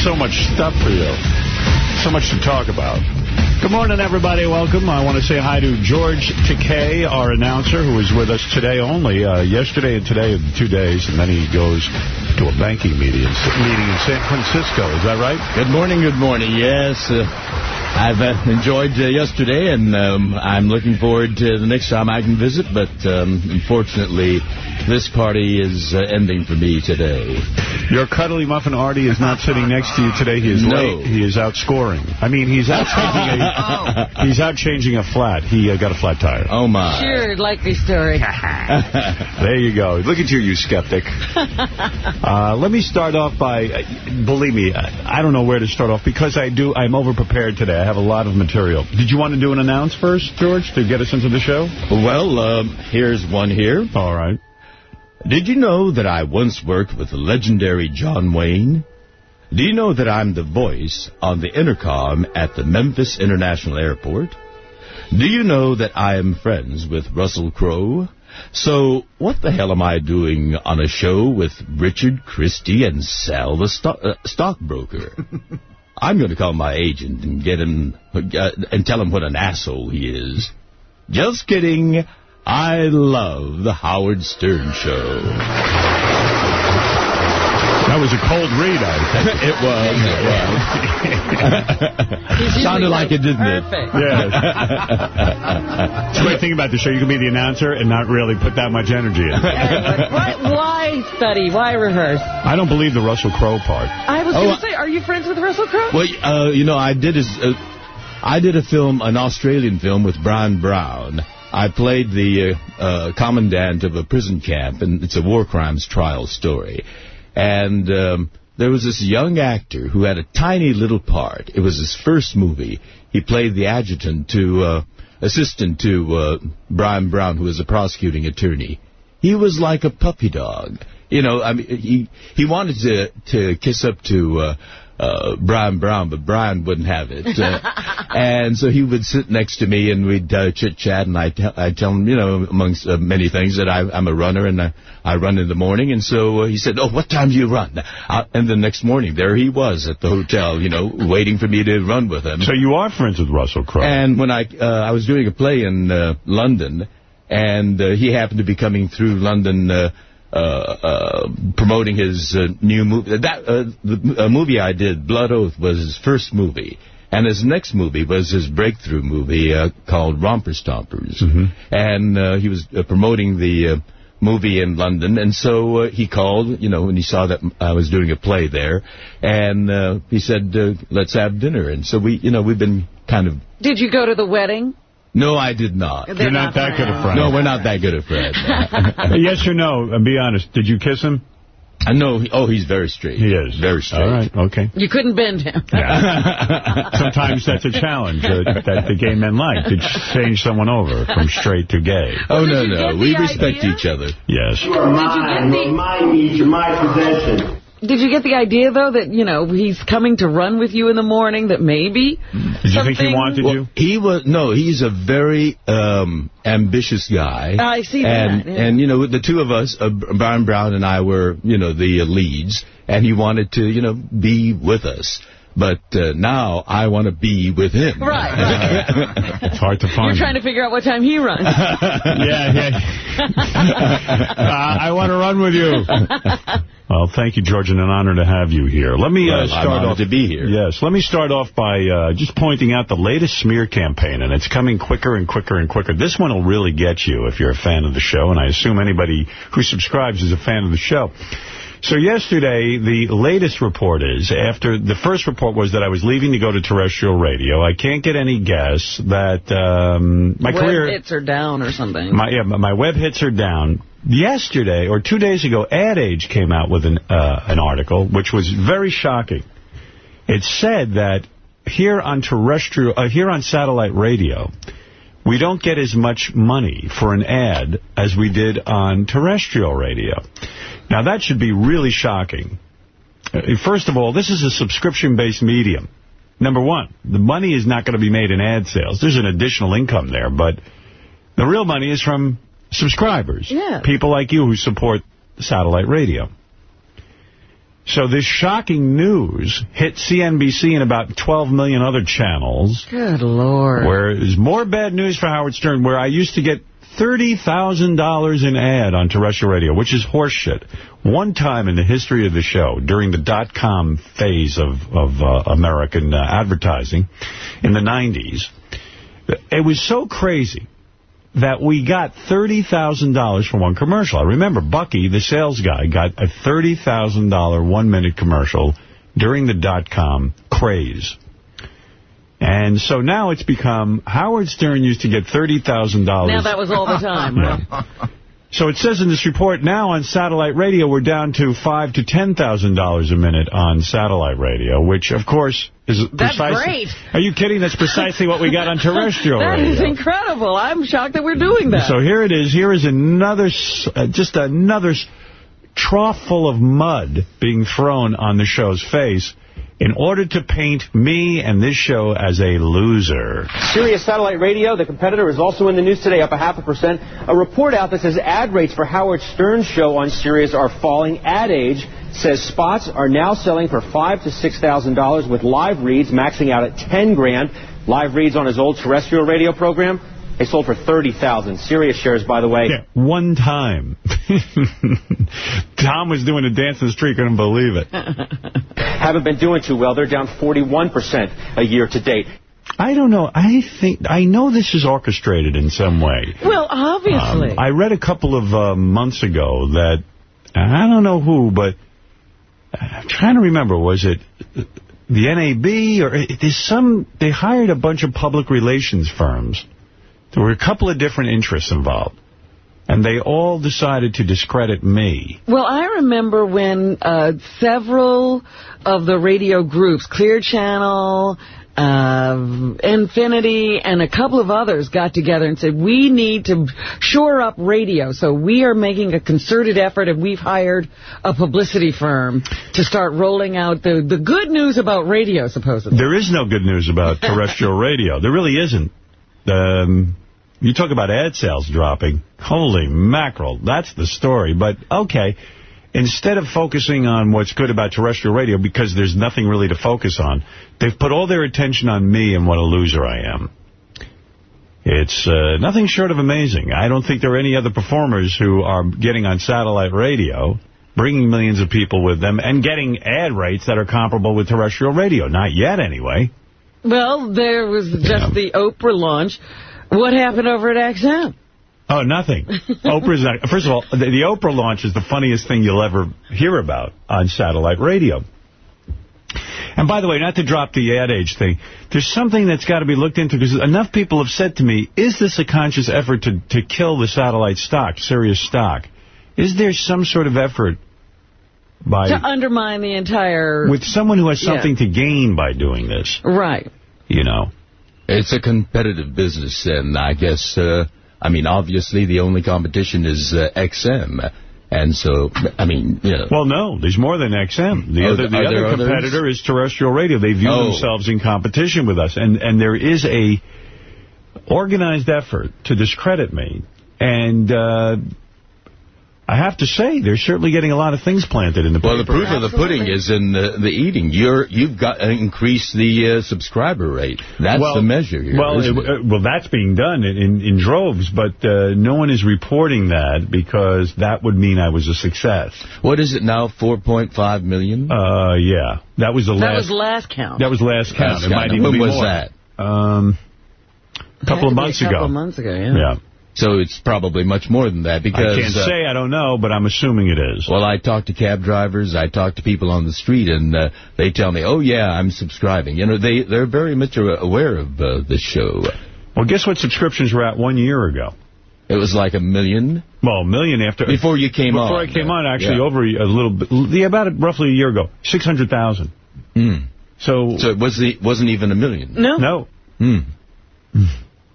so much stuff for you. So much to talk about. Good morning, everybody. Welcome. I want to say hi to George Takei, our announcer, who is with us today only. Uh, yesterday and today, two days, and then he goes to a banking meeting, meeting in San Francisco. Is that right? Good morning, good morning. Yes, uh, I've uh, enjoyed uh, yesterday, and um, I'm looking forward to the next time I can visit, but um, unfortunately, this party is uh, ending for me today. Your cuddly muffin Artie is not sitting next to you today. He is No. late. He is out scoring. I mean, he's out changing a, he's out changing a flat. He uh, got a flat tire. Oh, my. Sure, likely story. There you go. Look at you, you skeptic. Uh, let me start off by, uh, believe me, I, I don't know where to start off because I do. I'm over-prepared today. I have a lot of material. Did you want to do an announce first, George, to get us into the show? Well, um, here's one here. All right. Did you know that I once worked with the legendary John Wayne? Do you know that I'm the voice on the intercom at the Memphis International Airport? Do you know that I am friends with Russell Crowe? So, what the hell am I doing on a show with Richard Christie and Sal the sto uh, stockbroker? I'm going to call my agent and get him uh, and tell him what an asshole he is. Just kidding. I love the Howard Stern Show. That was a cold read, I think. it was. It was. Sounded like it, didn't Perfect. Yeah. It's a great thing about the show. You can be the announcer and not really put that much energy in. why, why study? Why rehearse? I don't believe the Russell Crowe part. I was Oh, going to say, are you friends with Russell Crowe? Well, uh, you know, I did a, uh, I did a film, an Australian film with Bryan Brown. I played the uh, uh, commandant of a prison camp, and it's a war crimes trial story. And um, there was this young actor who had a tiny little part. It was his first movie. He played the adjutant to, uh, assistant to uh, Bryan Brown, who was a prosecuting attorney. He was like a puppy dog. You know, I mean, he he wanted to to kiss up to uh, uh, Bryan Brown, but Bryan wouldn't have it. Uh, and so he would sit next to me, and we'd uh, chit chat, and I tell I tell him, you know, amongst uh, many things, that I, I'm a runner, and I, I run in the morning. And so uh, he said, "Oh, what time do you run?" Uh, and the next morning, there he was at the hotel, you know, waiting for me to run with him. So you are friends with Russell Crowe. And when I uh, I was doing a play in uh, London, and uh, he happened to be coming through London uh, uh, promoting his uh, new movie. That uh, the uh, movie I did, Blood Oath, was his first movie. And his next movie was his breakthrough movie uh, called Romper Stompers. And uh, he was uh, promoting the uh, movie in London. And so uh, he called, you know, when he saw that I was doing a play there. And uh, he said, uh, let's have dinner. And so we, you know, we've been kind of Did you go to the wedding? No, I did not. They're You're not that good a friend. No, we're not that good at Fred. Uh, yes or no? Uh, be honest. Did you kiss him? I know. He, oh, he's very straight. He is. very straight. All right. Okay. You couldn't bend him. Yeah. Sometimes that's a challenge uh, that the gay men like, to change someone over from straight to gay. Oh no, no, we respect idea? each other. Yes. You are mine. the- My needs are my possession. Did you get the idea, though, that, you know, he's coming to run with you in the morning, that maybe Did you think he wanted Well, you? he was no, he's a very um, ambitious guy. I see and, that, yeah. And you know, the two of us, uh, Bryan Brown and I, were you know the uh, leads, and he wanted to you know be with us. But uh, now I want to be with him. Right, right. It's hard to find. You're trying to figure out what time he runs. yeah, yeah. uh, I want to run with you. Well, thank you, George, and an honor to have you here. Let me uh, Well, I'm start off to be here. Yes, let me start off by uh, just pointing out the latest smear campaign, and it's coming quicker and quicker and quicker. This one will really get you if you're a fan of the show, and I assume anybody who subscribes is a fan of the show. So yesterday, the latest report is, after the first report was that I was leaving to go to terrestrial radio. I can't get any guess that um, my Web career... hits are down or something. My yeah, my web hits are down. Yesterday or two days ago, Ad Age came out with an uh, an article which was very shocking. It said that here on terrestrial, uh, here on satellite radio, we don't get as much money for an ad as we did on terrestrial radio. Now that should be really shocking. Uh, First of all, this is a subscription-based medium. Number one, the money is not going to be made in ad sales. There's an additional income there, but the real money is from subscribers. Yeah. People like you who support satellite radio. So this shocking news hit CNBC and about 12 million other channels. Good Lord. Where there's more bad news for Howard Stern, where I used to get $30,000 in ad on terrestrial radio, which is horseshit. One time in the history of the show, during the dot-com phase of, of uh, American uh, advertising in the 90s, it was so crazy that we got $30,000 for one commercial. I remember Bucky, the sales guy, got a $30,000 one-minute commercial during the dot-com craze. And so now it's become, Howard Stern used to get $30,000. Now that was all the time, right? So it says in this report, now on satellite radio, we're down to five to $10,000 a minute on satellite radio, which, of course, is That's precisely... great. Are you kidding? That's precisely what we got on terrestrial That radio. is incredible. I'm shocked that we're doing that. So here it is. Here is another, uh, just another trough full of mud being thrown on the show's face in order to paint me and this show as a loser. Sirius Satellite Radio, the competitor, is also in the news today, up a half a percent. A report out that says ad rates for Howard Stern's show on Sirius are falling. Ad Age says spots are now selling for five to six thousand dollars, with live reads maxing out at ten grand. Live reads on his old terrestrial radio program, they sold for thirty thousand. Sirius shares, by the way. Yeah, one time. Tom was doing a dance in the street, couldn't believe it. haven't been doing too well. They're down 41% a year to date. I don't know. I think I know this is orchestrated in some way. well, obviously. Um, I read a couple of uh, months ago that, I don't know who, but I'm trying to remember, was it the NAB or there's some, they hired a bunch of public relations firms. There were a couple of different interests involved. And they all decided to discredit me. Well, I remember when uh, several of the radio groups, Clear Channel, uh, Infinity, and a couple of others got together and said, we need to shore up radio. So we are making a concerted effort, and we've hired a publicity firm to start rolling out the, the good news about radio, supposedly. There is no good news about terrestrial radio. There really isn't. Um, you talk about ad sales dropping. Holy mackerel, that's the story. But, okay, instead of focusing on what's good about terrestrial radio, because there's nothing really to focus on, they've put all their attention on me and what a loser I am. It's uh, nothing short of amazing. I don't think there are any other performers who are getting on satellite radio, bringing millions of people with them, and getting ad rates that are comparable with terrestrial radio. Not yet, anyway. Well, there was just the Oprah launch. What happened over at XM? Oh, nothing. Oprah's not. First of all, the, the Oprah launch is the funniest thing you'll ever hear about on satellite radio. And by the way, not to drop the ad age thing, there's something that's got to be looked into because enough people have said to me, is this a conscious effort to, to kill the satellite stock, Sirius stock? Is there some sort of effort by To undermine the entire... with someone who has Yeah. something to gain by doing this, Right. you know? It's a competitive business, and I guess, uh, I mean, obviously the only competition is uh, XM. And so, I mean, you know. Well, no, there's more than XM. The Oh, other, the other others? competitor is terrestrial radio. They view Oh. themselves in competition with us, and and there is a organized effort to discredit me. And uh, I have to say, they're certainly getting a lot of things planted in the Well, the paper. proof of the pudding is in the, the eating. You're, you've got to increase the uh, subscriber rate. That's well, the measure here. Well, isn't it- it? well, that's being done in, in, in droves, but uh, no one is reporting that because that would mean I was a success. What is it now, 4.5 million? Uh, yeah, that was the That last. was last count. That was last count. Last It might count. even When be was more. that? Um, a couple of Had to be months a couple ago. of months ago, yeah. Yeah. So it's probably much more than that because... I can't uh, say I don't know, but I'm assuming it is. Well, I talk to cab drivers, I talk to people on the street, and uh, they tell me, oh, yeah, I'm subscribing. You know, they, they're very much aware of uh, this show. Well, guess what subscriptions were at one year ago? It was like a million Well, a million after... before you came Before on. Before I came on, actually, Yeah. over a little bit... Yeah, about roughly a year ago. 600,000. Mm. So, So it was the, wasn't even a million. No? no. Hmm.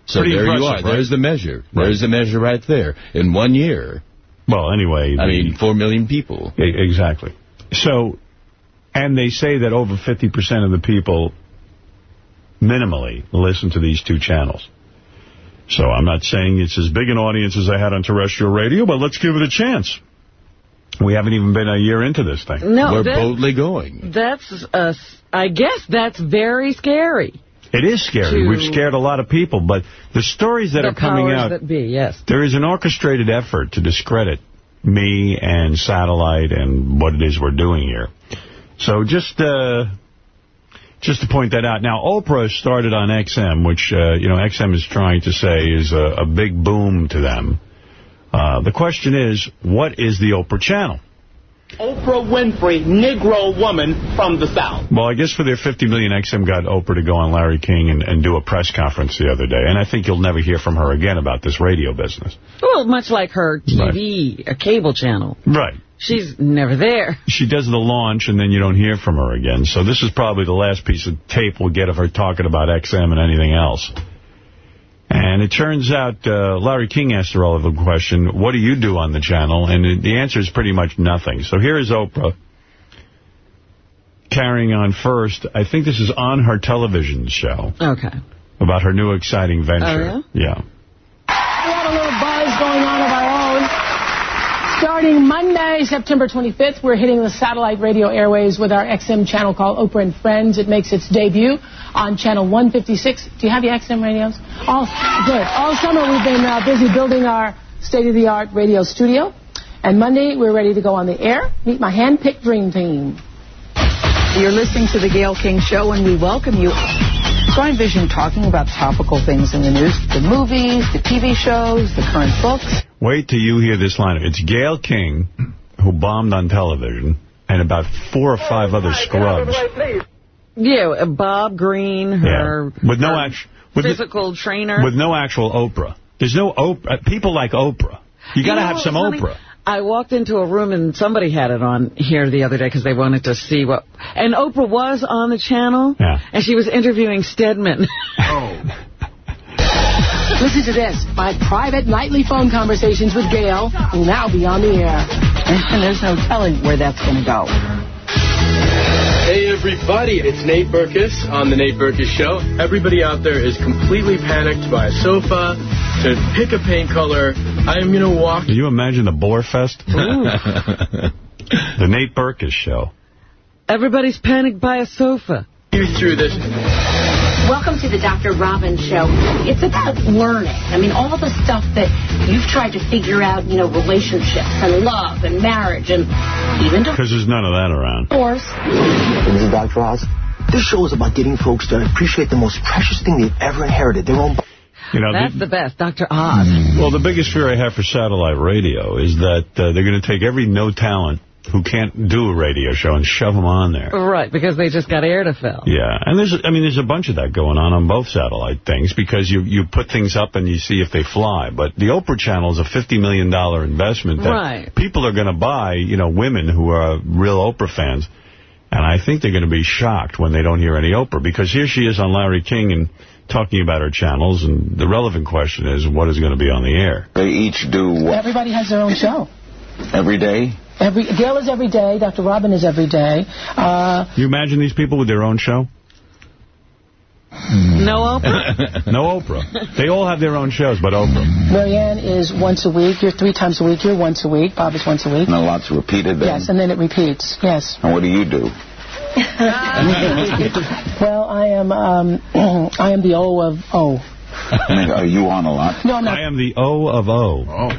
So Pretty there you are. right? There's the measure. Right. There's the measure right there. In one year, Well, anyway... I the- mean, four million people. Exactly. So, and they say that over 50% of the people minimally listen to these two channels. So I'm not saying it's as big an audience as I had on terrestrial radio, but let's give it a chance. We haven't even been a year into this thing. No, We're that- boldly going. That's, uh, I guess that's very scary. It is scary. We've scared a lot of people, but the stories that the are coming out, that be, yes. there is an orchestrated effort to discredit me and Satellite and what it is we're doing here. So just uh, just to point that out. Now, Oprah started on XM, which, uh, you know, XM is trying to say is a, a big boom to them. Uh, the question is, what is the Oprah channel? Oprah Winfrey, Negro woman from the South. Well, I guess for their 50 million, XM got Oprah to go on Larry King and, and do a press conference the other day. And I think you'll never hear from her again about this radio business. Well, much like her TV, a cable channel. Right. She's never there. She does the launch, and then you don't hear from her again. So this is probably the last piece of tape we'll get of her talking about XM and anything else. And it turns out uh, Larry King asked a relevant question, what do you do on the channel? And the answer is pretty much nothing. So here is Oprah carrying on first. I think this is on her television show Okay. about her new exciting venture. Oh, yeah? We have a little buzz going on of our own. Starting Monday, September 25th, we're hitting the satellite radio airways with our XM channel called Oprah and Friends. It makes its debut on channel 156. Do you have your XM radios? All good. All summer we've been uh, busy building our state-of-the-art radio studio. And Monday we're ready to go on the air. Meet my hand-picked dream team. You're listening to The Gayle King Show, and we welcome you. So I envision talking about topical things in the news, the movies, the TV shows, the current books. Wait till you hear this line. It's Gayle King, who bombed on television, and about four or five other scrubs. Yeah, uh, Bob Greene, her, Yeah. With no her act- with the- physical trainer. With no actual Oprah. There's no Oprah. People like Oprah. You got to know have some was? Oprah. I walked into a room and somebody had it on here the other day because they wanted to see what... And Oprah was on the channel. Yeah. And she was interviewing Stedman. Oh. Listen to this. My private nightly phone conversations with Gayle will now be on the air. And there's no telling where that's going to go. Hey everybody, it's Nate Berkus on the Nate Berkus Show. Everybody out there is completely panicked by a sofa, to pick a paint color. I'm going to walk Can you imagine the Boar Fest? the Nate Berkus show. Everybody's panicked by a sofa. you through this. Welcome to the Dr. Robin Show. It's about learning. I mean, all the stuff that you've tried to figure out, you know, relationships and love and marriage and even Because there's none of that around. divorce. This is Dr. Oz. This show is about getting folks to appreciate the most precious thing they've ever inherited, their own You know, That's the, the best, Dr. Oz. well, the biggest fear I have for satellite radio is that uh, they're going to take every no talent who can't do a radio show and shove them on there. Right, because they just got air to fill. Yeah, and there's, I mean, there's a bunch of that going on on both satellite things because you you put things up and you see if they fly. But the Oprah channel is a $50 million investment that Right. people are going to buy, you know, women who are real Oprah fans. And I think they're going to be shocked when they don't hear any Oprah because here she is on Larry King and talking about her channels. And the relevant question is, what is going to be on the air? They each do what Everybody has their own show. every day? Every Gayle is every day. Dr. Robin is every day. Uh, You imagine these people with their own show? No Oprah? No Oprah. They all have their own shows, but Oprah. Marianne is once a week. You're three times a week. You're once a week. Bob is once a week. And a lot's repeated then. Yes, and then it repeats. Yes. And what do you do? Well, I am um, I am the O of O. are you on a lot? No, I'm not. I am the O of O. Oh.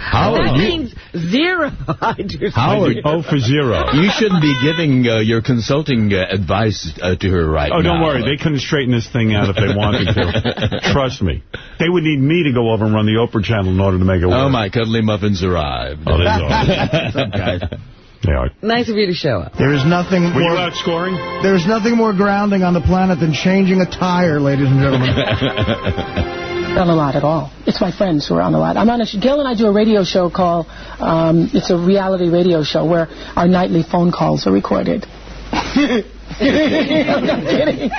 How that are you? means zero. I do How are I do for zero. You shouldn't be giving uh, your consulting uh, advice uh, to her right Oh, now. Oh, don't worry. They couldn't straighten this thing out if they wanted to. Trust me. They would need me to go over and run the Oprah channel in order to make it work. Oh, my cuddly muffins arrived. Oh, there's all. They are. Nice of you to show up. There is nothing Were you more. out scoring? There is nothing more grounding on the planet than changing a tire, ladies and gentlemen. On a lot at all. It's my friends who are on a lot. I'm on a sh- Gayle and I do a radio show called um, it's a reality radio show where our nightly phone calls are recorded. I'm not kidding.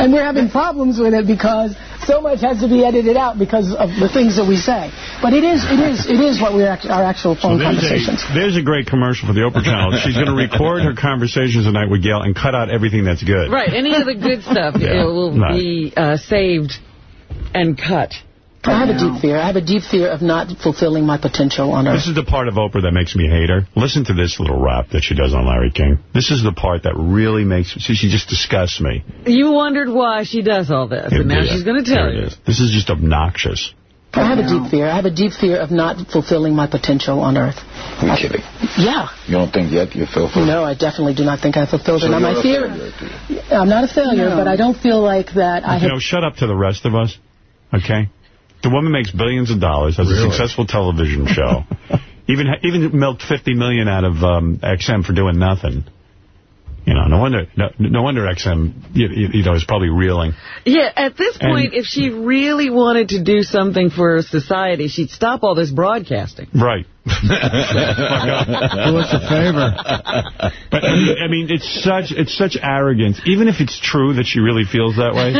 And we're having problems with it because so much has to be edited out because of the things that we say. But it is it is it is what we're act- our actual phone there's conversations. a, there's a great commercial for the Oprah channel. She's going to record her conversations tonight with Gayle and cut out everything that's good. Right, any of the good stuff Yeah. it will Right. be uh, saved and cut. I have a deep fear. I have a deep fear of not fulfilling my potential on Earth. This is the part of Oprah that makes me hate her. Listen to this little rap that she does on Larry King. This is the part that really makes... See, she just disgusts me. You wondered why she does all this, and now Yeah, she's going to tell you. is. This is just obnoxious. I have a deep fear. I have a deep fear of not fulfilling my potential on Earth. You're kidding. Yeah. You don't think yet you feel for No, I definitely do not think I fulfilled So it. Now, you're my a fear, failure, I'm not a failure, but I don't feel like that I You have know, shut up to the rest of us, okay? The woman makes billions of dollars, has a successful television show, even even milked 50 million out of um, XM for doing nothing. You know, no wonder no, no wonder XM, you, you you know, is probably reeling. Yeah, at this And- point, if she really wanted to do something for society, she'd stop all this broadcasting. Right. Do us a favor. But I mean, I mean, it's such it's such arrogance. Even if it's true that she really feels that way,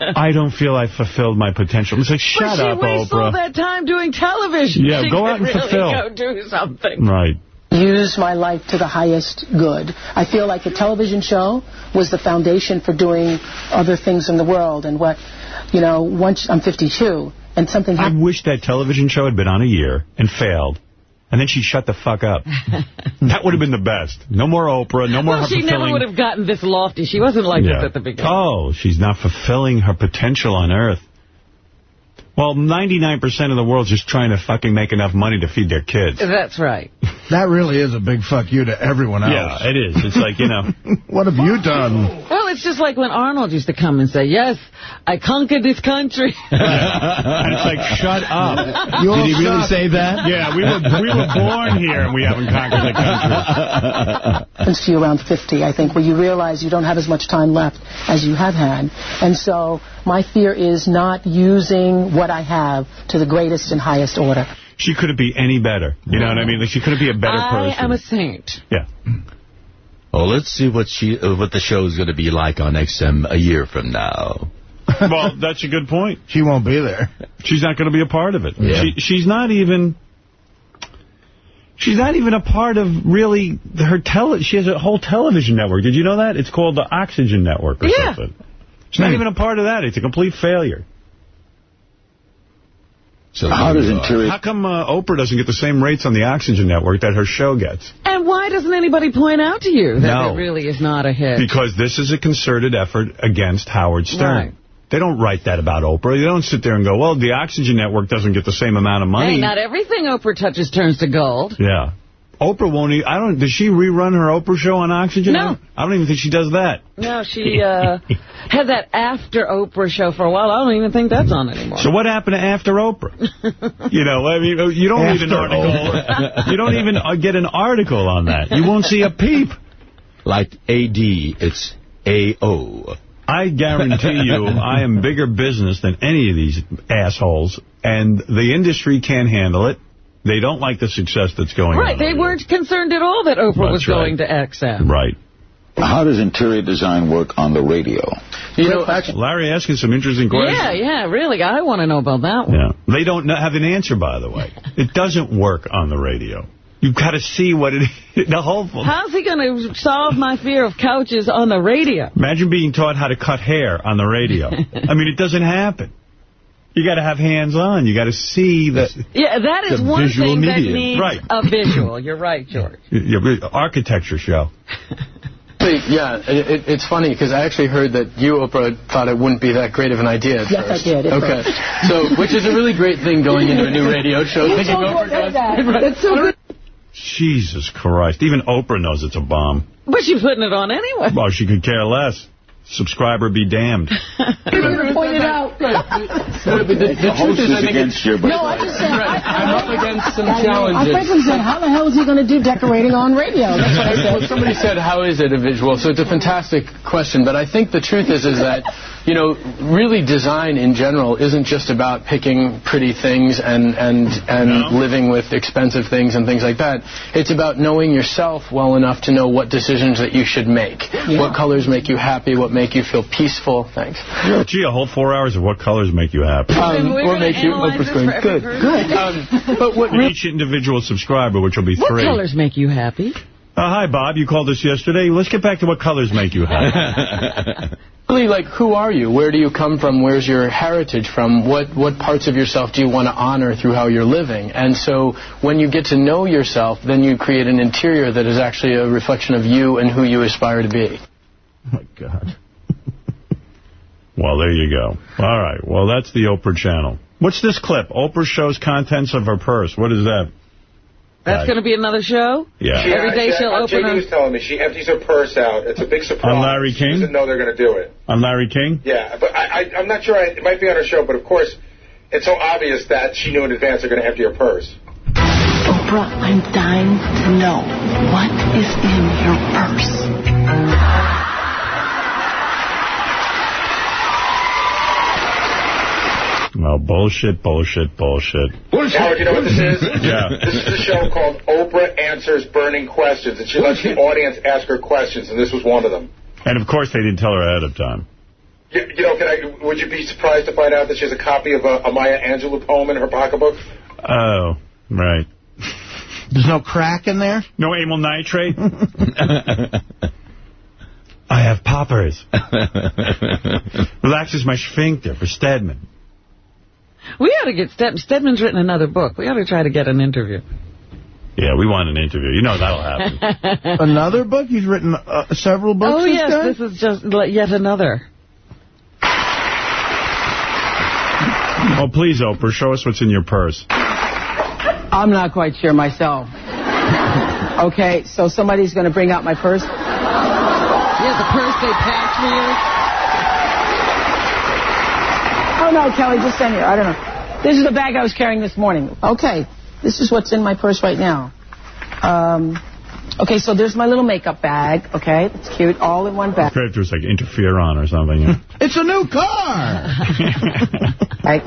I don't feel I fulfilled my potential. It's like, shut but up, she wastes all Oprah. that time doing television. Yeah, she go out and really fulfill. go do something. Right. Use my life to the highest good. I feel like the television show was the foundation for doing other things in the world. And what, you know, once I'm 52 and something I wish that television show had been on a year and failed. And then she'd shut the fuck up. that would have been the best. No more Oprah, no more Well, her she never would have gotten this lofty. She wasn't like Yeah. this at the beginning. Oh, she's not fulfilling her potential on Earth. Well, 99% of the world's just trying to fucking make enough money to feed their kids. That's right. That really is a big fuck you to everyone else. Yeah, it is. It's like, you know... what have you done? Well, it's just like when Arnold used to come and say, yes, I conquered this country. and it's like, shut up. You Did he really say that? Yeah, we were we were born here and we haven't conquered the country. happens to you around 50, I think, where you realize you don't have as much time left as you have had. And so my fear is not using what I have to the greatest and highest order. She couldn't be any better. You know what I mean? Like, she couldn't be a better I person. I am a saint. Yeah. Oh, let's see what she uh, what the show's going to be like on XM a year from now. Well, that's a good point. She won't be there. She's not going to be a part of it. Yeah. She, she's not even... She's not even a part of really her tele. She has a whole television network. Did you know that? It's called the Oxygen Network or Yeah. something. She's not even a part of that. It's a complete failure. So How does there you are. interior... How come uh, Oprah doesn't get the same rates on the Oxygen Network that her show gets? And why doesn't anybody point out to you that No. it really is not a hit? Because this is a concerted effort against Howard Stern. Right. They don't write that about Oprah. They don't sit there and go, well, the Oxygen Network doesn't get the same amount of money. Hey, not everything Oprah touches turns to gold. Yeah. Oprah won't even, I don't, does she rerun her Oprah show on Oxygen? No. I don't, I don't even think she does that. No, she uh, had that after Oprah show for a while. I don't even think that's on anymore. So what happened to After Oprah? you know, I mean, you don't read an article. you don't even uh, get an article on that. You won't see a peep. Like AD, it's AO. I guarantee you I am bigger business than any of these assholes, and the industry can't handle it. They don't like the success that's going right, on. Right. They weren't concerned at all that Oprah was right. going to XM. Right. How does interior design work on the radio? You know, actually, Larry asking some interesting questions. Yeah, yeah, really. I want to know about that one. Yeah. They don't know- have an answer, by the way. It doesn't work on the radio. You've got to see what it is. The whole... How's he going to solve my fear of couches on the radio? Imagine being taught how to cut hair on the radio. I mean, it doesn't happen. You got to have hands on. You got to see the Yeah, that is The one visual thing that needs Right. a visual. You're right, George. your architecture show. Yeah, it, it, it's funny because I actually heard that you, Oprah, thought it wouldn't be that great of an idea at Yes, I did, at Okay, so which is a really great thing going into a new radio show. thinking Oprah does. It's so good. Jesus Christ. Even Oprah knows it's a bomb. But she's putting it on anyway. Well, she could care less. Subscriber be damned. You're going to point it out. No, but the, the The truth is, I is think against you, but No, I'm just said... Right, I, I'm up against some I know. I frankly said, how the hell is he going to do decorating on radio? That's what I Well, somebody said, how is it a visual? So it's a fantastic question, but I think the truth is is that, you know, really design in general isn't just about picking pretty things and, and, and living with expensive things and things like that. It's about knowing yourself well enough to know what decisions that you should make. What colors make you happy, what make you feel peaceful. Thanks. Gee, a whole four hours of what colors make you happy. Um, we're or gonna make you analyze Oprah's going, for every good. person. Good. Um, but what each individual subscriber, which will be What three. colors make you happy? Uh, hi, Bob. You called us yesterday. Let's get back to what colors make you happy. Really, like, who are you? Where do you come from? Where's your heritage from? What what parts of yourself do you want to honor through how you're living? And so when you get to know yourself, then you create an interior that is actually a reflection of you and who you aspire to be. Oh, my God. Well, there you go. All right. Well, that's the Oprah channel. What's this clip? Oprah shows contents of her purse. What is that? That's going to be another show? Yeah. She, Every day she, she'll uh, open JD her... was telling me she empties her purse out. It's a big surprise. On Larry King? She doesn't know they're going to do it. On Larry King? Yeah, but I, I, I'm not sure. I, it might be on her show, but of course, it's so obvious that she knew in advance they're going to empty her purse. Oprah, I'm dying to know what is in your purse. Well, bullshit, bullshit, bullshit. Howard, you know what this is? Yeah. This is a show called Oprah Answers Burning Questions, and she lets the audience ask her questions, and this was one of them. And, of course, they didn't tell her ahead of time. You, you know, can I, would you be surprised to find out that she has a copy of uh, a, a Maya Angelou poem in her pocketbook? Oh, right. There's no crack in there? No amyl nitrate? I have poppers. Relaxes my sphincter for Stedman. We ought to get Sted Stedman's written another book. We ought to try to get an interview. Yeah, we want an interview. You know that'll happen. Another book? He's written uh, several books. oh, this yes, guy? this is just yet another. oh, please, Oprah, show us what's in your purse. I'm not quite sure myself. okay, so somebody's going to bring out my purse. Yeah, the purse they packed for you. Oh, no, Kelly, just send here. I don't know. This is the bag I was carrying this morning. Okay, this is what's in my purse right now. Um, okay, so there's my little makeup bag. Okay, it's cute, all in one bag. Great if there was like interferon or something. Yeah. It's a new car! Right.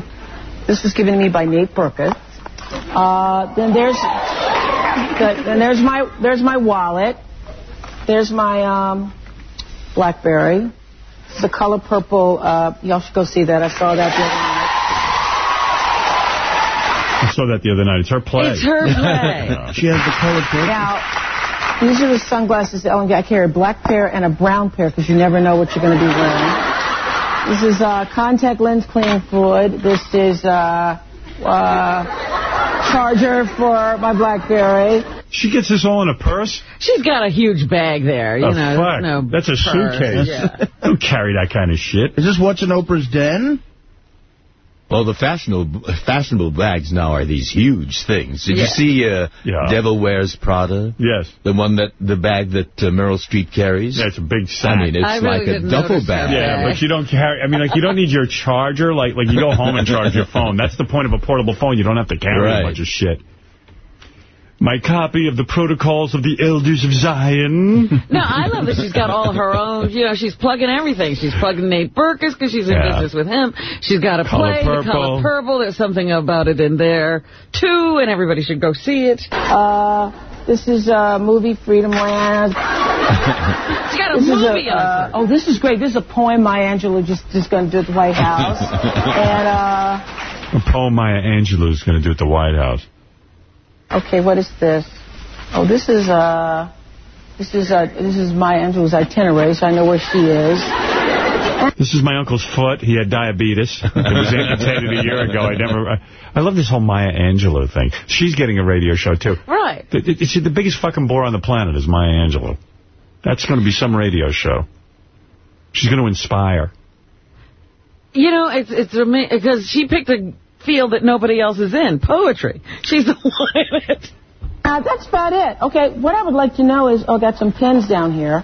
This was given to me by Nate Burkett. Uh, then there's the, then there's my there's my wallet. There's my um, BlackBerry. It's the color purple. Uh, y'all should go see that. I saw that the other night. I saw that the other night. It's her play. It's her play. Yeah. She has the color purple. Now, these are the sunglasses that Ellen. I carry a black pair and a brown pair because you never know what you're going to be wearing. This is uh, contact lens cleaning fluid. This is uh, uh, charger for my BlackBerry. She gets this all in a purse? She's got a huge bag there, you oh, know. fuck. No That's a purse. suitcase. Yeah. Don't carry that kind of shit. Is this what's in Oprah's den? Well, the fashionable fashionable bags now are these huge things. Did Yeah. you see uh, Yeah. Devil Wears Prada? Yes. The one that the bag that uh, Meryl Streep carries. Yeah, a big sack. I mean, it's I really like a didn't duffel bag. Yeah, but you don't carry, I mean, like, you don't need your charger. Like, like you go home and charge your phone. That's the point of a portable phone. You don't have to carry Right. a bunch of shit. My copy of the Protocols of the Elders of Zion. No, I love that she's got all her own, you know, she's plugging everything. She's plugging Nate Berkus because she's in Yeah. business with him. She's got a Color play, The Color Purple. Purple. There's something about it in there, too, and everybody should go see it. Uh, this is uh, movie Freedom Land. She's got a This movie a, on uh, oh, this is great. This is a poem Maya Angelou just just going to do at the White House. and uh, A poem Maya Angelou is going to do at the White House. Okay, what is this? Oh, this is uh, this is uh, this is Maya Angelou's itinerary, so I know where she is. This is my uncle's foot. He had diabetes. It was amputated a year ago. I never. I, I love this whole Maya Angelou thing. She's getting a radio show, too. Right. The, the, see, the biggest fucking bore on the planet is Maya Angelou. That's going to be some radio show. She's going to inspire. You know, it's it's because she picked a field that nobody else is in, poetry. She's the one in it. Uh, that's about it. Okay, what I would like to know is, oh, I got some pens down here,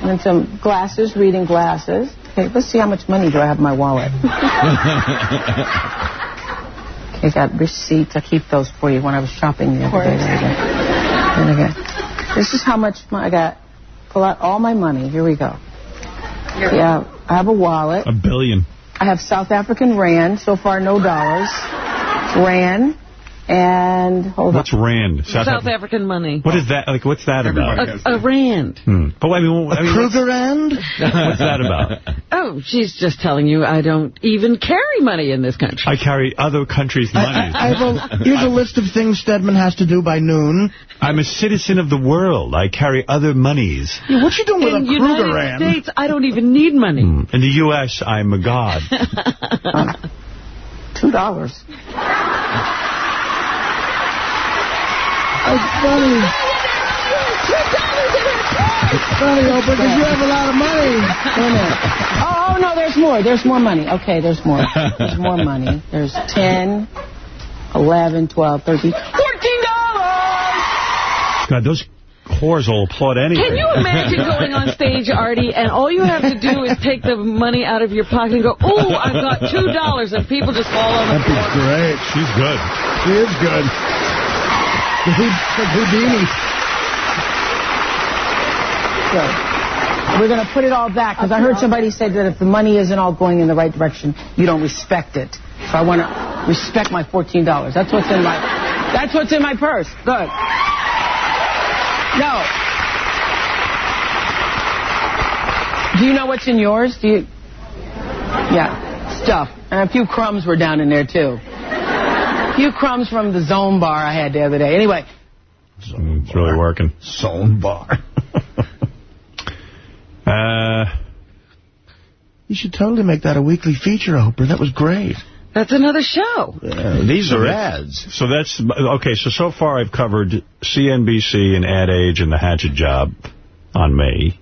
and some glasses, reading glasses. Okay, let's see how much money do I have in my wallet. okay, got receipts. I keep those for you when I was shopping the other day. There you go. There you. This is how much mon- I got. Pull out all my money. Here we go. Yeah, I have a wallet. A billion. I have South African rand. So far, no dollars. Rand. And hold What's rand? South, Af- African money. What is that? Like, what's that about? A, a rand. Hmm. But I mean, I mean, Kruger Rand? what's that about? Oh, she's just telling you I don't even carry money in this country. I carry other countries' money. I, I here's a list of things Stedman has to do by noon. I'm a citizen of the world. I carry other monies. Yeah, what you doing with in a the Kruger United Rand? States, I don't even need money. Hmm. In the U.S., I'm a god. Two dollars. It's funny. It's funny, Oprah, because you have a lot of money. Wait a minute. Oh, oh, no, there's more. There's more money. Okay, there's more. There's more money. There's 10, 11, 12, 13, 14 dollars. God, those whores will applaud anything. Can you imagine going on stage, Artie, and all you have to do is take the money out of your pocket and go, ooh, I've got $2, and people just fall on the floor? That'd be great. She's good. She is good. Houdini. We're going to put it all back, because I heard somebody say that if the money isn't all going in the right direction, you don't respect it. So I want to respect my $14. That's what's in my, that's what's in my purse. Good. No. Do you know what's in yours? Do you? Yeah, stuff. And a few crumbs were down in there, too. A few crumbs from the zone bar I had the other day. Anyway, It's really working. Zone bar. Uh, You should totally make that a weekly feature, Oprah. That was great. That's another show. These are ads. So that's, okay, so so far I've covered CNBC and Ad Age and the Hatchet Job on me.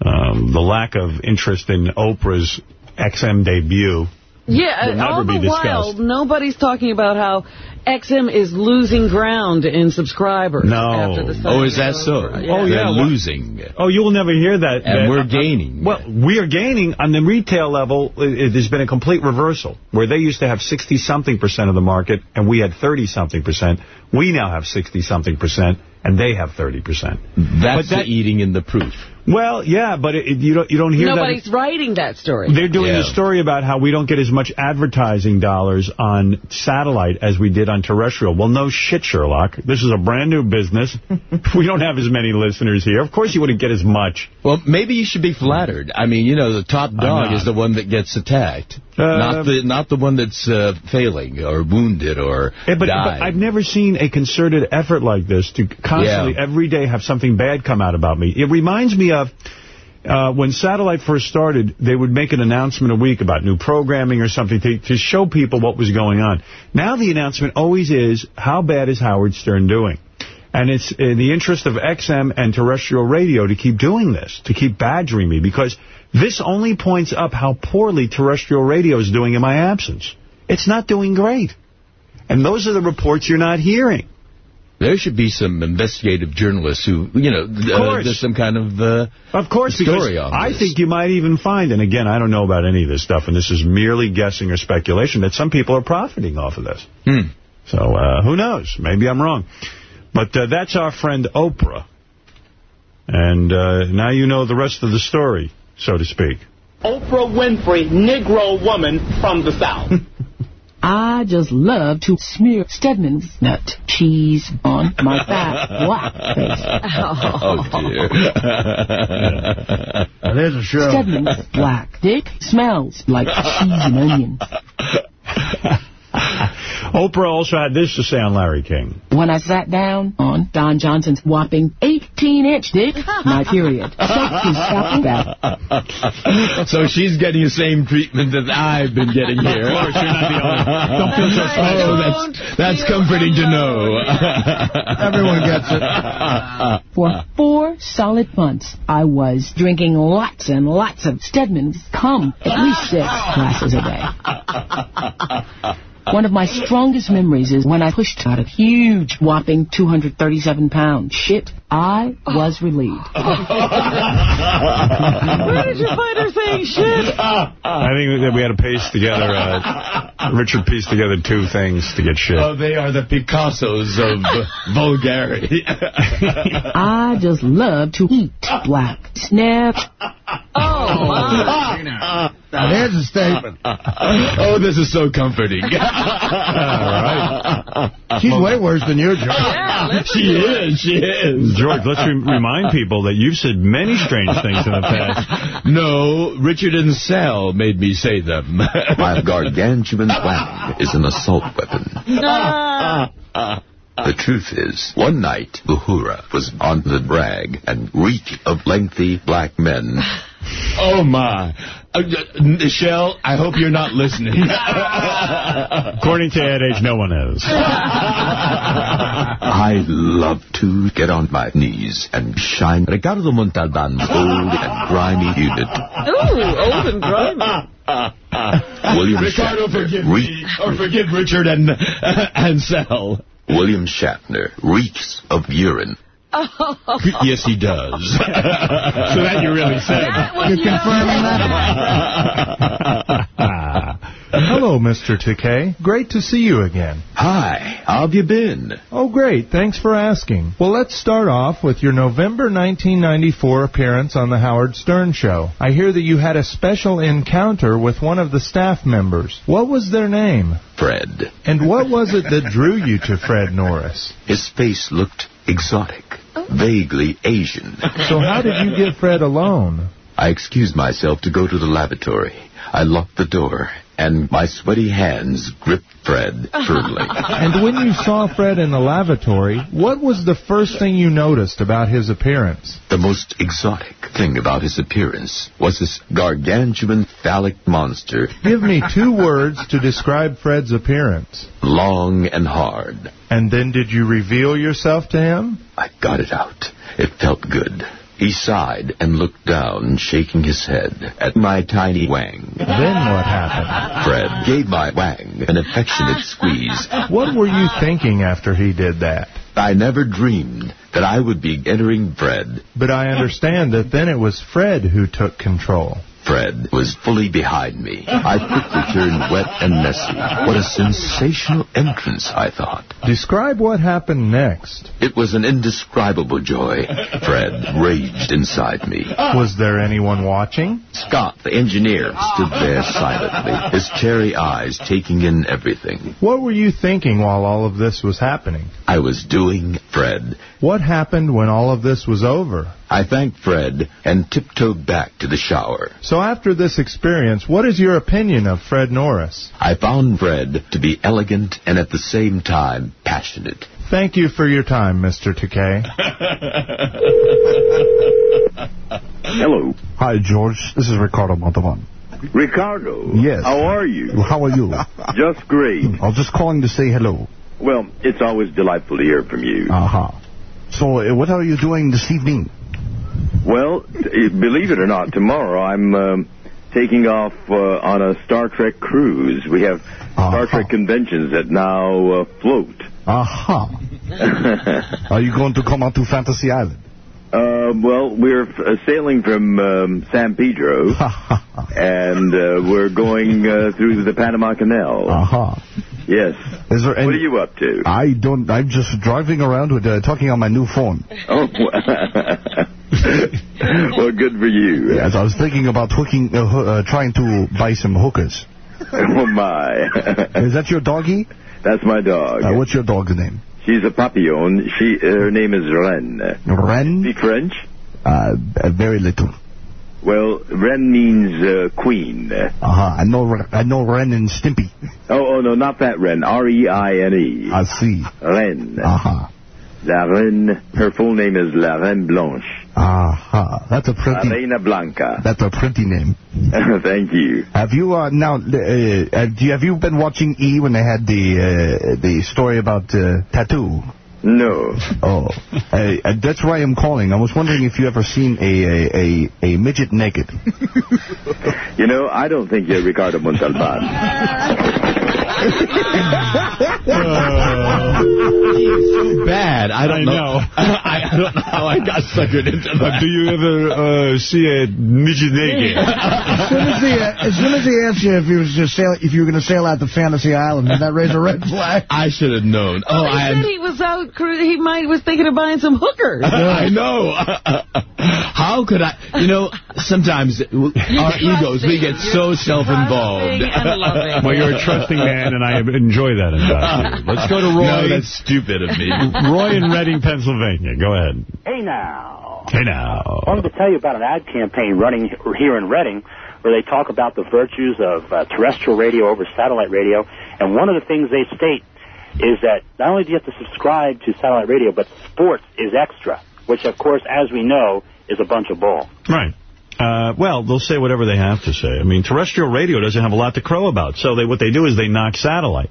Um, the lack of interest in Oprah's XM debut. Yeah, Will never all be the while, nobody's talking about how XM is losing ground in subscribers. No. After the Oh, is that so? of Oprah. Oh, yeah, They're losing. Oh, you will never hear that. And that- we're uh, gaining. Well, we are gaining on the retail level. It, it has been a complete reversal, where they used to have 60-something percent of the market, and we had 30-something percent. We now have 60-something percent, and they have 30 percent. That's But that- the eating in the proof. Well, yeah, but it, it- you don't you don't hear Nobody's that. writing that story. They're doing Yeah. a story about how we don't get as much advertising dollars on satellite as we did on terrestrial. Well, no shit, Sherlock. This is a brand new business. we don't have as many listeners here. Of course you wouldn't get as much. Well, maybe you should be flattered. I mean, you know, the top dog is the one that gets attacked, Uh, not the not the one that's uh, failing or wounded or Yeah, but, but. I've never seen a concerted effort like this to constantly, Yeah. every day, have something bad come out about me. It reminds me of uh, when Satellite first started, they would make an announcement a week about new programming or something to, to show people what was going on. Now the announcement always is, how bad is Howard Stern doing? And it's in the interest of XM and terrestrial radio to keep doing this, to keep badgering me, because this only points up how poorly terrestrial radio is doing in my absence. It's not doing great. And those are the reports you're not hearing. There should be some investigative journalists who, you know, th- uh, there's some kind of uh, Of course, because story on I this. think you might even find, and again, I don't know about any of this stuff, and this is merely guessing or speculation, that some people are profiting off of this. Hmm. So uh, who knows? Maybe I'm wrong. But uh, that's our friend Oprah. And uh, now you know the rest of the story, so to speak. Oprah Winfrey, Negro woman from the South. I just love to smear Stedman's nut cheese on my fat black face. Oh, dear. There's a show. Stedman's black dick smells like cheese and onions. Oprah also had this to say on Larry King. When I sat down on Don Johnson's whopping 18-inch dick, my period. Sexy that. so she's getting the same treatment that I've been getting here. Of course, you're not the only- Don't feel so Oh, that's, that's comforting to know. Everyone gets it. For four solid months, I was drinking lots and lots of Stedman's cum, at least six glasses a day. One of my strongest memories is when I pushed out a huge, whopping 237 pounds. Shit, I was relieved. Where did you find her saying shit? I think that we had to paste together, uh, Richard pieced together two things to get shit. Oh, they are the Picassos of vulgarity. I just love to eat black snap. Oh, my. Now, there's a statement. oh, this is so comforting. She's way worse than you, George. she is, she is. George, let's re remind people that you've said many strange things in the past. No, Richard and Sal made me say them. My gargantuan wang is an assault weapon. The truth is, one night, Uhura was on the brag and reeked of lengthy black men. Oh, my. Uh, Michelle, I hope you're not listening. According to Ad Age, no one is. I love to get on my knees and shine Ricardo Montalban's old and grimy unit. Ooh, old and grimy. William Ricardo, Shatner forgive reek- me, or forgive Richard and, and Sal. William Shatner reeks of urine. Oh. Yes, he does. so that you really said. You're confirming Hello, Mr. Takei. Great to see you again. Hi, how have you been? Oh, great. Thanks for asking. Well, let's start off with your November 1994 appearance on The Howard Stern Show. I hear that you had a special encounter with one of the staff members. What was their name? Fred. And what was it that drew you to Fred Norris? His face looked exotic, vaguely Asian. So how did you get Fred alone? I excused myself to go to the lavatory. I locked the door, and my sweaty hands gripped Fred firmly. And when you saw Fred in the lavatory, what was the first thing you noticed about his appearance? The most exotic thing about his appearance was this gargantuan phallic monster, Give me two words to describe Fred's appearance. long and hard. And then did you reveal yourself to him? I got it out. It felt good. He sighed and looked down, shaking his head at my tiny wang. Then what happened? Fred gave my wang an affectionate squeeze. What were you thinking after he did that? I never dreamed that I would be entering Fred. But I understand that then it was Fred who took control. Fred was fully behind me. I quickly turned wet and messy. What a sensational entrance, I thought. Describe what happened next. It was an indescribable joy. Fred raged inside me. Was there anyone watching? Scott, the engineer, stood there silently, his cherry eyes taking in everything. What were you thinking while all of this was happening? I was doing Fred. What happened when all of this was over? I thanked Fred and tiptoed back to the shower. So after this experience, what is your opinion of Fred Norris? I found Fred to be elegant and at the same time passionate. Thank you for your time, Mr. Takei. Hello. Hi, George. This is Ricardo Montalban. Ricardo. Yes. How are you? How are you? Just great. I was just calling to say hello. Well, it's always delightful to hear from you. Uh-huh. So, uh, what are you doing this evening? Well, believe it or not, tomorrow I'm um, taking off uh, on a Star Trek cruise. We have Star Trek conventions that now uh, float. Aha. are you going to come out to Fantasy Island? Uh, well, we're uh, sailing from um, San Pedro, and uh, we're going uh, through the Panama Canal. Uh-huh. Yes. Is there any... What are you up to? I don't... I'm just driving around with uh, talking on my new phone. Oh, well, good for you. Yes, I was thinking about hooking, uh, uh, trying to buy some hookers. Oh, my. Is that your doggy? That's my dog. Uh, what's your dog's name? She's a papillon. She, her name is Ren. Ren? Speak French? Uh, uh, very little. Well, Ren means uh, queen. Uh-huh. I know, I know Ren and Stimpy. Oh, oh, no, not that Ren. R-E-I-N-E. I see. Ren. Uh-huh. La Reine, her full name is La Reine Blanche. Uh-huh. That's a pretty... Reina Blanca. That's a pretty name. Thank you. Have you uh, now? Uh, uh, have you been watching E when they had the uh, the story about uh, tattoo? No. Oh, uh, uh, that's why I'm calling. I was wondering if you ever seen a a, a, a midget naked. You know, I don't think you're Ricardo Montalban. so bad. I don't I know. know. I, I don't know how I got suckered into that. do you ever uh, see a midget naked? As soon as, he, as soon as he asked you if you was just sail, if you were going to sail out to Fantasy Island, did that raise a red flag? I should have known. Oh, he I said he was out. cru- He might was thinking of buying some hookers. I know. How could I? You know, sometimes our egos, we get so self-involved. Well, you're a trusting man, and I enjoy that. Let's go to Roy. No, that's stupid of me. Roy in Reading, Pennsylvania. Go ahead. Hey now. Hey now. I wanted to tell you about an ad campaign running here in Reading where they talk about the virtues of uh, terrestrial radio over satellite radio. And one of the things they state is that not only do you have to subscribe to satellite radio, but sports is extra, which, of course, as we know, is a bunch of bull. Right. Uh, well, they'll say whatever they have to say. I mean, terrestrial radio doesn't have a lot to crow about. So they, what they do is they knock satellite.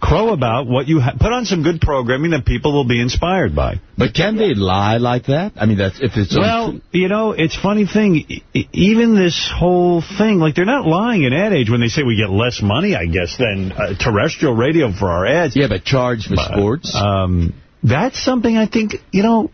Crow about what you put on some good programming that people will be inspired by. But can they lie like that? I mean, that's if it's well, you know, it's funny thing. E even this whole thing, like they're not lying in ad age when they say we get less money, I guess, than uh, terrestrial radio for our ads. Yeah, but charge for but, sports. Um, that's something I think you know.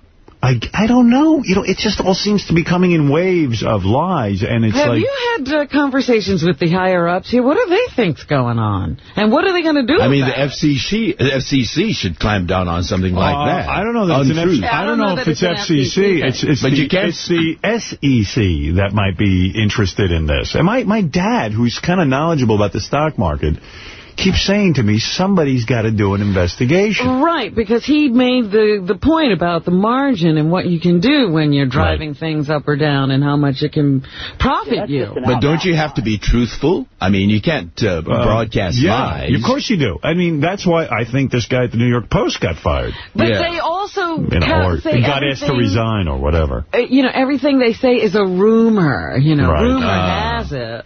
I, I don't know. You know, it just all seems to be coming in waves of lies, and it's Have like... you had uh, conversations with the higher-ups here? What do they think's going on? And what are they going to do I mean, the about it? FCC, FCC should clamp down on something like Uh, that. I don't know that it's an Untruth. FC I don't know if it's FCC. It's, it's, But the, you can't- it's the SEC that might be interested in this. And my, my dad, who's kind of knowledgeable about the stock market, keeps saying to me, somebody's got to do an investigation. Right, because he made the, the point about the margin and what you can do when you're driving things up or down and how much it can profit you. But don't you have to be truthful? I mean, you can't uh, broadcast yeah, lies. of course you do. I mean, that's why I think this guy at the New York Post got fired. But they also You know, or say got asked to resign or whatever. Uh, You know, everything they say is a rumor. You know, Right. rumor Ah. has it.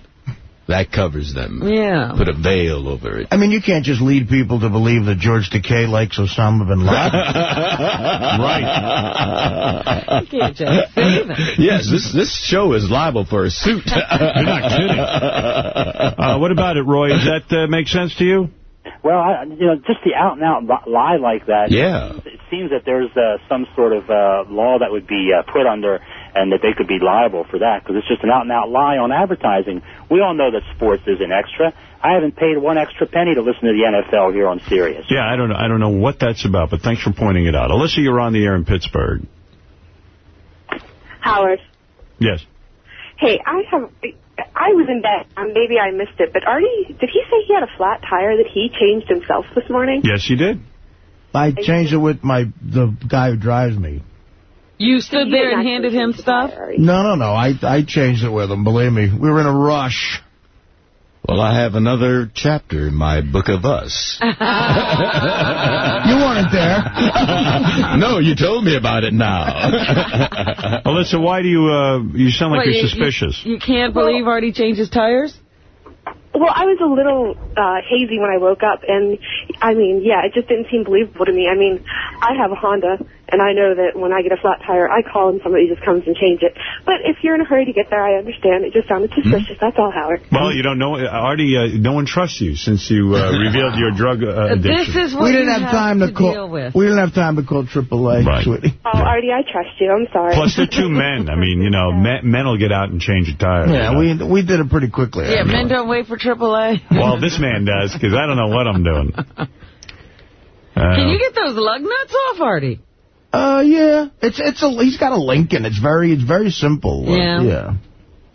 That covers them. Yeah. Put a veil over it. I mean, you can't just lead people to believe that George Takei likes Osama bin Laden. right. You can't just say that. yes, this this show is liable for a suit. You're not kidding. Uh, what about it, Roy? Does that uh, make sense to you? Well, I, you know, just the out-and-out li- lie like that. Yeah. It seems that there's uh, some sort of uh, law that would be uh, put under and that they could be liable for that because it's just an out-and-out lie on advertising. We all know that sports is an extra. I haven't paid one extra penny to listen to the NFL here on Sirius. Yeah, I don't know. I don't know what that's about, but thanks for pointing it out. Alyssa, you're on the air in Pittsburgh. Howard. Yes. Hey, I have. I was in bed. Um, maybe I missed it, but Artie, did he say he had a flat tire that he changed himself this morning? Yes, he did. I changed it with my the guy who drives me. You stood there and handed him stuff? No, no, no. I I changed it with him. Believe me, we were in a rush. Well, I have another chapter in my book of us. You weren't there. no, you told me about it now. Alyssa, why do you uh, you sound like What, you're you- suspicious? You can't believe Artie changed his tires? Well, I was a little uh, hazy when I woke up, and I mean, yeah, it just didn't seem believable to me. I mean, I have a Honda, and I know that when I get a flat tire, I call and somebody just comes and change it. But if you're in a hurry to get there, I understand. It just sounded suspicious. That's all, Howard. Well, you don't know. Artie, uh, no one trusts you since you uh, revealed your drug uh, addiction. This is what we didn't you have time to, to call. deal with. We didn't have time to call AAA, Right. sweetie. Oh, Artie, I trust you. I'm sorry. Plus, they're two men. I mean, you know, men, men will get out and change a tire. Yeah, you know. we we did it pretty quickly. Yeah, men don't wait for AAA. Well, this man does, because I don't know what I'm doing. Uh, Can you get those lug nuts off, Artie? Uh, yeah. It's it's a he's got a Lincoln. It's very it's very simple. Uh, Yeah.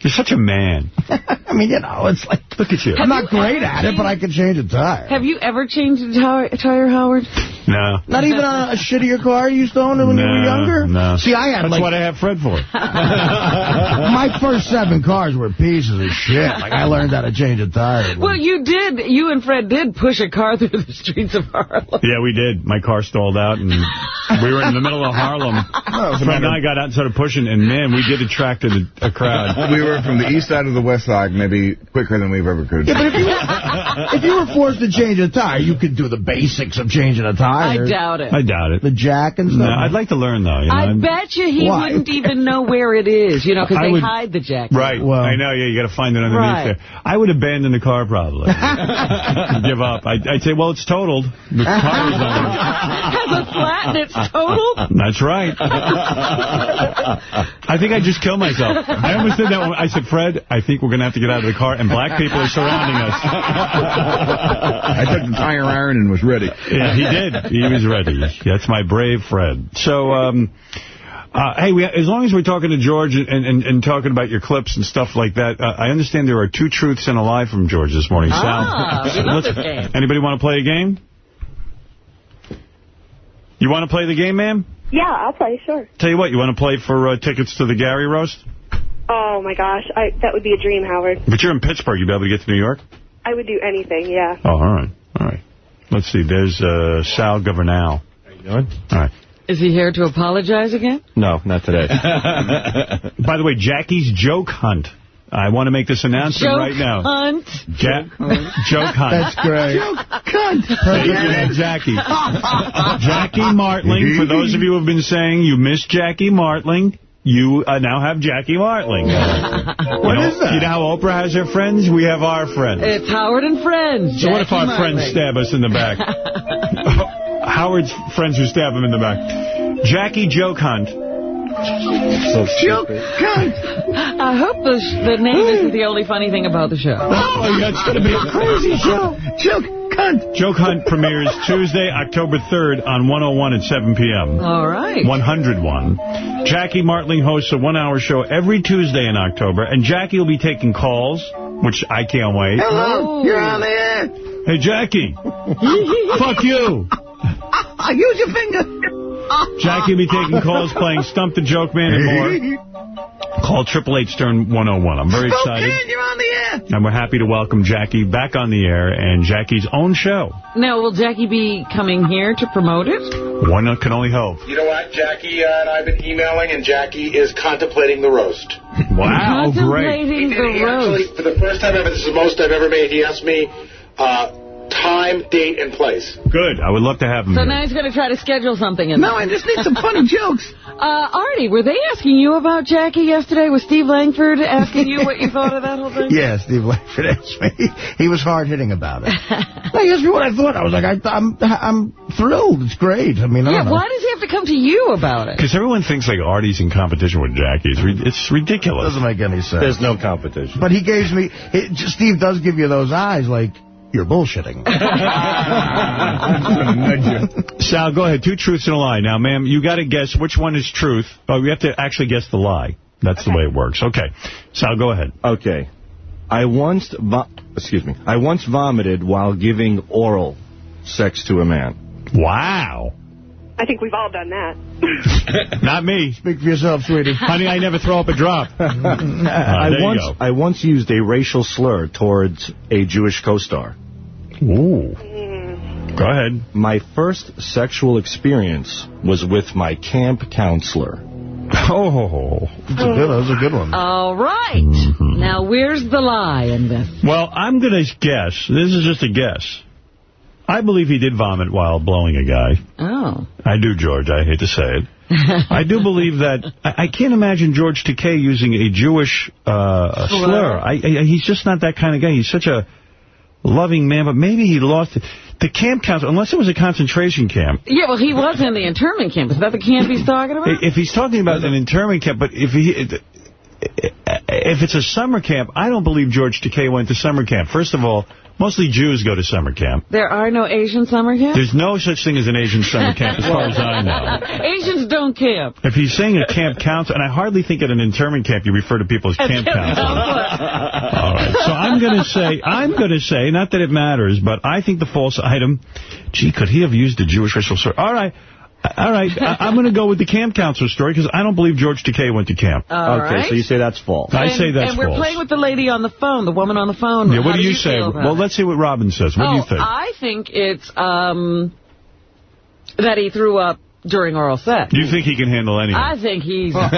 Yeah. You're such a man. I mean, you know, it's like look at you. I'm not great at it, but I can change a tire. Have you ever changed a tire, tire Howard? No. Not even on a shittier car you used to own when you were younger. No. See, I had That's like what I have Fred for. my first seven cars were pieces of shit. Like I learned how to change a tire. Well, you did. You and Fred did push a car through the streets of Harlem. Yeah, we did. My car stalled out, and we were in the middle of Harlem. Fred and I got out and started pushing, and man, we did attract a, a crowd. We were from the east side of the west side, maybe quicker than we've ever could. Yeah, but if you if you were forced to change a tire, you could do the basics of changing a tire. I doubt it. I doubt it. The jack and No, stuff. I'd like to learn, though. You know? I I'm- bet you he Why? wouldn't even know where it is, you know, because they would- hide the jack. Right. Well, I know, yeah, you got to find it underneath Right. there. I would abandon the car probably. Give up. I'd, I'd say, well, it's totaled. The tire's on it. Has a flat and it's totaled? That's right. I think I'd just kill myself. I almost did that when I said, Fred, I think we're going to have to get out of the car, and black people are surrounding us. I took the tire iron and was ready. Yeah, he did. He was ready. That's my brave Fred. So, um, Uh, hey, we, as long as we're talking to George and, and, and talking about your clips and stuff like that, uh, I understand there are two truths and a lie from George this morning. Ah, Sal, we love this game. Anybody want to play a game? You want to play the game, ma'am? Yeah, I'll play, sure. Tell you what, you want to play for uh, tickets to the Gary Roast? Oh, my gosh. I That would be a dream, Howard. But you're in Pittsburgh. You'll be able to get to New York? I would do anything, yeah. Oh, all right. All right. Let's see. There's uh, Sal Governale. How you doing? All right. Is he here to apologize again? No, not today. By the way, Jackie's Joke Hunt. I want to make this announcement Joke right now. Joke Hunt. Ja joke Hunt. That's great. Joke Thank you, Jackie. Jackie Martling, for those of you who have been saying you miss Jackie Martling, you uh, now have Jackie Martling. what is that? You know how Oprah has her friends? We have our friends. It's Howard and Friends. So what if our Jackie friends stab us in the back? Howard's friends who stab him in the back. Jackie Joke Hunt. Joke Hunt. I hope the, sh the name isn't the only funny thing about the show. Oh, yeah, it's going to be a crazy show. Joke Hunt. Joke Hunt premieres Tuesday, October 3rd on 101 at 7 p.m. All right. 101. Jackie Martling hosts a one-hour show every Tuesday in October, and Jackie will be taking calls, which I can't wait. Oh. Hello, you're on the air. Hey, Jackie. Fuck you. Use your finger. Jackie will be taking calls, playing Stump the Joke Man and more. Call 888 Stern 101. I'm very excited. you're on the air. And we're happy to welcome Jackie back on the air and Jackie's own show. Now, will Jackie be coming here to promote it? One can only hope. You know what? Jackie uh, and I have been emailing, and Jackie is contemplating the roast. Wow, Contemplating He- the he actually, roast. for the first time ever, this is the most I've ever made. He asked me uh, time, date, and place. Good. I would love to have him So here. now he's going to try to schedule something. In No, I just need some funny jokes. Uh, Artie, were they asking you about Jackie yesterday? Was Steve Langford asking you what you thought of that whole thing? Yeah, Steve Langford asked me. He was hard-hitting about it. he asked me what I thought. I was like, I, I'm I'm thrilled. It's great. I mean, I Yeah, don't know. why does he have to come to you about it? Because everyone thinks like Artie's in competition with Jackie. It's, ri- it's ridiculous. doesn't make any sense. There's no competition. But he gives me, it, Steve does give you those eyes like, you're bullshitting. Sal, go ahead. Two truths and a lie. Now, ma'am, you got to guess which one is truth. Oh, you have to actually guess the lie. That's the way it works. Okay. Sal, go ahead. Okay. I once, vo- excuse me, I once vomited while giving oral sex to a man. Wow. I think we've all done that. Not me. Speak for yourself, sweetie. Honey, I never throw up a drop. I Uh, there you once, go. I once used a racial slur towards a Jewish co-star. Ooh. Mm. Go ahead. My first sexual experience was with my camp counselor. Oh. That's a good, that was a good one. All right. Mm-hmm. Now, where's the lie in this? Well, I'm going to guess. This is just a guess. I believe he did vomit while blowing a guy. Oh. I do, George. I hate to say it. I do believe that. I, I can't imagine George Takei using a Jewish uh, Slur. slur. I, I, he's just not that kind of guy. He's such a loving man, but maybe he lost it. The camp counselor, unless it was a concentration camp, Yeah, well, he was in the internment camp. Is that the camp he's talking about? if he's talking about an internment camp, but if he... If it's a summer camp, I don't believe George Takei went to summer camp. First of all, mostly Jews go to summer camp. There are no Asian summer camps? There's no such thing as an Asian summer camp, as far as I know. Asians don't camp. If he's saying a camp counselor, and I hardly think at an internment camp you refer to people as camp counselors. All right. So I'm going to say, I'm going to say, not that it matters, but I think the false item, gee, could he have used a Jewish racial slur? All right. All right, I, I'm going to go with the camp counselor story because I don't believe George Takei went to camp. All okay, right. so you say that's false. I say that's false. And we're false. playing with the lady on the phone, the woman on the phone. yeah, what How do you, you say? Well, let's see what Robin says. What oh, do you think? I think it's um that he threw up during oral sex. you think he can handle anything? I think he's... a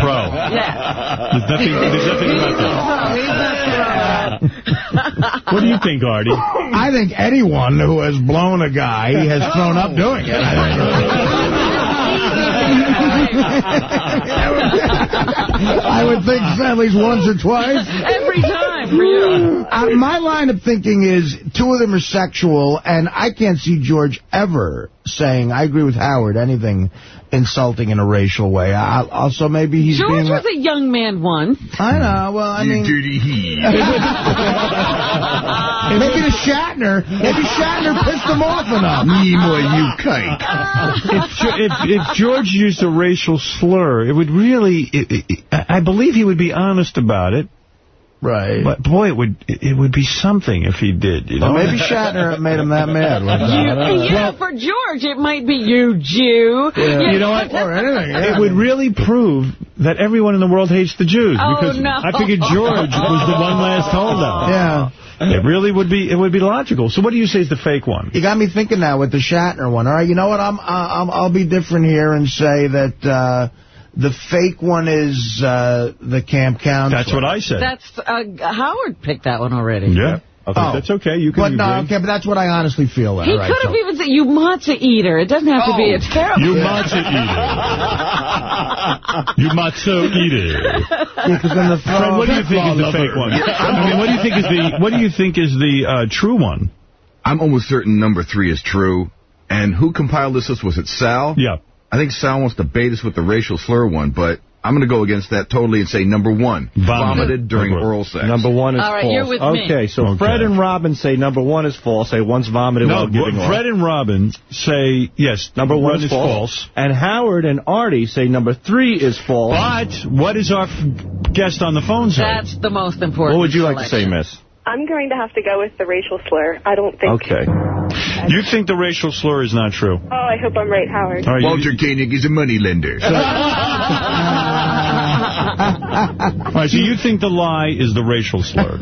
pro. yeah. There's nothing, there's nothing about He's not that. What do you think, Artie? I think anyone who has blown a guy has thrown up doing it. I would think at least once or twice. Every time. Line for you. Uh, my line of thinking is two of them are sexual, and I can't see George ever saying, I agree with Howard, anything insulting in a racial way. I, also, maybe he's George being... was a young man once. I know. Well, I mean... dirty he. maybe the Shatner. Maybe Shatner pissed him off enough. Nimoy, you kike. if, if, if George used a racial slur, it would really, it, it, I believe he would be honest about it. Right. But boy, it would it would be something if he did. You know? Well, maybe Shatner made him that mad. wasn't it? I know. You, yeah, for George, it might be you, Jew. Yeah. You know what? Or anything. It would really prove that everyone in the world hates the Jews. Oh, because no. I figured George was the one last holdout. Yeah. It really would be it would be logical. So what do you say is the fake one? You got me thinking now with the Shatner one. All right, you know what? I'm, I'm I'll be different here and say that uh, the fake one is uh, the camp counselor. That's what I said. That's uh, Howard picked that one already. yeah. Okay, Oh. that's okay. You can But no, agree. okay, but that's what I honestly feel. He all right, could have so- even said, you matzah eater. It doesn't have to be a terrible... You matzah eater. you matzah eater. Yeah, 'cause then the Fred, what do you think is the fake one? I mean, what do you think is the what do you think is the uh, true one? I'm almost certain number three is true. And who compiled this list? Was it Sal? Yeah. I think Sal wants to bait us with the racial slur one, but I'm going to go against that totally and say number one, vomited during Number- oral sex. Number one is All right, false. you're with me. okay, so Okay. Fred and Robin say number one is false. Say one's vomited No, while giving off. Fred and Robin say yes. Number one is is false. And Howard and Artie say number three is false. But what is our f- guest on the phone say? That's the most important what would you like to say, miss? I'm going to have to go with the racial slur. I don't think... Okay. You think the racial slur is not true? Oh, I hope I'm right, Howard. All right, you- Walter Koenig is a moneylender. all right, so you think the lie is the racial slur?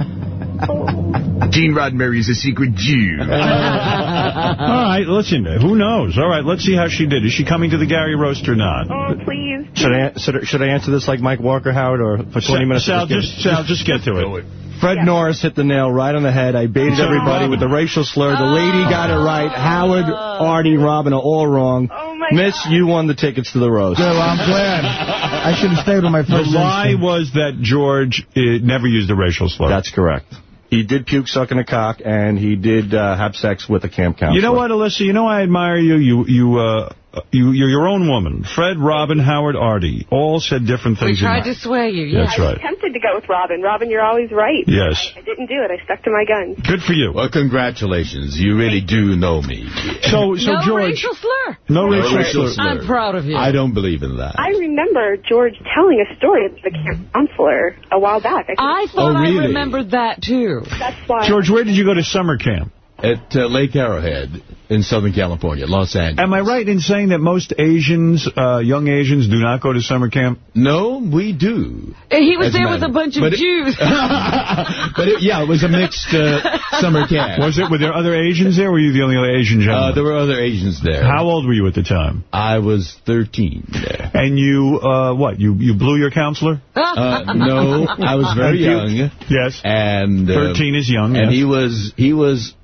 Gene Roddenberry is a secret Jew. All right, listen, who knows? All right, let's see how she did. Is she coming to the Gary Roast or not? Oh, please. Should I, should I- answer this like Mike Walker, Howard, or for 20 minutes? Sal, get- just, Sal, just get to it. Fred Norris hit the nail right on the head. I baited So everybody with the racial slur. The lady got it right. Howard, Artie, Robin are all wrong. Oh, Miss, God. you won the tickets to the roast. Good, well, I'm glad. I should have stayed with my first The first lie instinct. was that George uh, never used a racial slur. That's correct. He did puke sucking a cock, and he did uh, have sex with a camp counselor. You know what, Alyssa? You know I admire you. You you uh Uh, you you're your own woman. Fred, Robin, Howard, Artie all said different things. in tried to sway you, yeah. That's I was right. tempted to go with Robin. Robin, you're always right. Yes. I, I didn't do it. I stuck to my guns. Good for you. Well, congratulations. You really do know me. So so no George, racial slur. no No racial racial slur. slur. I'm proud of you. I don't believe in that. I remember George telling a story of the camp counselor a while back. I, I thought Oh, really? I remembered that, too. that's why. George, where did you go to summer camp? At uh, Lake Arrowhead in Southern California, Los Angeles. Am I right in saying that most Asians, uh, young Asians, do not go to summer camp? No, we do. And he was there with a bunch of but it- Jews. but it, yeah, it was a mixed uh, summer camp. Was it? Were there other Asians there? Or were you the only other Asian Uh, gentleman? there were other Asians there. How old were you at the time? I was 13 there. And you, uh, what? You you blew your counselor? Uh, no, I was very young. Yes. And uh, 13 is young. And yes. he was he was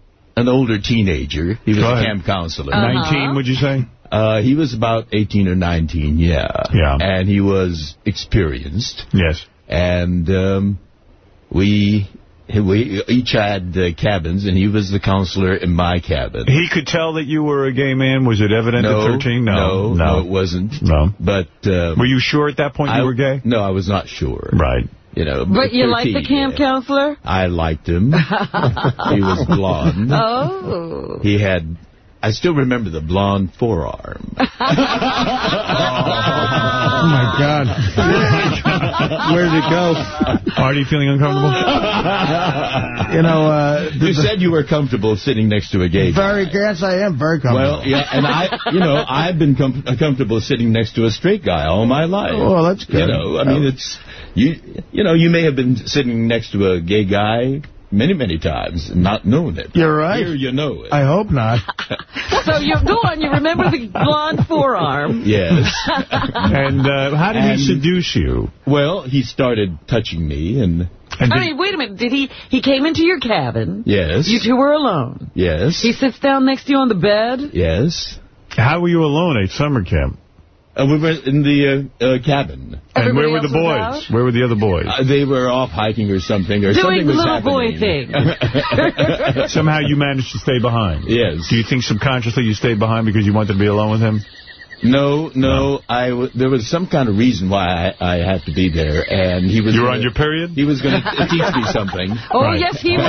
an older teenager. He was a camp counselor. Uh-huh. 19, would you say? Uh, he was about 18 or 19, yeah. Yeah. And he was experienced. Yes. And um, we we each had uh, cabins, and he was the counselor in my cabin. He could tell that you were a gay man. Was it evident no, at 13? no, no, no, it wasn't. No. But uh, Were you sure at that point I, you were gay? No, I was not sure. Right. You know, but you liked the camp yeah. counselor? I liked him. he was blonde. Oh. He had, I still remember the blonde forearm. Oh, my God. Where did it go? Are you feeling uncomfortable? You know, uh, you said you were comfortable sitting next to a gay guy. very, yes, I am very comfortable. Well, yeah, and I, you know, I've been com comfortable sitting next to a straight guy all my life. Oh, that's good. You know, I mean, it's, you, you know, you may have been sitting next to a gay guy many, many times not known it. You're right. Here you know it. I hope not. So you go on, you remember the blonde forearm. Yes. and uh, how did And- he seduce you? Well, he started touching me and... And I mean, wait a minute. Did he, he came into your cabin. Yes. You two were alone. Yes. He sits down next to you on the bed. Yes. how were you alone at summer camp? Uh, we were in the uh, uh, cabin. and where were the boys? Where were the other boys? Uh, they were off hiking or something, or Doing something was little happening. boy things. Somehow you managed to stay behind. Yes. Do you think subconsciously you stayed behind because you wanted to be alone with him? No, no, I w there was some kind of reason why I, I had to be there, and he was. You were on your period? He was going to teach me something. Oh, yes, he was.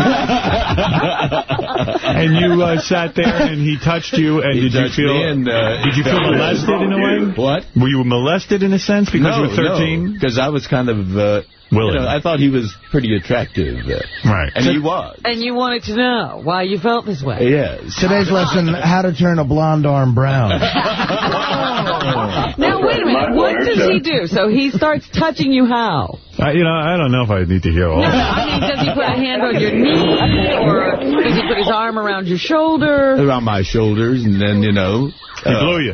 and you uh, sat there and he touched you and He did you feel me and, uh, did you feel felt molested in a way? What? Were you molested in a sense because no, you were 13? because I was kind of. Uh, Willing. You know, I thought he was pretty attractive. Right. And he was. And you wanted to know why you felt this way. Yes. Today's lesson, how to turn a blonde arm brown. Now, wait a minute. What does he do? So he starts touching you how? Uh, you know, I don't know if I need to hear all No, that. I mean, does he put a hand on your knee, or does he put his arm around your shoulder? Around my shoulders, and then, you know... He blew you.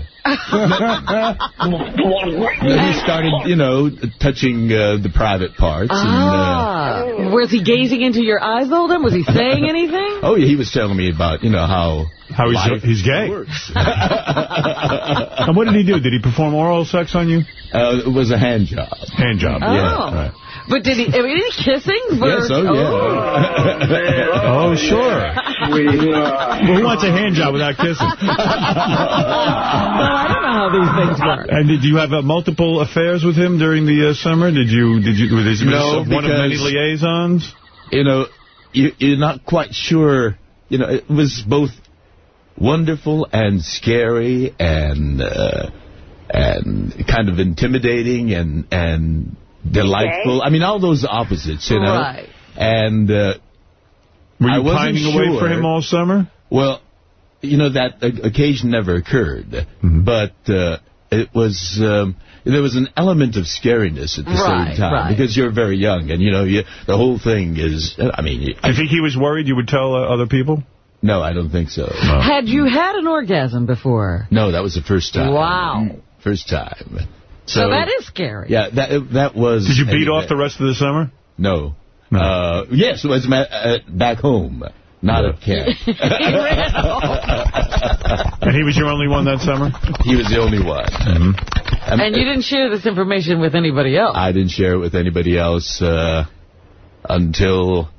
he started, you know, touching uh, the private parts. And, uh, Ah. Was he gazing into your eyes the whole time? Was he saying anything? oh, yeah, he was telling me about, you know, how... How he's, life he's gay. works. and what did he do? Did he perform oral sex on you? Uh, it was a hand job. Hand job. Oh. Yeah. Right. But did he, I mean, any kissing? For, Yes, oh, yeah. Oh, sure. well, who wants a hand job without kissing? I don't know how these things work. And did you have uh, multiple affairs with him during the uh, summer? Did you? Did you? Was this No, one of many liaisons? You know, you, you're not quite sure. You know, it was both wonderful and scary and uh, and kind of intimidating and and delightful. I mean, all those opposites, you know. Right. And uh, Were I you wasn't pining sure. away for him all summer? Well, you know, that o- occasion never occurred, Mm-hmm. but uh, it was. Um, there was an element of scariness at the Right, same time right. because you're very young, and you know, you, the whole thing is. I mean, you, I think he was worried you would tell uh, other people. no, I don't think so. Had you had an orgasm before? No, that was the first time. Wow. First time. So, that is scary. Yeah, that that was. Did you beat an off the rest of the summer? No. Uh, yes, it was ma- uh, back home, not at camp. And he was your only one that summer? he was the only one. Mm-hmm. And you didn't share this information with anybody else. I didn't share it with anybody else uh, until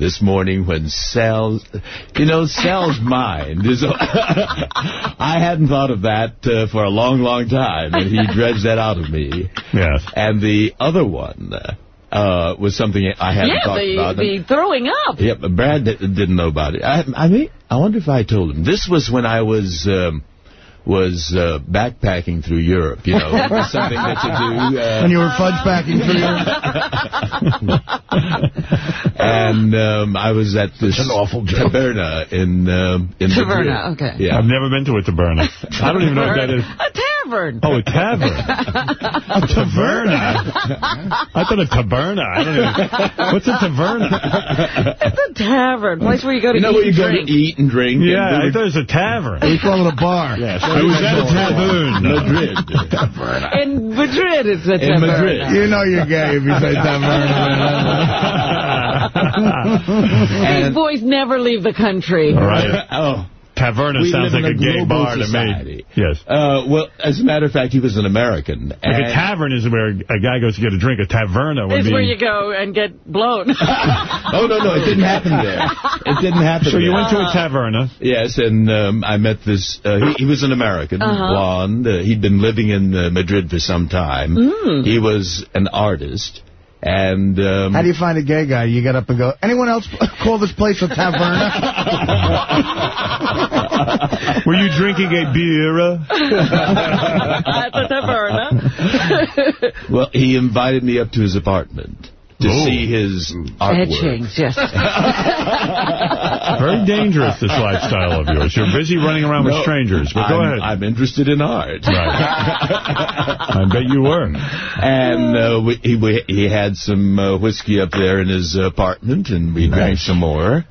this morning when Sal's, you know, Sal's mind is. I hadn't thought of that uh, for a long, long time, and he dredged that out of me. Yes. And the other one uh, was something I hadn't yeah, talked the, about. the throwing up. Yep, Brad didn't know about it. I, I mean, I wonder if I told him. This was when I was um, was uh, backpacking through Europe. You know, it something that you do. Uh, When you were fudge packing through Europe. and um, I was at this an awful joke. taberna in um, in Taberna, okay. Yeah. I've never been to a taberna. I don't even know what that is. A tavern. Oh, a tavern. a taverna. I thought a taberna. I don't even, what's a taverna? It's a tavern, place where you go to You know eat where you and go drink. to eat and drink? Yeah, and I thought it was a tavern. We call it a bar. Yes. I was at a tavern. Madrid. In Madrid, it's a tavern. In. Madrid. You know you're gay if you say taverna. These boys never leave the country. Right. Oh. Taverna We sounds like in a gay global bar to me. Yes. Uh, well, as a matter of fact, he was an American. Like a tavern is where a guy goes to get a drink. A taverna would It's be... where you go and get blown. oh, no, no, it didn't happen there. It didn't happen So you went to a taverna. Yes, and um, I met this, uh, he, he was an American, Uh-huh. blonde. Uh, he'd been living in uh, Madrid for some time. Mm. He was an artist. And um, How do you find a gay guy? You get up and go, anyone else call this place a taverna? Were you drinking a beer? At the taverna. well, he invited me up to his apartment to Oh. see his artwork. Etchings, yes. Very dangerous, this lifestyle of yours. You're busy running around with strangers. But go I'm, ahead. I'm interested in art. I bet you were. And uh, we, he, we, he had some uh, whiskey up there in his apartment, and we drank some more.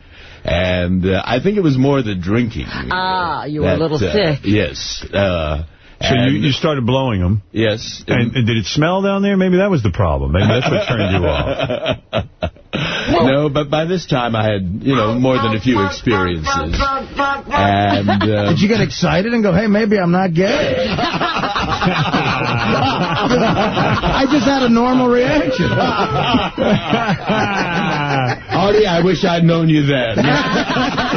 And uh, I think it was more the drinking. Ah, you were a little uh, sick. Yes. So you, you started blowing them. Yes. And, and did it smell down there? Maybe that was the problem. Maybe that's what turned you off. no, but by this time I had, you know, more than a few experiences. And uh, Did you get excited and go, hey, maybe I'm not gay? I just had a normal reaction. Artie, I wish I'd known you then.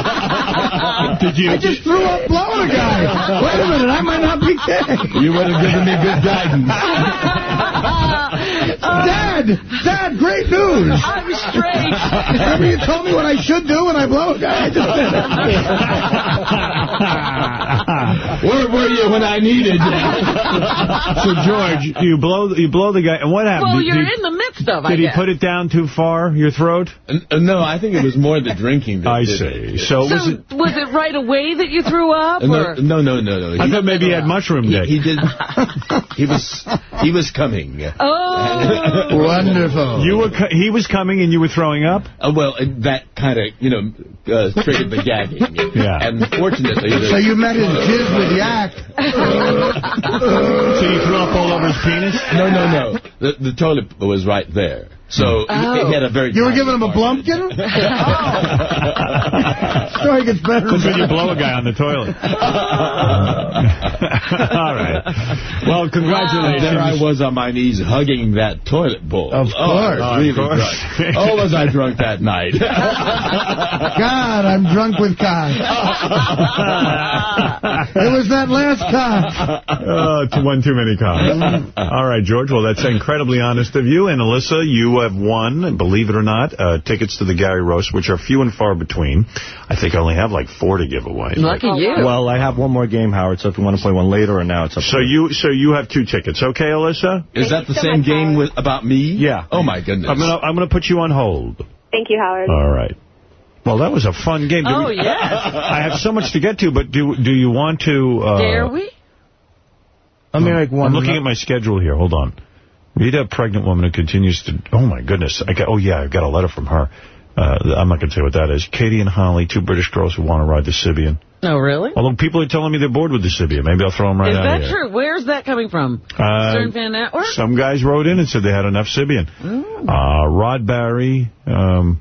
Um, did you? I just threw up blowing a guy. Wait a minute, I might not be gay. You would have given me good guidance. Dad! Dad, great news! I'm straight. Remember you told me what I should do when I blow a guy? I just did it. Where were you when I needed you? so, George, you blow you blow the guy, and what happened? Well, Did- you're did, in the midst of, I Did he guess. put it down too far, your throat? Uh, No, I think it was more the drinking that I did see. it. So, So was it... was it right away that you threw up? No, or? no, no, no, no. I thought maybe he had mushroom he, day. he did. He was. He was coming. Oh. Wonderful. You were he was coming and you were throwing up? Uh, well, that kind of, you know, uh, triggered the gagging. Yeah. And fortunately, the, So you met his jizz with yak. So you threw up all over his penis? no, no, no. The, the toilet was right there. So he, he oh. had a very. You were giving him a part. blumpkin? Oh. Story gets better. That's when you blow a guy on the toilet. all right. Well, And congratulations. there I was on my knees hugging that toilet bowl. Of Oh, course. really Of course. drunk. Oh, was I drunk that night? God, I'm drunk with cock. it was that last cock. Oh, uh, it's one too many comments. All right, George. Well, that's incredibly honest of you. And Alyssa, you uh, have won, believe it or not, uh, tickets to the Gary Roast, which are few and far between. I think I only have like four to give away. Lucky you. Well, I have one more game, Howard, so if you want to play one later or now, it's up So to you. you, so you have two tickets, okay, Alyssa? Is that the same game with about me? Yeah. Oh, my goodness. I'm gonna, I'm gonna put you on hold. Thank you, Howard. All right. Well, that was a fun game. Do Oh, we- yes. I have so much to get to, but do do you want to? Uh, Dare we? Let me make one. I'm looking at my schedule here. Hold on. Read a pregnant woman who continues to... Oh, my goodness. I got, oh, yeah, I've got a letter from her. Uh, I'm not going to say what that is. Katie and Holly, two British girls who want to ride the Sybian. Oh, really? Although people are telling me they're bored with the Sybian. Maybe I'll throw them right Is out that of here. true? Where's that coming from? Uh, Stern Fan Network? Some guys wrote in and said they had enough Sybian. Uh, Rod Barry... Um,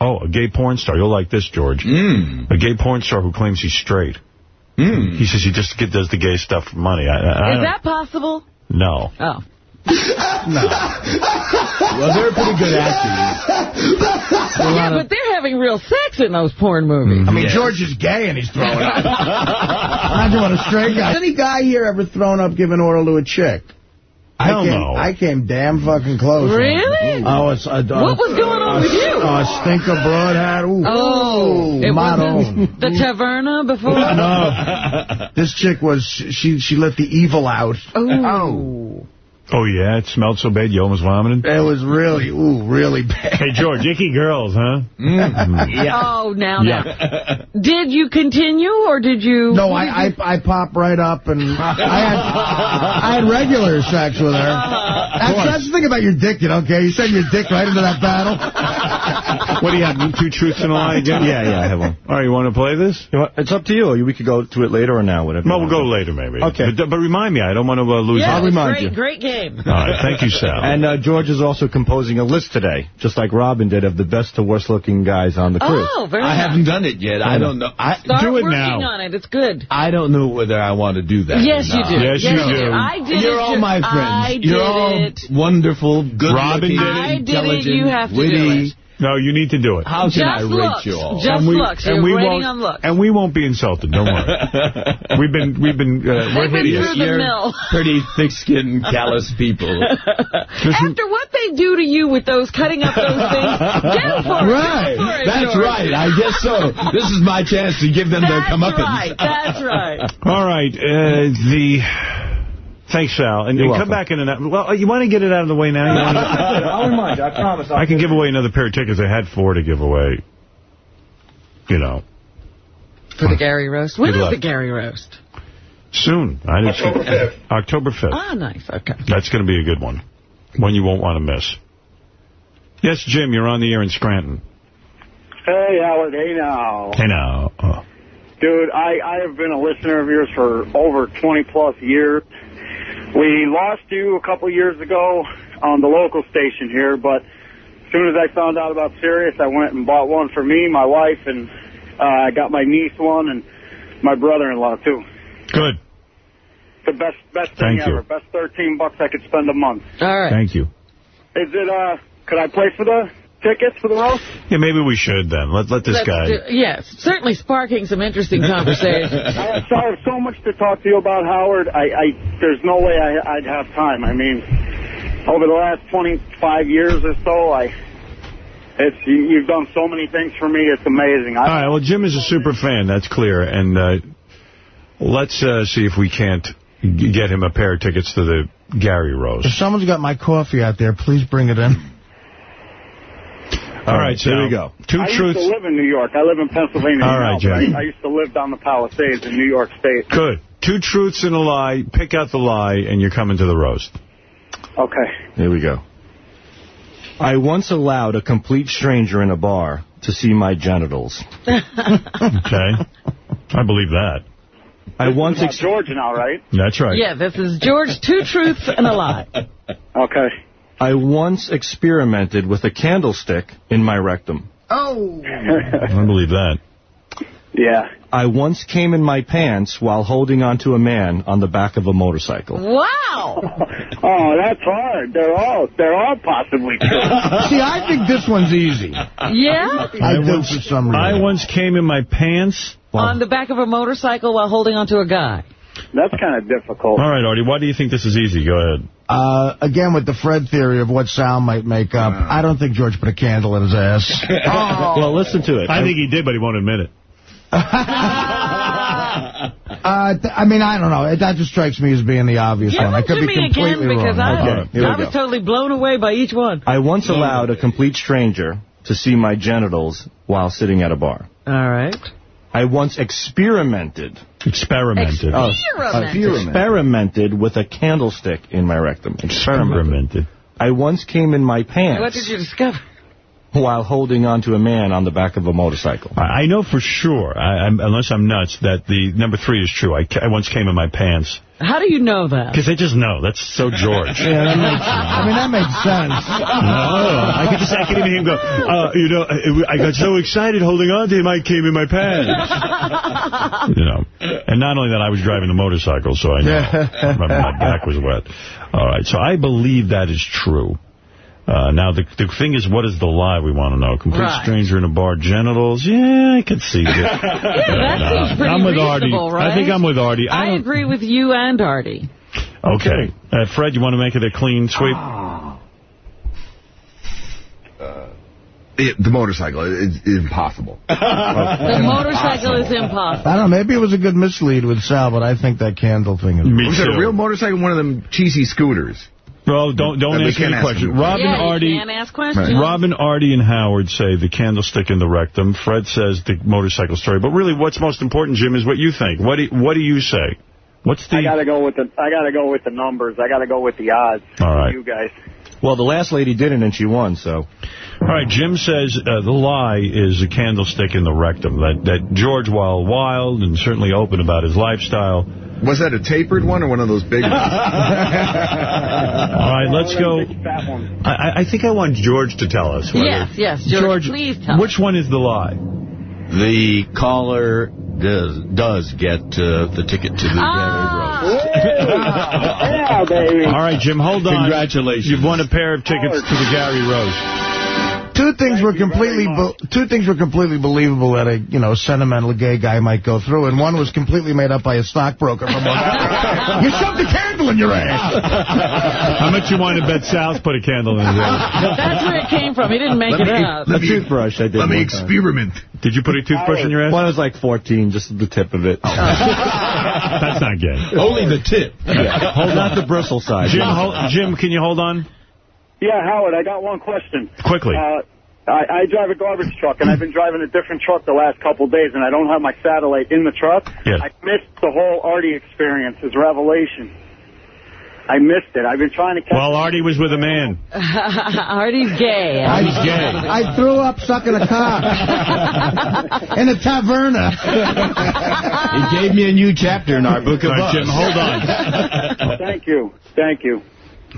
oh, a gay porn star. You'll like this, George. Mm. A gay porn star who claims he's straight. Mm. He says he just get, does the gay stuff for money. I, I, I Is don't- that possible? No. Oh. Well, they're pretty good actors. Yeah, but they're having real sex in those porn movies. I mean, George is gay and he's throwing up. Imagine what a straight guy. Has any guy here ever thrown up giving oral to a chick? Hell I came, no. I came damn fucking close. Really? Mm. Oh, it's a, What was going on with you? A stinker broad hat. Ooh. Oh, it Maroon. wasn't the Taverna before? No. This chick was, she she let the evil out. Oh. oh. Oh, yeah? It smelled so bad you almost vomited? It was really, ooh, really bad. Hey, George, icky girls, huh? Yeah. Oh, now, now. Did you continue, or did you... No, I, I I pop right up, and I had I had regular sex with her. That's, that's the thing about your dick, you don't care. You send your dick right into that battle. What do you have, two truths and a lie again? Yeah, yeah, I have one. All right, you want to play this? You want, it's up to you. We could go to it later or now, whatever. Well, we'll go want. later, maybe. Okay. But, but remind me, I don't want to uh, lose Yeah, it. I'll remind great, you. great game. All right, thank you, Sal. And uh, George is also composing a list today, just like Robin did, of the best to worst looking guys on the crew. Oh, very I nice. haven't done it yet. I don't know. I Start Do it working now. on it. It's good. I don't know whether I want to do that. Yes, you do. Yes, you do. I did You're it. all my friends. I did You're all it. wonderful, good Robin looking, did it. I did it. You have to do it. No, you need to do it. How can I Just rate looks. you all? Just and we, looks. and You're we rating won't, on looks. And we won't be insulted. Don't worry. we've been, we've been, uh, we're been hideous. the You're mill. pretty thick-skinned, callous people. After what they do to you with those cutting up those things, go for it. Right. For it, That's George. right. I guess so. This is my chance to give them their That's comeuppance. right. That's right. All right, uh, the... Thanks, Sal. And, and come back in and... Well, you want to get it out of the way now? You wanna- I'll remind you. I promise. I can give away another pair of tickets. I had four to give away. You know, For the Gary Roast. When Good is luck. the Gary Roast? soon. I didn't October 5th. October 5th. Ah, nice. Okay. That's going to be a good one. One you won't want to miss. Yes, Jim, you're on the air in Scranton. Hey, Howard. Hey, now. Hey, now. Oh. Dude, I, I have been a listener of yours for over 20-plus years. We lost you a couple years ago on the local station here, but as soon as I found out about Sirius, I went and bought one for me, my wife, and uh, I got my niece one and my brother-in-law too. Good. The best best thing Thank you. ever. Best 13 bucks I could spend a month. All right. Thank you. Is it? uh Could I play for the tickets for the roast? Yeah, maybe we should then. Let let this Let's guy. do- yes, certainly sparking some interesting conversation. I have so, so much to talk to you about, Howard. I, I there's no way I, I'd have time. I mean, over the last 25 years or so, I it's you, you've done so many things for me. It's amazing. I, All right. Well, Jim is a super fan. That's clear. And uh, let's uh, see if we can't g- get him a pair of tickets to the Gary Rose. If someone's got my coffee out there, please bring it in. All right, so here we go. Two I truths. used to live in New York. I live in Pennsylvania All now, right, but I, I used to live down the Palisades in New York State. Good. Two truths and a lie. Pick out the lie, and you're coming to the roast. Okay. Here we go. I once allowed a complete stranger in a bar to see my genitals. Okay. I believe that. I once About George now, right? That's right. Yeah, this is George, two truths and a lie. Okay. I once experimented with a candlestick in my rectum. Oh. I believe that. Yeah. I once came in my pants while holding onto a man on the back of a motorcycle. Wow. Oh, that's hard. They're all they're all possibly true. See, I think this one's easy. Yeah? I do for some reason. I once came in my pants. On the back of a motorcycle while holding onto a guy. That's kind of difficult. All right, Artie, why do you think this is easy? Go ahead. Uh, again, with the Fred theory of what Sal might make up, I don't think George put a candle in his ass. Well, listen to it. I think he did, but he won't admit it. Uh, I mean, I don't know. That just strikes me as being the obvious Give one. I could to be me completely again wrong. I, Okay, here I was go. totally blown away by each one. I once allowed a complete stranger to see my genitals while sitting at a bar. All right. I once experimented. Experimented. Oh, Experimented. experimented with a candlestick in my rectum. Experimented. I once came in my pants What did you discover? While holding onto a man on the back of a motorcycle. I I know for sure, I, I'm, unless I'm nuts, that the number three is true. I, I once came in my pants. How do you know that? Because they just know. That's so George. Yeah, that makes, I mean, that makes sense. No, I could just, I could even hear him go, uh, you know, I I got so excited holding on to him, I came in my pants. you know, and not only that, I was driving the motorcycle, so I know. Remember, my back was wet. All right, so I believe that is true. Uh, now, the the thing is, what is the lie we want to know? Complete Right. stranger in a bar, genitals? Yeah, I could see that. Yeah, that No, seems pretty I'm with Artie. right? I think I'm with Artie. I I agree with you and Artie. Okay. Uh, Fred, you want to make it a clean sweep? It, the motorcycle is is impossible. The motorcycle is impossible. I don't know. Maybe it was a good mislead with Sal, but I think that candle thing is... Was it a real motorcycle? One of them cheesy scooters. Bro, don't don't ask any questions. Robin yeah, Artie. ask questions. Robin, Artie, and Howard say the candlestick in the rectum. Fred says the motorcycle story. But really, what's most important, Jim, is what you think. What do, what do you say? What's the... I gotta go with the I gotta go with the numbers. I gotta go with the odds. All right. You guys. Well, the last lady didn't, and she won, so... All right, Jim says uh, the lie is a candlestick in the rectum. That, that George, while wild and certainly open about his lifestyle... Was that a tapered one or one of those big ones? All right, let's go... I, I think I want George to tell us. whether- Yes, yes, George, please tell Which one is the lie? The caller does does get uh, the ticket to the Ah. yeah, baby. All right, Jim, hold on. Congratulations. You've won a pair of tickets to the Gary Roast. Two things were completely be- two things were completely believable that a you know sentimental gay guy might go through, and one was completely made up by a stockbroker from one. you shoved a candle in your ass. How much you want to bet Sal's put a candle in his ass? That's where it came from. He didn't make Let it me- up. A toothbrush I did Let me one time. experiment. Did you put a toothbrush in your ass? When I was like 14, just the tip of it. Oh. That's not gay. Only the tip. Hold not the bristle side. Jim, hold, Jim, can you hold on? Yeah, Howard, I got one question. Quickly. Uh, I, I drive a garbage truck, and I've been driving a different truck the last couple of days, and I don't have my satellite in the truck. Yes. I missed the whole Artie experience, his revelation. I missed it. I've been trying to catch Well, Artie was with a man. Artie's gay. He's gay. I threw up sucking a cock in a taverna. He gave me a new chapter in our book of All right, Jim, hold on. Thank you. Thank you.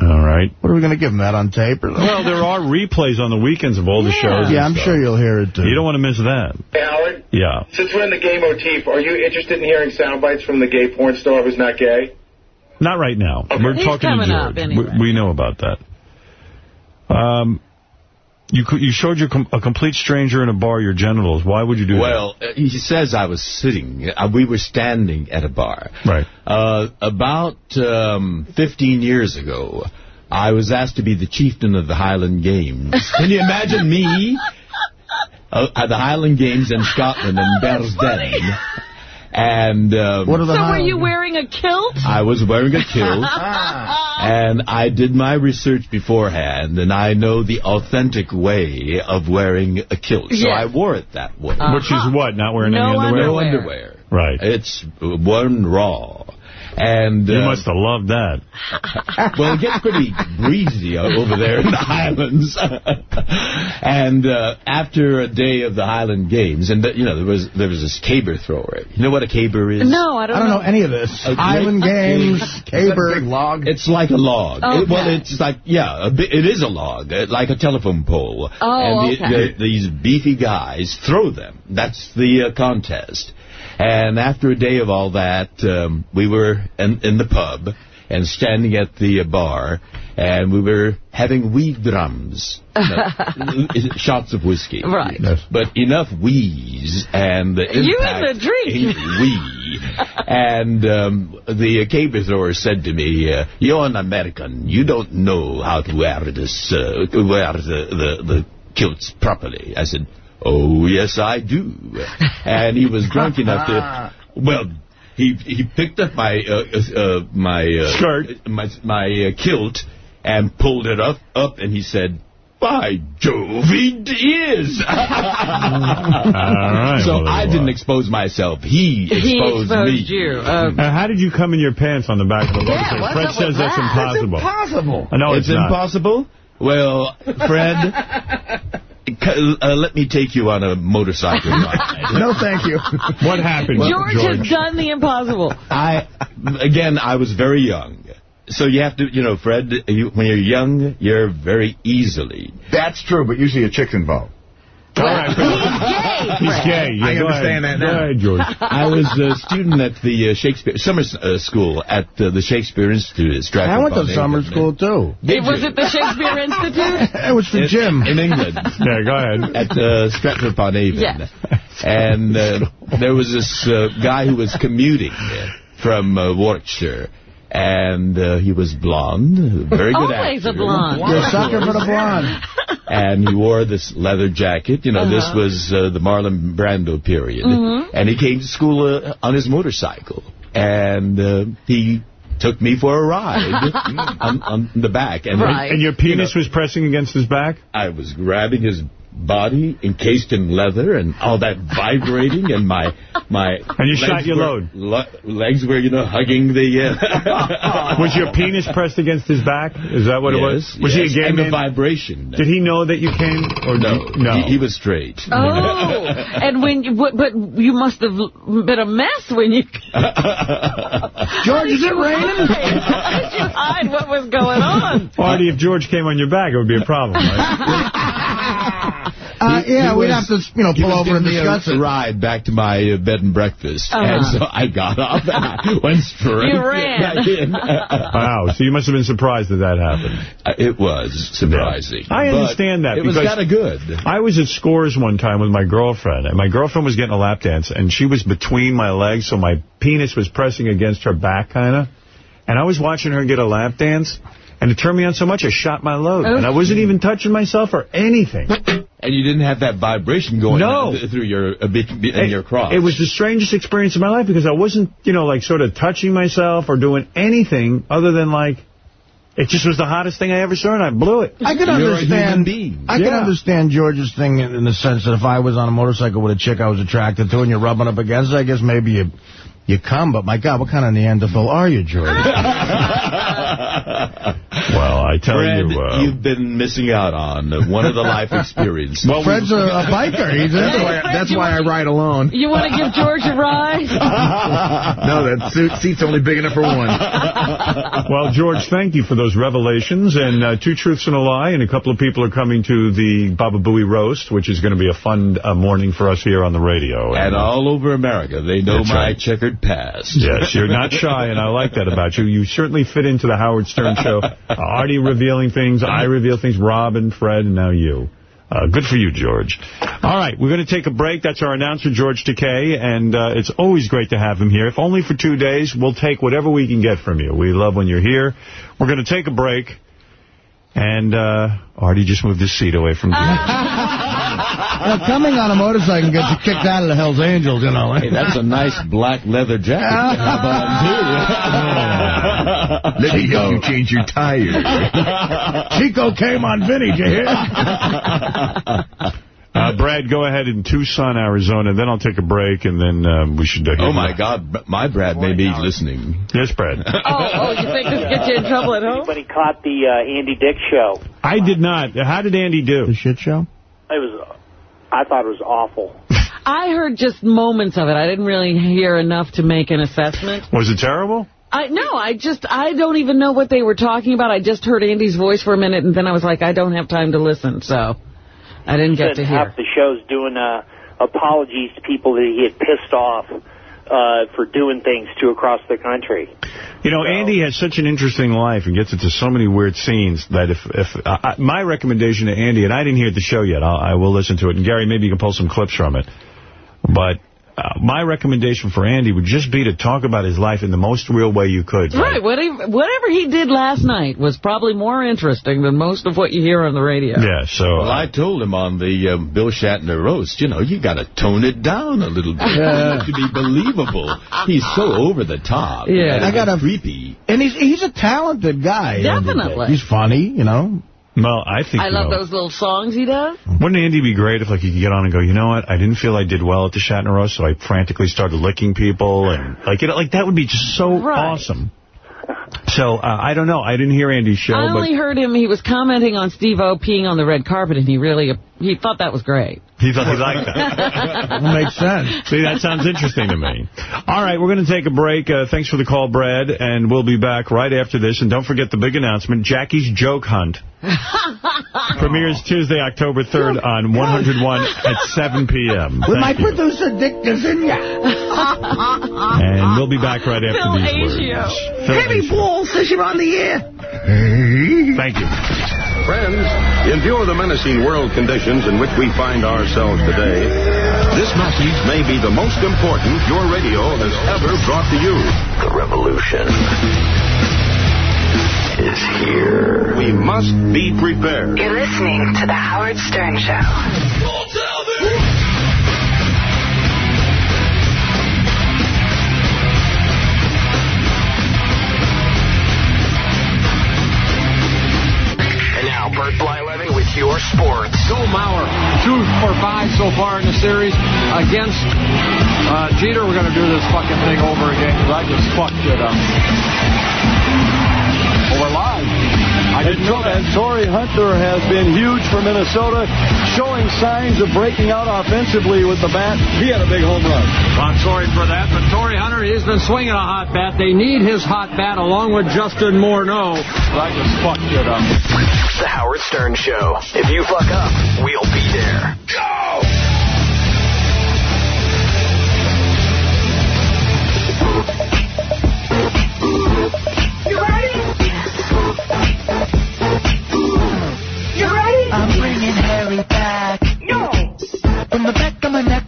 All right. What are we going to give him that on tape? Or Well, there are replays on the weekends of all the shows. Yeah, I'm stuff. sure you'll hear it, too. You don't want to miss that. Hey, Howard, Yeah. since we're in the gay motif, are you interested in hearing sound bites from the gay porn star who's not gay? Not right now. We're He's talking to coming George. up anyway. we, we know about that. Um, you you showed your com a complete stranger in a bar your genitals. Why would you do that? Well, uh, he says I was sitting. Uh, we were standing at a bar. Right. Uh, about um, 15 years ago, I was asked to be the chieftain of the Highland Games. Can you imagine me uh, at the Highland Games in Scotland in Bearsden? And um, so were you wearing a kilt? I was wearing a kilt, and I did my research beforehand, and I know the authentic way of wearing a kilt, so Yes. I wore it that way. that? Which is what? Not wearing no any underwear? No underwear. Right. It's one raw. And You uh, must have loved that. well, it gets pretty breezy over there in the Highlands. and uh, after a day of the Highland Games, and uh, you know there was there was this caber thrower. You know what a caber is? No, I don't, I don't know any of this. A Highland Games, caber. Big log. It's like a log. It- well, it's like yeah, a bi- it is a log, uh, like a telephone pole. Oh, and the- okay. the- these beefy guys throw them. That's the uh, contest. And after a day of all that, um, we were in, in the pub and standing at the uh, bar, and we were having weed drums, uh, shots of whiskey. Right. But enough wheeze and the You impact and the drink. ain't wee. and um, the caber thrower said to me, uh, "You're an American. You don't know how to wear this, uh, wear the, the the kilts properly." I said, "Oh yes, I do." and he was drunk enough to, well. He he picked up my uh, uh, uh, my uh, skirt, my my uh, kilt, and pulled it up up, and he said, "By Jove, he is." right, so well, I didn't are. expose myself. He exposed, He exposed me. you. Now, how did you come in your pants on the back of the motorcycle? what's Fred up says with that's that? impossible. impossible. I know it's, it's, not. impossible. Well, Fred, c- uh, let me take you on a motorcycle ride. No, thank you. What happened, George, has done the impossible. I again, I was very young. So you have to, you know, Fred, you, when you're young, you're very easily. That's true, but usually a chick's involved. All right, He's gay. He's Yeah, I understand ahead. that now. Go ahead, George. I was a student at the uh, Shakespeare summer uh, school at uh, the Shakespeare Institute at Stratford. I went to summer school, too. Did was you? it the Shakespeare Institute? It was for in, Jim. in England. Yeah, go ahead. At uh, Stratford upon Avon. Yes. And uh, there was this uh, guy who was commuting uh, from uh, Warwickshire. And uh, he was blonde, very good Always a actor. blonde. You're a sucker for the blonde. and he wore this leather jacket. You know, this Uh-huh. was uh, the Marlon Brando period. Mhm. And he came to school uh, on his motorcycle. And uh, he took me for a ride on, on the back. And, Right. And your penis was pressing against his back? I was grabbing his body encased in leather and all that vibrating and my my And you shot legs your were- load. lo- legs were you know hugging the uh, Was your penis pressed against his back? Is that what it was? Was yes. he a gay and the vibration Did he know that you came? Or no no. He, he was straight Oh, and when you, but, but you must have been a mess when you. George, is it raining? How did you hide what was going on? Artie, if George came on your back, it would be a problem, right? Uh, He- yeah, he we'd was- have to, you know, pull over and giving me discuss a it. ride back to my uh, bed and breakfast, Uh-huh. and so I got off and I went straight You ran. back in. wow, so you must have been surprised that that happened. Uh, it was surprising. I understand that. It was because kind of good. I was at Scores one time with my girlfriend, and my girlfriend was getting a lap dance, and she was between my legs, so my penis was pressing against her back, kind of. And I was watching her get a lap dance, and it turned me on so much, I shot my load. And I wasn't even touching myself or anything. And you didn't have that vibration going No. through your uh, be- be- in your crotch. It was the strangest experience of my life because I wasn't, you know, like sort of touching myself or doing anything other than like, it just was the hottest thing I ever saw and I blew it. I can You're a human understand. being. I can Yeah. understand George's thing in, in the sense that if I was on a motorcycle with a chick I was attracted to, and you're rubbing up against it, I guess maybe you you come. But my God, what kind of Neanderthal are you, George? Well, I tell Fred, you... Uh, you've been missing out on one of the life experiences. well, Fred's a, a biker. He's That's why, it. that's why I ride alone. You want to give George a ride? no, that suit, seat's only big enough for one. well, George, thank you for those revelations. And uh, two truths and a lie. And a couple of people are coming to the Baba Booey Roast, which is going to be a fun uh, morning for us here on the radio. And all over America, they know my right. checkered past. Yes, you're not shy, and I like that about you. You certainly fit into the Howard Stern show. Artie revealing things, I reveal things, Robin, Fred, and now you. Uh, good for you, George. All right, we're going to take a break. That's our announcer, George Takei, and uh, it's always great to have him here. If only for two days, we'll take whatever we can get from you. We love when you're here. We're going to take a break, and uh, Artie just moved his seat away from George. You know, coming on a motorcycle gets you kicked out of the Hells Angels, you know. Hey, that's a nice black leather jacket you too. Let me help you change your tires. Chico came on Vinny, did you hear? Uh, Brad, go ahead in Tucson, Arizona. Then I'll take a break, and then um, we should... Uh, Oh, my God. B- My Brad may be listening. Yes, Brad. Oh, oh, you think this gets you in trouble at home? Anybody caught the uh, Andy Dick show? I did not. How did Andy do? The shit show? It was, I thought it was awful. I heard just moments of it. I didn't really hear enough to make an assessment. Was it terrible? I No, I just, I don't even know what they were talking about. I just heard Andy's voice for a minute, and then I was like, I don't have time to listen, so I didn't get to Said hear. half the show's doing uh, apologies to people that he had pissed off uh, for doing things to across the country. You know, Andy has such an interesting life and gets into so many weird scenes that if, if uh, I- my recommendation to Andy, and I didn't hear the show yet, I'll, I will listen to it, and Gary, maybe you can pull some clips from it, but uh, my recommendation for Andy would just be to talk about his life in the most real way you could. Right, whatever, whatever he did last night was probably more interesting than most of what you hear on the radio. Yeah, so... uh, Well, I told him on the um, Bill Shatner roast, you know, you got to tone it down a little bit Yeah. to be believable. He's so over the top. Yeah. I got a creepy. And he's he's a talented guy. Definitely. He's funny, you know. Well, I think, I you love know, those little songs he does. Wouldn't Andy be great if like he could get on and go, you know what, I didn't feel I did well at the Shatner roast, so I frantically started licking people, and like, you know, like that would be just so awesome. So, uh, I don't know. I didn't hear Andy's show, I only heard him, he was commenting on Steve-O peeing on the red carpet, and he really, he thought that was great. He thought he liked that. Makes sense. See, that sounds interesting to me. All right, we're going to take a break. Uh, thanks for the call, Brad, and we'll be back right after this. And don't forget the big announcement, Jackie's Joke Hunt. Premieres Tuesday, October 3rd on 101 at 7 p.m. With my Thank you. producer, Dick Gazinia. And we'll be back right after Phil these Asio. words. Phil Heavy Asio. ball says you're on the air. Thank you. Friends, in view of the menacing world conditions in which we find ourselves today, this message may be the most important your radio has ever brought to you. The revolution is here. We must be prepared. You're listening to The Howard Stern Show. And now, Bert Blyleven with your sports. Joe Mauer, two for five so far in the series against uh, Jeter. We're going to do this fucking thing over again because I just fucked it up. Oh, we're live. I didn't know that. And Torii Hunter has been huge for Minnesota, showing signs of breaking out offensively with the bat. He had a big home run. I'm sorry for that, but Torii Hunter, he's been swinging a hot bat. They need his hot bat along with Justin Morneau. But I just fucked it up. The Howard Stern Show. If you fuck up, we'll be there. From the back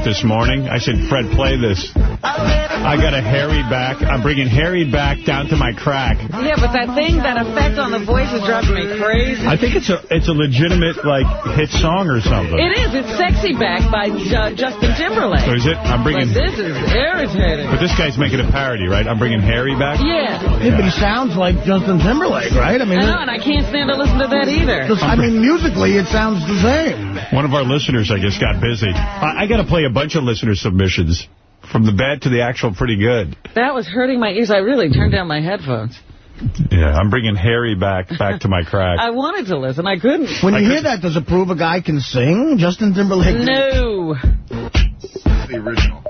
it this morning. I said, Fred, play this. I got a Harry back. I'm bringing Harry back down to my crack. Yeah, but that thing, that effect on the voice is driving me crazy. I think it's a it's a legitimate like hit song or something. It is. It's Sexy Back by uh, Justin Timberlake. So is it? I'm bringing. But this is irritating. But this guy's making a parody, right? I'm bringing Harry back. Yeah. Yeah, but he sounds like Justin Timberlake, right? I I mean, know, and I can't stand to listen to that either. I mean, musically, it sounds the same. One of our listeners, I guess, got busy. I, I got to play a bunch of listener submissions. From the bad to the actual pretty good. That was hurting my ears. I really turned down my headphones. Yeah, I'm bringing Harry back back to my crack. I wanted to listen. I couldn't. When you hear that, does it prove a guy can sing? Justin Timberlake? No. The original.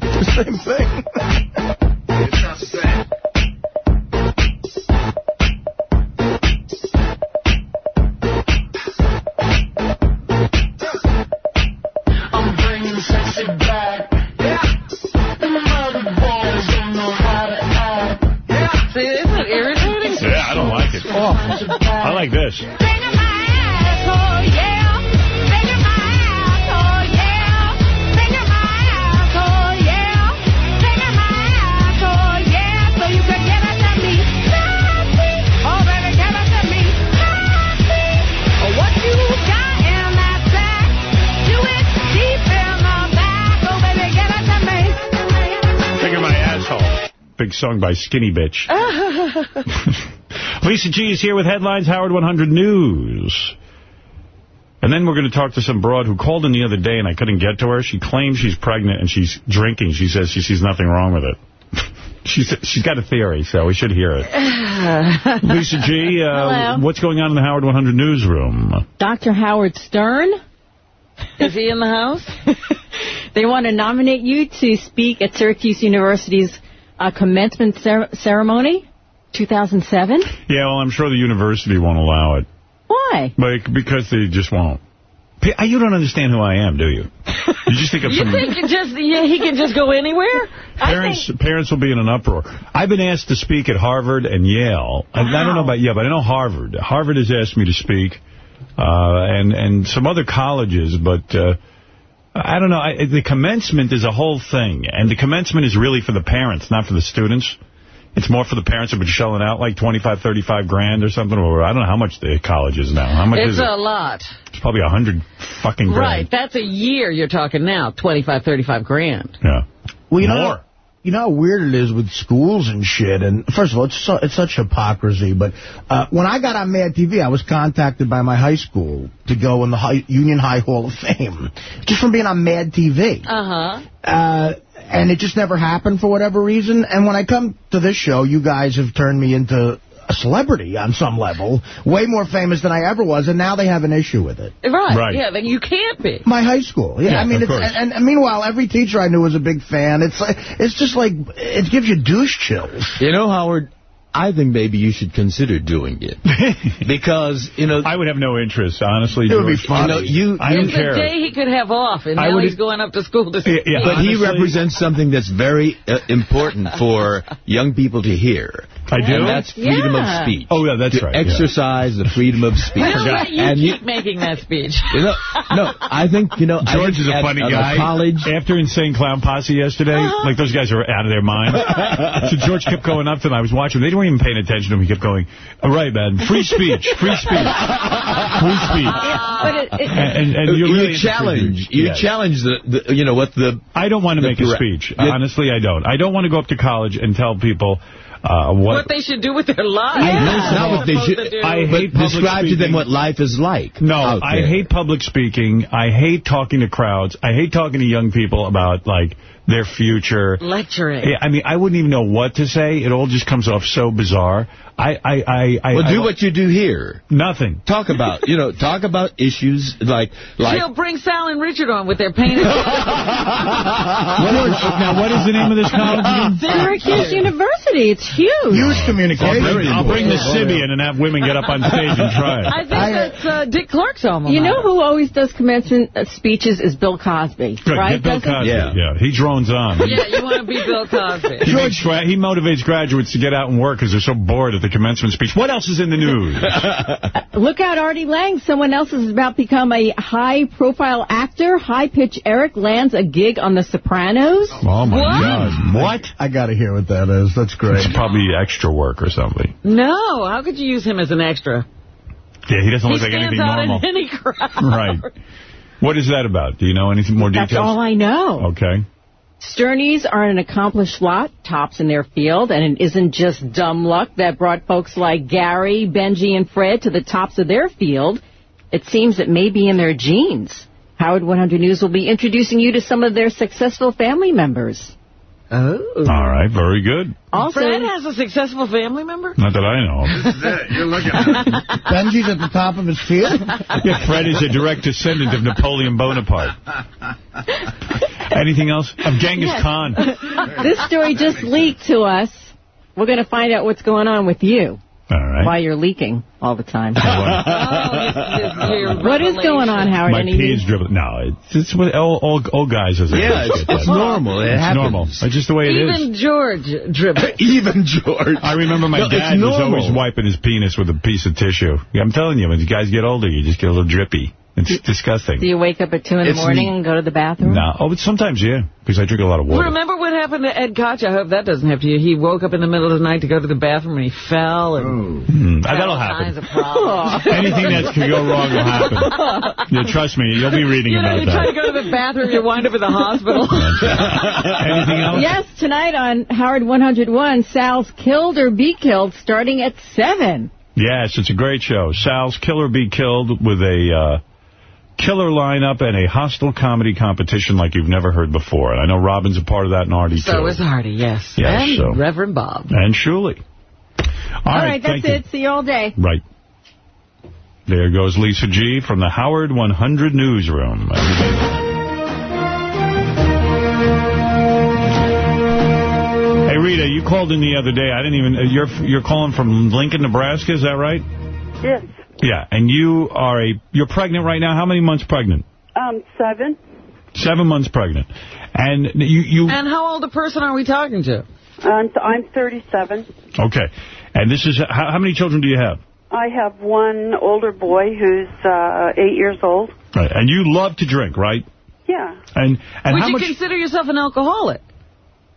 The same thing. Like this. Oh, yeah. Bigger my asshole, yeah. Finger my asshole. Big song by Skinny Bitch. Uh-huh. Lisa G is here with headlines, Howard 100 News. And then we're going to talk to some broad who called in the other day and I couldn't get to her. She claims she's pregnant and she's drinking. She says she sees nothing wrong with it. she's She's got a theory, so we should hear it. Lisa G, uh, what's going on in the Howard 100 newsroom? Dr. Howard Stern. Is he in the house? they want to nominate you to speak at Syracuse University's uh, commencement cer ceremony, 2007. Yeah, well, I'm sure the university won't allow it. Why? Like, because they just won't. You don't understand who I am, do you? You just think of You some... think just yeah, he can just go anywhere? Parents parents will be in an uproar. I've been asked to speak at Harvard and Yale. I, I don't know about Yale, but I know Harvard. Harvard has asked me to speak, uh, and and some other colleges, but uh, I don't know. I, the commencement is a whole thing, and the commencement is really for the parents, not for the students. It's more for the parents who've been shelling out like 25, 35 grand or something, or I don't know how much the college is now. How much It's is it? It's a lot. It's probably a hundred fucking grand. Right, that's a year you're talking now, 25, 35 grand. Yeah. Well, you know, you know how weird it is with schools and shit. And first of all, it's so, it's such hypocrisy. But uh, when I got on Mad TV, I was contacted by my high school to go in the high, Union High Hall of Fame, just from being on Mad TV. Uh-huh. Uh, and it just never happened for whatever reason. And when I come to this show, you guys have turned me into a celebrity on some level, way more famous than I ever was, and now they have an issue with it. Right, Right. yeah, then you can't be. My high school, yeah. Yeah, I mean, of it's, and, and meanwhile, every teacher I knew was a big fan. It's like, it's just like it gives you douche chills. You know, Howard, I think maybe you should consider doing it. because, you know... I would have no interest, honestly. It would be George. funny. You know, you- I don't It's care. the day he could have off, and I now would- he's going up to school to speak. but he represents something that's very uh, important for young people to hear. I do? And that's freedom Yeah. of speech. Oh, yeah, that's to right, yeah. exercise the freedom of speech. We'll let you and keep making that speech. You know, no, I think, you know... George think is a at- funny uh, at guy. college... After Insane Clown Posse yesterday, uh-huh. like those guys are out of their mind. so George kept going up to them. I was watching. They weren't even paying attention to him. He kept going, all right, man, free speech, free speech, free speech. But it, it, And, and, and you're really into challenge, you Yes. challenge the, the, you know, what the... I don't want to the make a speech. the- Honestly, I don't. I don't want to go up to college and tell people uh, what... What they should do with their lives. I know not what they should. to do. I hate public describe to them what life is like. No, I hate public speaking. I hate talking to crowds. I hate talking to young people about, like, their future. Lecturing. Yeah, I mean, I wouldn't even know what to say. It all just comes off so bizarre. I, I, I, I Well, I, do what you do here. Nothing. Talk about, you know, talk about issues like, like She'll bring Sal and Richard on with their painted. What is, now, what is the name of this college again? Syracuse University, it's huge. Huge communication. I'll bring, I'll bring the Sybian and have women get up on stage and try it. I think that's uh, Dick Clark's alma You know who always does commencement uh, speeches is Bill Cosby, Good, right? get Bill Doesn't- Cosby. Yeah. He drone goings-on. Yeah, you want to be Bill Cosby. He, makes he motivates graduates to get out and work because they're so bored at the commencement speech. What else is in the news? Look out, Artie Lang. Someone else is about to become a high-profile actor. High-pitch Eric lands a gig on The Sopranos. Oh, my God. What? I got to hear what that is. That's great. It's probably extra work or something. No, how could you use him as an extra? Yeah, he doesn't he look like stands anything out normal. in any crowd. Right. What is that about? Do you know anything more details? That's all I know. Okay. Sternies are an accomplished lot, tops in their field, and it isn't just dumb luck that brought folks like Gary, Benji, and Fred to the tops of their field. It seems it may be in their genes. Howard 100 News will be introducing you to some of their successful family members. Oh. All right, very good. Also, Fred has a successful family member? Not that I know of. You're looking at it. Benji's at the top of his field? Yeah, Fred is a direct descendant of Napoleon Bonaparte. Anything else? Of Genghis Yes. Khan. this story just leaked to us. We're going to find out what's going on with you. All right. Why you're leaking all the time. Oh, Your what is going on, Howard? My pee is dribbling. No, it's, it's what all, all, all guys as it Yeah, it's- it's normal. It it's happens. normal. It's just the way it is. Even George dribbles. Even George. I remember my No, dad was always wiping his penis with a piece of tissue. I'm telling you, when you guys get older, you just get a little drippy. It's disgusting. Do you wake up at 2 in the It's morning neat. and go to the bathroom? No, oh, but sometimes, yeah, because I drink a lot of water. Remember what happened to Ed Koch? I hope that doesn't happen to you. He woke up in the middle of the night to go to the bathroom and he fell. And Hmm, had that'll all happen. kinds of problems. Anything that could go wrong will happen. Yeah, trust me, you'll be reading You know, about you try to go to the bathroom, you wind up in the hospital. Anything else? Yes, tonight on Howard 101, Sal's Killed or Be Killed starting at 7. Yes, it's a great show. Sal's Kill or Be Killed with a uh, killer lineup and a hostile comedy competition like you've never heard before. And I know Robin's a part of that and Artie, so too. is Hardy, yes. Yes, and so- Reverend Bob. And Shuli. All right, thank that's you. it. See you all day. Right. There goes Lisa G. from the Howard 100 Newsroom. Hey, Rita, you called in the other day. I didn't even... uh, You're you're calling from Lincoln, Nebraska, is that right? Yes. Yeah, and you are a... You're pregnant right now. How many months pregnant? Um, seven. Seven months pregnant. And you... you And how old a person are we talking to? Um, I'm 37. Okay. And this is... How, how many children do you have? I have one older boy who's uh, eight years old. Right. And you love to drink, right? Yeah. And and Would how you much... consider yourself an alcoholic?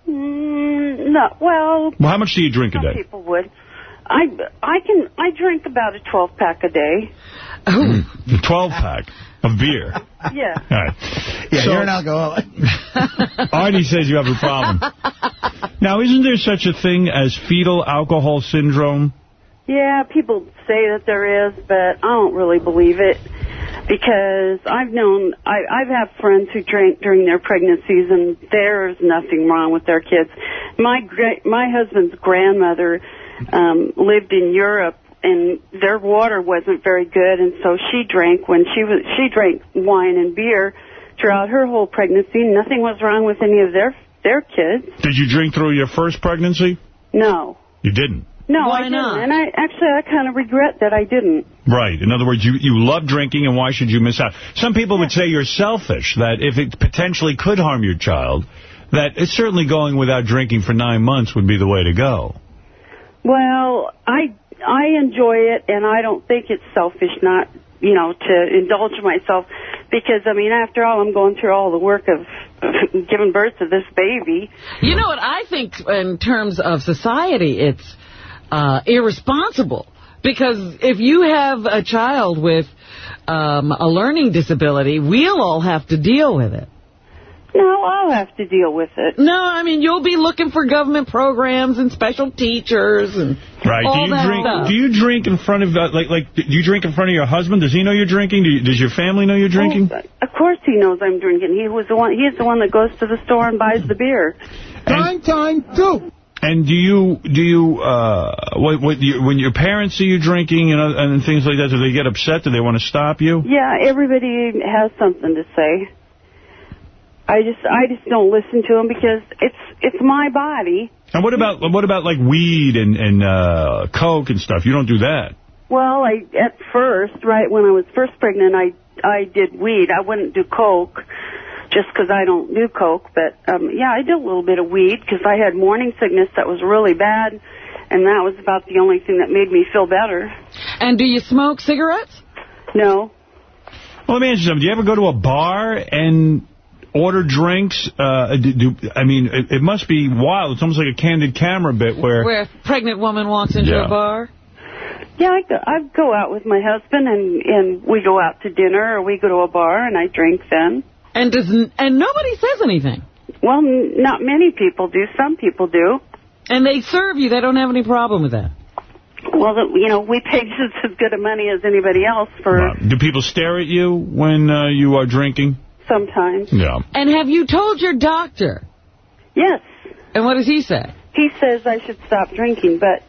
Mm, no, well, Well, how much do you drink a some day? people would. I I can I drink about a 12 pack a day. Oh. A 12-pack of beer. Yeah. All right. Yeah, So- you're an alcoholic. Artie says you have a problem. Now, isn't there such a thing as fetal alcohol syndrome? Yeah, people say that there is, but I don't really believe it because I've known I I've had friends who drank during their pregnancies and there's nothing wrong with their kids. My gra- my husband's grandmother um lived in Europe and their water wasn't very good and so she drank when she was she drank wine and beer throughout her whole pregnancy. Nothing was wrong with any of their their kids. Did you drink through your first pregnancy? No. You didn't. No, Why I didn't. not? And I actually I kind of regret that I didn't. Right. In other words, you, you love drinking, and why should you miss out? Some people would say you're selfish, that if it potentially could harm your child, that it's certainly going without drinking for nine months would be the way to go. Well, I I enjoy it, and I don't think it's selfish not you know to indulge myself because I mean after all I'm going through all the work of giving birth to this baby. You know what I think in terms of society, it's uh, irresponsible. Because if you have a child with um, a learning disability, we'll all have to deal with it. No, I'll have to deal with it. No, I mean, you'll be looking for government programs and special teachers and Right. all do you that drink? stuff. Do you drink in front of uh, like like? Do you drink in front of your husband? Does he know you're drinking? Do you, does your family know you're drinking? Oh, of course he knows I'm drinking. He was the one. He's the one that goes to the store and buys the beer. Time, time, too. And do you do you uh what, what you, when your parents see you drinking and uh, and things like that? Do they get upset? Do they want to stop you? Yeah, everybody has something to say. I just I just don't listen to them because it's it's my body. And what about what about like weed and and uh coke and stuff? You don't do that. Well, I at first, right when I was first pregnant, I I did weed. I wouldn't do coke. just because I don't do coke. But um, yeah, I did a little bit of weed because I had morning sickness that was really bad, and that was about the only thing that made me feel better. And do you smoke cigarettes? No. Well, let me ask you something. Do you ever go to a bar and order drinks? Uh, do, do, I mean, it, it must be wild. It's almost like a candid camera bit where... Where a pregnant woman walks into Yeah. a bar? Yeah, I go, I go out with my husband, and and we go out to dinner, or we go to a bar, and I drink then. And does n- and nobody says anything. Well, n- not many people do. Some people do. And they serve you. They don't have any problem with that. Well, the, you know, we pay just as good a money as anybody else for Do people stare at you when uh, you are drinking? Sometimes. Yeah. And have you told your doctor? Yes. And what does he say? He says I should stop drinking, but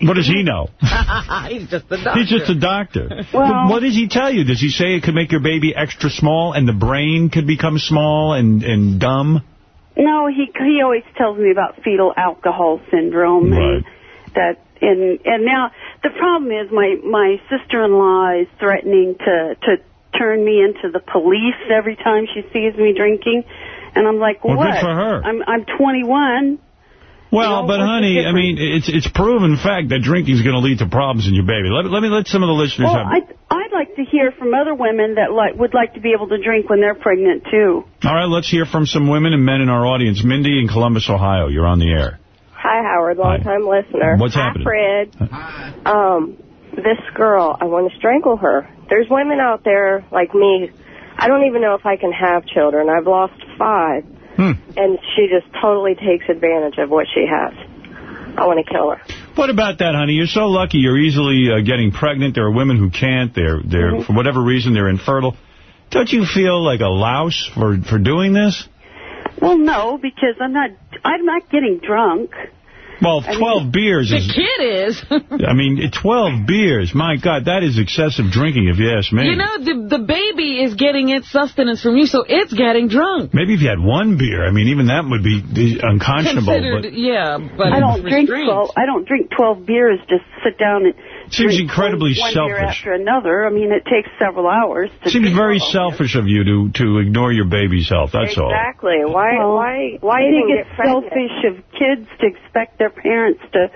What does he know? He's just the doctor. He's just a doctor. Well- what does he tell you? Does he say it could make your baby extra small and the brain could become small and, and dumb? no, he he always tells me about fetal alcohol syndrome. Right. And that and and now the problem is my my sister-in-law is threatening to to turn me into the police every time she sees me drinking, and I'm like, Well, good what? for her. I'm I'm 21. Well, know, but honey, I mean, it's it's proven fact that drinking is going to lead to problems in your baby. Let, let me let some of the listeners Well, have. I'd, I'd like to hear from other women that like would like to be able to drink when they're pregnant, too. All right, let's hear from some women and men in our audience. Mindy in Columbus, Ohio, you're on the air. Hi, Howard, long-time listener. What's Hi, happening? Fred. Um, this girl, I want to strangle her. There's women out there like me. I don't even know if I can have children. I've lost five. Hmm. And she just totally takes advantage of what she has. I want to kill her. What about that, honey? You're so lucky. You're easily uh, getting pregnant. There are women who can't. They're they're Mm-hmm. for whatever reason they're infertile. Don't you feel like a louse for for doing this? Well, no, because I'm not. I'm not getting drunk. Well, I mean, 12 beers The is. kid is. I mean, 12 beers. My God, that is excessive drinking, if you ask me. You know, the the baby is getting its sustenance from you, so it's getting drunk. Maybe if you had one beer, I mean, even that would be unconscionable. Considered, But yeah, but I don't drink twelve. I don't drink twelve beers. Just sit down and. Seems drink incredibly one, one beer selfish. after another. I mean, it takes several hours. To seems very all of selfish of you to to ignore your baby's health. That's all. exactly. Why? Well, why? Why I even think get it's selfish of kids to expect their parents to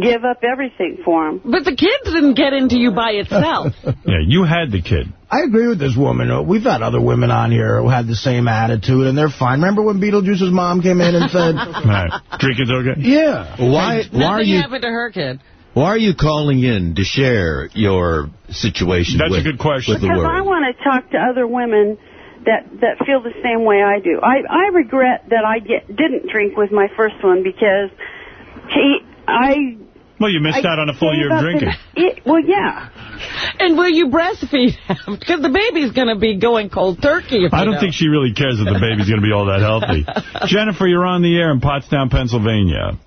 give up everything for them. But the kid didn't get into you by itself. Yeah, you had the kid. I agree with this woman. Uh, We've had other women on here who had the same attitude, and they're fine. Remember when Beetlejuice's mom came in and said... right. Drinking's okay? Yeah. Why? Why are Nothing you? happened to her kid. Why are you calling in to share your situation? That's a good question. With the Because I want to talk to other women that that feel the same way I do. I I regret that I get didn't drink with my first one because he I. Well, you missed I out on a full year of drinking. It, well, yeah. And will you breastfeed him? Because the baby's going to be going cold turkey. If I don't don't. think she really cares if the baby's going to be all that healthy. Jennifer, you're on the air in Pottstown, Pennsylvania.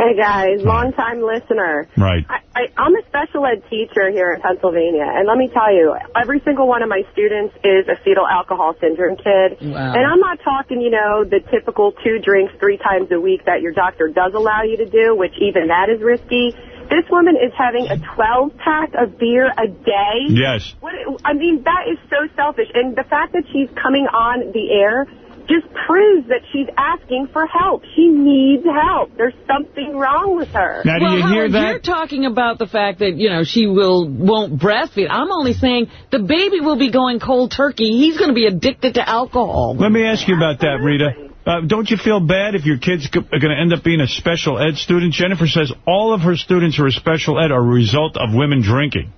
Hey guys, long time listener. Right. I, I, I'm a special ed teacher here in Pennsylvania, and let me tell you, every single one of my students is a fetal alcohol syndrome kid. Wow. And I'm not talking, you know, the typical two drinks three times a week that your doctor does allow you to do, which even that is risky. This woman is having a 12-pack of beer a day. Yes. What, I mean, that is so selfish. And the fact that she's coming on the air just proves that she's asking for help. She needs help. There's something wrong with her. Now, do well, you hear that? You're talking about the fact that, you know, she will, won't breastfeed. I'm only saying the baby will be going cold turkey. He's going to be addicted to alcohol. Let me ask you about that, Rita. Uh, don't you feel bad if your kid's are going to end up being a special ed student? Jennifer says all of her students who are special ed are a result of women drinking.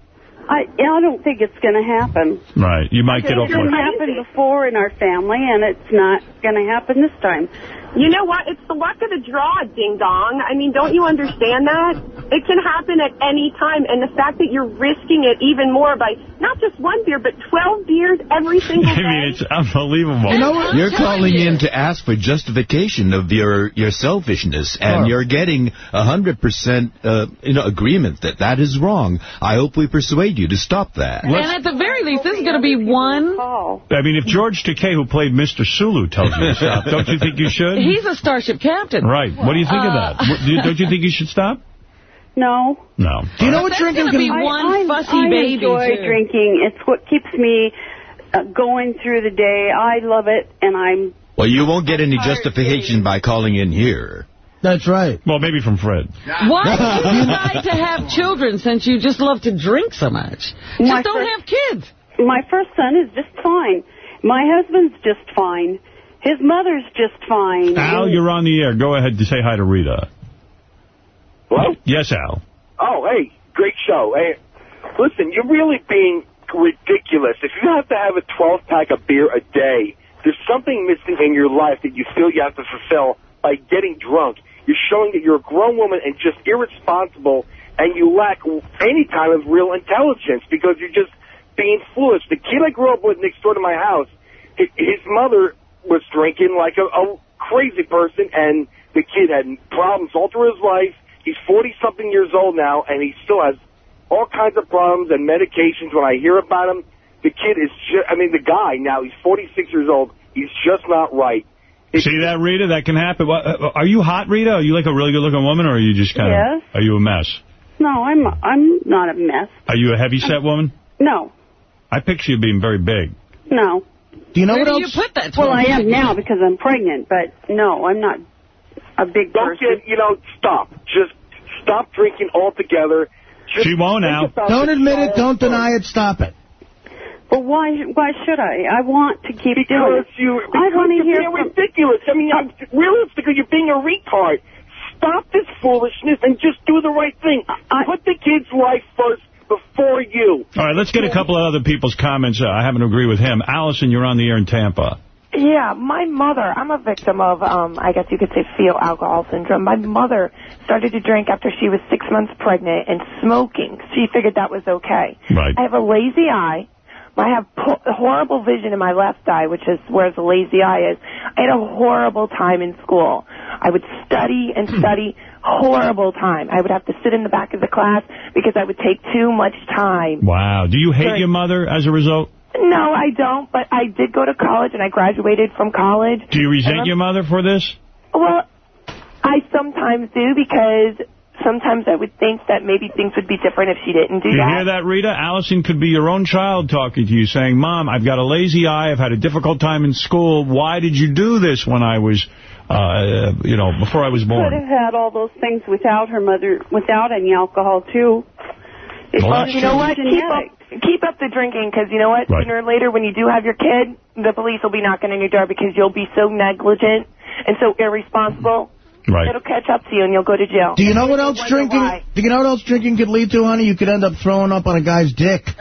I I don't think it's going to happen. Right. You might get off It's like... happened before in our family, and it's not going to happen this time. You know what? It's the luck of the draw, ding dong. I mean, don't you understand that? It can happen at any time, and the fact that you're risking it even more by not just one beer, but 12 beers every single I day. mean, it's unbelievable. You know what? You're I'm telling calling you. in to ask for justification of your your selfishness, and Sure. you're getting a hundred percent, uh, you know, agreement that that is wrong. I hope we persuade you to stop that. And at the very least, this is going to be one. I mean, if George Takei, who played Mr. Sulu, tells you to stop, don't you think you should? He's a starship captain. Right. What do you think of that? Uh, do you- Don't you think you should stop? No. No. Do you know what drinking gonna be can... one I, fussy I baby, enjoy too. drinking. It's what keeps me uh, going through the day. I love it, and I'm Well, you won't get any justification by calling in here. That's right. Well, maybe from Fred. Why did you decide to have children since you just love to drink so much? My Just don't first- have kids. My first son is just fine. My husband's just fine. His mother's just fine. Al, you're on the air. Go ahead to say hi to Rita. Hello? Yes, Al. Oh, hey, great show. Hey, listen, you're really being ridiculous. If you have to have a 12-pack of beer a day, there's something missing in your life that you feel you have to fulfill by getting drunk. You're showing that you're a grown woman and just irresponsible, and you lack any kind of real intelligence because you're just being foolish. The kid I grew up with next door to my house, hi- his mother was drinking like a, a crazy person, and the kid had problems all through his life. He's 40-something years old now, and he still has all kinds of problems and medications. When I hear about him, the kid is just, I mean, the guy now, he's 46 years old. He's just not right. See that, Rita? That can happen. Uh, are you hot, Rita? Are you like a really good-looking woman, or are you just kind of... Yes. Are you a mess? No, I'm I'm not a mess. Are you a heavy-set woman? No, I picture you being very big. no. Do you know Where what do else? you put that? Well, I am now because I'm pregnant, but no, I'm not a big Don't person. get, you know, stop. Just stop drinking altogether. Just She won't think now. Don't admit it. Don't first. deny it. Stop it. Well, why why should I? I want to keep doing Because it. you, I because want to you're hear being from. ridiculous. I mean, I'm, realistically, you're being a retard. Stop this foolishness and just do the right thing. Put the kid's life first before you. All right, let's get a couple of other people's comments. Uh, I happen to agree with him. Allison, you're on the air in Tampa. Yeah, my mother, I'm a victim of, um, I guess you could say fetal alcohol syndrome. My mother started to drink after she was six months pregnant and smoking. She figured that was okay. Right. I have a lazy eye. I have po- horrible vision in my left eye, which is where the lazy eye is. I had a horrible time in school. I would study and study, horrible time. I would have to sit in the back of the class because I would take too much time. Wow. Do you hate your mother as a result? No, I don't, but I did go to college and I graduated from college. Do you resent your mother for this? Well, I sometimes do because sometimes I would think that maybe things would be different if she didn't do you that. You hear that, Rita? Allison could be your own child talking to you, saying, Mom, I've got a lazy eye. I've had a difficult time in school. Why did you do this when I was, uh, you know, before I was born. Could have had all those things without her mother, without any alcohol too. It's Well, Well, that's you know what? Keep up, keep up the drinking because you know what? Right. Sooner or later, when you do have your kid, the police will be knocking on your door because you'll be so negligent and so irresponsible. Right. It'll catch up to you and you'll go to jail. Do you know what else drinking? why. Do you know what else drinking could lead to, honey? You could end up throwing up on a guy's dick.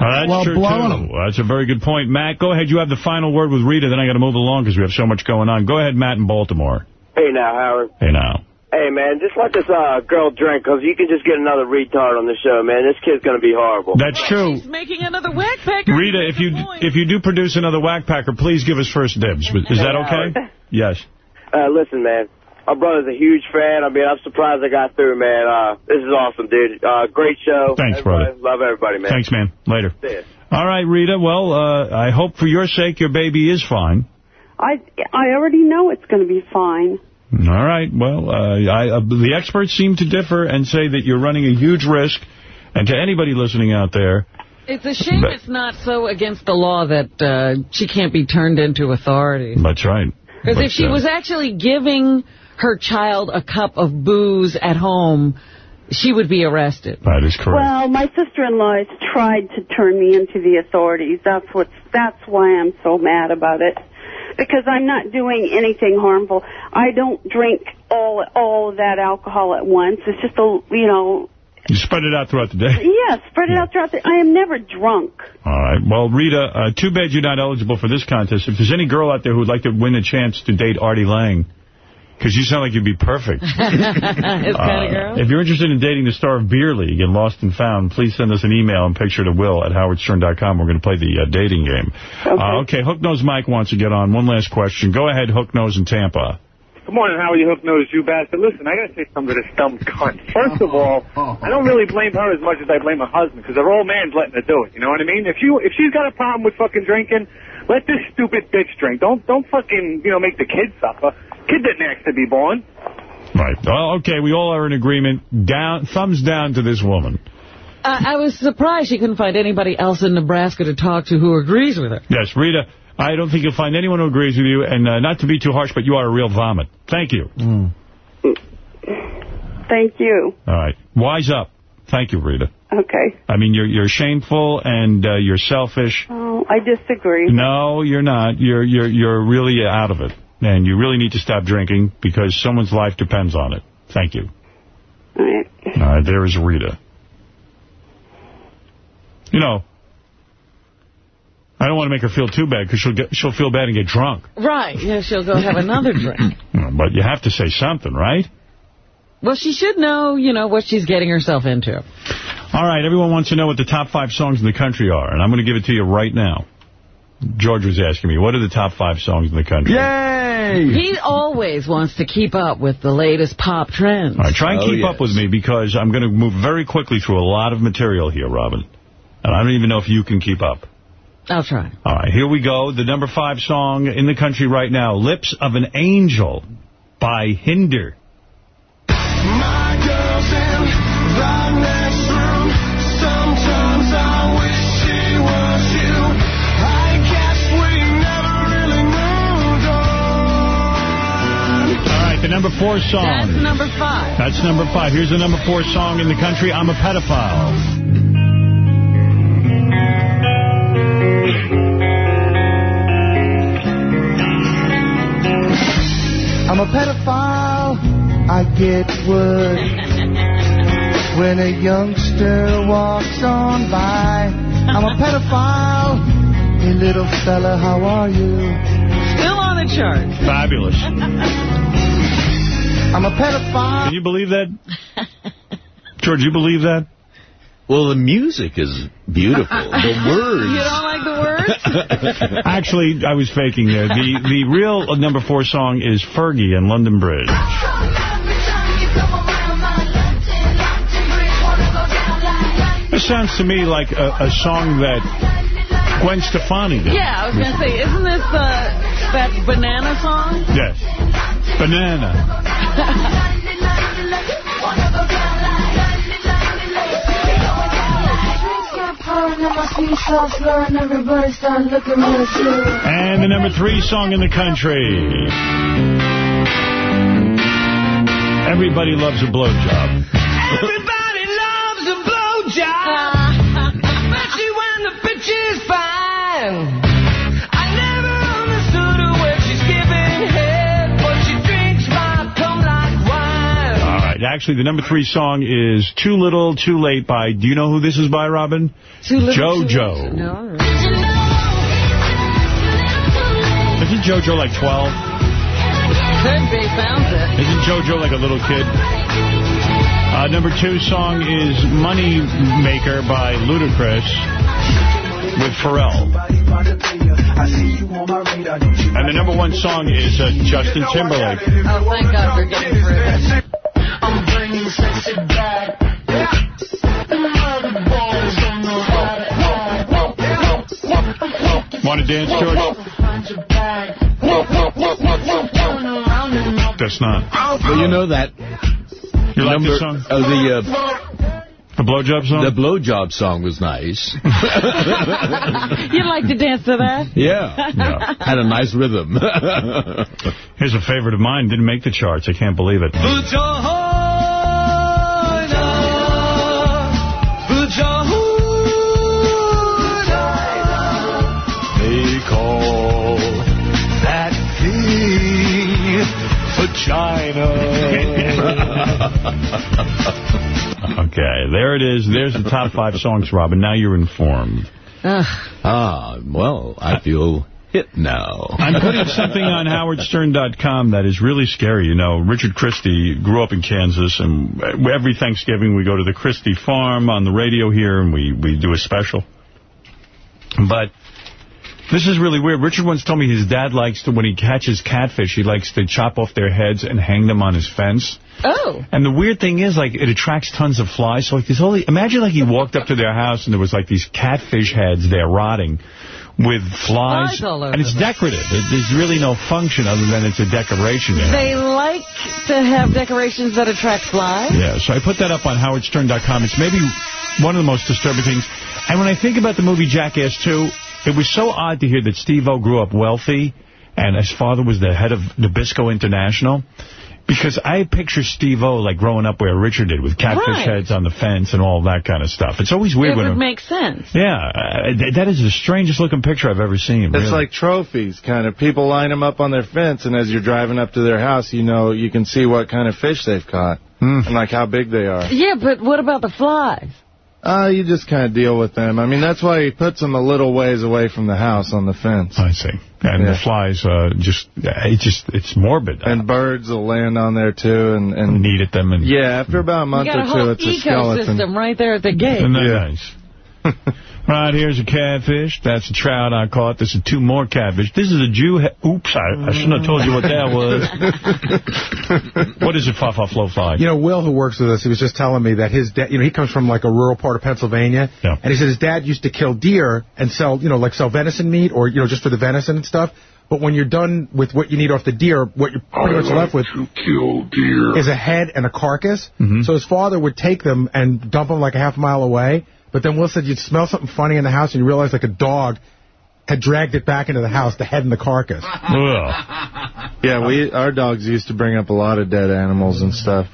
Uh, that's Well, true, blowing too. them. Well, That's a very good point. Matt, go ahead. You have the final word with Rita, then I got to move along because we have so much going on. Go ahead, Matt in Baltimore. Hey now, Howard. Hey, now. Hey man, just let this uh, girl drink, cause you can just get another retard on the show, man. This kid's gonna be horrible. That's true. He's making another whack packer. Rita, if you if you do produce another whack packer, please give us first dibs. Is that okay? Yes. Uh, listen, man. My brother's a huge fan. I mean, I'm surprised I got through, man. Uh, this is awesome, dude. Uh, great show. Thanks, Everybody- brother. Love everybody, man. Thanks, man. Later. See ya. All right, Rita. Well, uh, I hope for your sake your baby is fine. I I already know it's going to be fine. All right. Well, uh, I, uh, the experts seem to differ and say that you're running a huge risk. And to anybody listening out there, It's a shame But- it's not so against the law that uh, she can't be turned into authority. that's right. Because if she uh, was actually giving her child a cup of booze at home, she would be arrested. That is correct. Well, my sister-in-law has tried to turn me into the authorities. That's what's that's why I'm so mad about it. Because I'm not doing anything harmful. I don't drink all all of that alcohol at once. It's just a you know you spread it out throughout the day. yeah, spread it out throughout the. day. I am never drunk. All right. Well, Rita, uh, too bad you're not eligible for this contest. If there's any girl out there who would like to win a chance to date Artie Lange, because you sound like you'd be perfect. His kind of girl. If you're interested in dating the star of Beer League and Lost and Found, please send us an email and picture to Will at howardstern.com. We're going to play the uh, dating game. Okay. Uh, okay, Hook Nose Mike wants to get on. One last question. Go ahead, Hook Nose in Tampa. Good morning, how you, hook nose, you bastard? Listen, I gotta say something to this dumb cunt. First of all, I don't really blame her as much as I blame her husband, because her old man's letting her do it. You know what I mean? If you if she's got a problem with fucking drinking, let this stupid bitch drink. Don't don't fucking you know make the kid suffer. Kid didn't ask to be born. Right. Well, okay, we all are in agreement. Down, thumbs down to this woman. I, I was surprised she couldn't find anybody else in Nebraska to talk to who agrees with her. Yes, Rita, I don't think you'll find anyone who agrees with you, and uh, not to be too harsh, but you are a real vomit. Thank you. Thank you. All right. Wise up. Thank you, Rita. Okay. I mean, you're you're shameful and uh, you're selfish. Oh, I disagree. No, you're not. You're you're you're really out of it, and you really need to stop drinking because someone's life depends on it. Thank you. All right. All right. There is Rita. You know, I don't want to make her feel too bad because she'll get she'll feel bad and get drunk. Right. Yeah, she'll go have another drink. But you have to say something, right? Well, she should know, you know, what she's getting herself into. All right, everyone wants to know what the top five songs in the country are, and I'm going to give it to you right now. George was asking me, what are the top five songs in the country? Yay! He always wants to keep up with the latest pop trends. All right, try and oh, keep up with me because I'm going to move very quickly through a lot of material here, Robin. And I don't even know if you can keep up. I'll try. All right, here we go. The number five song in the country right now, Lips of an Angel by Hinder. My girl's in the next room. Sometimes I wish she was you. I guess we never really moved on. All right, the number four song. That's number five. That's number five. Here's the number four song in the country, I'm a Pedophile. I'm a pedophile. I get wood when a youngster walks on by. I'm a pedophile. Hey, little fella, how are you? Still on the chart. Fabulous. I'm a pedophile. Can you believe that? George, you believe that? Well, the music is beautiful. The words. You don't like the words? Actually, I was faking there. The the real number four song is Fergie and London Bridge. This sounds to me like a, a song that Gwen Stefani did. Yeah, I was going to say, isn't this uh, that banana song? Yes. Banana. And the number three song in the country. Everybody loves a blowjob. Everybody loves a blowjob. Especially when the bitch is fine. Right. Actually, the number three song is Too Little, Too Late by, do you know who this is by, Robin? Too Little, Too JoJo. Late. No. Isn't JoJo like 12? Could be, sounds it. Isn't JoJo like a little kid? Uh, number two song is Money Maker by Ludacris with Pharrell. And the number one song is uh, Justin Timberlake. Oh, thank God for getting through. I'm bringing sexy back. Them other boys don't know how to act. Want to dance, George? That's not. Well, you know that. You like number, this song? Oh, the, uh, the blowjob song? The blowjob song was nice. You'd like to dance to that? yeah. yeah. Had a nice rhythm. Here's a favorite of mine. Didn't make the charts. I can't believe it. They call that thing vagina. Okay, there it is. There's the top five songs, Robin. Now you're informed. ah, well, I feel hit now. I'm putting something on howardstern.com that is really scary. You know, Richard Christie grew up in Kansas, and every Thanksgiving we go to the Christie farm on the radio here, and we, we do a special. But this is really weird. Richard once told me his dad likes to, when he catches catfish, he likes to chop off their heads and hang them on his fence. Oh. And the weird thing is, like, it attracts tons of flies. So, like, this whole, imagine, like, he walked up to their house and there was, like, these catfish heads there rotting with flies. Flies all over and it's them. decorative. It, there's really no function other than it's a decoration. Know? They like to have decorations that attract flies. Yeah, so I put that up on howardstern.com. It's maybe one of the most disturbing things. And when I think about the movie Jackass 2, it was so odd to hear that Steve-O grew up wealthy and his father was the head of Nabisco International. Because I picture Steve-O like growing up where Richard did with catfish Right. heads on the fence and all that kind of stuff. It's always weird It when would a- make sense. Yeah, uh, th- that is the strangest looking picture I've ever seen. It's really. like trophies, kind of. People line them up on their fence, and as you're driving up to their house, you know, you can see what kind of fish they've caught Hmm. and, like, how big they are. Yeah, but what about the flies? Uh, you just kind of deal with them. I mean, that's why he puts them a little ways away from the house on the fence. I see. And Yeah. the flies, uh, just, it just, it's morbid. And birds will land on there, too, and... and Need at them. And, yeah, after about a month you got or a two, whole it's a skeleton. ecosystem right there at the gate. Isn't that nice? Right, here's a catfish. That's a trout I caught. This is two more catfish. This is a Jew. Oops, I, I shouldn't have told you what that was. what is it, Fa Fa Flo Fly? You know, Will, who works with us, he was just telling me that his dad, you know, he comes from like a rural part of Pennsylvania. Yeah. And he said his dad used to kill deer and sell, you know, like sell venison meat or, you know, just for the venison and stuff. But when you're done with what you need off the deer, what you're pretty much left with kill deer. is a head and a carcass. Mm-hmm. So his father would take them and dump them like a half mile away. But then Will said you'd smell something funny in the house and you realize like a dog had dragged it back into the house, the head and the carcass. Yeah, we our dogs used to bring up a lot of dead animals and stuff.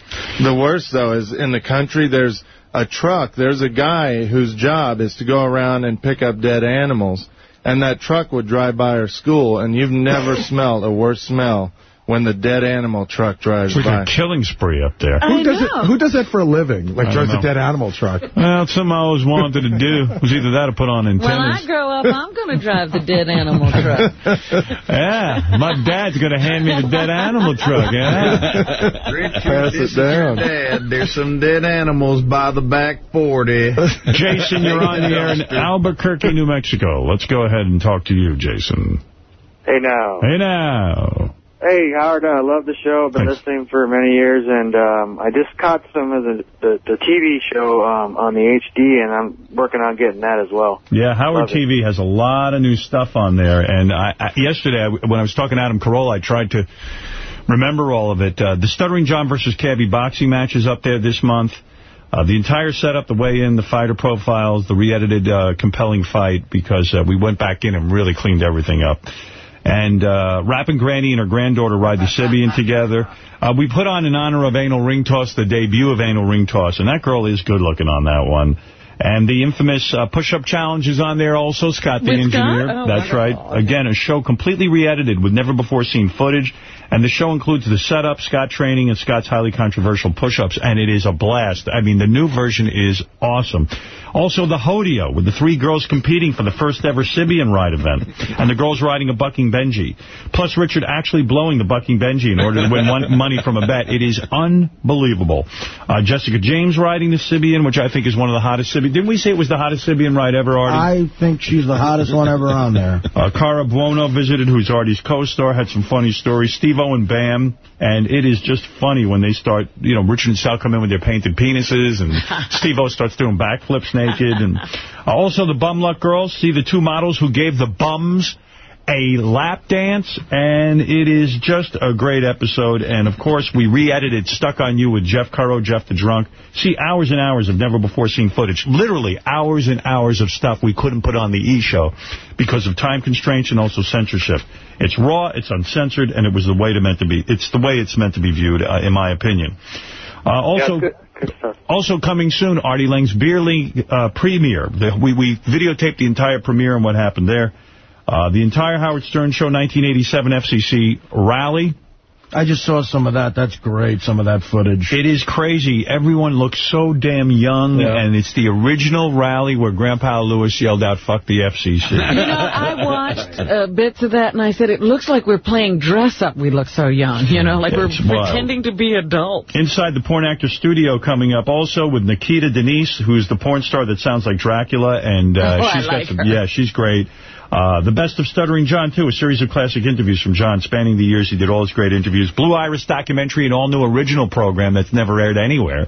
The worst, though, is in the country, there's a truck. There's a guy whose job is to go around and pick up dead animals. And that truck would drive by our school, and you've never smelled a worse smell when the dead animal truck drives It's like by. a killing spree up there. Who does it? Who does that for a living? Like I drives a dead animal truck. Well, it's something I always wanted to do. It was either that or put on When. I grow up, I'm going to drive the dead animal truck. Yeah, my dad's going to hand me the dead animal truck, yeah? Pass it down. Dad, there's some dead animals by the back 40. Jason, you're on the air in Albuquerque, New Mexico. Let's go ahead and talk to you, Jason. Hey now. Hey now. Hey Howard, I love the show. I've been listening for many years, and um, I just caught some of the the, the TV show um, on the HD, and I'm working on getting that as well. Yeah, Howard Love it. TV has a lot of new stuff on there. And I, I, yesterday, I, when I was talking to Adam Carolla, I tried to remember all of it. Uh, the Stuttering John versus Cabby boxing match is up there this month. Uh, the entire setup, the weigh-in, the fighter profiles, the re-edited uh, compelling fight, because uh, we went back in and really cleaned everything up. And uh, Rappin' Granny and her granddaughter ride the Sybian together. Uh, we put on in honor of Anal Ring Toss, the debut of Anal Ring Toss, and that girl is good looking on that one. And the infamous uh, push-up challenge is on there also, Scott the With engineer. Oh, That's right. Again, a show completely re-edited with never-before-seen footage. And the show includes the setup, Scott training, and Scott's highly controversial push-ups. And it is a blast. I mean, the new version is awesome. Also, the Hodeo, with the three girls competing for the first-ever Sybian ride event. And the girls riding a Bucking Benji. Plus, Richard actually blowing the Bucking Benji in order to win one money from a bet. It is unbelievable. Uh, Jessica James riding the Sybian, which I think is one of the hottest Sybian. Didn't we say it was the hottest Sybian ride ever, Artie? I think she's the hottest one ever on there. Uh, Cara Buono visited, who's Artie's co-star, had some funny stories. Steve-O and Bam, and it is just funny when they start, you know, Richard and Sal come in with their painted penises, and Steve-O starts doing backflips naked. And also the Bum Luck Girls, see the two models who gave the bums a lap dance, and it is just a great episode. And, of course, we re-edited Stuck on You with Jeff Curro, Jeff the Drunk. See, hours and hours of never-before-seen footage. Literally hours and hours of stuff we couldn't put on the E! Show because of time constraints and also censorship. It's raw, it's uncensored, and it was the way to meant to be. It's the way it's meant to be viewed, uh, in my opinion. Uh, also, Yeah, good, good also coming soon, Artie Lange's Beer League uh, premiere. The, we, we videotaped the entire premiere and what happened there. Uh, the entire Howard Stern Show 1987 FCC rally. I just saw some of that. That's great, some of that footage. It is crazy. Everyone looks so damn young, Yeah. and it's the original rally where Grandpa Lewis yelled out, fuck the FCC. You know, I watched uh, bits of that, and I said, it looks like we're playing dress-up. We look so young, you know, like we're wild. pretending to be adults. Inside the Porn Actor Studio coming up also with Nikita Denise, who's the porn star that sounds like Dracula, and uh, Oh, I like got some, her. yeah, she's great. Uh, the Best of Stuttering John, too, a series of classic interviews from John spanning the years. He did all his great interviews. Blue Iris documentary, an all-new original program that's never aired anywhere.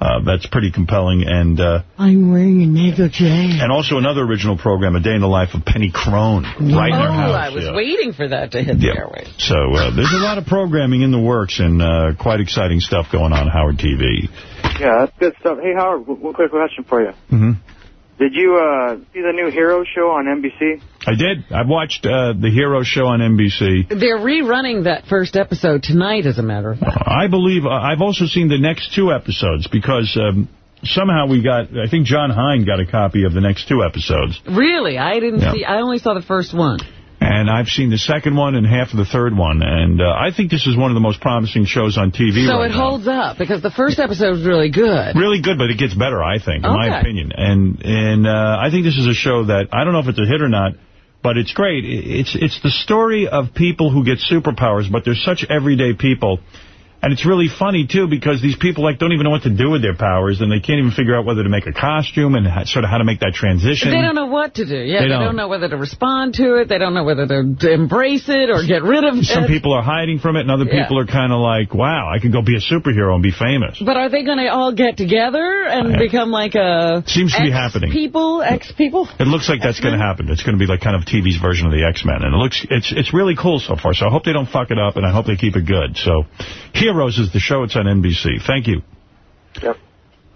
Uh, that's pretty compelling. And uh, I'm wearing a negligee. and also another original program, A Day in the Life of Penny Crone, right in their oh, house. I was yeah. waiting for that to hit the Yeah. airwaves. So uh, there's a lot of programming in the works and uh, quite exciting stuff going on Howard TV. Yeah, that's good stuff. Hey, Howard, one quick question for you. hmm Did you uh, see the new Hero show on NBC? I did. I've watched uh, the Hero Show on NBC. They're rerunning that first episode tonight, as a matter of fact. I believe uh, I've also seen the next two episodes because um, somehow we got, I think John Hein got a copy of the next two episodes. Really? I didn't Yeah. see. I only saw the first one. And I've seen the second one and half of the third one. And uh, I think this is one of the most promising shows on TV so right it now. holds up because the first episode was really good. Really good, but it gets better, I think, in my opinion. And and uh, I think this is a show that, I don't know if it's a hit or not, but it's great. It's it's the story of people who get superpowers, but they're such everyday people. And it's really funny, too, because these people like don't even know what to do with their powers, and they can't even figure out whether to make a costume and how, sort of how to make that transition. They don't know what to do. Yeah, They they, don't. don't. know whether to respond to it. They don't know whether to to embrace it or get rid of it. Some people are hiding from it, and other Yeah. people are kind of like, wow, I could go be a superhero and be famous. But are they going to all get together and become like a Seems to be happening. People, ex people. It looks like that's going to happen. It's going to be like kind of TV's version of the X-Men. And it looks, it's it's really cool so far. So I hope they don't fuck it up, and I hope they keep it good. So Heroes is the show. It's on NBC. Thank you. Yep.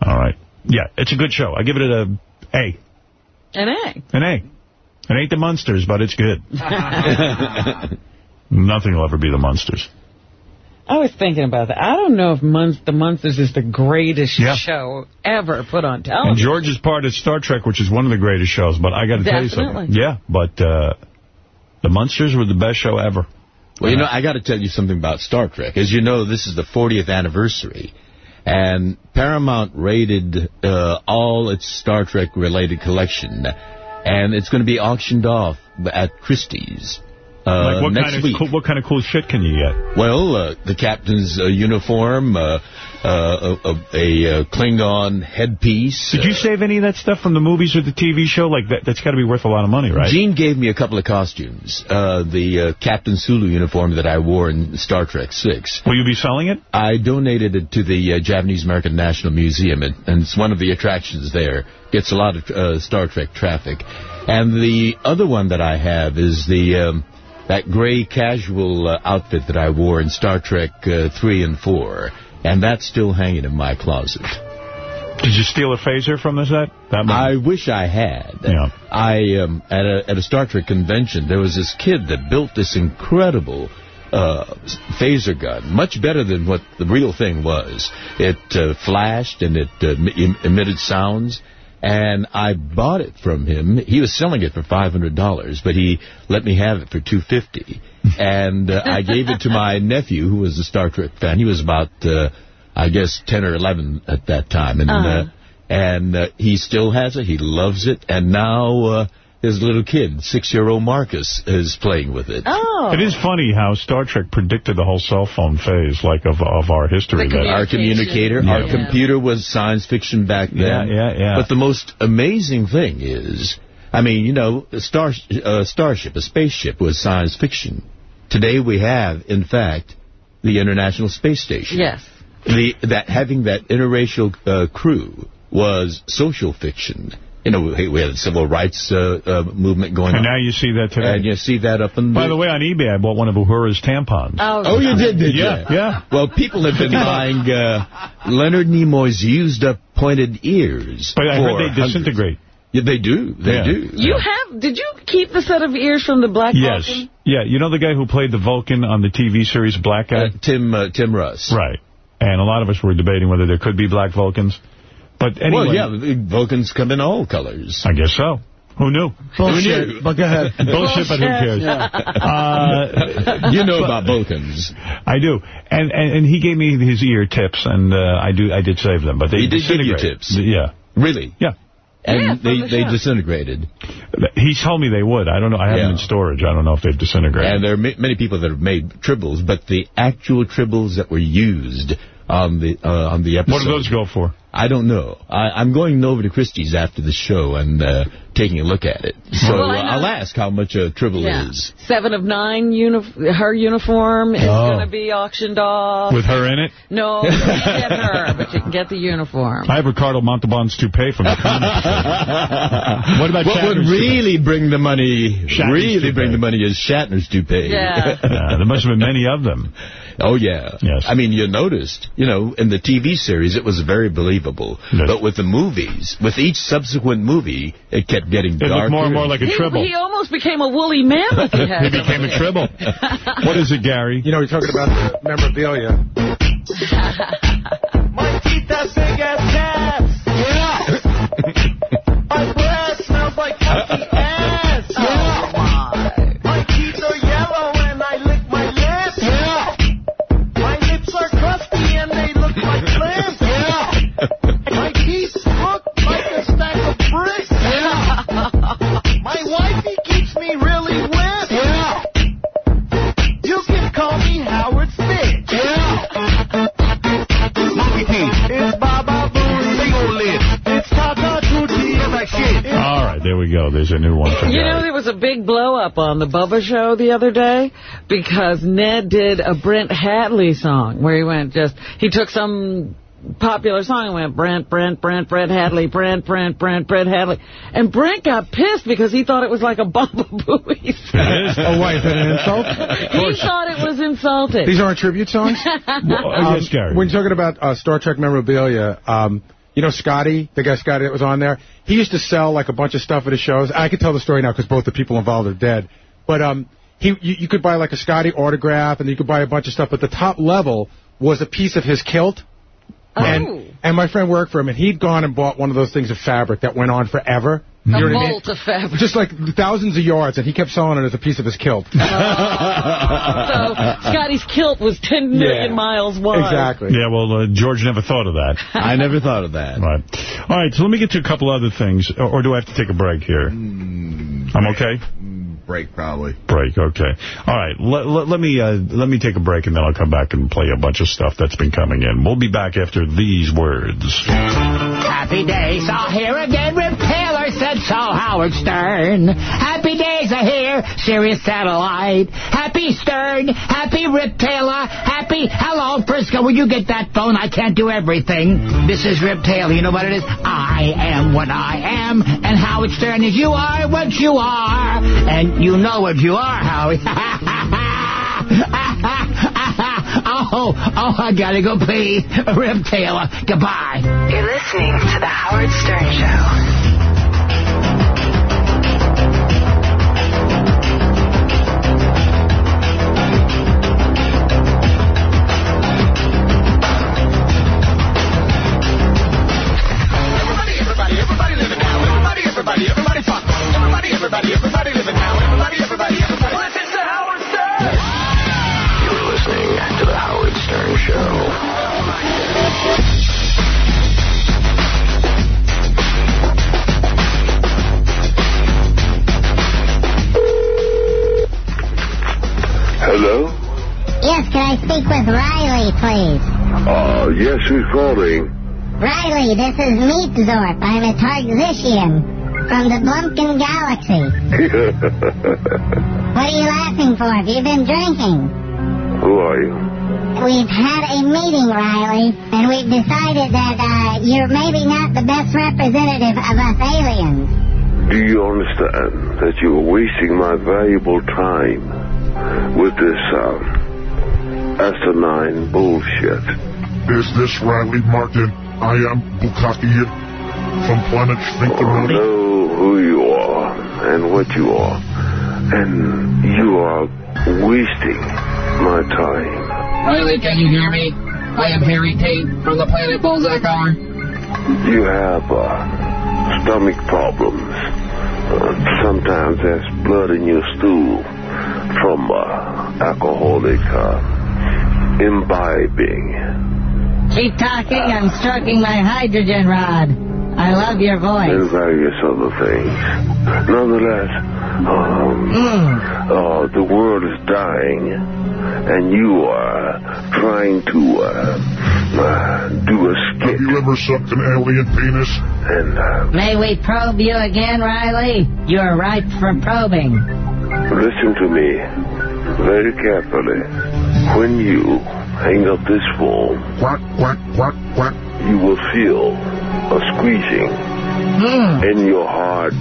All right. Yeah, it's a good show. I give it a A. An A. An A. It ain't the Munsters, but it's good. Nothing will ever be the Munsters. I was thinking about that. I don't know if Mun The Munsters is the greatest Yeah. show ever put on television. And television. George is part of Star Trek, which is one of the greatest shows. But I got to tell you something. Yeah, but uh, the Munsters were the best show ever. Well, you know, I got to tell you something about Star Trek. As you know, this is the 40th anniversary, and Paramount rated uh, all its Star Trek-related collection, and it's going to be auctioned off at Christie's uh, like what next kind of week. cool, what kind of cool shit can you get? Well, uh, the captain's uh, uniform, uh, uh, a, a, a Klingon headpiece. Did you save any of that stuff from the movies or the TV show? Like that, that's got to be worth a lot of money, right? Gene gave me a couple of costumes. Uh, the Captain Sulu uniform that I wore in Star Trek 6. Will you be selling it? I donated it to the uh, Japanese American National Museum, and, and it's one of the attractions there. Gets a lot of uh, Star Trek traffic. And the other one that I have is the um, that gray casual uh, outfit that I wore in Star Trek uh, 3 and 4. And that's still hanging in my closet. Did you steal a phaser from the set? That I wish I had. Yeah. I um, at a at a Star Trek convention, there was this kid that built this incredible uh, phaser gun, much better than what the real thing was. It uh, flashed and it uh, em- emitted sounds. And I bought it from him. He was selling it for $500, but he let me have it for 250 And uh, I gave it to my nephew, who was a Star Trek fan. He was about, uh, I guess, 10 or 11 at that time. And Uh-huh. uh, and uh, he still has it. He loves it. And now uh, his little kid, six-year-old Marcus, is playing with it. Oh. It is funny how Star Trek predicted the whole cell phone phase, like of of our history. The that- our communicator, Yeah. our computer was science fiction back then. Yeah, yeah, yeah. But the most amazing thing is, I mean, you know, a star, uh, starship, a spaceship was science fiction. Today we have, in fact, the International Space Station. Yes. The that having that interracial uh, crew was social fiction. You know, we, we had the civil rights uh, uh, movement going And on. And now you see that today. And you see that up in By the way, on eBay, I bought one of Uhura's tampons. Oh, Oh, you did, did Yeah, you? yeah. Well, people have been buying uh, Leonard Nimoy's used up pointed ears. But I heard they hundreds. disintegrate. Yeah, they do. They Yeah. do. You have? Did you keep the set of ears from the Black Yes. Vulcan? Yeah, you know the guy who played the Vulcan on the TV series Black Guy? Uh, Tim uh, Tim Russ. Right. And a lot of us were debating whether there could be black Vulcans. But anyway. Well, yeah, the Vulcans come in all colors. I guess so. Who knew? Bullshit. But go ahead. Bullshit, but who cares? Uh, you know about Vulcans. I do. And, and and he gave me his ear tips, and uh, I do I did save them. But they He did give you tips? Yeah. Really? Yeah. And Yeah, they, the they disintegrated. He told me they would. I don't know. I have them in storage. I don't know if they've disintegrated. And there are many people that have made tribbles, but the actual tribbles that were used on the uh, on the episode. what do those go for? I don't know. I, I'm going over to Christie's after the show and uh, taking a look at it. So Well, I uh, know- I'll ask how much a tribble Yeah. is. Seven of Nine, uni- her uniform is Oh. going to be auctioned off. With her in it? No, you can't get her, but you can get the uniform. I have Ricardo Montalban's toupee from the comic strip. What about What would Shatner's really bring the money, Shatner's really toupee. bring the money is Shatner's toupee. Yeah. Yeah, there must have been many of them. Oh, yeah. Yes. I mean, you noticed, you know, in the TV series, it was very believable. But with the movies, with each subsequent movie, it kept getting It darker. looked more and more like a He, tribble. he almost became a woolly mammoth. He, He became a tribble. What is it, Gary? You know, you're talking about the memorabilia. there we go. There's a new one for You know, there was a big blow-up on the Bubba Show the other day because Ned did a Brent Hatley song where he went just, he took some popular song and went Brent, Brent, Brent, Brent Hatley, Brent, Brent, Brent, Brent Hatley. And Brent got pissed because he thought it was like a Baba Booey It is. Oh, why? Is that an insult? He thought it was insulting. These aren't tribute songs? Oh, yes, Gary. When you're talking about uh, Star Trek memorabilia, um, you know Scotty, the guy Scotty that was on there? He used to sell like a bunch of stuff at his shows. I could tell the story now because both the people involved are dead. But um, he you, you could buy like a Scotty autograph and you could buy a bunch of stuff. But the top level was a piece of his kilt. Oh. And, and my friend worked for him, and he'd gone and bought one of those things of fabric that went on forever. You a know what I mean? of fabric. Just like thousands of yards, and he kept selling it as a piece of his kilt. so Scotty's kilt was 10 million Yeah. miles wide. Exactly. Yeah, well, uh, George never thought of that. I never thought of that. Right. All right, so let me get to a couple other things. Or, or do I have to take a break here? Hmm. I'm okay? Break, probably. Break, okay. All right, let, let, let me uh, let me take a break, and then I'll come back and play a bunch of stuff that's been coming in. We'll be back after these words. Happy days are here again. Rip Taylor said so, Howard Stern. Happy days are here, Sirius Satellite. Happy Stern, happy Rip Taylor, happy hello Frisco. Will you get that phone? I can't do everything. This is Rip Taylor. You know what it is? I am what I am, and Howard Stern is you are what you are, and you know what you are, Howie. oh, oh, I gotta go pee. Rip Taylor, goodbye. You're listening to The Howard Stern Show. Everybody, everybody, everybody living now. Everybody, everybody, everybody. Listen to Howard Stern. You're listening to The Howard Stern Show. Hello? Yes, can I speak with Riley, please? Uh, yes, who's calling? Riley, this is Meatzorp. I'm a Targzician from the Blumpkin Galaxy. What are you laughing for? Have you been drinking? Who are you? We've had a meeting, Riley, and we've decided that uh, you're maybe not the best representative of us aliens. Do you understand that you are wasting my valuable time with this, uh, asinine bullshit? Is this Riley Martin? I am Bukaki from planet I know who you are and what you are, and you are wasting my time. Riley, can you hear me? I am Harry Tate from the planet Bolzakar. You have uh, stomach problems. Uh, sometimes there's blood in your stool from uh, alcoholic uh, imbibing. Keep talking. I'm stroking my hydrogen rod. I love your voice. and various other things. Nonetheless, um, uh, the world is dying, and you are trying to uh, uh, do a skit. Have you ever sucked an alien penis? And uh, May we probe you again, Riley? You're ripe for probing. listen to me very carefully. When you hang up this phone, quack, quack, quack, quack, you will feel a squeezing in your heart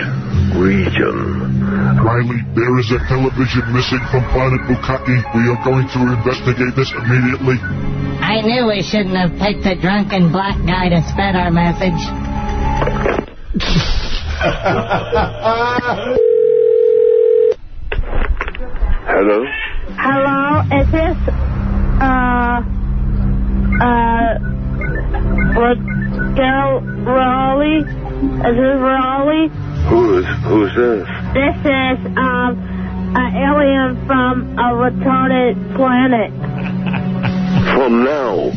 region. Riley, there is a television missing from Planet Bukaki. We are going to investigate this immediately. I knew we shouldn't have picked a drunken black guy to spread our message. Hello? Hello, is this, uh, uh, what, Daryl Raleigh? Is this Raleigh? Who is who's this? This is, um, an alien from a retarded planet. From now,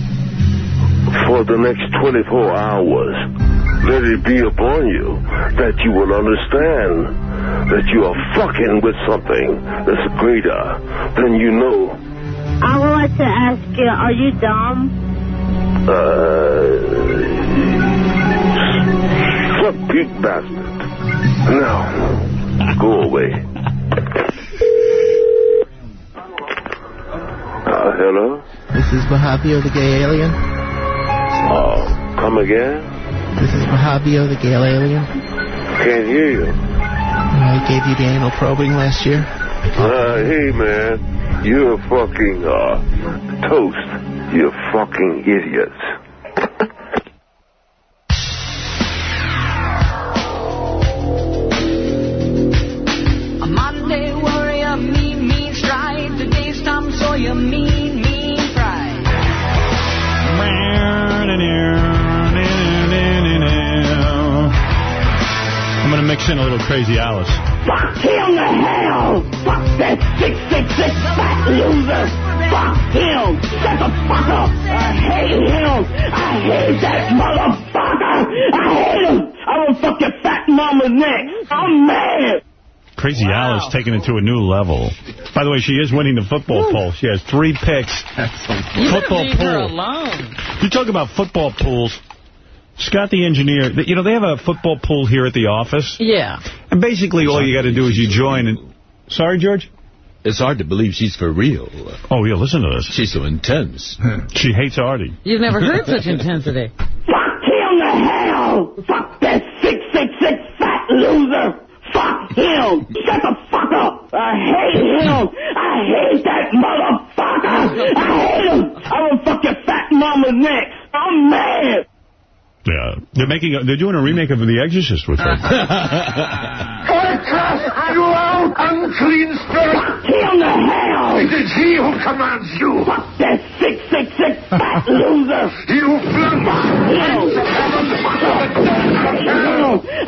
for the next 24 hours, let it be upon you that you will understand that you are fucking with something that's greater than you know. I would like to ask you, are you dumb? Uh, fuck big bastard. Now, go away. Uh, hello? This is Mahavio, the gay alien. Uh, come again? This is Mahavio, the gay alien. Can't hear you. I gave you the anal probing last year. Uh, hey, man. You're fucking, uh, toast. You fucking idiots. A Monday warrior, mean, mean stride. Today's Tom Sawyer, mean, mean pride. I'm going to mix in a little Crazy Alice. Fuck him to hell! Fuck that 666 fat loser! Fuck him! Shut the fuck up! I hate him! I hate that motherfucker! I hate him! I will fuck your fat mama's neck! I'm mad! Crazy Alice taking it to a new level. By the way, she is winning the football poll. She has three picks. You football leave her pool. alone. You talk about football pools. Scott the engineer, you know, they have a football pool here at the office. Yeah. And basically all you got to do is you join and... Sorry, George? It's hard to believe she's for real. Oh, yeah, listen to this. She's so intense. she hates Artie. You've never heard such intensity. Fuck him to hell! Fuck that 666 fat loser! Fuck him! Shut the fuck up! I hate him! I hate that motherfucker! I hate him! I will fuck your fat mama's neck! I'm mad! Yeah. They're making a, they're doing a remake of The Exorcist with her. Curse you out, unclean spirit! Fuck him to hell! It is he who commands you! Fuck that 666 fat loser! You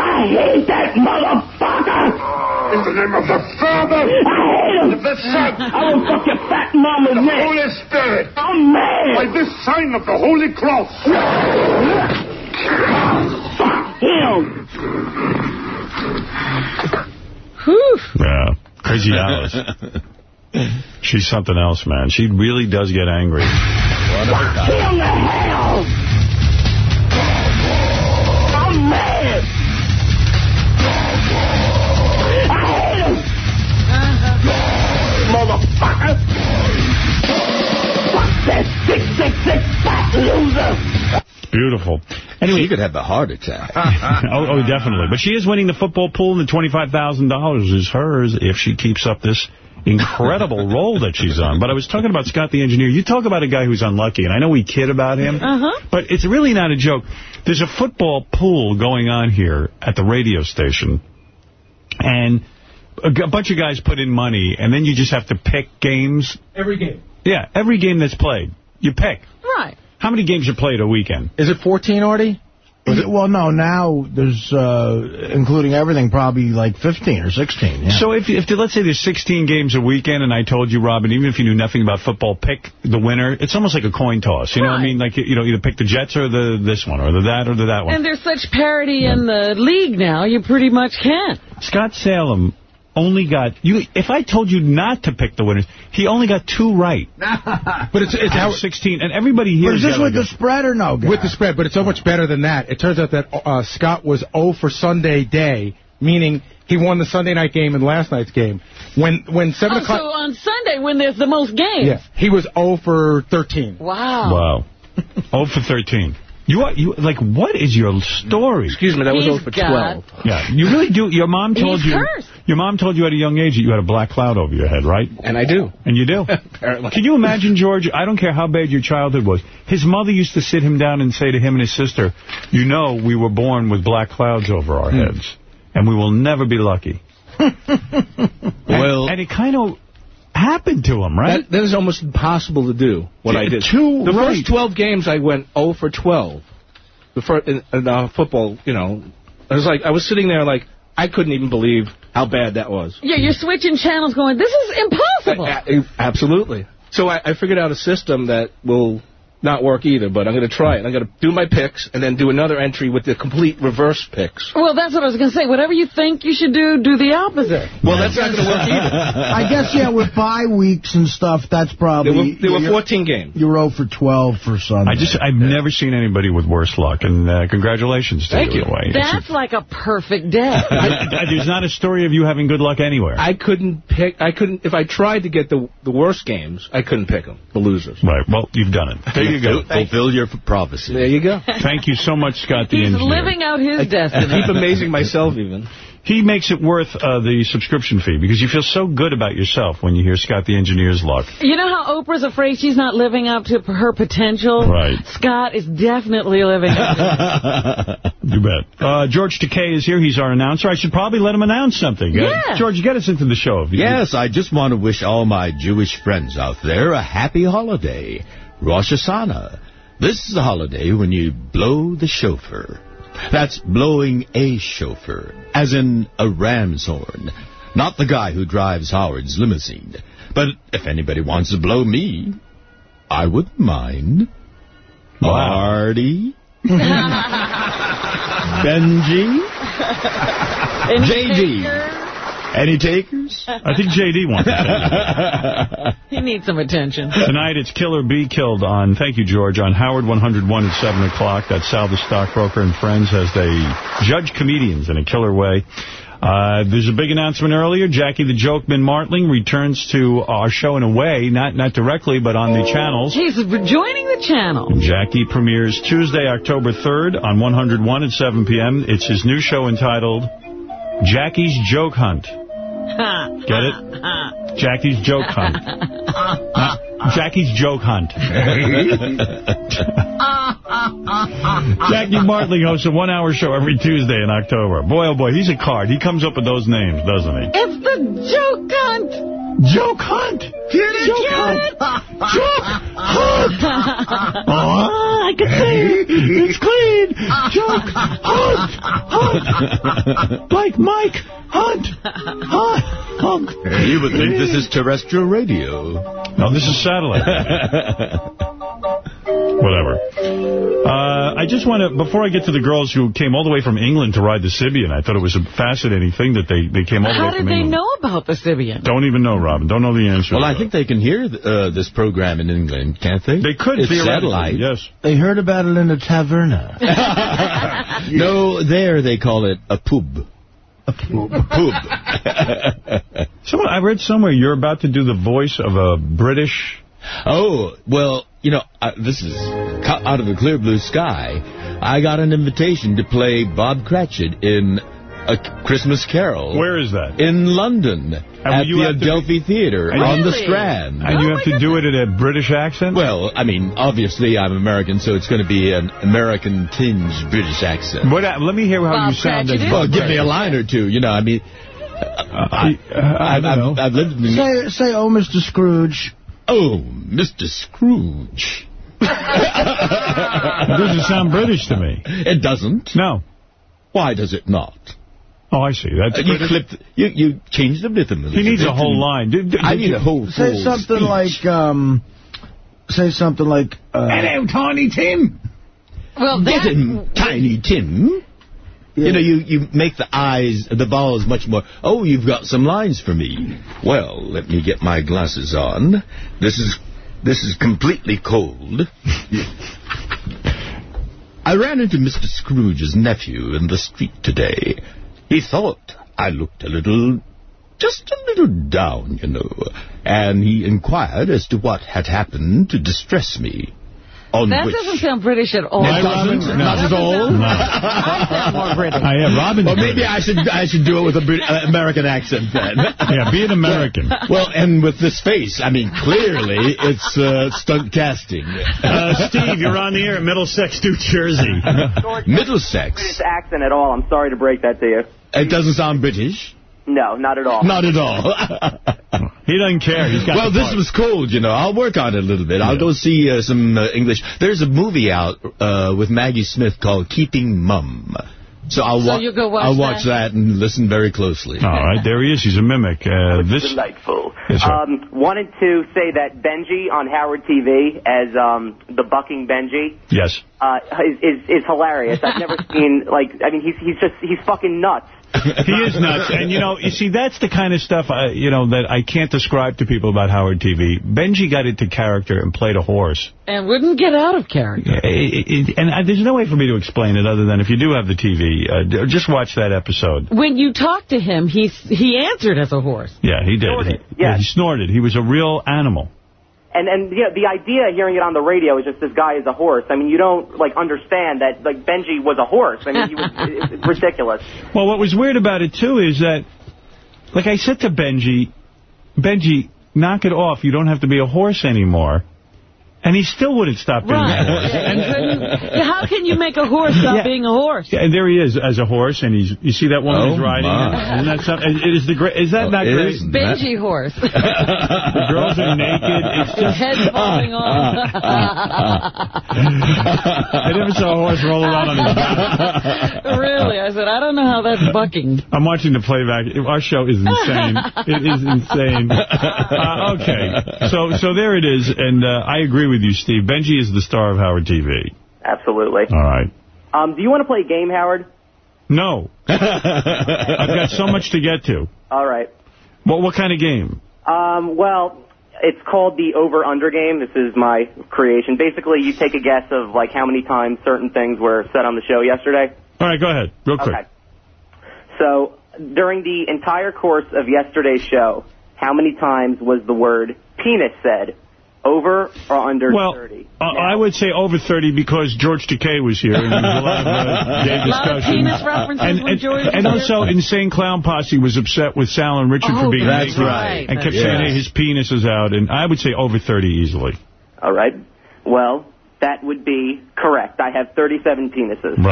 I hate that motherfucker! In the name of the Father! I hate him! Of the Son! I will fuck your fat mama's The! Holy Spirit. I'm mad! By this sign of the Holy Cross. Fuck him! Yeah. Crazy Alice. She's something else, man. She really does get angry. Fuck him to hell! I'm mad! I hate him! Motherfucker! Fuck that 666 fat loser! Beautiful. Anyway, she could have a heart attack. oh, oh, definitely. But she is winning the football pool, and the $25,000 is hers if she keeps up this incredible role that she's on. But I was talking about Scott the engineer. You talk about a guy who's unlucky, and I know we kid about him, Uh-huh. but it's really not a joke. There's a football pool going on here at the radio station, and a bunch of guys put in money, and then you just have to pick games. Every game. Yeah, every game that's played, you pick. Right. How many games are played a weekend? Is it 14, Artie? Is it, well, no, now there's, uh, including everything, probably like 15 or 16. Yeah. So if, if let's say there's 16 games a weekend, and I told you, Robin, even if you knew nothing about football, pick the winner. It's almost like a coin toss. You know what I mean? Like you know, either pick the Jets or the this one, or the that or the that one. And there's such parity in the league now, you pretty much can. Scott Salem only got you. If I told you not to pick the winners, he only got two right. but it's it's Out 16, and everybody here But is this with the spread or no? With the spread, but it's so much better than that. It turns out that uh, Scott was 0 for Sunday day, meaning he won the Sunday night game and last night's game. When when 7 Oh, so o'clock... on Sunday when there's the most games. Yeah, he was 0 for 13. Wow. Wow. 0 for 13. You are, you like, what is your story? Excuse me, that was He's 0 for got- 12. Yeah, you really do. Your mom told He's you. cursed. Your mom told you at a young age that you had a black cloud over your head, right? And I do. And you do. Apparently. Can you imagine, George? I don't care how bad your childhood was. His mother used to sit him down and say to him and his sister, "You know, we were born with black clouds over our Hmm. heads, and we will never be lucky." Well, and, and it kind of happened to him, right? That, that is almost impossible to do, what Yeah, I did. two the right. first 12 games, I went 0 for 12. The first, in, in uh, football, you know, I was like, I was sitting there like, I couldn't even believe how bad that was. Yeah, you're switching channels going, this is impossible. A- absolutely. So I, I figured out a system that will not work either, but I'm going to try it. I'm going to do my picks and then do another entry with the complete reverse picks. Well, that's what I was going to say. Whatever you think you should do, do the opposite. Well, that's not going to work either. I guess, yeah, with bye weeks and stuff, that's probably... There were, there were 14 games. You're 0 for 12 for Sunday. I just, I've never seen anybody with worse luck, and uh, congratulations to Thank you. you. in a. It's- That's like a perfect day. I- I- there's not a story of you having good luck anywhere. I couldn't pick. I couldn't. If I tried to get the the worst games, I couldn't pick them. The losers. Right. Well, you've done it. There you go. Fulfill your prophecy. There you go. Thank you so much, Scott the He's engineer. living out his I destiny. keep amazing myself even. He makes it worth uh, the subscription fee because you feel so good about yourself when you hear Scott the engineer's luck. You know how Oprah's afraid she's not living up to her potential? Right. Scott is definitely living up to You bet. Uh, George Takei is here. He's our announcer. I should probably let him announce something. Uh, Yeah. George, get us into the show. If you- Yes, I just want to wish all my Jewish friends out there a happy holiday, Rosh Hashanah. This is a holiday when you blow the shofar. That's blowing a shofar, as in a ram's horn. Not the guy who drives Howard's limousine. But if anybody wants to blow me, I wouldn't mind. Marty? Benji? Any JD? Any takers? I think J.D. wants to it. He needs some attention. Tonight it's Kill or Be Killed on, thank you, George, on Howard 101 at 7 o'clock. That's Sal the Stockbroker and Friends as they judge comedians in a killer way. Uh, there's a big announcement earlier. Jackie the Joke Jokeman Martling returns to our show in a way, not not directly, but on the channels. He's joining the channel. Jackie premieres Tuesday, October 3rd on 101 at 7 p.m. It's his new show entitled Jackie's Joke Hunt. Get it? Jackie's Joke Hunt. Not Jackie's Joke Hunt. Jackie Martling hosts a one-hour show every Tuesday in October. Boy, oh boy, he's a card. He comes up with those names, doesn't he? It's the joke hunt. Joke Hunt. Joke Hunt. Joke Hunt. Oh, I can see it. It's clean. Joke Hunt. Hunt. Like Mike Hunt. Hunt. Hunt. You would think this is terrestrial radio. No, this is satellite. Whatever. Uh, I just want to, before I get to the girls who came all the way from England to ride the Sybian, I thought it was a fascinating thing that they, they came all the How way did from they know about the Sybian? Don't even know, Robin. Don't know the answer. Well, I think they can hear uh, this program in England, can't they? They could, It's satellite. yes. They heard about it in the taverna. No, there they call it a pub. A poop. Pub. Someone, I read somewhere you're about to do the voice of a British... Oh, well, you know, uh, this is out of the clear blue sky. I got an invitation to play Bob Cratchit in A Christmas Carol. Where is that? In London, at you the have to be- Adelphi Theater And on the Strand. And you have to do it in a British accent? Well, I mean, obviously I'm American, so it's going to be an American tinge British accent. What, uh, let me hear how Bob you sound. Cratchit as? Bob Well, give me a line or two. You know, I mean, I, I I've, don't I've, I've lived in... Say, say, oh, Mr. Scrooge. Oh, Mr. Scrooge. It doesn't sound British to me. It doesn't. No. Why does it not? Oh, I see. That's Uh, you British. clipped. You you changed the rhythm. He needs a whole line. Did- did- I need a whole. Say full something speech. like, um, say something like, uh, Hello, Tiny Tim. Well, Get him, Tiny Tim. You know, you, you make the eyes, the vowels much more, oh, you've got some lines for me. Well, let me get my glasses on. This is, this is completely cold. I ran into Mr. Scrooge's nephew in the street today. He thought I looked a little, just a little down, you know, and he inquired as to what had happened to distress me. On That which... doesn't sound British at all. It doesn't? Not at all? I sound more British. I am Robin. Well, maybe I should I should do it with a Brit- uh, American accent then. Yeah, be an American. Well, and with this face, I mean, clearly it's uh, stunt casting. Uh, Steve, you're on the air at Middlesex, New Jersey. Middlesex. British accent at all. I'm sorry to break that to you. It doesn't sound British. No, not at all. Not at all. He doesn't care. He's got well, this was cool, you know. I'll work on it a little bit. I'll go see uh, some uh, English. There's a movie out uh, with Maggie Smith called Keeping Mum. So I'll, So wa- you'll go watch I'll watch that? that and listen very closely. All right, there he is. He's a mimic. Uh, this. Delightful. Yes, sir. Um, wanted to say that Benji on Howard TV as um, the bucking Benji Yes. uh, is, is is hilarious. I've never seen like I mean he's he's just he's fucking nuts. He is nuts. And, you know, you see, that's the kind of stuff, I, you know, that I can't describe to people about Howard TV. Benji got into character and played a horse. And wouldn't get out of character. It- it- it- and I, there's no way for me to explain it other than if you do have the TV, uh, just watch that episode. When you talked to him, he he answered as a horse. Yeah, he did. He, yeah, he snorted. He was a real animal. And and yeah, the idea hearing it on the radio is just this guy is a horse. I mean you don't like understand that like Benji was a horse. I mean he was it- it's ridiculous. Well, what was weird about it, too, is that, like I said to Benji, Benji, knock it off. You don't have to be a horse anymore. And he still wouldn't stop being a Right. horse. Yeah, you how can you make a horse stop Yeah. being a horse? Yeah, and there he is as a horse, and he's you see that woman Oh, who's riding. my. Isn't that something? Is the great? Is that not great? isn't Benji horse. The girls are naked. It's His just. head's falling off. I never saw a horse roll around on his back. really? I said, I don't know how that's bucking. I'm watching the playback. Our show is insane. it is insane. Uh, okay, so so there it is, and uh, I agree with you, Steve. Benji is the star of Howard TV. Absolutely. All right. Um, do you want to play a game, Howard? No, I've got so much to get to. All right. What what kind of game? Um, well, it's called the over-under game. This is my creation. Basically, you take a guess of like how many times certain things were said on the show yesterday. All right, go ahead, real quick. Okay. So during the entire course of yesterday's show, how many times was the word penis said? Over or under Well, 30? uh, I would say over 30 because George Takei was here. And there was a lot of uh, gay A lot of discussion. penis references and, when and, George was and also, Insane Clown Posse was upset with Sal and Richard Oh, for being that's naked right. and kept That's saying, hey, his penis is out. And I would say over 30 easily. All right. Well, that would be correct. I have 37 penises.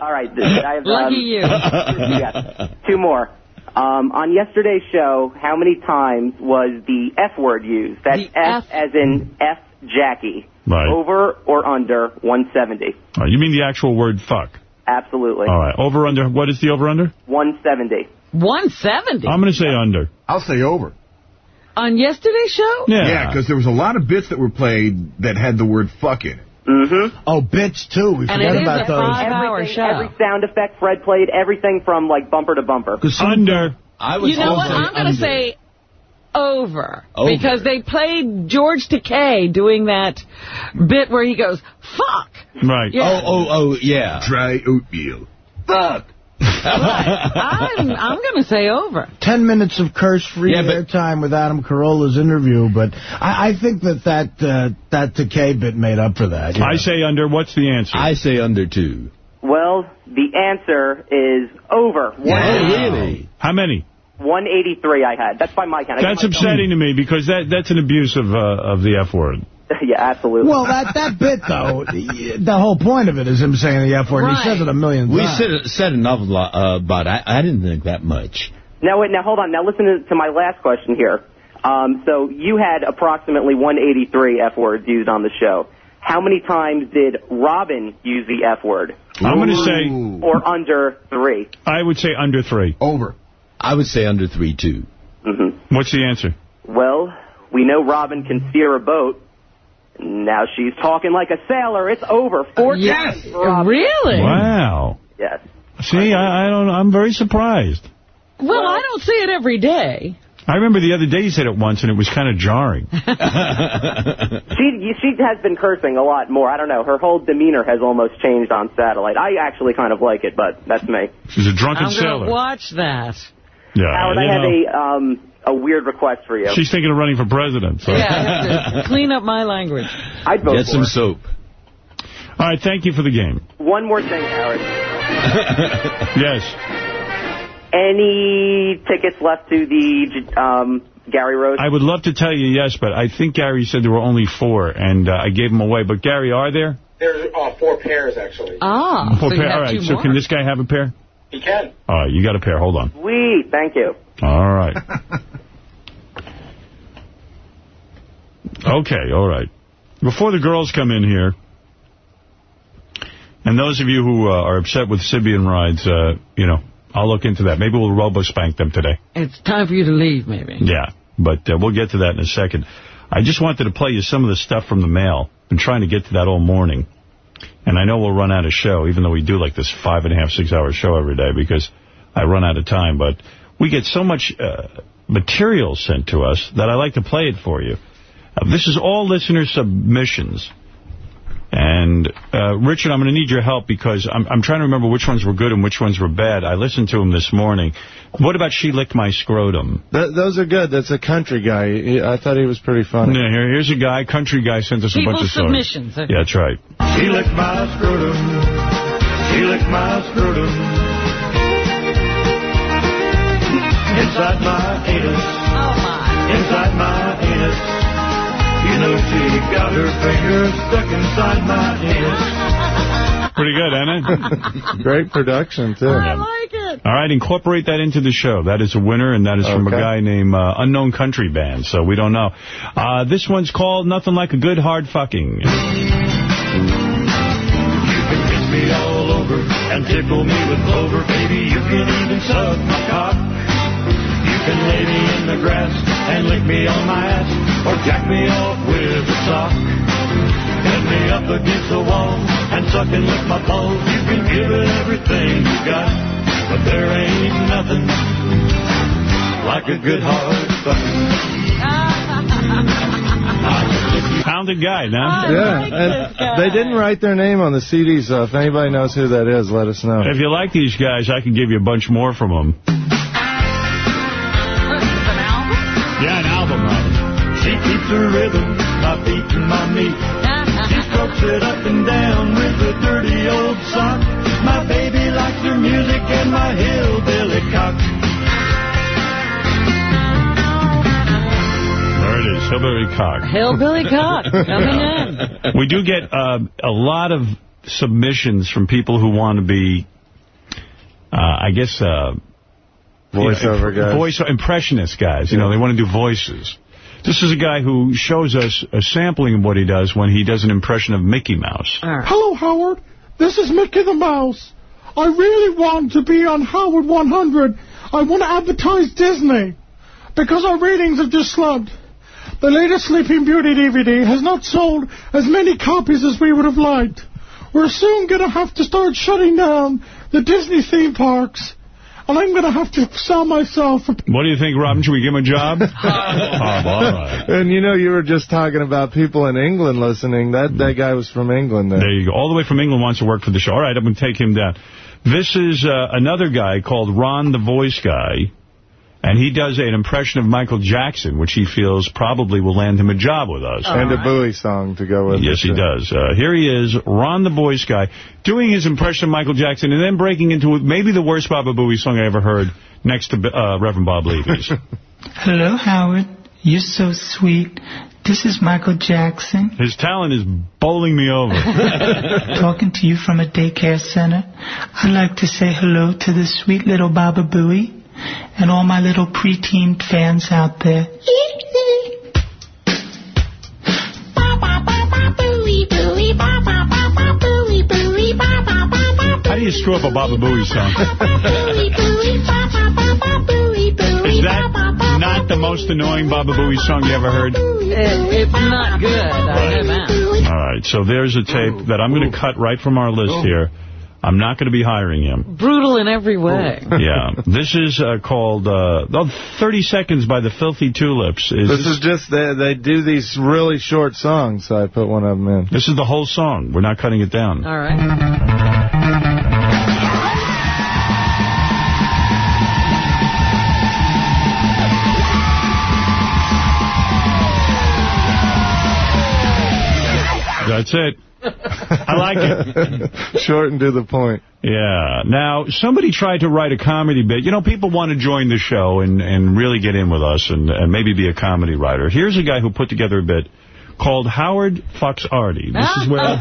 All right. I have, Lucky um, you. yeah, two more. Um, on yesterday's show, how many times was the F word used? That's F, as in F Jackie. Right. Over or under 170? Oh, you mean the actual word fuck? Absolutely. All right. Over, under. What is the over, under? 170. 170? I'm going to say under. I'll say over. On yesterday's show? Yeah. Yeah, because there was a lot of bits that were played that had the word fuck in it. Mm-hmm. Oh, bits, too. We And forget it is about a those. five-hour Everything- show. Every sound effect Fred played, everything from like bumper to bumper. Under. I was You know what? I'm going to say over, Over. Because they played George Takei doing that bit where he goes, fuck. Right. Yeah. Oh, oh, oh, yeah. Dry oatmeal. Fuck. I'm, I'm going to say over. Ten minutes of curse-free Yeah, airtime with Adam Carolla's interview, but I, I think that that, uh, that Takei bit made up for that. I say under. What's the answer? I say under two. Well, the answer is over. Oh, really? How many? 183 I had. That's by my count. I That's give myself- upsetting to me because that that's an abuse of uh, of the F word. yeah, absolutely. Well, that, that bit, though, the, the whole point of it is him saying the F word. Right. He says it a million We times. said, said an awful lot, uh, but I, I didn't think that much. Now, wait, now hold on. Now listen to, to my last question here. Um, so you had approximately 183 F words used on the show. How many times did Robin use the F word? I'm going to say Or under three? I would say under three. Over. I would say under three, too. hmm What's the answer? Well, we know Robin can steer a boat. And now she's talking like a sailor. It's over. Four Yes. times for Robin. Really? Wow. Yes. See, I, I don't. I'm very surprised. Well, I don't see it every day. I remember the other day you said it once, and it was kind of jarring. She she has been cursing a lot more. I don't know. Her whole demeanor has almost changed on satellite. I actually kind of like it, but that's me. She's a drunken I'm sailor. going to watch that. Yeah, Howard, you I have know, a um a weird request for you. she's thinking of running for president. So. Yeah, clean up my language. I'd vote Get for some it. soap. All right, thank you for the game. One more thing, Howard. Yes. Any tickets left to the um, Gary Roast? I would love to tell you yes, but I think Gary said there were only four, and uh, I gave them away. But Gary, are there? There's uh, four pairs, actually. Ah, Four so you pair. have All right, so more. can this guy have a pair? He can. All right, you got a pair. Hold on. Sweet, thank you. All right. Okay, all right. Before the girls come in here, and those of you who uh, are upset with Sybian rides, uh, you know, I'll look into that. Maybe we'll robo-spank them today. It's time for you to leave, maybe. Yeah, but uh, we'll get to that in a second. I just wanted to play you some of the stuff from the mail. Been trying to get to that all morning. And I know we'll run out of show, even though we do like this five and a half, six hour show every day because I run out of time. But we get so much uh, material sent to us that I like to play it for you. Uh, this is all listener submissions. And, uh, Richard, I'm going to need your help because I'm, I'm trying to remember which ones were good and which ones were bad. I listened to them this morning. What about She Licked My Scrotum? Th those are good. That's a country guy. I thought he was pretty funny. Yeah, here, here's a guy, country guy, sent us a bunch of People's stories. submissions. Yeah, that's right. She licked my scrotum. She licked my scrotum. Inside my anus. Oh, my. Inside my anus. You know she got her fingers stuck inside my anus. Pretty good, isn't it? Great production, too. I like it. All right, incorporate that into the show. That is a winner, and that is from a guy named uh, Unknown Country Band, so we don't know. Uh, this one's called Nothing Like a Good Hard Fucking. You can kiss me all over and tickle me with clover, baby. You can even suck my cock. You can lay me in the grass and lick me on my ass or jack me off with a sock. Pin me up against the wall and suck and lick my balls. You can give it everything you got, but there ain't nothing like a good hard fucking. Talented guy, no? Yeah, and they didn't write their name on the CD, so if anybody knows who that is, let us know. If you like these guys, I can give you a bunch more from them. She keeps her rhythm by beating my meat. She strokes it up and down with a dirty old sock. My baby likes her music and my hillbilly cock. There it is, Hillbilly Cock. Hillbilly cock coming in. We do get uh, a lot of submissions from people who want to be, uh, I guess, uh, Voiceover you know, guys. Voice impressionist guys. You know, they want to do voices. This is a guy who shows us a sampling of what he does when he does an impression of Mickey Mouse. Hello, Howard. This is Mickey the Mouse. I really want to be on Howard 100. I want to advertise Disney because our ratings have just slumped. The latest Sleeping Beauty DVD has not sold as many copies as we would have liked. We're soon going to have to start shutting down the Disney theme parks. And I'm going to have to sell myself What do you think, Robin? Should we give him a job? Horrible, all right. And you know, you were just talking about people in England listening. That that guy was from England. There. There you go. All the way from England wants to work for the show. All right, I'm going to take him down. This is uh, another guy called Ron the Voice Guy, and he does an impression of Michael Jackson, which he feels probably will land him a job with us. and a Bowie song to go with it. Yes, it. he does. Uh, here he is, Ron the Voice Guy, doing his impression of Michael Jackson and then breaking into maybe the worst Baba Booey song I ever heard next to uh, Reverend Bob Levy's. Hello, Howard. You're so sweet. This is Michael Jackson His talent is bowling me over. talking to you from a daycare center. I'd like to say hello to the sweet little Baba Booey and all my little preteen fans out there. How do you screw up a Baba Booey song? Is that not the most annoying Baba Booey song you ever heard? It's not good. I know that. right, so there's a tape that I'm going to cut right from our list Ooh. here. I'm not going to be hiring him. Brutal in every way. yeah. This is uh, called uh, oh, 30 Seconds by the Filthy Tulips. Is This is just, they, they do these really short songs, so I put one of them in. This is the whole song. We're not cutting it down. All right. That's it. I like it. Short and to the point. Yeah. Now, somebody tried to write a comedy bit. You know, people want to join the show and, and really get in with us and, and maybe be a comedy writer. Here's a guy who put together a bit called Howard Fucks Artie. This is where...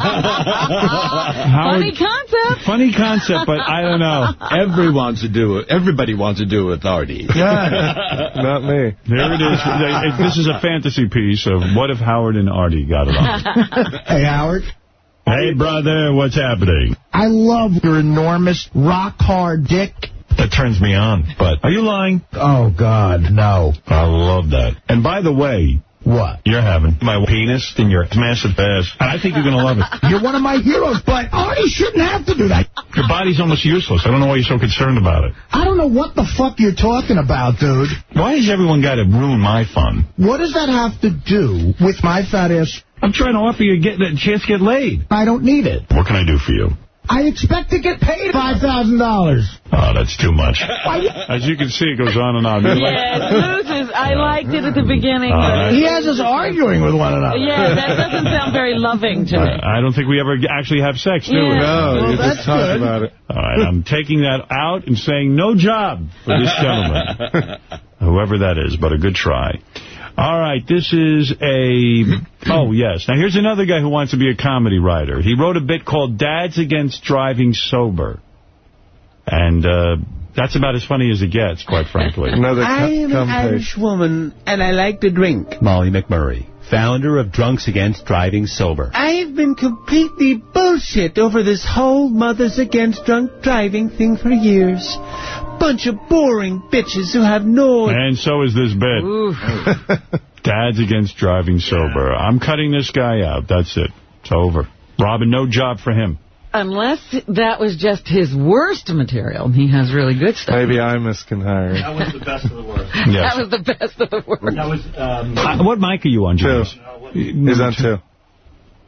Funny concept. Funny concept, but I don't know. Everyone wants to do it. Everybody wants to do it with Artie. Not me. There it is. This is a fantasy piece of what if Howard and Artie got it on. Hey, Howard. Hey, brother, what's happening? I love your enormous rock-hard dick. That turns me on, but... Are you lying? Oh, God, no. I love that. And by the way... What? You're having my penis in your massive ass. And I think you're going to love it. You're one of my heroes, but Artie shouldn't have to do that. Your body's almost useless. I don't know why you're so concerned about it. I don't know what the fuck you're talking about, dude. Why has everyone got to ruin my fun? What does that have to do with my fat ass? I'm trying to offer you a, get, a chance to get laid. I don't need it. What can I do for you? I expect to get paid $5,000. Oh, that's too much. As you can see, it goes on and on. You're like- loses. I liked it at the beginning. All but- right. He has us arguing with one another. Yeah, that doesn't sound very loving to uh, me. I don't think we ever actually have sex, do we? Yeah. No, you just talk about it. All right, I'm taking that out and saying no job for this gentleman, whoever that is, but a good try. All right, this is a... Oh, yes. Now, here's another guy who wants to be a comedy writer. He wrote a bit called Dads Against Driving Sober. And uh, that's about as funny as it gets, quite frankly. Another I am an Irish woman, and I like to drink. Molly McMurray, founder of Drunks Against Driving Sober. I've been completely bullshit over this whole Mothers Against Drunk Driving thing for years. Bunch of boring bitches who have no... And so is this bit. Dads Against Driving Sober. I'm cutting this guy out. That's it. It's over. Robin, no job for him. Unless that was just his worst material. He has really good stuff. Maybe I hire That was the best of the worst. Yes. That was the best of the worst. That was, um, Uh, what mic are you on, James? He's on two.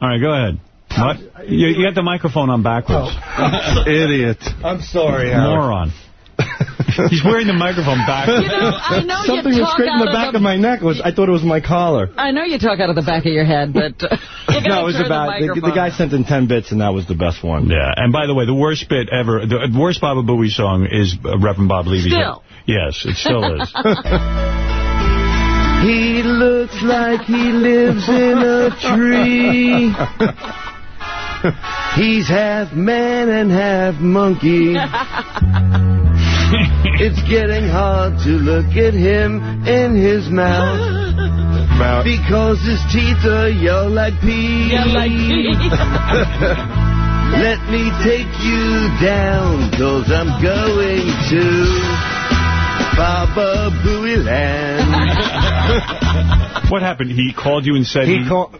All right, go ahead. What? You, you got the microphone on backwards. Idiot. I'm sorry, Howard. Moron. He's wearing the microphone backwards. You know, I know you Something was talk scraping the back of of my neck. Was I thought it was my collar. I know you talk out of the back of your head, but uh, you gotta No, it was about the, the, the guy sent in 10 bits, and that was the best one. Yeah, and by the way, the worst bit ever, the worst Baba Booey song is uh, Reverend Bob Levy. Still. Yes, it still is. He looks like he lives in a tree. He's half man and half monkey. It's getting hard to look at him in his mouth. Because his teeth are yellow like peas. Yellow like peas. Let me take you down, cause I'm going to Baba Booey Land. what happened? He called you and said He called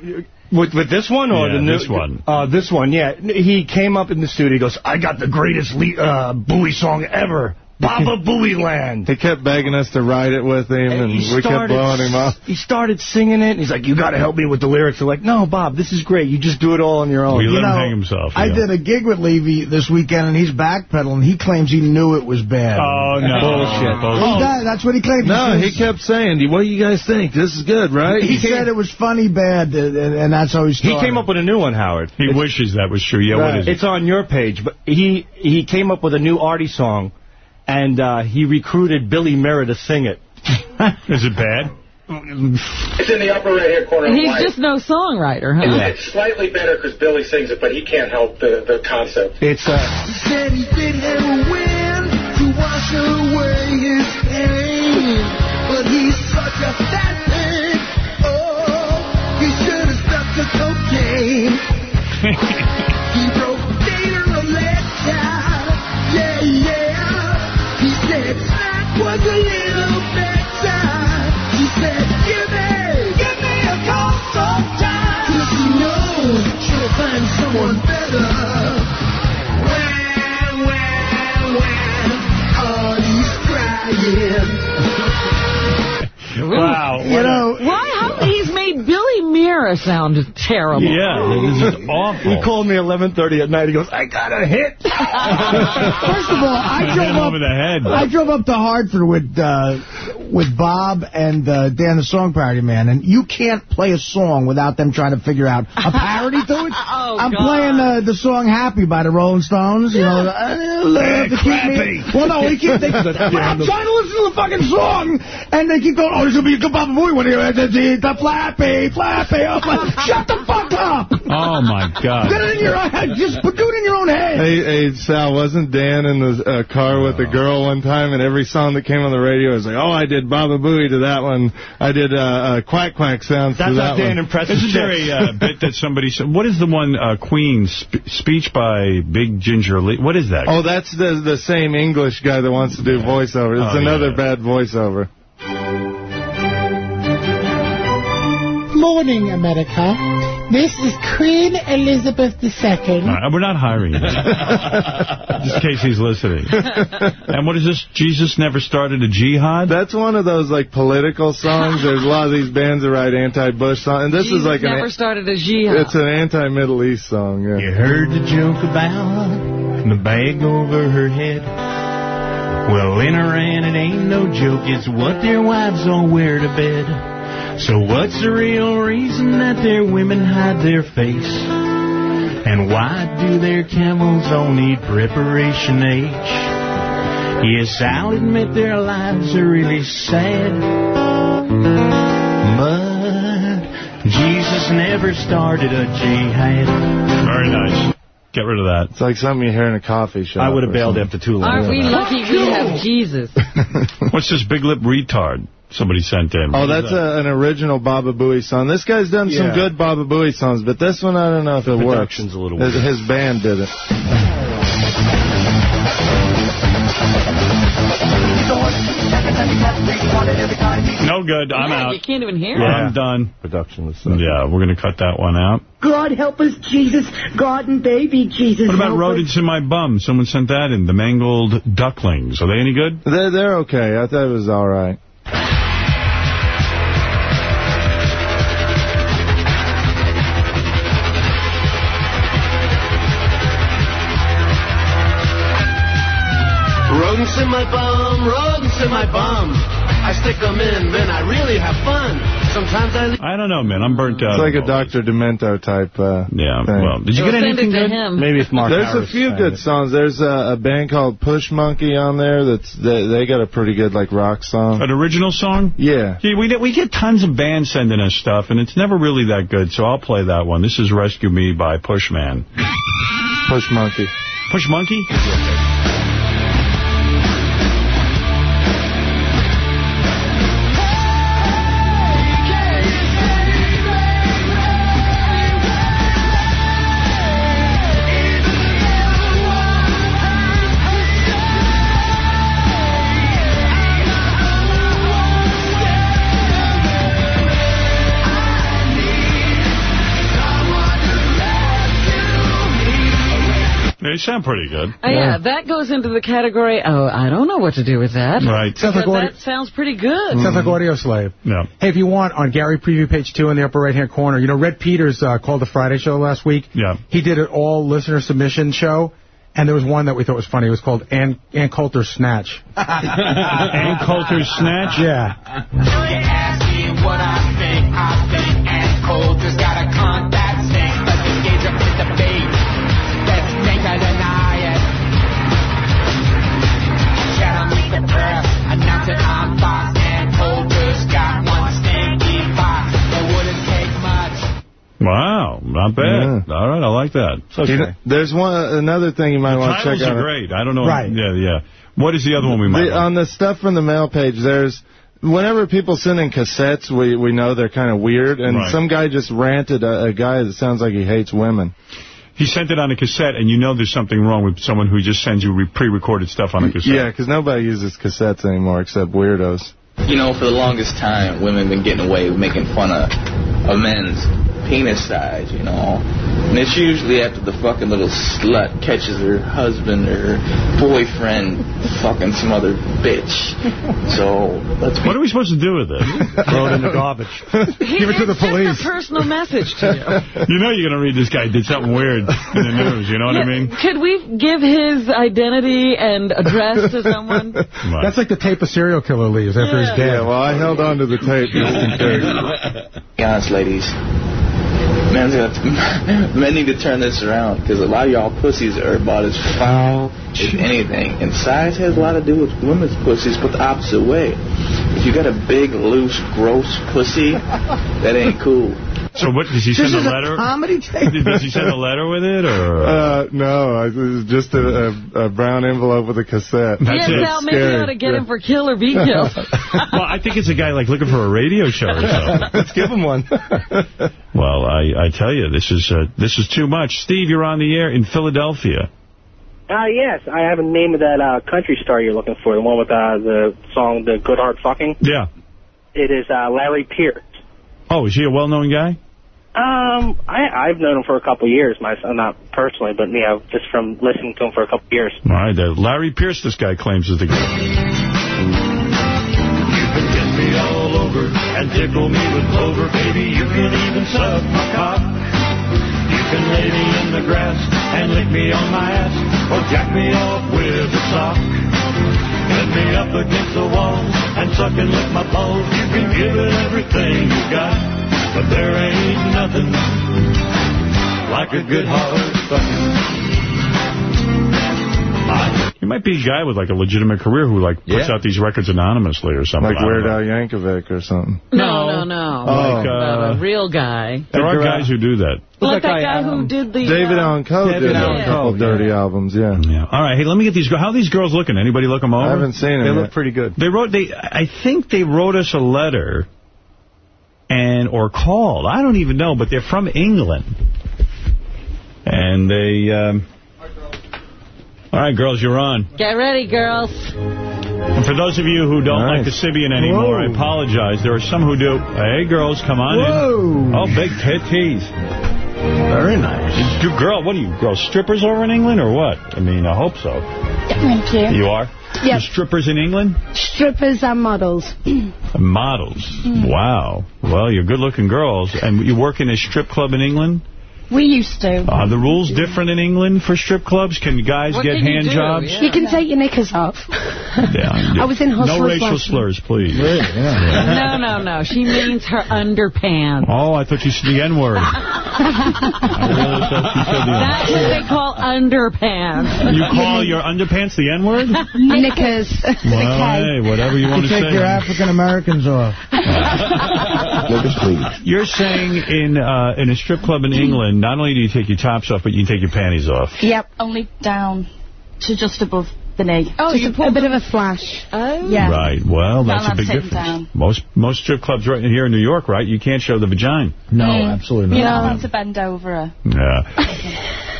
with with this one or Yeah, the new this one. Uh, this one, yeah. He came up in the studio. He goes, "I got the greatest le uh, Bowie song ever, Baba Booey Land." He kept begging us to write it with him, and He we kept blowing him off. He started singing it, and he's like, "You got to help me with the lyrics." We're like, "No, Bob, this is great. You just do it all on your own." We You let him hang himself. I yeah. did a gig with Levy this weekend, and he's backpedaling. He claims he knew it was bad. Oh, no. Bullshit. He does. That's what he claims. No, he says- kept saying, "What do you guys think? This is good, right?" He said it was funny bad, and, and that's how he He came up with a new one, Howard. He wishes that was true. Yeah, what is it? It's on your page, but he he came up with a new Artie song, and uh, he recruited Billy Mirror to sing it. Is it bad? It's in the upper right-hand corner He's life. just no songwriter, huh? It's, it's slightly better because Billy sings it, but he can't help the, the concept. It's uh, Said Wow. You know, Why? How, he's made Billy Mira sound terrible. Yeah, this is awful. He called me 11:30 at night. He goes, "I got a hit." First of all, I drove him up. over the head. I drove up to Hartford with uh, with Bob and uh, Dan, the song parody man, and you can't play a song without them trying to figure out a parody to it. Oh, I'm God. playing uh, the song "Happy" by the Rolling Stones. You know, I love to keep me. Well, no, we keep. They, I'm trying to listen to the fucking song, and they keep going. Oh, there's gonna be a good Baba Booey when you're the, the flappy, flappy. I'm like, shut the fuck up. Oh, my God. Get it in your head. Just put it in your own head. Hey, hey, Sal, wasn't Dan in the uh, car with the girl one time, and every song that came on the radio was like, oh, I did Baba Booey to that one. I did uh, uh, Quack Quack sounds to that one. That's Isn't there a uh, bit that somebody said? What is the one, uh, Queen, sp speech by Big Ginger Lee? What is that? Oh, that's the the same English guy that wants to do voiceover. It's Oh, another yeah. bad voiceover. Morning, America. This is Queen Elizabeth II. All right, we're not hiring him. Just in case he's listening. and what is this? Jesus never started a jihad? That's one of those like political songs. There's a lot of these bands that write anti-Bush songs, and this Jesus is like never an started a jihad. it's an anti-Middle East song. Yeah. You heard the joke about the bag over her head. Well, in Iran, it ain't no joke. It's what their wives all wear to bed. So what's the real reason that their women hide their face? And why do their camels all need preparation H? Yes, I'll admit their lives are really sad. But Jesus never started a jihad. Very nice. Get rid of that. It's like something you hear in a coffee shop. I would have bailed something. after too long. Aren't we lucky we have Jesus? What's this big lip retard somebody sent in? Oh, that's that? a, an original Baba Booey song. This guy's done some good Baba Booey songs, but this one, I don't know if it works. production's a little his, weird. his band did it. No good. I'm Yeah, out. You can't even hear Yeah. it. I'm done. Production was Yeah, we're going to cut that one out. God help us, Jesus. God and baby Jesus. What about help us. rodents in my bum? Someone sent that in. The mangled ducklings. Are they any good? They're, they're okay. I thought it was all right. Rodents in my bum, rodents in my bum. I stick them in, then I really have fun. Sometimes I... I don't know, man. I'm burnt out. It's like a on all this. Dr. Demento type uh, Yeah, thing. well, did you Well, get anything to good? him. Maybe if Mark There's Harris a few good it. songs. There's a, a band called Push Monkey on there. That's they, they got a pretty good like rock song. An original song? Yeah. See, we, get- we get tons of bands sending us stuff, and it's never really that good, so I'll play that one. This is Rescue Me by Pushman. Push Monkey. Push Monkey? Sound pretty good. Oh, yeah, that goes into the category, oh, I don't know what to do with that. Right. Sounds like audio, that sounds pretty good. sounds like Audioslave. Yeah. Hey, if you want, on Gary Preview page two in the upper right-hand corner, you know, Red Peters uh, called the Friday show last week. Yeah. He did an all-listener submission show, and there was one that we thought was funny. It was called Ann, Ann Coulter's Snatch. Ann Coulter's Snatch? Yeah. Wow, not bad. All right, I like that. You know, there's one another thing you might The want to check titles out. are great. I don't know. Right. Yeah, yeah. What is the other one we might The, on the stuff from the mail page, there's whenever people send in cassettes, we we know they're kind of weird. And Right. some guy just ranted a, a guy that sounds like he hates women. He sent it on a cassette, and you know there's something wrong with someone who just sends you pre-recorded stuff on a cassette. Yeah, because nobody uses cassettes anymore except weirdos. You know, for the longest time, women have been getting away with making fun of, of men's penis size, you know. And it's usually after the fucking little slut catches her husband or boyfriend fucking some other bitch. So, let's What are we supposed to do with this? Throw it in the garbage. Give it to the police. a personal message to you. You know you're going to read this guy did something weird in the news, you know what I mean? Could we give his identity and address to someone? That's like the tape a serial killer leaves after he's dead. Yeah, well, I held on to the tape just in case. Be honest, ladies. Men need to turn this around because a lot of y'all pussies are about as foul as anything. And size has a lot to do with women's pussies, but the opposite way. If you got a big, loose, gross pussy, that ain't cool. So what, does he This send a is a letter? comedy tape. Does he send a letter with it, or? Uh, no, it was just a, a, a brown envelope with a cassette. That's yeah, it. Sal, maybe you ought to get him for kill or be killed. well, I think it's a guy like looking for a radio show or something. Let's give him one. Well, I, I tell you, this is uh, this is too much. Steve, you're on the air in Philadelphia. Uh, yes, I have a name of that uh, country star you're looking for, the one with uh, the song The Good Heart Fucking. Yeah. It is uh, Larry Pierce. Oh, is he a well-known guy? Um, I, I've known him for a couple of years, myself, not personally, but you know, just from listening to him for a couple of years. All right, uh, Larry Pierce, this guy claims is the guy. Kiss me all over and tickle me with clover, baby. You can even suck my cock. You can lay me in the grass and lick me on my ass or jack me off with a sock. Get me up against the wall and suck and lick my balls. You can give it everything you got, but there ain't nothing like a good hard fucking. He might be a guy with like a legitimate career who like puts Yeah. out these records anonymously or something. Like I Weird. Al Yankovic or something. No, no, no. Like, Not uh, a real guy. There are guys who do that. Like that guy who did the... David uh, Allen Coe David did Allen a couple Coe, dirty albums, yeah. Yeah. All right. Hey, let me get these. How are these girls looking? Anybody look them over? I haven't seen them They yet. look pretty good. They wrote. They. I think they wrote us a letter, and or called. I don't even know, but they're from England, and they. Um, all right, girls, you're on. Get ready, girls. And for those of you who don't like the Sybian anymore, I apologize. There are some who do. Hey, girls, come on in. Oh, big titties. Very nice. You girl, what are you, girls, strippers over in England or what? I mean, I hope so. Thank you. You are? Yep. You're strippers in England? Strippers and models. Models. Mm. Wow. Well, you're good-looking girls. And you work in a strip club in England? We used to. Are the rules different in England for strip clubs? Can guys What get can you hand do? jobs? You can take your knickers off. Yeah. I was in Hustlers No racial last slurs, please. No, no, no. She means her underpants. Oh, I thought you said the N-word. I really thought you said the That's what they call underpants. You call your underpants the N-word? Knickers. Well, hey, whatever you want to take say. your African Americans off. You're saying in uh, in a strip club in England, not only do you take your tops off, but you can take your panties off. Yep. Only down to just above the knee. Oh, just a, a bit of a flash. Oh. Yeah. Right. Well, that's a big difference. down. Most most strip clubs right here in New York, right? You can't show the vagina. No, Mm. absolutely not. You're not. not allowed to bend over her. Yeah.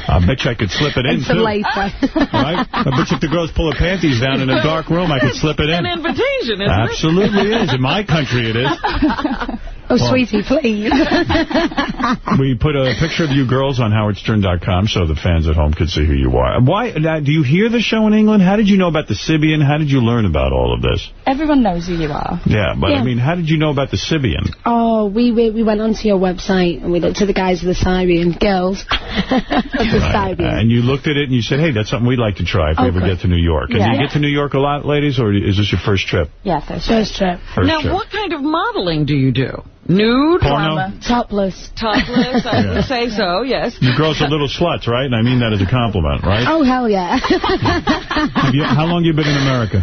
I bet you I could slip it in, Until too. later. Right? I bet you if the girls pull her panties down in a dark room, I could slip it in. An invitation, isn't Absolutely is. In my country, it is. Oh, Well- sweetie, please. We put a picture of you girls on howardstern.com so the fans at home could see who you are. Why? Now, do you hear the show in England? How did you know about the Sybian? How did you learn about all of this? Everyone knows who you are. Yeah, but Yeah. I mean, how did you know about the Sybian? Oh, we, we we went onto your website and we looked at the guys of the Siberian girls of the Siberian. And you looked at it and you said, hey, that's something we'd like to try if we ever Okay. get to New York. And Yeah. do you get to New York a lot, ladies, or is this your first trip? Yeah, first, first trip. First now, trip. what kind of modeling do you do? Nude? Porno? Topless. Topless, I Yeah. would say so, yes. You girls are little sluts, right? And I mean that as a compliment, right? Oh, hell yeah. Have you, how long have you been in America?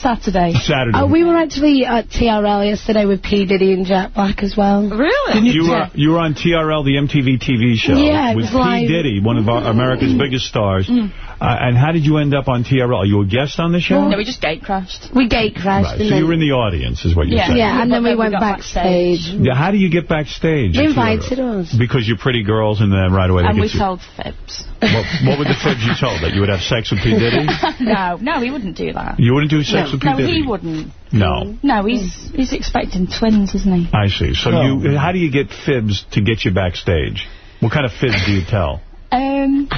Saturday. Saturday. Oh, we were actually at TRL yesterday with P. Diddy and Jack Black as well. Really? You were you were on TRL, the MTV TV show, Yeah, with P. live. Diddy, one of our, America's biggest stars. Mm. Uh, and how did you end up on TRL? Are you a guest on the show? No, we just gate crashed. We gate crashed. Right, so you were in the audience, is what you're yeah, saying. yeah, and then we But went got backstage. Yeah, how do you get backstage? They invited us. Because you're pretty girls, and then right away they And get we you. sold fibs. What, what were the fibs you told? That you would have sex with P. Diddy? no, no, he wouldn't do that. You wouldn't do sex no. with P. No, he wouldn't. No. No, he's he's expecting twins, isn't he? I see. So Oh. you, how do you get fibs to get you backstage? What kind of fibs do you tell? Um,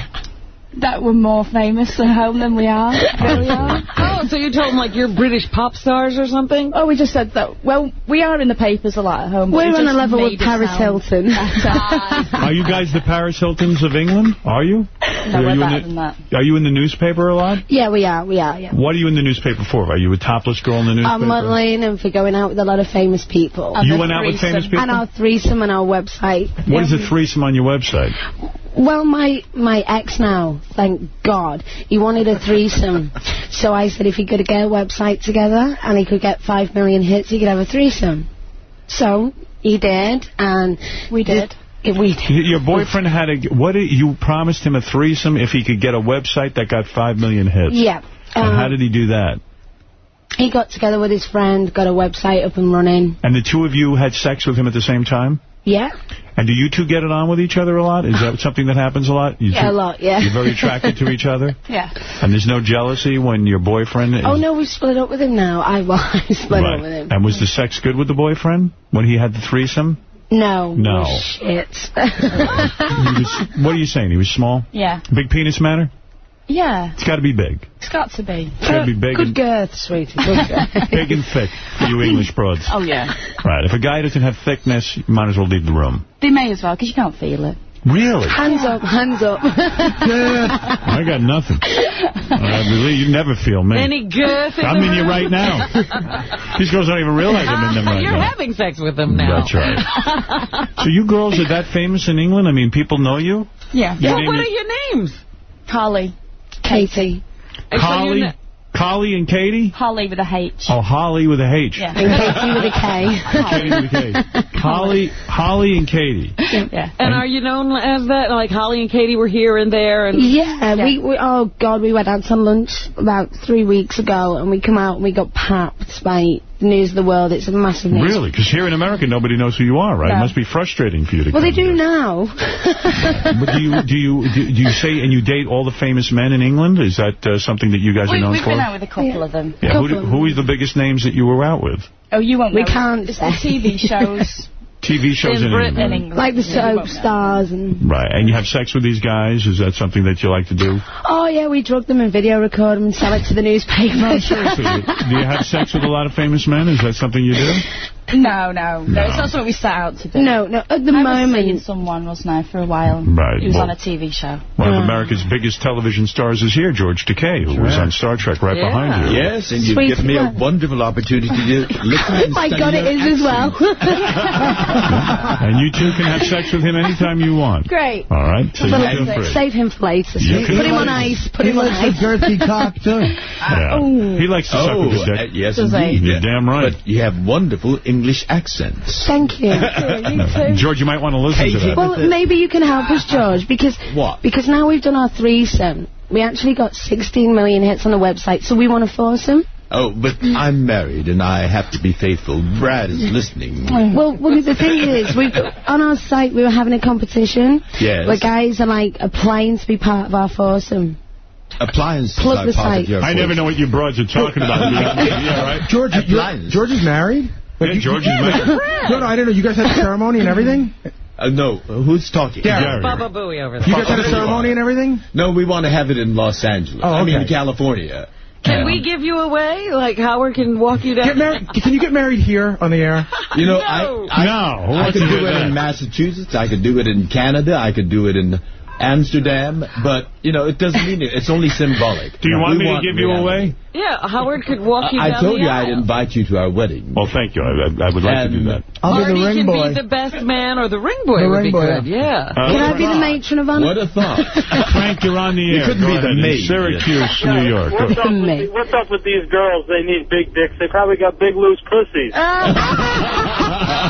that we're more famous at home than we are. really are. Oh, so you told them like you're British pop stars or something? Oh, we just said that. Well, we are in the papers a lot at home. We're we on a level with Paris sound Hilton. Are you guys the Paris Hiltons of England? Are you? No, are we're you better in than the, that. Are you in the newspaper a lot? yeah, we are, we are, yeah. What are you in the newspaper for? Are you a topless girl in the newspaper? I'm modeling and for going out with a lot of famous people. You went out with famous people? And our threesome on our website. What is a threesome on your website? Well, my my ex now, thank God, he wanted a threesome. so I said if he could get a website together and he could get five million hits, he could have a threesome. So he did, and we did. We did. Your boyfriend had a... What did, You promised him a threesome if he could get a website that got five million hits. Yeah. And Um, how did he do that? He got together with his friend, got a website up and running. And the two of you had sex with him at the same time? Yeah. And do you two get it on with each other a lot? Is that something that happens a lot? You Yeah, two- a lot, yeah. You're very attracted to each other? Yeah. And there's no jealousy when your boyfriend is... Oh, no, we split up with him now. I, well, I split Right. up with him. And was the sex good with the boyfriend when he had the threesome? No. No. Oh, shit. Was, what are you saying? He was small? Yeah. Big penis matter? Yeah. It's got to be big. It's got to be. It's got to be big Good and, girth, sweetie. Good girth. big and thick for you English broads. Oh, yeah. Right. If a guy doesn't have thickness, you might as well leave the room. They may as well, because you can't feel it. Really? Hands up, hands up. yeah, I got nothing. I believe you never feel me. Any girth in I'm the in you right now. These girls don't even realize I'm in them right You're now. having sex with them now. That's right. So you girls are that famous in England? I mean, people know you? Yeah. Your Well, name what is- are your names? Holly. Katie. Holly. so Holly, you're not- Collie and Katie? Holly with a H. Oh, Holly with a H. Yeah. And Katie with a K. Katie with a K. Holly, Holly and Katie. Yeah. And are you known as um, that? Like Holly and Katie were here and there? and Yeah, we, we oh god, we went out to lunch about three weeks ago, and we come out and we got papped by the news of the world. It's a massive news. Really? Because here in America, nobody knows who you are, right? It must be frustrating for you to Well, come they do now. But do you do you do, do you say and you date all the famous men in England? Is that uh, something that you guys We, are known we've for? been out with a couple of them. yeah. Who, do, who are the biggest names that you were out with? Oh, you won't We know. can't It's the TV shows TV shows in, in Britain, England. England. like the soap won't stars and. Right. And you have sex with these guys? Is that something that you like to do? Oh yeah, we drug them and video record them and sell it to the newspaper. No, seriously. do you have sex with a lot of famous men? Is that something you do? No, no, no. No. It's not something we set out to do. No, no. At the I was moment, seeing someone, wasn't I, for a while? Right, He was well- on a TV show. One of America's biggest television stars is here, George Takei, who was on Star Trek right Yeah. behind you. Yes, and you've given me a wonderful opportunity to listen and my god, it your is as well. And you two can have sex with him anytime you want. Great. All right? So But you feel free. save him for later. You can- Put him on ice. Put him on likes a girthy cock, too. Yeah. Oh. He likes to suck Oh, with his uh, yes, Does indeed. You're damn right. But you have wonderful English accents. Thank you. George, you might want to listen to that. Well, maybe you can help us, George, because What? because now we've done our threesome. We actually got 16 million hits on the website, so we want to force them. Oh, but I'm married and I have to be faithful. Brad is listening. Well, well, the thing is, we've on our site we were having a competition Yes. where guys are like applying to be part of our foursome. Appliances Plug are the part site. of your I never know what you broads are talking about. yeah, right? George. George is married? Yeah, George is married. No, no, I don't know. You guys had a ceremony and everything? Uh, no, who's talking? Gary. Baba Booey over there. You guys had a ceremony and everything? No, we want to have it in Los Angeles. Oh, I mean, okay. California. Can we give you away? Like Howard can walk you down? Get married. Can you get married here on the air? You know, No. I, I, No, I what's could do do with it in? Massachusetts. I could do it in Canada. I could do it in Amsterdam. But, you know, it doesn't mean it. It's only symbolic. Do you want We me to give you reality. away? Yeah, Howard could walk you I, I down told the you aisle. I'd invite you to our wedding. Well, thank you. I, I, I would like to do that. I'll be the ring can boy. be the best man, or the ring boy The would ring be boy. good. Yeah. Uh, Can I be the matron of honor? What a thought. Frank, you're on the air. You couldn't Go be the ahead. Maid. Syracuse, New York. What's up, with the, what's up with these girls? They need big dicks. They probably got big loose pussies.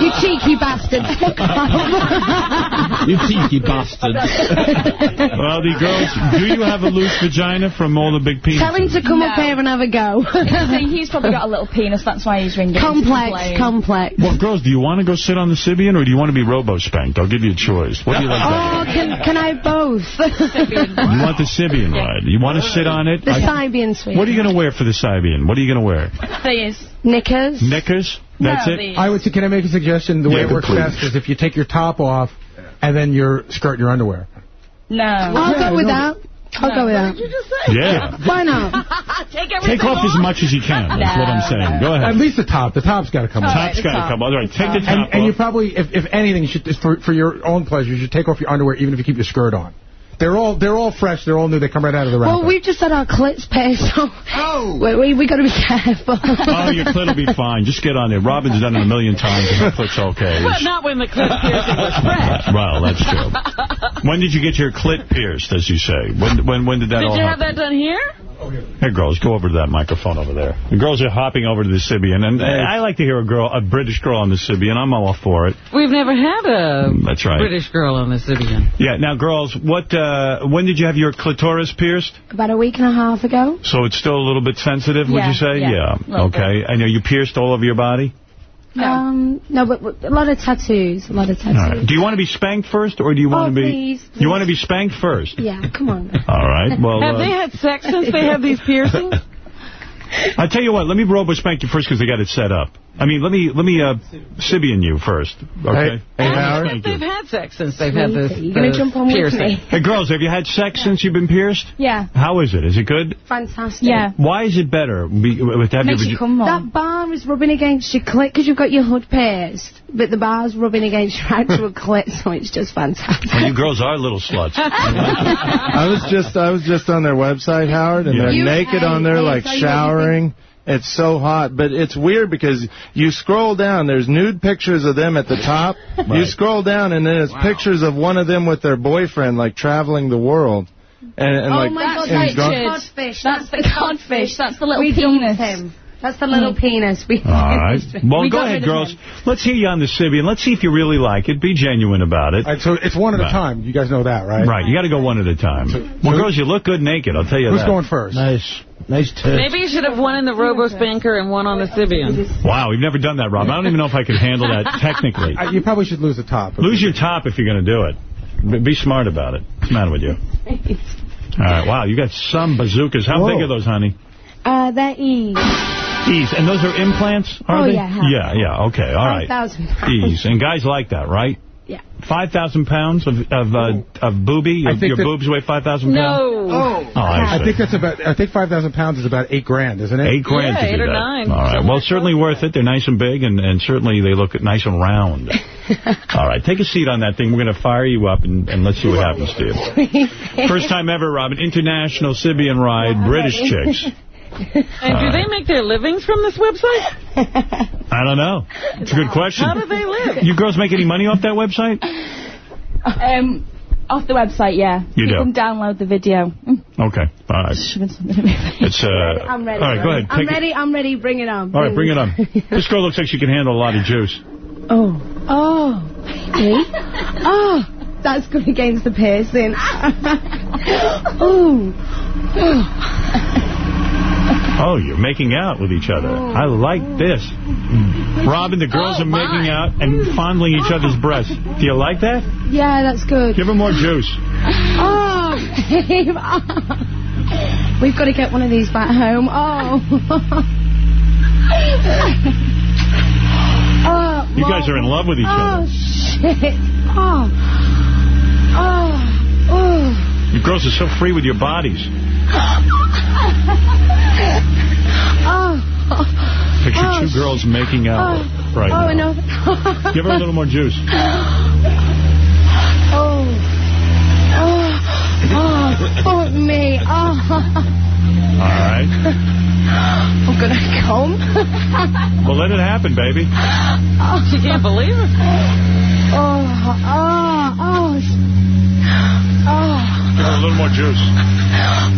you cheeky bastard. You cheeky bastard. Well, the girls, do you have a loose vagina from all the big penises? Tell him to come up here and have a go. See, he's probably got a little penis. That's why he's ringing. to complex, complex. Well, girls, do you want to go sit on the Sybian or do you want to be robo-spanked? I'll give you a choice. What do you like Oh, better? can can I have both? You want the Sybian ride. You want to sit on it? the I- Sybian suite. what are you going to wear for the Sybian? What are you going to wear? Please. Knickers. Knickers? That's no, it? I would say, can I make a suggestion? The way Yeah, it works please. best is if you take your top off and then your skirt and your underwear. No. I'll go with that. I'll go with that. Yeah. Why not? Take Take off as much as you can. That's what I'm saying. Go ahead. At least the top. The top's got to come off. Top's got to come off. All right, take the top and, and you probably, if, if anything, should for for your own pleasure, you should take off your underwear even if you keep your skirt on. They're all they're all fresh. They're all new. They come right out of the wrapper. Well, we've just had our clits pierced, so oh. we, we, we got to be careful. Oh, your clit will be fine. Just get on there. Robin's done it a million times, and her clit's okay. Well, not when the clip piercing was fresh. Well, that's true. When did you get your clit pierced, as you say? When when when did that Did all you have that done here? Hey, girls, go over to that microphone over there. The girls are hopping over to the Sybian, and I like to hear a girl, a British girl on the Sybian. I'm all for it. We've never had a That's right. British girl on the Sybian. Yeah, now, girls, what? Uh, when did you have your clitoris pierced? About a week and a half ago. So it's still a little bit sensitive, would you say? yeah, a little Okay. I know you pierced all over your body? No. Um, no, but but a lot of tattoos. A lot of tattoos. All right. Do you want to be spanked first, or do you want Oh, to be... please, You want to be spanked first? Yeah, come on. All right. Well, have uh, they had sex since they have these piercings? I'll tell you what. Let me robo spank you first because they got it set up. I mean, let me let me uh, Sybian you first. Okay. I don't think they've had sex since they've had this, You jump on piercing. Hey, girls, have you had sex since you've been pierced? Yeah. How is it? Is it good? Fantastic. Yeah. Why is it better? Be, with have Makes you, you come That bar is rubbing against your clit because you've got your hood pierced, but the bar's rubbing against your actual clit, so it's just fantastic. Well, you girls are little sluts. I was just I was just on their website, Howard, and Yeah. they're You naked on there like so showering. It's so hot, but it's weird because you scroll down, there's nude pictures of them at the top. You scroll down, and then it's pictures of one of them with their boyfriend, like traveling the world. And, and oh like, my God, and go- Richard. Codfish. That's the codfish. That's the little we penis. him. That's the little penis. We All right. Well, We go ahead, girls. him. Let's hear you on the Sybian. Let's see if you really like it. Be genuine about it. All right, so it's one at a time. You guys know that, right? Right. You got to go one at a time. well, girls, you look good naked. I'll tell you that. Who's that. going first? Nice. Nice tits. Maybe you should have one in the robo-spanker and one on the Sybian. Wow, we've never done that, Rob. I don't even know if I could handle that technically. Uh, you probably should lose the top. Lose your top if you're going to do it. B- Be smart about it. What's the matter with you? All right. Wow, you got some bazookas. How Whoa. big are those, honey? Uh, they're E's. Ease. And those are implants, are Oh, they? yeah. Yeah, yeah. Okay. All right. 5,000. Ease. And guys like that, right? Yeah. 5,000 pounds of of uh, of booby? Your, your that- boobs weigh 5,000 pounds? No. Oh, I I think that's about. I think 5,000 pounds is about eight grand, isn't it? Eight grand Yeah, to do eight or that. nine. All right. Well, certainly worth it. They're nice and big, and, and certainly they look nice and round. All right. Take a seat on that thing. We're going to fire you up, and, and let's see what happens to you. First time ever, Robin. International Sybian ride, British chicks. And do they make their livings from this website? I don't know. It's a good question. How do they live? You girls make any money off that website? Um, off the website, yeah. You do? can download the video. Okay. All right. shoving something in my face. It's, uh, I'm ready. All right, go ahead. I'm Take it. ready. I'm ready. Bring it on. All right, bring it on. This girl looks like she can handle a lot of juice. Oh. Oh. Me? Oh. That's good against the piercing. oh. Oh, Oh, you're making out with each other. Oh. I like this. Robin, the girls oh, are making out and fondling each other's breasts. Do you like that? Yeah, that's good. Give her more juice. Oh. Oh. We've got to get one of these back home. Oh. oh You guys are in love with each Oh, other. shit. Oh. Oh. Oh. You girls are so free with your bodies. Oh. Picture Oh, two girls making out Oh. right oh, now. no. Give her a little more juice. Oh. Oh. Oh. Fuck me. Oh. All right. I'm gonna come. Well, let it happen, baby. oh. She can't believe it. Oh. Oh. Oh. Oh. Give her a little more juice.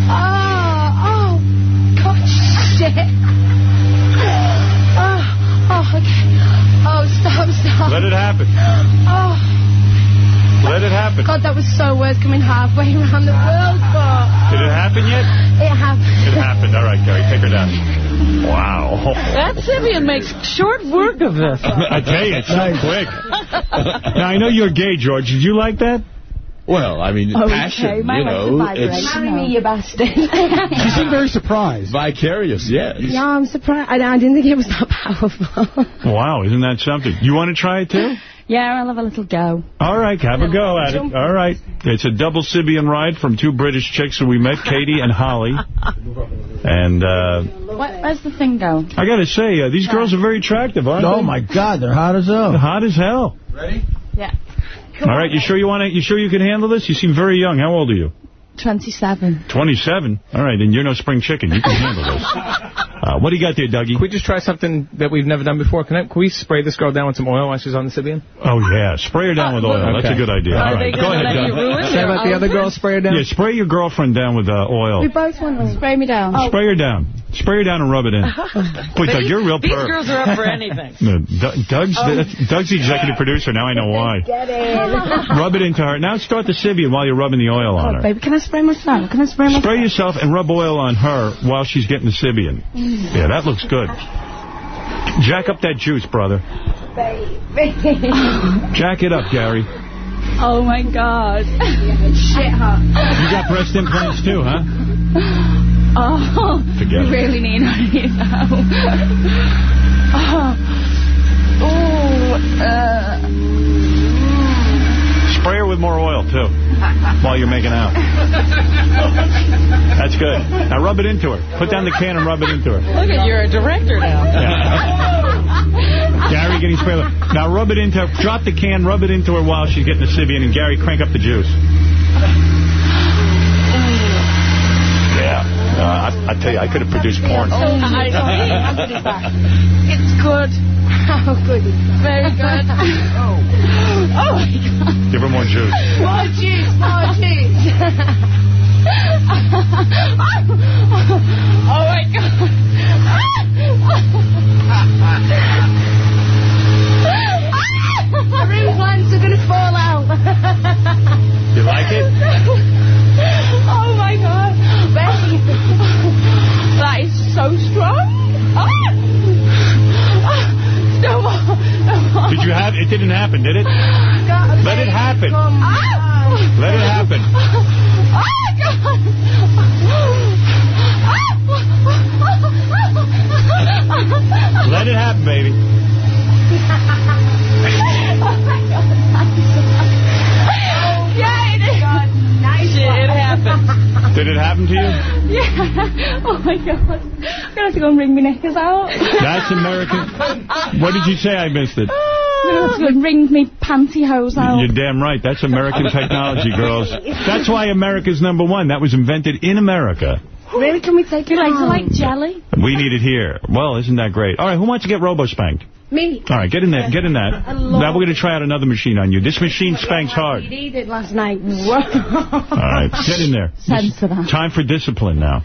Oh. Oh. God, shit. Oh. Okay. Stop. Stop. Let it happen. Oh. Let it happen. God, that was so worth coming halfway around the world for. Did it happen yet? It happened. It happened. All right, Gary, take her down. Wow. That Sybian makes short work of this. I tell you, it's so quick. Now, I know you're gay, George. Did you like that? Well, I mean, Okay, passion, you legs know, are vibrating. it's Marry me, you bastard. She seemed very surprised. vicarious, yes. yeah, I'm surprised. I, I didn't think it was that powerful. Wow, isn't that something? You want to try it, too? Yeah, I'll have a little go. All right, have a go at it. All right. It's a double Sybian ride from two British chicks who we met, Katie and Holly. And uh, Where, where's the thing go? I got to say, uh, these girls are very attractive, aren't they? Oh, my God, they're hot as hell. They're hot as hell. Ready? Yeah. All right, you sure you want to? You sure you can handle this? You seem very young. How old are you? 27. 27. All right, then you're no spring chicken. You can handle this. Uh, what do you got there, Dougie? Can we just try something that we've never done before? Can, I, can we spray this girl down with some oil while she's on the Sybian? Oh, yeah. Spray her down with oil. That's a good idea. Are All they right, go ahead, let you Doug. Say about the other girl, spray her down? Yeah, spray your girlfriend down with uh, oil. We both want to spray me down. Spray her down. Spray her down and rub it in. Boy, Doug, you're a real These perv. girls are up for anything. No, Doug's, Oh. Doug's the executive producer. Now I know why. Get it. Rub it into her. Now start the Sybian while you're rubbing the oil on Oh, her. baby, can I spray myself? Can I spray myself? Spray yourself and rub oil on her while she's getting the Sybian. Yeah, that looks good. Jack up that juice, brother. Jack it up, Gary. Oh, my God. Shit, huh? You got breast implants too, huh? Oh, Forget it. really need now. oh, Ooh, uh, Spray her with more oil, too, while you're making out. That's good. Now rub it into her. Put down the can and rub it into her. Look at you're a director now. Gary getting spray. Now rub it into her. Drop the can, rub it into her while she's getting the Sybian, and Gary, crank up the juice. Yeah. Uh, I, I tell you, I could have produced porn. Oh, I know. How good is that? It's good. How good is that? Very good. Oh. Oh, my God. Give her more juice. More juice, more juice. oh, my God. The ring plants are going to fall out. You like it? oh, my God. Babe. That is so strong. Ah! Ah! No more. No more. Did you have it? Didn't happen, did it? God, Let it happen. Ah! Let it happen. Let it happen, baby. It happened. Did it happen to you? Yeah. Oh my god. I'm gonna have to go and wring my knickers out. That's American. What did you say? I missed it. Ah. I'm gonna go and wring my pantyhose out. You're damn right. That's American technology, girls. That's why America's number one. That was invented in America. Really? Can we take it? like to like jelly? We need it here. Well, isn't that great? All right, who wants to get robo-spanked? Me. All right, get in there. Get in that. Now we're going to try out another machine on you. This machine spanks hard. You did it last night. All right, get in there. Censor. Time for discipline now.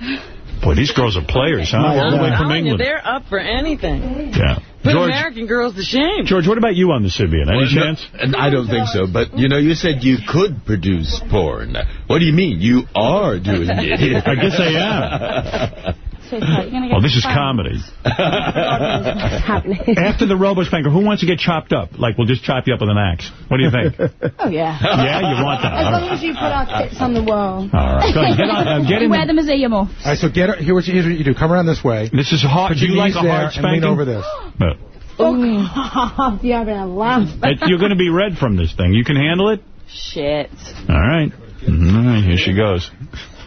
Boy, these girls are players, huh? All the way from telling you, England. they're up for anything. Yeah. Put George, American girls to shame. George, what about you on the Sybian? Any Well, chance? and I don't think so. But, you know, you said you could produce porn. What do you mean? You are doing it. I guess I am. Oh, this is comedy. After the robo-spanker, who wants to get chopped up? Like, we'll just chop you up with an axe. What do you think? Oh, yeah. Yeah, you want that. As long right. as you put our tits on the wall. All right. Go ahead. Get, on, uh, get in wear them as earmuffs. All right, so get here what, you, here's what you do. Come around this way. This is hard. Do you like knees a there hard and spanking? over this. No. Oh, you're having a laugh. You're going to be red from this thing. You can handle it? Shit. All right. All right, here she goes.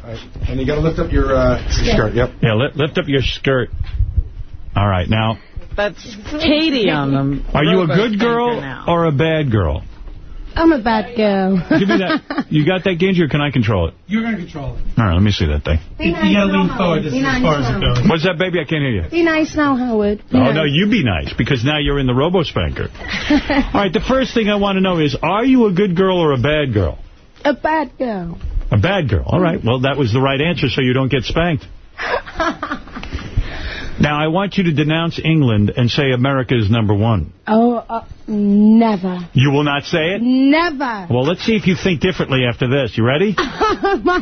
All right. And you got to lift up your uh, skirt. Yep. Yeah, lift, lift up your skirt. All right, now, That's Katie on them. are you a good girl or a bad girl? I'm a bad girl. Give me that. You got that, Genji, or can I control it? You're going to control it. All right, let me see that thing. Be nice now, This Be is as nice far as it now. goes. What's that, baby? I can't hear you. Be nice now, Howard. Be Oh, nice. no, you be nice, because now you're in the robo-spanker. All right, the first thing I want to know is, are you a good girl or a bad girl? A bad girl. A bad girl. All right, well, that was the right answer, so you don't get spanked. Now, I want you to denounce England and say America is number one. Oh, uh, never. You will not say it? Never. Well, let's see if you think differently after this. You ready? Oh, my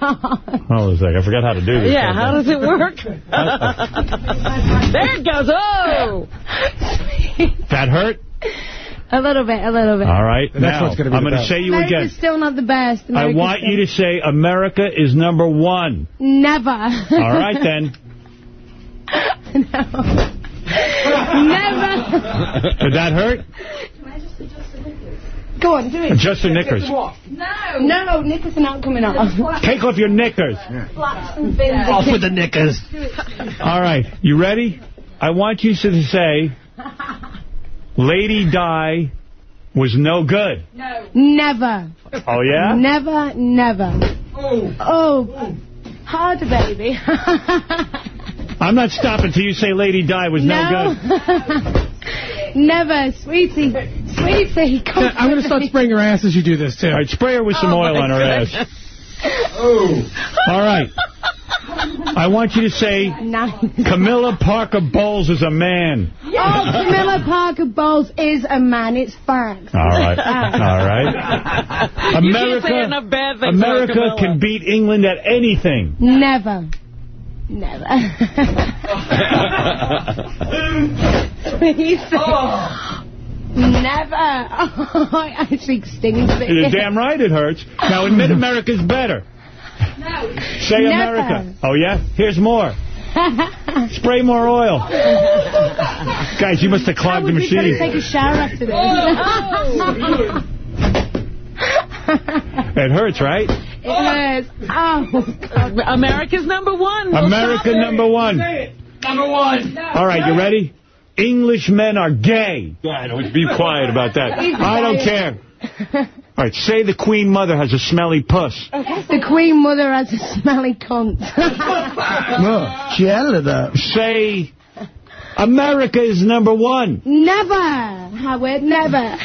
God. Hold on a second. I forgot how to do this. Yeah, how does it work? there it goes. Oh! That hurt? A little bit, a little bit. All right. That's now, what's gonna be I'm going to best. say you America's again. still not the best. I want still- you to say America is number one. Never. All right, then. Never. Did that hurt? Can I just adjust the knickers? Go on, do it. Just the knickers. No. No, knickers are not coming off. Take off your knickers. Off with the knickers. All right, you ready? I want you to say, Lady Di was no good. No. Never. Oh, yeah? Never, never. Oh. Harder, baby. I'm not stopping till you say Lady Di was no, good. Never, sweetie. Sweetie, come I'm going to start spraying your ass as you do this, too. All right, spray her with some Oh, oil on her goodness. ass. Oh. All right. I want you to say Nice. Camilla Parker Bowles is a man. Oh, Camilla Parker Bowles is a man. It's facts. All right. All right. You can't say America, enough bad America can beat England at anything. Never. Never. Please. Never. Oh, I actually stings a bit. You're damn right it hurts. Now admit America's better. Say Never. America. Oh, yeah? Here's more. Spray more oil. Guys, you must have clogged the Would you better machine. take a shower after this? It hurts, right? it hurts. Oh. America's number one. We'll America number one. Number one. All right, you ready? Englishmen are gay. God, be quiet about that. I don't care. All right, say the Queen Mother has a smelly puss. The Queen Mother has a smelly cunt. No, she added that. Say America is number one. Never, Howard, never.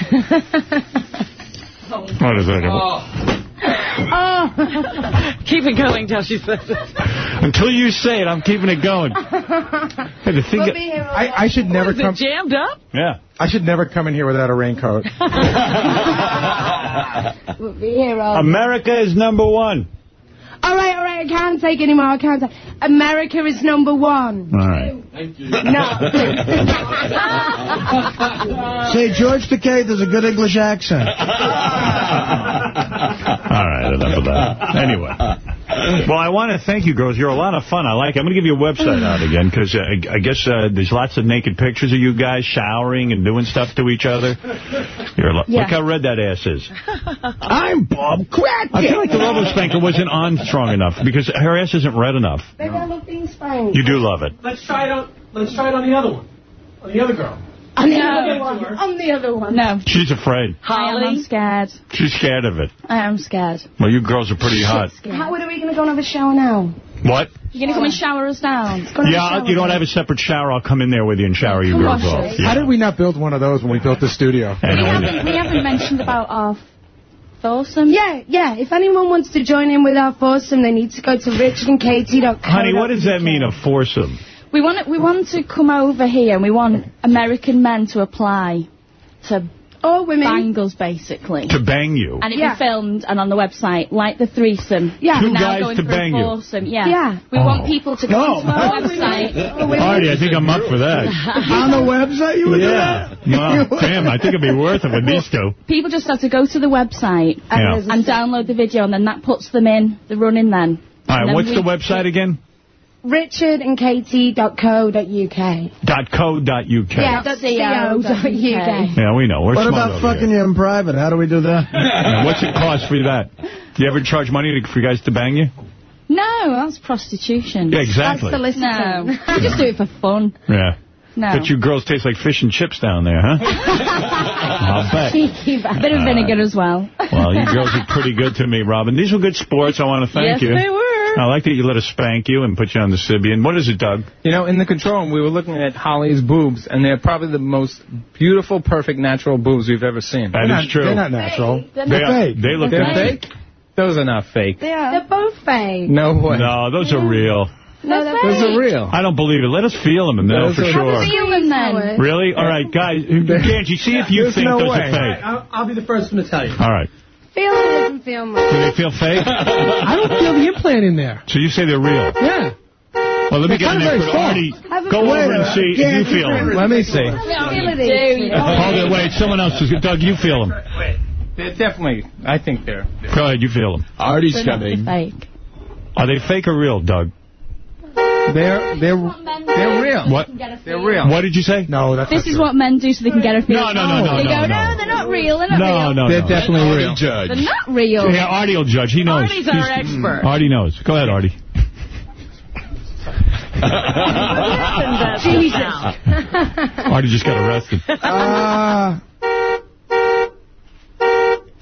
What is that? Oh. Keep it going till she says it. Until you say it, I'm keeping it going. Hey, the thing, I, I should never Is it come. jammed up? yeah. I should never come in here without a raincoat. We'll be here all America is number one. All right, all right, I can't take any more. I can't take. America is number one. All right. Thank you. No. Say, George Takei does a good English accent. All right, enough of that. Anyway. Well, I want to thank you, girls. You're a lot of fun. I like it. I'm going to give you a website out again, because uh, I, I guess uh, there's lots of naked pictures of you guys showering and doing stuff to each other. You're Yeah. Look how red that ass is. I'm Bob Crackett. I feel like the Robo Spanker wasn't on strong enough, because her ass isn't red enough. Maybe I love being spanked. You do love it. Let's try it on. Let's try it on the other one. On the other girl. I'm the No. other one. I'm the other one. No. She's afraid. I am. I'm scared. She's scared of it. I am scared. Well, you girls are pretty hot. How are we going to go and have a shower now? What? You're going to come and shower us down? Yeah, I'll- you don't have a separate shower. I'll come in there with you and shower you girls off. Yeah. How did we not build one of those when we built the studio? I We haven't, we haven't mentioned about our foursome. Yeah, yeah. If anyone wants to join in with our foursome, they need to go to richardandkatie.com. Honey, what does that mean, a foursome? We want we want to come over here and we want American men to apply to All women. bang us, basically. To bang you. And it Yeah. be filmed and on the website, like the threesome. Yeah. We're Two now guys going to bang you. foursome. Yeah. Yeah. We Oh. want people to go No. onto our website. Artie, I think I'm up for that. On the website, you would Yeah. Well, damn, I think it'd be worth it with these two. People just have to go to the website Yeah. and download the video, and then that puts them in. They're running then. All And right, then what's we- the website again? richardandkatie.co.uk. Dot co dot uk. Yeah, that's co.uk. Yeah, we know. We're What about fucking here. you in private? How do we do that? Yeah, what's it cost for that? Do you ever charge money to, for you guys to bang you? No, that's prostitution. Yeah, exactly. That's soliciting. No, we just do it for fun. Yeah. No. Bet you girls taste like fish and chips down there, huh? I'll bet. Cheeky bit of vinegar as well. Well, you girls are pretty good to me, Robin. These were good sports. I want to thank yes, you. they were. I like that you let us spank you and put you on the Sybian. What is it, Doug? You know, in the control room, we were looking at Holly's boobs, and they're probably the most beautiful, perfect, natural boobs we've ever seen. That is true. They're not natural. They're They, not are, fake. they look They're natural. fake? Those are not fake. They are. They're both fake. No way. No, those are real. No, they're Those fake. are real. I don't believe it. Let us feel them and know Those for are- sure. Feel them then. Really? All right, guys. Ganji, see if you There's think no those way. are fake. I'll, I'll be the first one to tell you. All right. Feel it doesn't feel much. Do they feel fake? I don't feel the implant in there. So you say they're real? Yeah. Well, let me They're get an kinda expert. Artie, go feel. over and see if you feel them. Let me see. Feel it is. Hold it. Wait, someone else is. Doug, you feel them. They're definitely, I think they're. Go ahead, you feel them. Artie's They're not coming. fake. Are they fake or real, Doug? They're they're they're real. What? They're real. What did you say? No, that's This is what men do so they can get a feeling. No, no, no, no, They no, go, no. no, they're not real. They're not No, real. no, They're no. definitely real. Judge. They're not real. Yeah, Artie will judge. He knows. Artie's our He's- expert. Artie knows. Go ahead, Artie. Jesus. Artie just got arrested. Uh,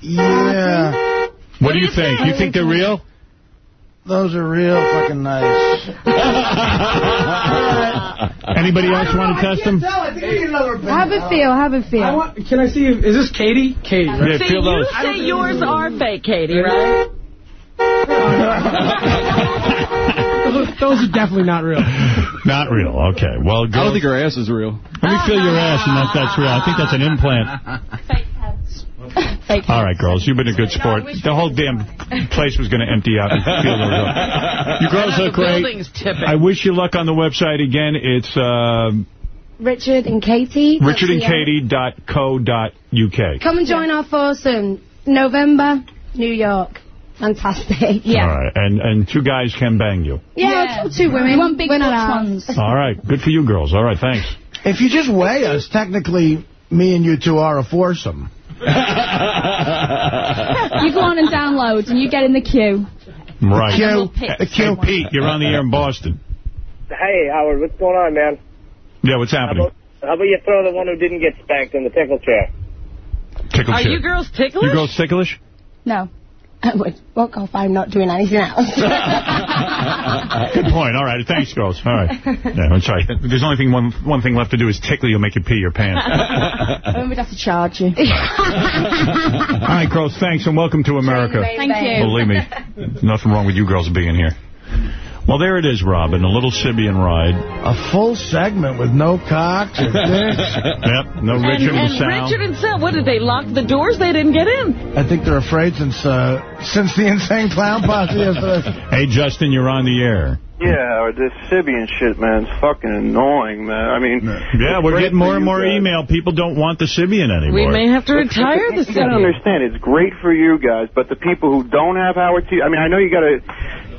yeah. What do you think? You think they're real? Those are real fucking nice. Anybody else want to test them? Have a feel. Have a feel. I want, can I see? Is this Katie? Katie, right? Yeah, See, feel you say yours are fake, Katie, right? those, those are definitely not real. Not real. Okay. Well, I don't think her ass is real. let me feel your ass, and that, that's real. I think that's an implant. Fake All right, girls, you've been a good sport. The whole damn place was going to empty out and feel the real. You girls the look great. I wish you luck on the website again. It's uh, Richard and Katie. richardandkatie.co.uk. Come and join our foursome. November, New York. Fantastic. Yeah. All right, and and two guys can bang you. Yeah, two- two women. We want big We're not butch out. ones. All right, good for you girls. All right, thanks. If you just weigh us, technically, me and you two are a foursome. You go on and download, and you get in the queue. Right. Q. Hey, Pete, you're on the air in Boston. Hey, Howard, what's going on, man? Yeah, what's happening? How about you throw the one who didn't get spanked in the pickle chair? Tickle Are chair. you girls ticklish? You girls ticklish? No. I would walk off. I'm not doing anything else. Good point. All right. Thanks, girls. All right. Yeah, I'm sorry. There's only thing one one thing left to do is tickle you, make you pee your pants. And we'd have to charge you. All right, girls. Thanks and welcome to America. Thank you. Believe me, nothing wrong with you girls being here. Well, there it is, Robin. A little Sybian ride. A full segment with no cocks or dicks. Yep. No And, Richard and, and Sal. Richard and Sal, what did they lock the doors? They didn't get in. I think they're afraid since uh, since the Insane Clown Posse yesterday. Hey, Justin, you're on the air. Yeah, or this Sybian shit, man. It's fucking annoying, man. I mean... Yeah, we're getting more and more guys. email. People don't want the Sybian anymore. We may have to retire the You gotta Sybian. understand, it's great for you guys, but the people who don't have Howard TV, I mean, I know you gotta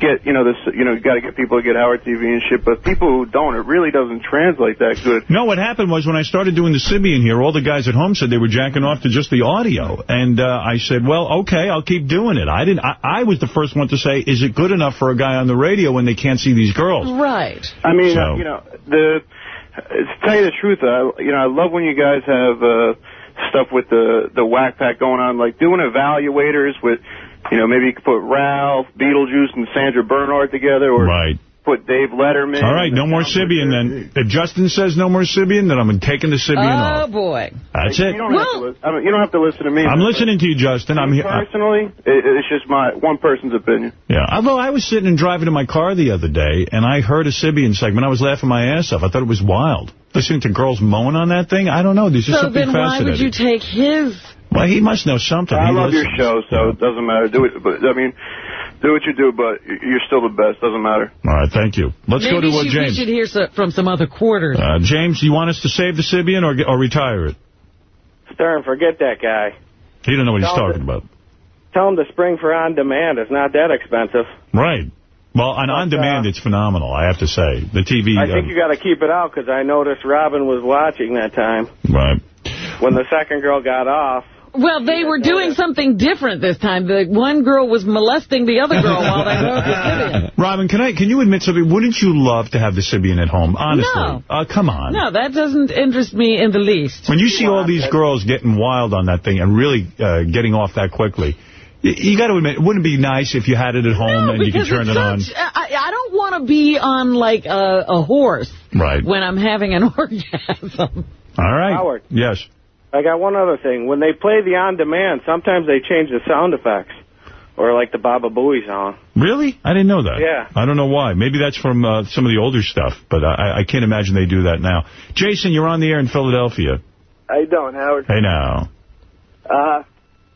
get, you know, this, you know, you gotta get people to get Howard TV and shit, but people who don't, it really doesn't translate that good. No, what happened was when I started doing the Sybian here, all the guys at home said they were jacking off to just the audio. And uh, I said, well, okay, I'll keep doing it. I didn't. I, I was the first one to say, is it good enough for a guy on the radio when they can't see these girls? Right. I mean, So- you know, the to tell you the truth, I you know I love when you guys have uh, stuff with the the whack pack going on, like doing evaluators with, you know, maybe you could put Ralph, Beetlejuice, and Sandra Bernhard together, or Right. put Dave Letterman. All right, no more Sybian then. If Justin says no more Sybian, then I'm taking the Sybian Oh, off. boy. That's You it. don't, have to I don't, you don't have to listen to me. I'm listening to you, Justin. I'm here. Personally, it, it's just my one person's opinion. Yeah, although I was sitting and driving in my car the other day, and I heard a Sybian segment. I was laughing my ass off. I thought it was wild. Listening to girls moan on that thing, I don't know. There's just So something then why would you take his... Well, he must know something. I He love your show, so it doesn't matter. Do it, but I mean, do what you do, but you're still the best. Doesn't matter. All right, thank you. Let's Maybe go to uh, James. we should hear so, from some other quarters. Uh, James, you want us to save the Sybian or, or retire it? Stern, forget that guy. He don't know what he's Tell him talking about. Tell him to spring for on demand. It's not that expensive. Right. Well, on on demand, it's phenomenal. I have to say the TV. I think um, you got to keep it out because I noticed Robin was watching that time right. when the second girl got off. Well, they were doing something different this time. The one girl was molesting the other girl while they were the Sybian. Robin, can I? Can you admit something? Wouldn't you love to have the Sybian at home? Honestly. No. Uh, come on. No, that doesn't interest me in the least. When you see all these girls getting wild on that thing and really uh, getting off that quickly, you, you got to admit, wouldn't it be nice if you had it at home and you could turn it's it on? such, I, I don't want to be on, like, a, a horse Right. when I'm having an orgasm. All right. Howard. Yes. I got one other thing. When they play the on demand, sometimes they change the sound effects, or like the Baba Booey song. Really? I didn't know that. Yeah. I don't know why. Maybe that's from uh, some of the older stuff, but I, I can't imagine they do that now. Jason, you're on the air in Philadelphia. How you doing, Howard? Hey, now. Uh,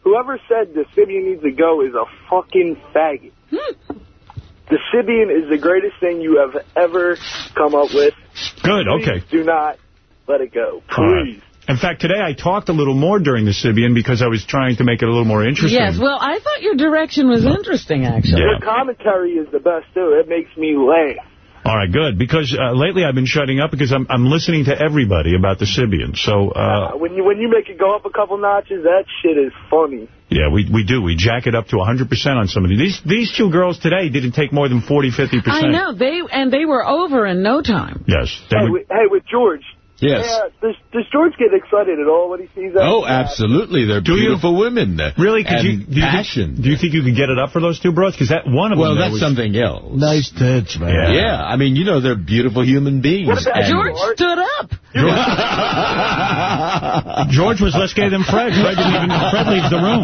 whoever said the Sybian needs to go is a fucking faggot. the Sybian is the greatest thing you have ever come up with. Good, Please okay. do not let it go. Please. In fact, today I talked a little more during the Sybian because I was trying to make it a little more interesting. Yes, well, I thought your direction was interesting, actually. Your commentary is the best, too. It makes me laugh. All right, good. Because uh, lately I've been shutting up because I'm I'm listening to everybody about the Sybian. So, uh, Uh, when you when you make it go up a couple notches, that shit is funny. yeah, we we do. We jack it up to 100% on somebody. These these two girls today didn't take more than 40, 50%. I know. they And they were over in no time. Yes. They Hey, were, with, hey, with George. Yes. Hey, uh, does, does George get excited at all when he sees that? Oh, absolutely. They're Do you? beautiful women. really? Could and you, do you passion. Think, do you think you could get it up for those two bros? Because that one of well, them... there that's was- something else. Nice tits, man. Yeah. Yeah. I mean, you know, they're beautiful human beings. What about George stood up. George was less gay than Fred. Fred didn't even... Fred leaves the room.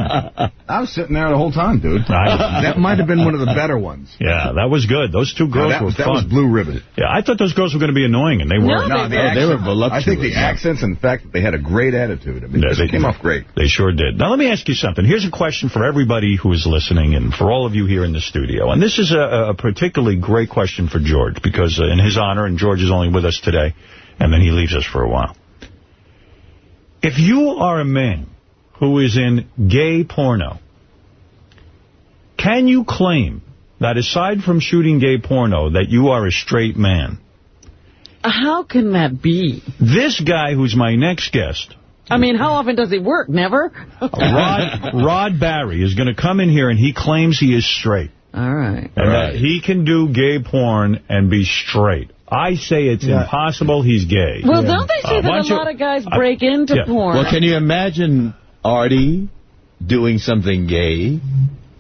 I was sitting there the whole time, dude. I- that might have been one of the better ones. Yeah, that was good. Those two girls that, were was- that fun. was blue ribbon. Yeah, I thought those girls were going to be annoying, and they were. No, the Oh, they were accent- I think the accents and the fact that they had a great attitude. I mean, Yeah, they came off great. They sure did. Now, let me ask you something. Here's a question for everybody who is listening and for all of you here in the studio. And this is a, a particularly great question for George because uh, in his honor, and George is only with us today, and then he leaves us for a while. If you are a man who is in gay porno, can you claim that aside from shooting gay porno, that you are a straight man? How can that be? This guy who's my next guest, I mean, how often does he work? Never? Rod, Rod Barry, is going to come in here and he claims he is straight. All right. And that he can do gay porn and be straight. I say it's Yeah. impossible he's gay. Well, don't they say Uh, that don't a you- lot of guys break into yeah. porn? Well, can you imagine Artie doing something gay?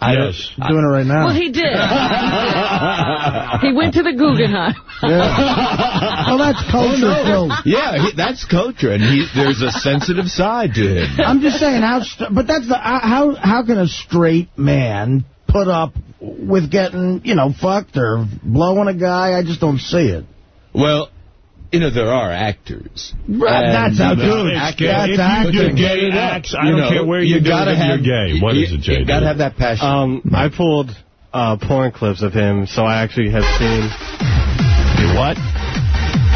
I don't- Yes. Doing it right now. Well, he did. he went to the Guggenheim. well, that's culture, Phil. Yeah, he, that's culture, and he, there's a sensitive side to him. I'm just saying, how, but that's the, uh, how, how can a straight man put up with getting, you know, fucked or blowing a guy? I just don't see it. Well, you know, there are actors. Right, that's how you know, good. act- That's if you acting. do Gay get it up, acts, I you don't know, care where you do gotta it if have, you're gay. What you, is it, You JD? got to have that passion. Um, I pulled uh, porn clips of him, so I actually have seen. What?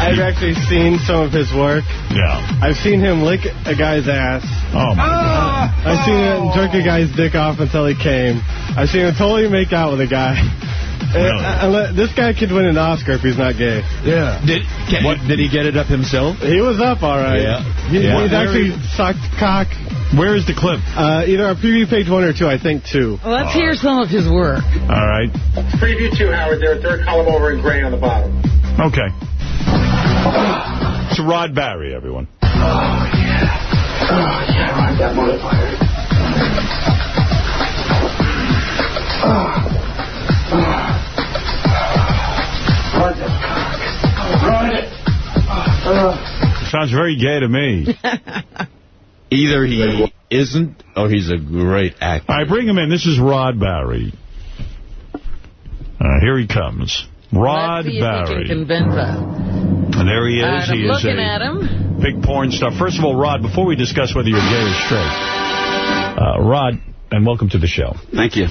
I've actually seen some of his work. Yeah. I've seen him lick a guy's ass. Oh, my God. I've seen him jerk a guy's dick off until he came. I've seen him totally make out with a guy. And, uh, unless- this guy could win an Oscar if he's not gay. Yeah. Did, can, what, did he get it up himself? He was up all right. Yeah. He, Yeah. He's actually sucked cock. Where is the clip? Uh, either on preview page one or two, I think two. Well, let's hear some of his work. All right. Preview 2, Howard, there, third column over in gray on the bottom. Okay. It's Rod Barry, everyone. Oh, yeah. Oh, yeah, ride that modifier. Ride it. Sounds very gay to me. Either he isn't, or he's a great actor. All right, bring him in. This is Rod Barry. Uh, here he comes. Rod Let's see if he Barry. can. And there he is. All right, I'm he is looking a at him. big porn star. First of all, Rod, before we discuss whether you're gay or straight, uh, Rod, and welcome to the show. Thank you.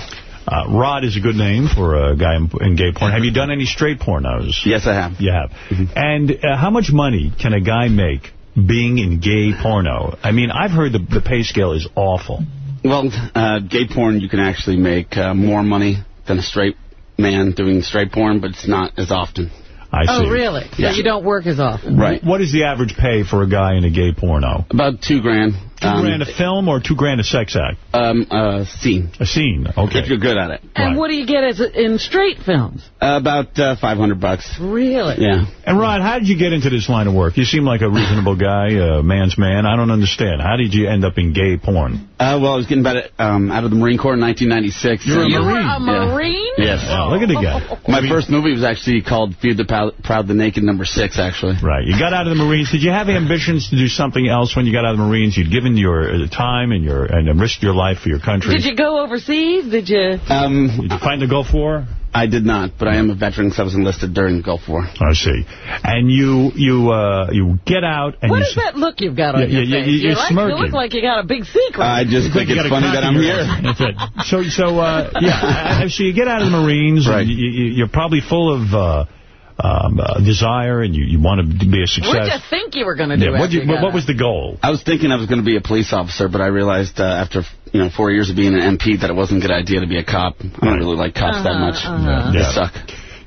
Uh, Rod is a good name for a guy in, in gay porn. Have you done any straight pornos? Yes, I have. You have. And uh, how much money can a guy make being in gay porno? I mean, I've heard the, the pay scale is awful. Well, uh, gay porn, you can actually make uh, more money than a straight man doing straight porn, but it's not as often. I see. Oh, really? Yeah. So you don't work as often? Right. What is the average pay for a guy in a gay porno? About two grand. Two Um, grand a film or two grand a sex act? Um, uh, scene. A scene, okay. If you're good at it. And what do you get as in straight films? Uh, about uh, 500 bucks. Really? Yeah. And Rod, how did you get into this line of work? You seem like a reasonable guy, a man's man. I don't understand. How did you end up in gay porn? Uh, well, I was getting about, um, out of the Marine Corps in 1996. You're a and- You were a Yeah. Marine? Yes. Wow, look at the guy. My first movie was actually called Feud the Proud, Proud the Naked, number six, actually. Right. You got out of the Marines. Did you have ambitions to do something else when you got out of the Marines? You'd given your uh, time and your and risked your life for your country. Did you go overseas? Did you? Um, Did you find the Gulf War? I did not, but I am a veteran because I was enlisted during the Gulf War. I see. And you you uh, you get out and What you that look you've got on Yeah, your yeah, face? yeah, you're like, smirking. You look like you got a big secret. I just think You it's got a funny cock that I'm here. That's it. So, so uh, yeah, so you get out of the Marines, Right. and you, you- you're probably full of uh, um, uh, desire, and you, you want to be a success. What did you think you were going to do Yeah, what'd you, you what, got what out? was the goal? I was thinking I was going to be a police officer, but I realized uh, after you know four years of being an MP that it wasn't a good idea to be a cop. I don't really like cops that Uh-huh, much. uh-huh. They Yeah. suck.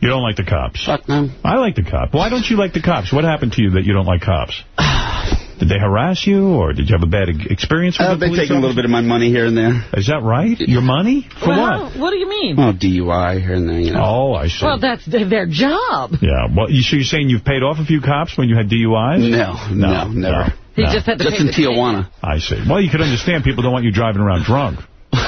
You don't like the cops? Fuck no. I like the cops. Why don't you like the cops? What happened to you that you don't like cops? Did they harass you, or did you have a bad experience with Uh, the they police take a little bit of my money here and there. Is that right? Your money? For well, what? what do you mean? Oh, DUI here and there, you know. Oh, I see. Well, that's their job. yeah. Well, you, so you're saying you've paid off a few cops when you had DUIs? No, no, never. He no. just had to Just pay in the ticket. Tijuana. I see. Well, you could understand people don't want you driving around drunk.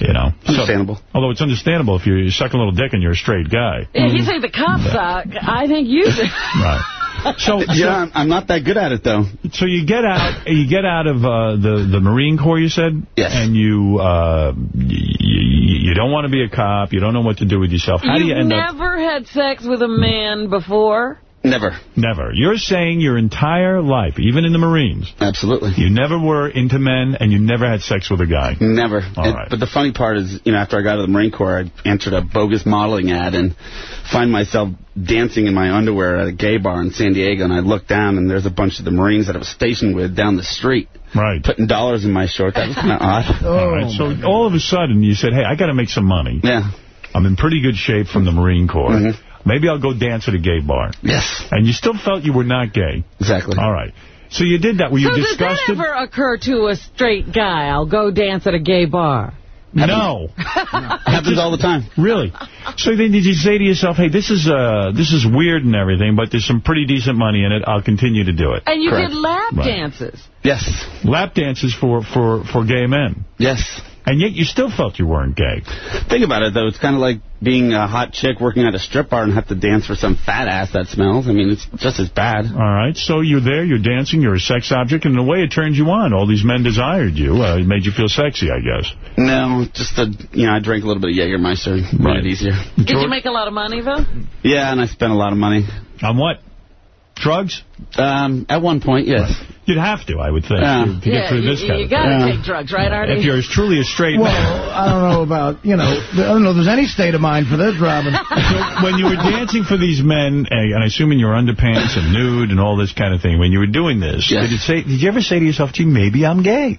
You know. So- Understandable. although it's understandable if you're sucking a little dick and you're a straight guy. Yeah, you say the cops suck. I think you do. Right. So, Yeah, I'm, I'm not that good at it, though. so you get out, you get out of uh, the the Marine Corps, you said, Yes. and you uh, you, you don't want to be a cop. You don't know what to do with yourself. How do you You've end up? never had sex with a man before? Never. Never. You're saying your entire life, even in the Marines, Absolutely. you never were into men and you never had sex with a guy. Never. All It- right. But the funny part is, you know, after I got out of the Marine Corps, I answered a bogus modeling ad and find myself dancing in my underwear at a gay bar in San Diego, and I look down, and there's a bunch of the Marines that I was stationed with down the street. Right. Putting dollars in my short. That was kind of odd. All right. So all of a sudden you said, hey, I got to make some money. Yeah. I'm in pretty good shape from the Marine Corps. Mhm. Maybe I'll go dance at a gay bar. Yes. And you still felt you were not gay. Exactly. All right. So you did that. Were you so does that disgusted? ever occur to a straight guy? I'll go dance at a gay bar. No. Happens all the time. Really? So then did you say to yourself, hey, this is uh, this is weird and everything, but there's some pretty decent money in it. I'll continue to do it. And you Correct. did lap Right. dances. Yes. Lap dances for, for, for gay men. Yes. And yet you still felt you weren't gay. Think about it, though. It's kind of like being a hot chick working at a strip bar and have to dance for some fat ass that smells. I mean, it's just as bad. All right. So you're there, you're dancing, you're a sex object, and in a way it turns you on. All these men desired you. Uh, it made you feel sexy, I guess. No, just a, you know, I drank a little bit of Jägermeister. Made Right. it easier. Did you make a lot of money, though? Yeah, and I spent a lot of money. On what? Drugs? Um, at one point, yes. You'd have to, I would think, Yeah. to, to yeah, get through you, this kind you of got to take drugs, right, Artie? If you're as truly a straight Well, man. I don't know about, you know, I don't know if there's any state of mind for this, Robin. So when you were dancing for these men, and and I assume in your underpants and nude and all this kind of thing, when you were doing this, Yes. did it say? Did you ever say to yourself, "Gee, maybe I'm gay"?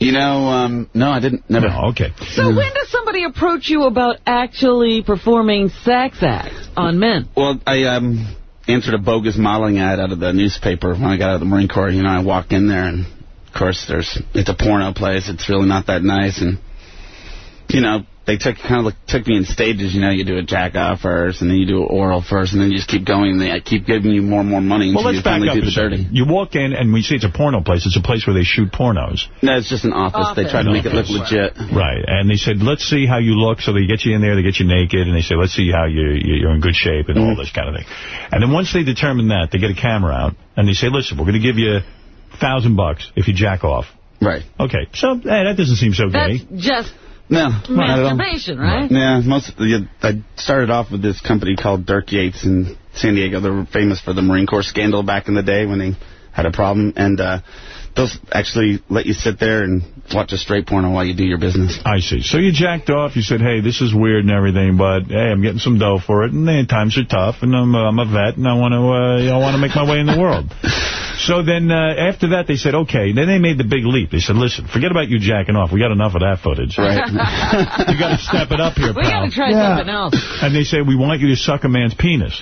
You know, um, no, I didn't. Never. No, okay. so when does somebody approach you about actually performing sex acts on men? Well, I um answered a bogus modeling ad out of the newspaper when I got out of the Marine Corps. You know, I walk in there, and of course, there's it's a porno place. It's really not that nice, and you know, they took kind of like, took me in stages. You know, you do a jack off first, and then you do oral first, and then you just keep going. And they keep giving you more and more money until Well, let's you back finally up do the dirty. second. You walk in, and we see it's a porno place. It's a place where they shoot pornos. No, it's just an office. They try to make it look legit. Right. And they said, let's see how you look. So they get you in there, they get you naked, and they say, let's see how you, you- you're in good shape and Mm-hmm. all this kind of thing. And then once they determine that, they get a camera out, and they say, listen, we're going to give you a thousand bucks if you jack off. Right. Okay. So, hey, that doesn't seem so That's gay. just No, not at all. masturbation, right? Yeah, most yeah, I started off with this company called Dirk Yates in San Diego. They were famous for the Marine Corps scandal back in the day when they had a problem, and uh, they'll actually let you sit there and watch a straight porno while you do your business. I see. So you jacked off. You said, hey, this is weird and everything, but, hey, I'm getting some dough for it, and then times are tough, and I'm, uh, I'm a vet, and I want to uh, I want to make my way in the world. So then uh, after that, they said, okay. Then they made the big leap. They said, listen, forget about you jacking off. We got enough of that footage. Right. you got to step it up here, We got to try Yeah. something else. And they say, we want you to suck a man's penis.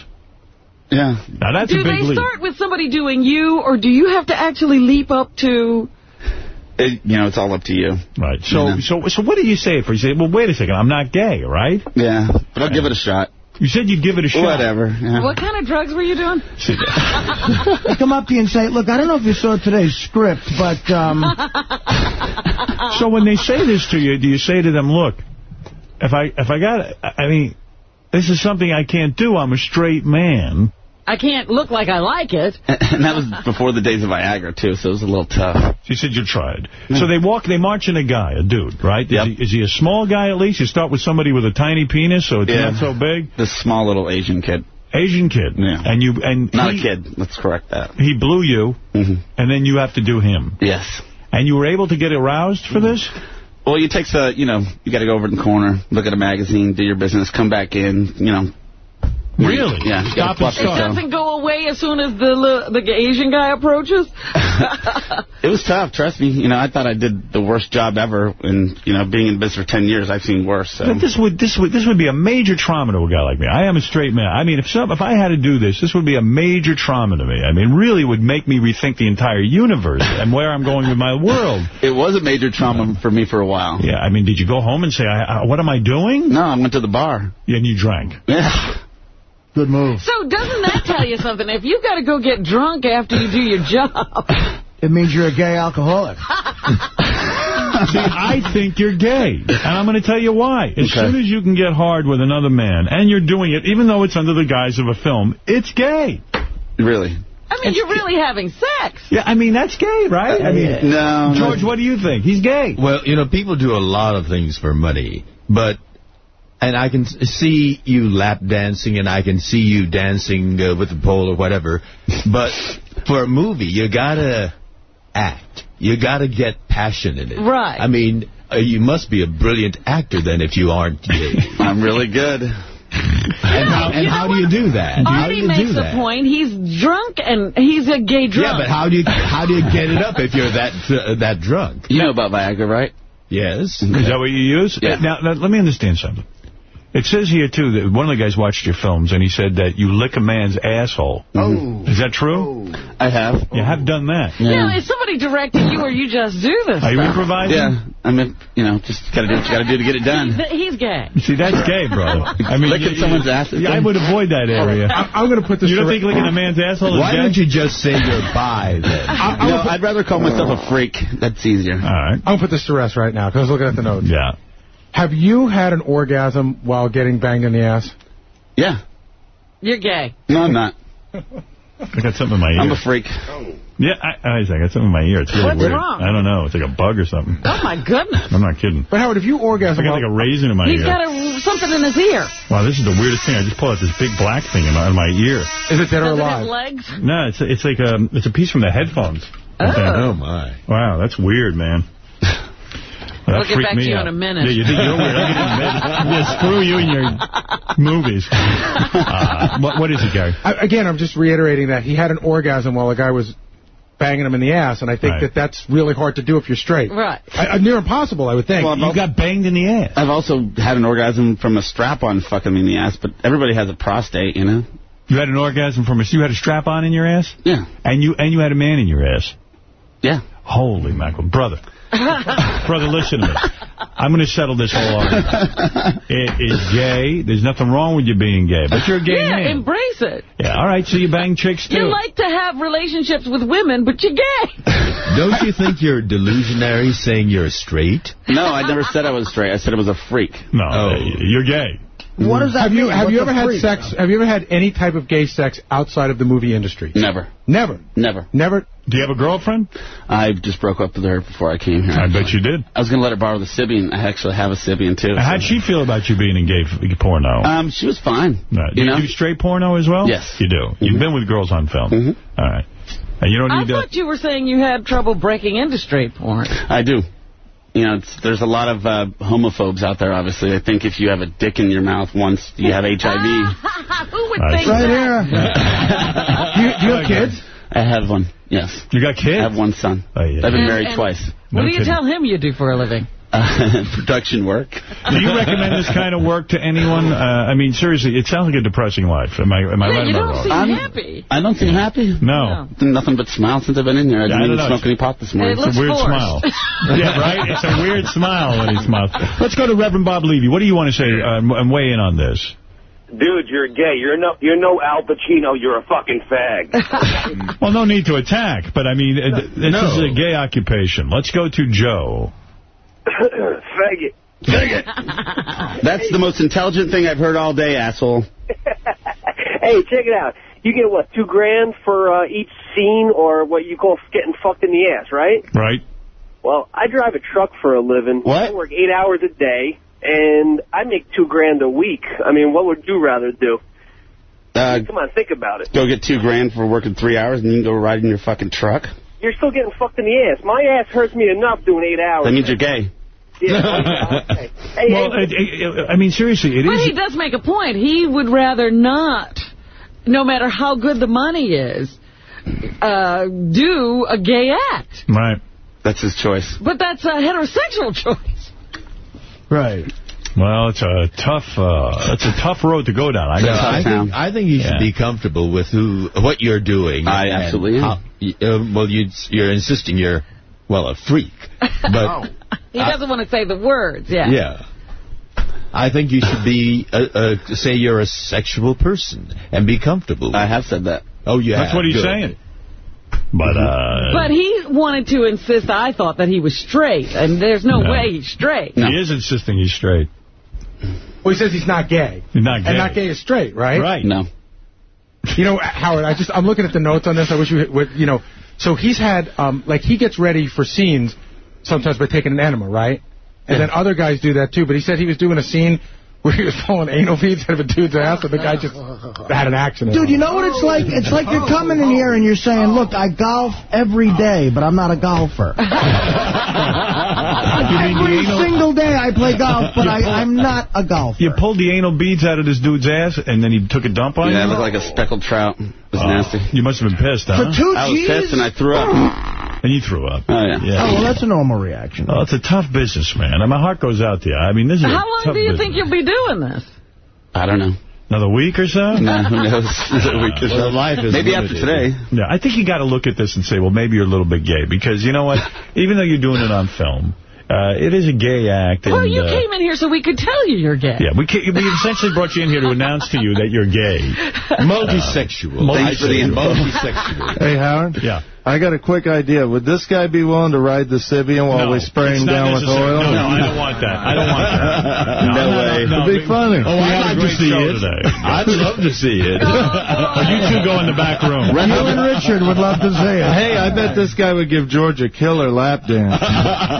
Yeah. Now, that's do a big they start with somebody doing you, or do you have to actually leap up to... It, you know, it's all up to you. Right. So, Yeah. so, so what do you say for? You say, well, wait a second, I'm not gay, right? Yeah, but I'll give it a shot. You said you'd give it a shot. Whatever. Yeah. What kind of drugs were you doing? They come up to you and say, look, I don't know if you saw today's script, but um, So when they say this to you, do you say to them, look, if I if I got, I mean, this is something I can't do. I'm a straight man. I can't look like I like it. And that was before the days of Viagra, too, so it was a little tough. She said you tried. So they walk, they march in a guy, a dude, right? Is, Yep. he, is he a small guy at least? You start with somebody with a tiny penis, so it's Yeah. not so big. This small little Asian kid. Asian kid. Yeah. And you and Not he, a kid. Let's correct that. He blew you, hmm and then you have to do him. Yes. And you were able to get aroused for this? Well, you take the, you know, you got to go over in the corner, look at a magazine, do your business, come back in, you know, Really? Yeah. Stop and fluff It doesn't go away as soon as the the Asian guy approaches? It was tough, trust me. You know, I thought I did the worst job ever. And, you know, being in business for 10 years, I've seen worse. So. But this would this would this would be a major trauma to a guy like me. I am a straight man. I mean, if some if I had to do this, this would be a major trauma to me. I mean, really would make me rethink the entire universe and where I'm going with my world. It was a major trauma for me for a while. Yeah, I mean, did you go home and say, I, I, "What am I doing?" No, I went to the bar. Yeah, and you drank. Yeah. Good move. So doesn't that tell you something? If you've got to go get drunk after you do your job, It means you're a gay alcoholic. See, I think you're gay, and I'm going to tell you why. As Okay. soon as you can get hard with another man, and you're doing it, even though it's under the guise of a film, it's gay. Really? I mean, you're really having sex. Yeah, I mean, that's gay, right? I mean, No. George, what do you think? He's gay. Well, you know, people do a lot of things for money, but and I can see you lap dancing, and I can see you dancing uh, with the pole or whatever. But for a movie, you gotta act. You gotta get passion in it. Right. I mean, uh, you must be a brilliant actor then if you aren't gay. I'm really good. and how, and how do you do that? How do you makes do a point. He's drunk, and he's a gay drunk. Yeah, but how do you how do you get it up if you're that uh, that drunk? You know about Viagra, right? Yes. Is that what you use? Yeah. Now, now, let me understand something. It says here, too, that one of the guys watched your films, and he said that you lick a man's asshole. Oh. Is that oh. true? Oh. I have. You have done that. Now, is somebody directing you, or you just do this Are you stuff? improvising? Yeah. I mean, you know, just gotta do what you gotta do to get it done. He's gay. See, that's gay, bro. I mean, Licking you- someone's ass. Yeah, I would avoid that oh, area. I, I'm going to put this... You don't think licking a man's asshole is Why don't you just say you're bi then? no, I'd rather call myself a freak. That's easier. All right. I'm going to put this to rest right now, because I was looking at the notes. Yeah. Have you had an orgasm while getting banged in the ass? Yeah. You're gay. No, I'm not. I got something in my ear. I'm a freak. Yeah, I, I got something in my ear. It's really What's weird. wrong? I don't know. It's like a bug or something. Oh, my goodness. I'm not kidding. But Howard, if you orgasm... I got like a raisin in my He's ear. He's got a, something in his ear. Wow, this is the weirdest thing. I just pulled out this big black thing in my, in my ear. Is it dead or Does it alive? have legs? No, it's it's like a it's a piece from the headphones. Oh. Oh, my. Wow, that's weird, man. That We'll get back me to you out. in a minute. Yeah, you think you're weird. I'll in. Yeah, screw you and your movies. Uh, what, what is it, Gary? I, again, I'm just reiterating that he had an orgasm while a guy was banging him in the ass, and I think Right. that that's really hard to do if you're straight. Right. I, I, near impossible, I would think. Well, You got banged in the ass. I've also had an orgasm from a strap-on fucking me in the ass, but everybody has a prostate, you know? You had an orgasm from a... You had a strap-on in your ass? Yeah. And you and you had a man in your ass? Yeah. Holy mackerel. Brother. Brother, listen to me. I'm going to settle this whole argument. It is gay. There's nothing wrong with you being gay, but you're a gay yeah, man. embrace it. Yeah, all right, so you bang chicks, too. You like to have relationships with women, but you're gay. Don't you think you're delusionary saying you're straight? No, I never said I was straight. I said I was a freak. No, Oh. you're gay. What does that Have you have What's you ever had freak? sex? Have you ever had any type of gay sex outside of the movie industry? Never. Never. Never. Never. Do you have a girlfriend? I just broke up with her before I came here. I bet you did. I was going to let her borrow the Sybian. I actually have a Sybian, too. How'd she feel about you being in gay f- porno? Um, she was fine. No, do you you know? do straight porno as well? Yes. You do. You've been with girls on film. Mhm. All right. And you don't I need to... thought you were saying you had trouble breaking into straight porn. I do. You know, it's, there's a lot of uh, homophobes out there, obviously. I think if you have a dick in your mouth once, you have HIV. Who would Right. think Right that? here. Do you, do you have kids? I have one, yes. You got kids? I have one son. Oh, yeah. I've been And- married and- twice. What No do you kidding. tell him you do for a living? Uh, production work. Do you recommend this kind of work to anyone? Uh, I mean, seriously, it sounds like a depressing life. Am I, am I Yeah, right you or am I don't wrong? seem I'm- happy. I don't seem happy. No. Been Nothing but smile since I've been in here. I didn't don't even know. smoke any pot this morning. It looks It's a weird forced. smile. yeah, right? It's a weird smile when he smiles. Let's go to Reverend Bob Levy. What do you want to say uh, and weigh in on this? Dude, you're gay. You're no, you're no Al Pacino. You're a fucking fag. Well, no need to attack, but I mean, uh, th- this No. is a gay occupation. Let's go to Joe. Faggot. Faggot. That's the most intelligent thing I've heard all day, asshole. hey, check it out. You get, what, two grand for uh, each scene or what you call getting fucked in the ass, right? Right? Well, I drive a truck for a living. What? I work eight hours a day, and I make two grand a week. I mean, what would you rather do? Uh, Come on, think about it. go get two grand for working three hours and you can go ride in your fucking truck? You're still getting fucked in the ass. My ass hurts me enough doing eight hours. That means you're gay. Yeah. okay. Hey, well, hey, it, it, I mean, seriously, it But is. he does make a point. He would rather not, no matter how good the money is, uh, do a gay act. Right. That's his choice. But that's a heterosexual choice. Right. Well, it's a tough, uh, it's a tough road to go down. I, No, guess. I think I think you should Yeah. be comfortable with who what you're doing. I and absolutely am. how- uh, well, you you're insisting you're well a freak, but He doesn't want to say the words, yeah. yeah. I think you should be uh, uh, say you're a sexual person and be comfortable. I have said that. Oh yeah, That's what he's good. saying. But, uh... But he wanted to insist, I thought, that he was straight, and there's no, No. way he's straight. He is insisting he's straight. Well, he says he's not gay. He's not gay. And not gay is straight, right? Right. No. You know, Howard, I just I'm looking at the notes on this. I wish you would, you know. So he's had um like he gets ready for scenes sometimes by taking an enema, right? And then other guys do that too. But he said he was doing a scene where he was pulling anal beads out of a dude's ass, and the guy just had an accident. Dude, you know what it's like? It's like you're coming in here and you're saying, look, I golf every day, but I'm not a golfer. every single day I play golf, but I, I'm not a golfer. You pulled the anal beads out of this dude's ass, and then he took a dump on you? Yeah, it looked like a speckled trout. It was Oh, nasty. You must have been pissed, huh? For two I was pissed and I threw up. And you threw up. Oh, yeah. Oh, well, that's a normal reaction. Oh, it's a tough business, man. And my heart goes out to you. I mean, this is a How long tough do you business. think you'll be doing this? I don't know. Another week or so? No, who knows? a week or Well, so. life is Maybe after today. Yeah, I think you got to look at this and say, well, maybe you're a little bit gay. Because, you know what? Even though you're doing it on film, uh, it is a gay act. well, and, you uh, came in here so we could tell you you're gay. Yeah, we, ca- we essentially brought you in here to announce to you that you're gay. Multisexual. Thanks for the. Multisexual. Hey, Howard? Yeah. I got a quick idea. Would this guy be willing to ride the Sybian while No, we spray him not down with oil? No, no, I don't want that. I don't want that. No way. No, It'd be funny. Oh, we had a great show today. I'd love to see it. You two go in the back room. You and Richard would love to see it. Hey, I bet this guy would give George a killer lap dance.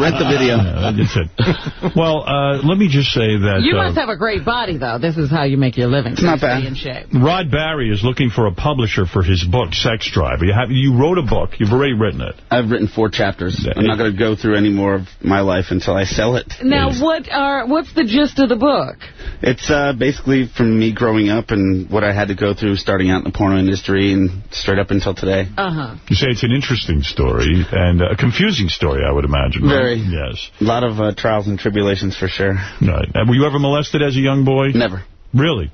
Rent the video. Yeah, that's it. Well, uh, let me just say that You uh, must have a great body, though. This is how you make your living. It's not bad. in shape. Rod Barry is looking for a publisher for his book, Sex Drive. You, have, you wrote a book. You've already written it. I've written four chapters. Yeah. I'm not going to go through any more of my life until I sell it. Now, what are what's the gist of the book? It's uh, basically from me growing up and what I had to go through starting out in the porno industry and straight up until today. Uh-huh. You say it's an interesting story and a confusing story, I would imagine. right? Very. Yes. A lot of uh, trials and tribulations for sure. Right. Uh, were you ever molested as a young boy? Never. Really?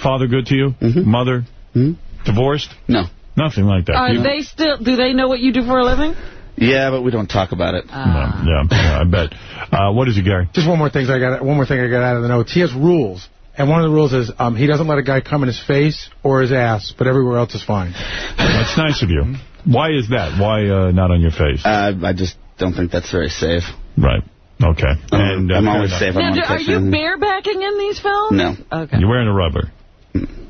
Father good to you? Mhm. Mother? Mhm. Divorced? No. Nothing like that. Are You- they still? Do they know what you do for a living? Yeah, but we don't talk about it. No, yeah, yeah, I bet. Uh, what is it, Gary? Just one more thing I got. One more thing I got out of the notes. He has rules, and one of the rules is um, he doesn't let a guy come in his face or his ass, but everywhere else is fine. That's nice of you. Why is that? Why uh, not on your face? Uh, I just don't think that's very safe. Right. Okay. And uh, I'm always safe. Now, don't do, are you barebacking in these films? No. Okay. You're wearing a rubber.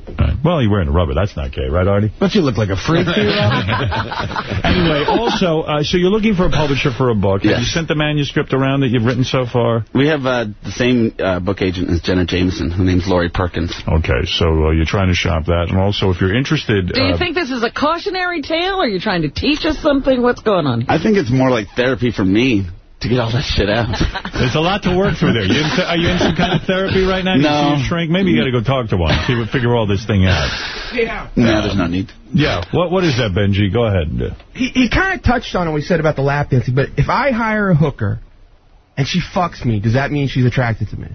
Right. Well, you're wearing a rubber. That's not gay, right, Artie? Don't you look like a freak? anyway, also, uh, so you're looking for a publisher for a book. Have you sent the manuscript around that you've written so far? We have uh, the same uh, book agent as Jenna Jameson. Her name's Lori Perkins. Okay, so uh, you're trying to shop that. And also, if you're interested... Do you uh, think this is a cautionary tale? Are you trying to teach us something? What's going on? I think it's more like therapy for me to get all that shit out. There's a lot to work through there. You in, are you in some kind of therapy right now? No. You see shrink? Maybe you got to go talk to one. See, we'll figure all this thing out. Yeah. no, there's no need. Yeah. What What is that, Benji? Go ahead. He, he kind of touched on what we said about the lap dancing, but if I hire a hooker and she fucks me, does that mean she's attracted to me?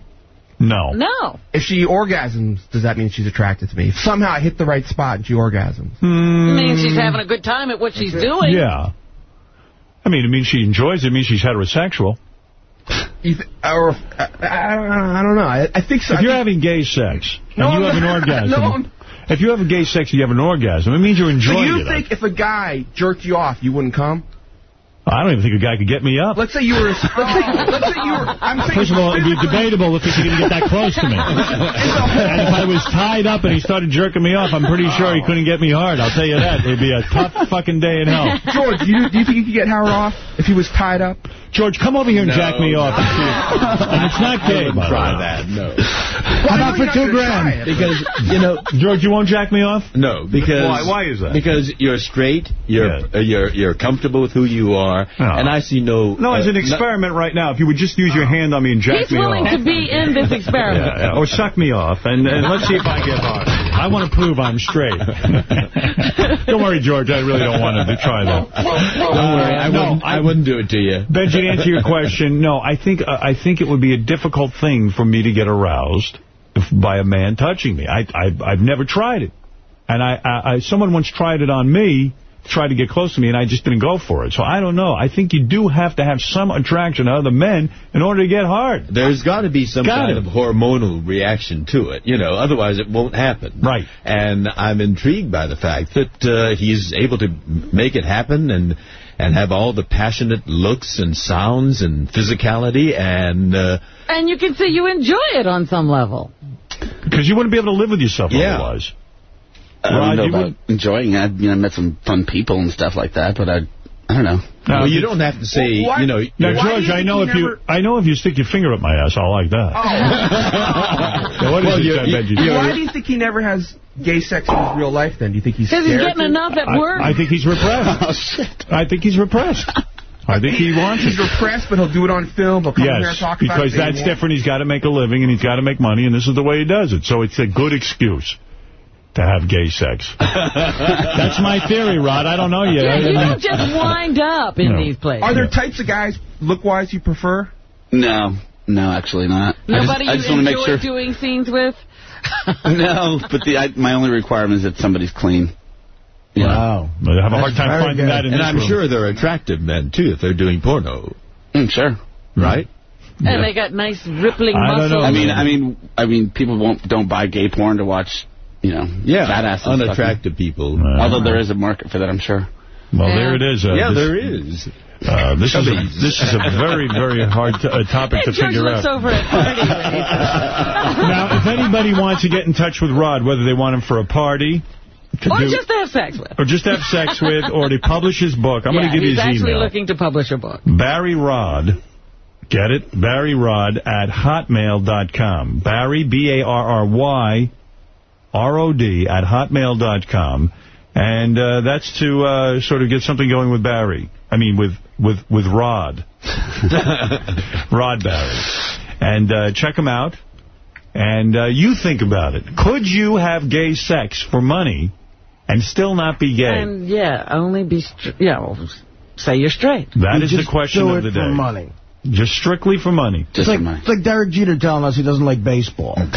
No. No. If she orgasms, does that mean she's attracted to me? If somehow I hit the right spot and she orgasms. Hmm. It means she's having a good time at what she's doing. Yeah. I mean, it means she enjoys it. It means she's heterosexual. Or, uh, I, I, don't- I don't know. I, I think so. If you're think- having gay sex and No, you I'm have an orgasm, No, if you have a gay sex and you have an orgasm, it means you're so enjoying you it. think if a guy jerked you off, you wouldn't come? I don't even think a guy could get me up. Let's say you were. Let's say, let's say you were. I'm saying First of all, it'd be debatable if he could even get that close to me. and if I was tied up and he started jerking me off, I'm pretty sure he couldn't get me hard. I'll tell you that. It'd be a tough fucking day in hell. George, do you, do you think you could get Howard off if he was tied up? George, come over here and jack me off. And, see and it's not gay, by the Try that, no. Well, How I know about for two grand? Because, you know, George, you won't jack me off? no, because... Why- why is that? Because you're straight, you're Yeah. uh, you're you're comfortable with who you are, are, and I see no... No, as uh, an experiment right now, if you would just use your hand on me and jack He's me willing to be in this experiment. Yeah, yeah, or suck me off, and, and let's see if I get hard. I want to prove I'm straight. don't worry, George. I really don't want to try that. Don't worry, I, no, wouldn't, I wouldn't do it to you. Benji, to answer your question, no, I think uh, I think it would be a difficult thing for me to get aroused if, by a man touching me. I, I I've never tried it, and I, I, I someone once tried it on me, tried to get close to me, and I just didn't go for it. So I don't know. I think you do have to have some attraction to other men in order to get hard. There's got to be some Got kind it. of hormonal reaction to it, you know, otherwise it won't happen. Right. And I'm intrigued by the fact that uh, he's able to make it happen and and have all the passionate looks and sounds and physicality and... Uh, And you can see you enjoy it on some level. Because you wouldn't be able to live with yourself Yeah. otherwise. I don't Rod, know about would- enjoying it. You know, I met some fun people and stuff like that, but I, I don't know. well, you don't have to say, Why- you know... Now, you're- George, I know if you I know if you stick your finger up my ass, I'll like that. Now, what is Well, it, you- uh, you- Benji? Why do you think he never has gay sex in his real life, then? Do you think he's Because he's getting enough at I, work. I think he's repressed. Shit! I think he's repressed. I think he wants He's it. repressed, but he'll do it on film. He'll come in here and Yes, talk about because it. that's different. He's got to make a living, and he's got to make money, and this is the way he does it. So it's a good excuse to have gay sex. that's my theory, Rod. I don't know yet. Yeah, you don't just wind up in No. these places. Are there types of guys, look-wise, you prefer? No, no, actually not. Nobody I just, I just you want to enjoy make sure. doing scenes with? No, but the I, my only requirement is that somebody's clean. You know? Wow. I have a That's hard time finding good. that in And this I'm room. sure they're attractive men, too, if they're doing porno. Mm, sure. Right? And they got nice rippling I don't muscles. know. I mean, I mean, I mean, people won't don't buy gay porn to watch, you know, Yeah, fat ass and stuff. unattractive people. Although there is a market for that, I'm sure. Well, Yeah. there it is. Uh, yeah, this, there is. Uh, this is a, this is a very very hard t uh, topic to George figure looks out. over at Artie. when he says- now, if anybody wants to get in touch with Rod, whether they want him for a party, or do, just to have sex with. or just have sex with, or to publish his book, I'm yeah, going to give you he's his actually email. looking to publish a book. Barry Rod. Get it? Barry Rod at hotmail.com. Barry, B-A-R-R-Y, R-O-D, at hotmail.com. And uh, that's to uh, sort of get something going with Barry. I mean, with, with, with Rod. Rod Barry. And uh, check him out. And uh, you think about it. Could you have gay sex for money and still not be gay? And, yeah, only be, str- yeah, well, say you're straight. That You is the just question do of it the for day. money. Just strictly for money. It's like, it's like Derek Jeter telling us he doesn't like baseball.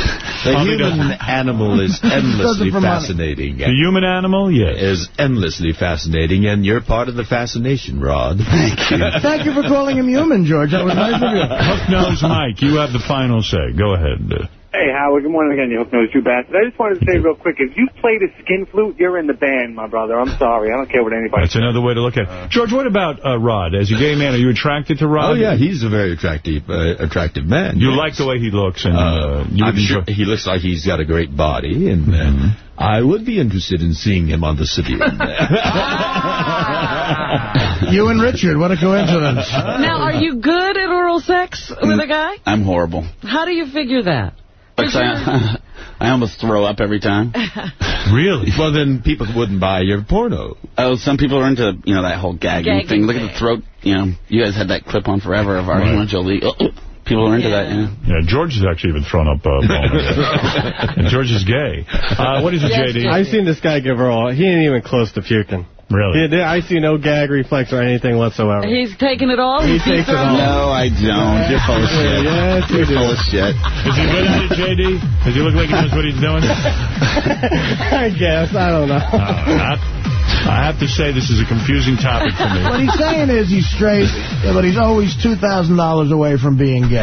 The Probably human doesn't. animal is endlessly for money. fascinating. The human animal, yes. Is endlessly fascinating, and you're part of the fascination, Rod. Thank you. Thank you for calling him human, George. That was nice of you. Hook Nose Mike, you have the final say. Go ahead. Uh, Hey, Howard. Good morning again, you hook nose, you bastard. I just wanted to say real quick, if you play the skin flute, you're in the band, my brother. I'm sorry. I don't care what anybody That's another way to look at it. George, what about uh, Rod? As a gay man, are you attracted to Rod? Oh, yeah, he's a very attractive uh, attractive man. You yes. like the way he looks, and uh, Uh, you I'm sure enjoy- he looks like he's got a great body, and uh, Mm-hmm. I would be interested in seeing him on the Sybian. You and Richard, what a coincidence. Now, are you good at oral sex with a guy? I'm horrible. How do you figure that? Because I, I almost throw up every time. Really? well, then people wouldn't buy your porno. Oh, some people are into, you know, that whole gagging, Gagging thing. Look at the throat, you know. You guys had that clip on forever of Arjuna Jolie. Oh, oh. People are into that, yeah. Yeah, George has actually been thrown up. Uh, and George is gay. Uh, what is it, Yes, JD? I've seen this guy give oral. He ain't even close to puking. Really? He, I see no gag reflex or anything whatsoever. He's taking it all? He He's takes it all. No, I don't. You're full of shit. Yes, you You're do. full of shit. Is he good at it, JD? Does he look like he knows what he's doing? I guess. I don't know. Uh, I, I have to say this is a confusing topic for me. What he's saying is he's straight, but he's always $2,000 away from being gay.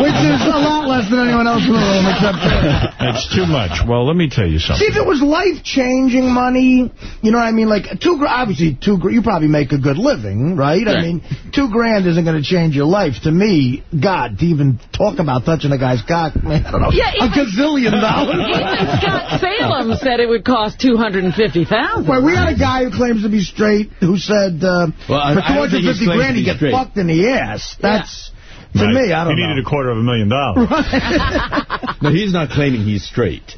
Which is a lot less than anyone else in the room except him. It's too much. Well, let me tell you something. See, if it was life-changing money, you know what I mean? Like, two, obviously, two, you probably make a good living, right? I mean, two grand isn't going to change your life. To me, God, to even talk about touching a guy's cock, man, I don't know, Yeah, a gazillion dollars. Even Scott Salem said it would cost 250,000. Well, we had a guy who claims to be straight who said uh, Well, for I don't think he's 250 grand he be get straight. fucked in the ass. That's, to Right. me, I don't He know. needed a quarter of a million dollars. no, he's not claiming he's straight.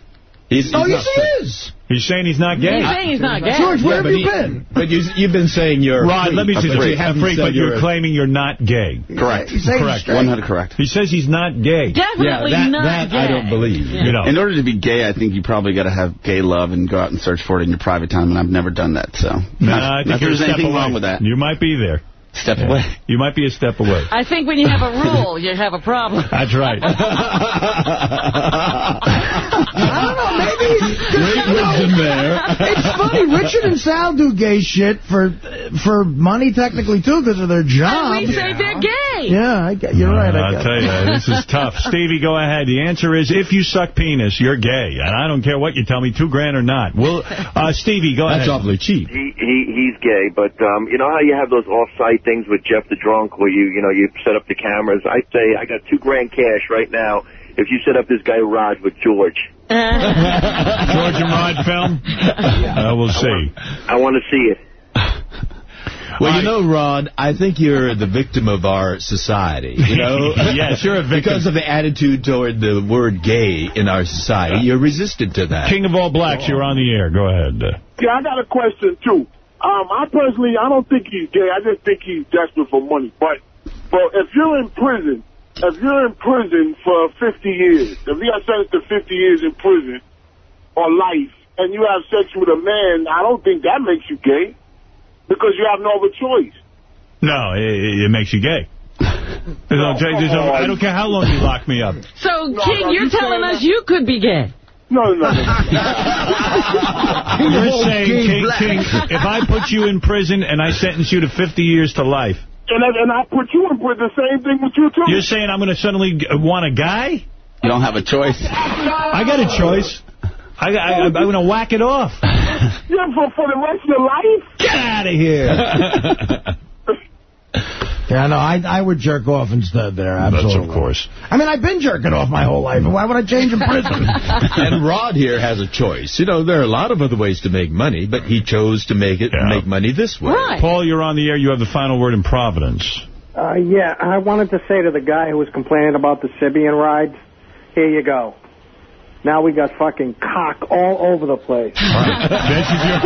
He's, Oh, he's yes, he straight. is. He's saying he's not gay. He's saying he's not gay. George, where Yeah, have you he- been? But you, you've been saying you're Rod, free. let me But just you say, haven't free, said but you're a- claiming you're not gay. Correct. He's saying Correct. 100 correct. He says he's not gay. Definitely Yeah, that- not that gay. I don't believe. Yeah. You know. In order to be gay, I think you probably got to have gay love and go out and search for it in your private time, and I've never done that, so... Nah, not, I think that there's anything away. wrong with that. You might be there. Step Yeah. away. You might be a step away. I think when you have a rule, you have a problem. That's right. I don't know, maybe... Great wisdom there. It's funny, Richard and Sal do gay shit for for money technically, too, because of their job. And we say they're gay. Yeah, I get, you're right. I I'll get tell you, this is tough. Stevie, go ahead. The answer is if you suck penis, you're gay. And I don't care what you tell me, two grand or not. Well, uh, Stevie, go That's ahead. That's awfully cheap. He, he he's gay, but um, you know how you have those off-site things with Jeff the Drunk, where you you know you set up the cameras. I say I got two grand cash right now. If you set up this guy Raj with George, George and Rod film? Uh, we'll see. I want to see it. Well, you know, Rod, I think you're the victim of our society. You know, Yes, you're a victim. because of the attitude toward the word gay in our society. You're resistant to that. King of all blacks, you're on the air. Go ahead. Yeah, I got a question too. Um, I personally, I don't think he's gay. I just think he's desperate for money. But, but if you're in prison, if you're in prison for 50 years, if you got sentenced to 50 years in prison or life, and you have sex with a man, I don't think that makes you gay because you have no other choice. No, it, it makes you gay. No- no- I don't care how long you lock me up. So, No, King, no, you're you telling saying us you could be gay. No, no, no. You're saying, King King, King, if I put you in prison and I sentence you to 50 years to life, And I, and I put you in prison, the same thing with you too. you're saying I'm going to suddenly want a guy? You don't have a choice. I got a choice. I, I, I'm going to whack it off. Yeah, for, for the rest of your life? Get out of here. Yeah, no, I I would jerk off instead there, absolutely. That's of course. I mean, I've been jerking off my whole life. Why would I change in prison? and Rod here has a choice. You know, there are a lot of other ways to make money, but he chose to make it make money this way. Right. Paul, you're on the air. You have the final word in Providence. Uh, yeah, I wanted to say to the guy who was complaining about the Sybian rides, here you go. Now we got fucking cock all over the place. This is your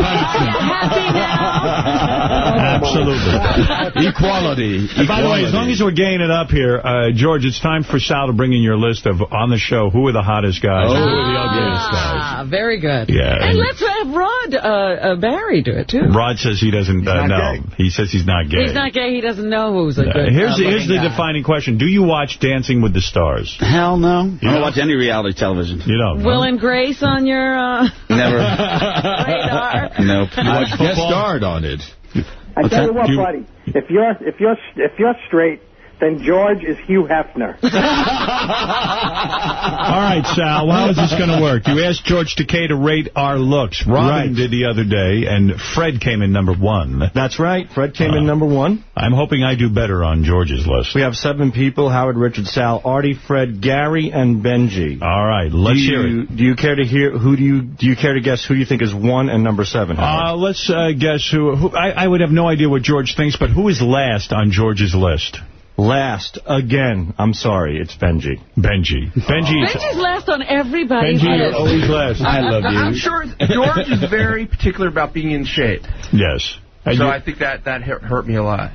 Absolutely. Equality. And by the way, as long as we're gaying it up here, uh, George, it's time for Sal to bring in your list of, on the show, who are the hottest guys, who are the ugliest guys. Ah, very good. Yeah, And, and- let's have Rod uh, uh, Barry do it, too. Rod says he doesn't uh, not know. He says he's not gay. He's not gay. He doesn't know who's a good here's the, uh, here's the guy. defining question. Do you watch Dancing with the Stars? Hell no. I You don't don't? watch any reality television. You don't? Will and Grace on your uh, Never. radar. Nope. You watch guest starred on it. I tell you what, buddy, if you're if you're if you're straight, then George is Hugh Hefner. All right, Sal, how is this going to work? You asked George Takei to rate our looks. Robin Right. did the other day, and Fred came in number one. That's right. Fred came Uh, in number one. I'm hoping I do better on George's list. We have seven people, Howard, Richard, Sal, Artie, Fred, Gary, and Benji. All right, let's do you, hear it. Do you care to hear, who do you, do you care to guess who you think is one and number seven, Howard? Uh, let's uh, guess who. who I, I would have no idea what George thinks, but who is last on George's list? Last, again, I'm sorry, it's Benji. Benji. Benji. Benji's last on everybody's Benji, you're list. always last. I love you. I'm sure George is very particular about being in shape. Yes. And so you- I think that, that hurt, hurt me a lot.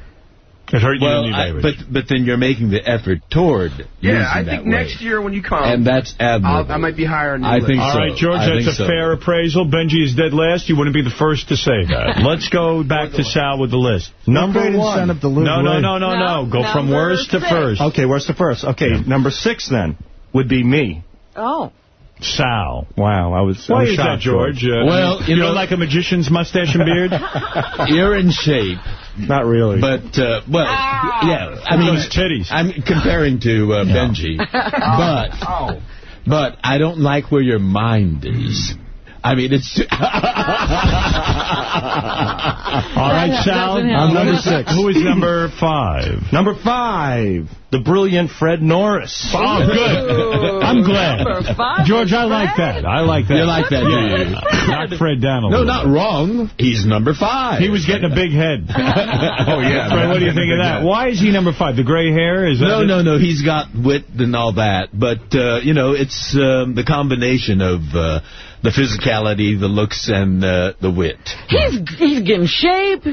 It hurt you Well, in the I, but but then you're making the effort toward Yeah, using I that think way. next year when you come, and that's admirable. I'll, I might be higher on your I list. think All so. right, George, I that's a so. fair appraisal. Benji is dead last. You wouldn't be the first to say that. Let's go back to Sal with the list. Number one. incentive to lose No, no, no, no, no. Go from worst to first. Okay, where's the first? Okay, number six then would be me. Oh. Sal. Wow, I was. I Why was is that, shocked, George? Uh, Well, you, you don't know- like a magician's mustache and beard? You're in shape, Not really. but uh, well, yeah. I mean, Those titties. I'm comparing to uh, Benji, but but I don't like where your mind is. I mean, it's. All right, That Sal. I'm number six. Who is number five? number five, the brilliant Fred Norris. Oh, good. I'm glad. Number five George, is I like that. I like that. You like that, do Yeah. you? Knock Fred down a No, little. not wrong. He's number five. He was getting a big head. oh, yeah. Fred, what do you think of that? Why is he number five? The gray hair? Is that No, it? no, no. He's got wit and all that. But, uh, you know, it's um, the combination of uh, the physicality, the looks, and uh, the wit. He's he's getting shape.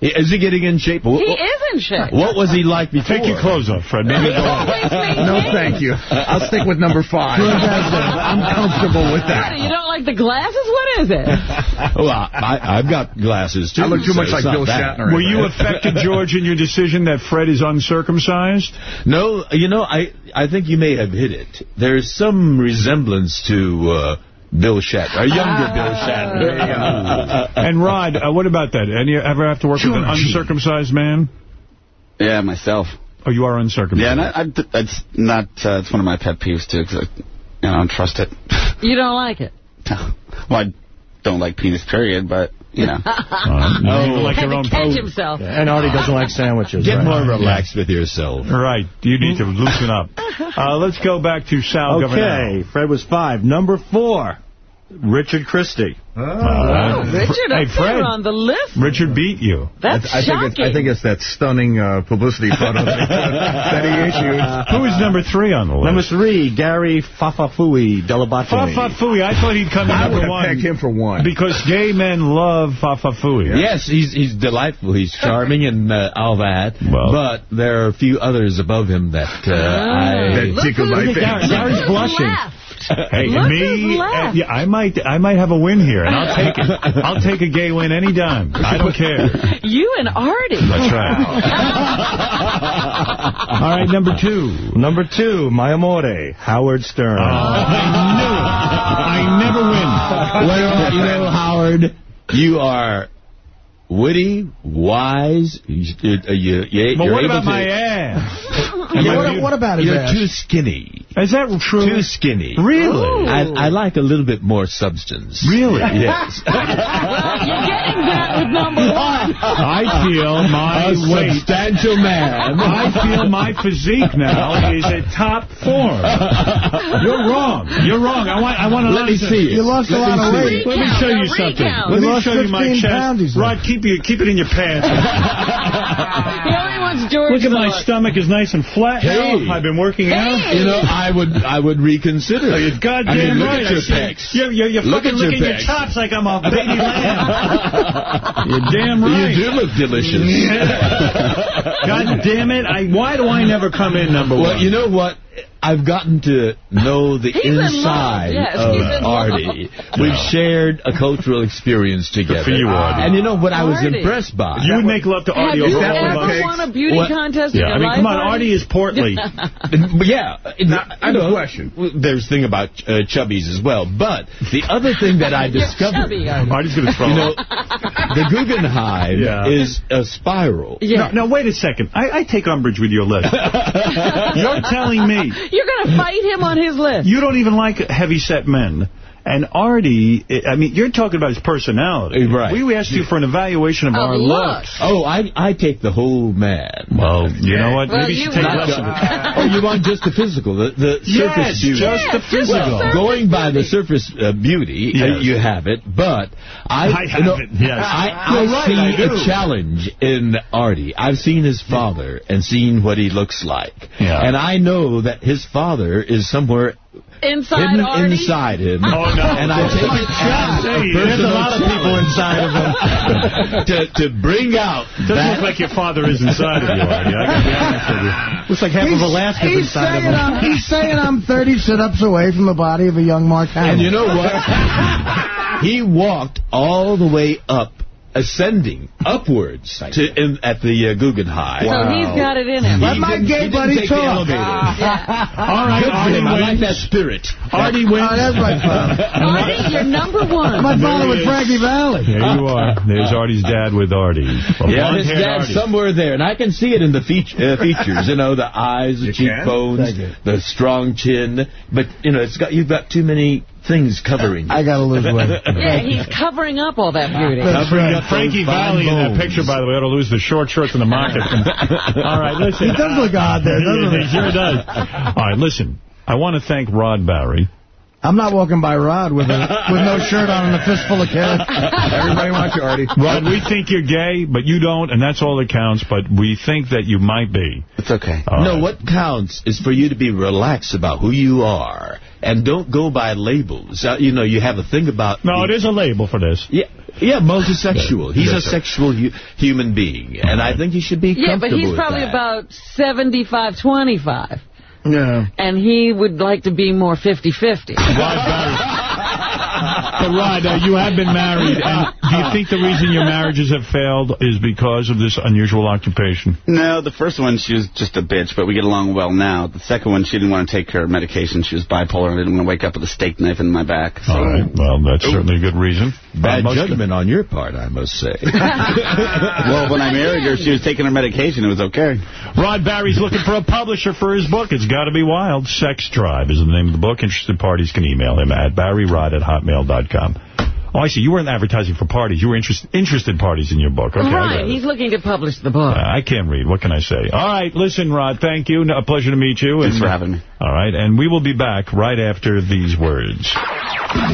Is he getting in shape? He is in shape. What was he like before? Take your clothes off, Fred. Maybe go on. No, thank you. I'll stick with number five. I'm comfortable with that. you don't like the glasses? What is it? Well, I, I've got glasses, too. I look too so much like Bill. Shatner. Were you affected, George, in your decision that Fred is uncircumcised? No, you know, I, I think you may have hit it. There's some resemblance to uh, Bill Shatner, a younger Bill Shatner. And Rod, uh, what about that? Any ever have to work with an uncircumcised man? Yeah, myself. Oh, you are uncircumcised. Yeah, and I, I, it's not. Uh, it's one of my pet peeves too, because I, you know, I don't trust it. You don't like it. well, I don't like penis, period, but you know. Uh, you like your own catch pose. himself. And Artie doesn't like sandwiches. Get right? more relaxed with yourself. Right. You need to loosen up. Uh, let's go back to Sal Governale. Okay, Fred was five. Number four, Richard Christy. Uh, Richard hey, up Fred. on the list. Richard beat you. That's I think, it's, shocking. I think it's that stunning uh, publicity photo that, that he issued. Who is number three on the list? Number three, Gary Fafafui Delabatini. Fafafui. I thought he'd come in I would number have one. pegged him for one. Because gay men love Fafafui. Yes, he's he's delightful. He's charming and uh, all that. Well. but there are a few others above him that uh, I... That Look tickled my who's- face. Gary's who's blushing. Left. Hey, Look me, left. uh, yeah, I might, I might have a win here, and I'll take it. I'll take a gay win anytime. I don't care. You and Artie. That's right. All right, number two. Number two, my amore, Howard Stern. Oh, I knew it. I never win. well, you know, Howard, you are witty, wise. You, uh, you, you, But you're what able about to, my ass? Yeah, what, what about his You're ass? too skinny. Is that true? Too skinny. Really? I, I like a little bit more substance. Really? Yes. Well, you're getting that with number one. I feel my a weight. substantial man. I feel my physique now is at top form. You're wrong. You're wrong. I want. I want to Let me see it. You lost a lot of weight. Let me show you something. recount. Let me lost show you my chest. pounds, he said. Rod, keep you keep it in your pants. He only wants George Look at my stomach is nice and flat Hey. now. I've been working out. You know, I would I would reconsider. Oh, you're goddamn I mean, look right. at your I see. pecs. You're, you're, you're Look fucking at your licking your chops like I'm a baby lamb. you're damn right. You do look delicious. God damn it. I, why do I never come in number Well, one? you know what? I've gotten to know the He's in love. inside Yes, of he's in love. Artie. We've shared a cultural experience together. for you, Artie. And you know what I was impressed by? you would make love to Have Artie you over all of ever won a beauty What? contest Yeah, I mean, life, come on. Artie is portly. Yeah. Now, I have you a question. There's thing about uh, chubbies as well. But the other thing that I discovered, chubby, Artie. Artie's going to throw you know, the Guggenheim Yeah. is a spiral. Yeah. No, no, wait a second. I, I take umbrage with your list. You're telling me You're going to fight him on his list. you don't even like heavy-set men. And Artie, I mean, you're talking about his personality. Right. We, we asked you for an evaluation of Of our looks. looks. Oh, I I take the whole man. Well, you know what? Well, Maybe you you should take less of it. oh, you want just the physical, the, the Yes, surface beauty. just the physical. just the Going by the surface uh, beauty, uh, you have it, but I, I you know, it, yes. I, I You're right, see I do. a challenge in Artie. I've seen his father and seen what he looks like, Yeah. and I know that his father is somewhere Inside hidden Artie. inside him. Oh, no. And I take it as a there's a lot of people inside of him. to, to bring out Doesn't that look like your father is inside of you, Artie. I gotta be honest with you. Looks like half of Alaska he's inside of him. I'm, he's saying I'm 30 sit-ups away from the body of a young Mark Hamill. And you know what? he walked all the way up, ascending upwards to in, at the uh, Guggenheim. So he's got it in him. Let He my didn't- gay he didn't buddy take the talk. elevator. All right, Good Artie him. I like that spirit. Artie wins. Oh, that's my father. Artie, you're number one. My father There was he. Frankie Valli. There you are. There's Artie's dad with Artie. A Yeah, his blonde-haired dad's Artie. somewhere there, and I can see it in the feature, uh, features. You know, the eyes, the cheekbones, the strong chin. But you know, it's got you've got too many things covering I gotta lose weight. Yeah, he's covering up all that beauty. Covering up Frankie fine Valli in that picture, by the way, ought to lose the short shorts in the market. all right, listen. He does look odd there, doesn't he? He sure does. All right, listen. I want to thank Rod Barry. I'm not walking by Rod with a, with no shirt on and a fistful of cash. Everybody wants you, Artie. Rod, we think you're gay, but you don't, and that's all that counts, but we think that you might be. It's okay. no, what counts is for you to be relaxed about who you are. And don't go by labels. Uh, you know, you have a thing about... No, it is a label for this. Yeah, yeah multisexual. He's Yes, a sexual hu human being. And I think he should be Yeah, but comfortable he's probably about 75-25. Yeah. And he would like to be more 50-50. But Rod, uh, you have been married, and do you think the reason your marriages have failed is because of this unusual occupation? No, the first one, she was just a bitch, but we get along well now. The second one, she didn't want to take her medication. She was bipolar and didn't want to wake up with a steak knife in my back. So. All right, well, that's certainly a good reason. Bad Uh, judgment on your part, I must say. well, when I married her, she was taking her medication. It was okay. Rod Barry's looking for a publisher for his book. It's got to be wild. Sex Drive is the name of the book. Interested parties can email him at barryrod at hotmail.com. Oh, I see. You weren't advertising for parties. You were interest, interested parties in your book. Okay, right, he's looking to publish the book. Uh, I can't read. What can I say? All right, listen, Rod, thank you. A pleasure to meet you. Thanks And- for having me. All right, and we will be back right after these words.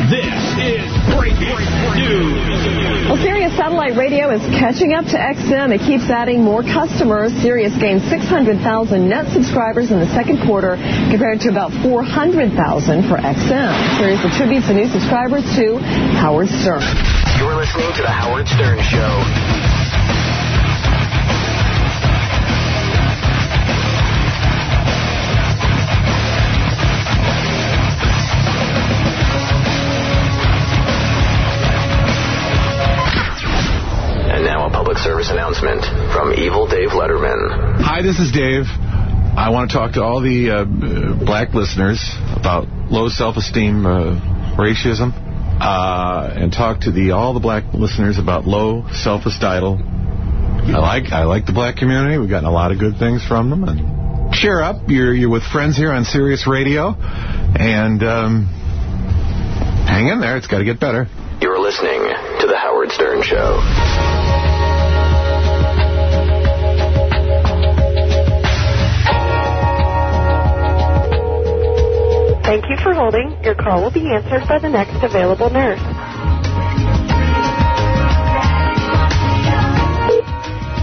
This is breaking news. Well, Sirius Satellite Radio is catching up to XM. It keeps adding more customers. Sirius gained 600,000 net subscribers in the second quarter compared to about 400,000 for XM. Sirius attributes the new subscribers to Howard Stern. You're listening to The Howard Stern Show. Service announcement from Evil Dave Letterman. Hi, this is Dave. I want to talk to all the uh, uh, black listeners about low self-esteem, uh, racism, uh, and talk to the all the black listeners about low self-esteem. I like I like the black community. We've gotten a lot of good things from them. And cheer up. You're you're with friends here on Sirius Radio, and um, hang in there. It's got to get better. You're listening to The Howard Stern Show. Thank you for holding. Your call will be answered by the next available nurse.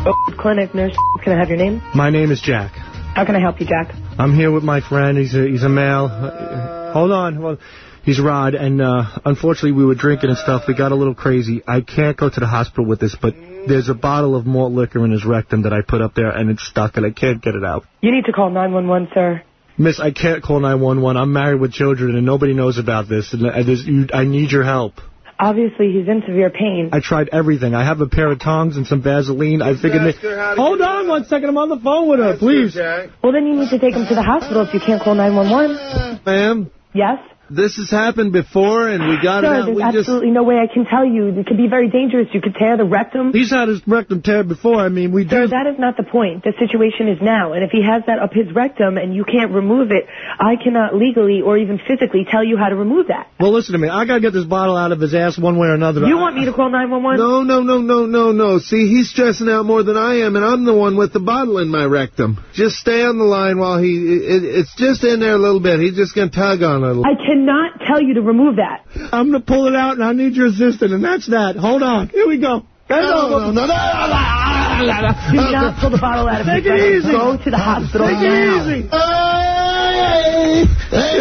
Oak Clinic nurse. Can I have your name? My name is Jack. How can I help you, Jack? I'm here with my friend. He's a he's a male. Uh, hold on, hold on. He's Rod, and uh, unfortunately we were drinking and stuff. We got a little crazy. I can't go to the hospital with this, but there's a bottle of malt liquor in his rectum that I put up there, and it's stuck, and I can't get it out. You need to call 911, sir. Miss, I can't call 911. I'm married with children, and nobody knows about this. And I, there's- you, I need your help. Obviously, he's in severe pain. I tried everything. I have a pair of tongs and some Vaseline. I figured... ask her how to Hold get on one second. I'm on the phone with her, please. Well, then you need to take him to the hospital if you can't call 911. Ma'am? Yes? This has happened before, and we got it out. there's We just... absolutely no way I can tell you. It could be very dangerous. You could tear the rectum. He's had his rectum tear before. I mean, we Sir, do... that is not the point. The situation is now. And if he has that up his rectum and you can't remove it, I cannot legally or even physically tell you how to remove that. Well, listen to me. I got to get this bottle out of his ass one way or another. You I- want me to call 911? No, no, no, no, no, no. See, he's stressing out more than I am, and I'm the one with the bottle in my rectum. Just stay on the line while he... It, it's just in there a little bit. He's just going to tug on it a little. I cannot tell you to remove that. I'm going to pull it out, and I need your assistant, and that's that. Hold on. Here we go. Bend No, over. no, no, Do not pull the bottle out of Take his it rectum. easy. Go to the hospital Take now. it easy.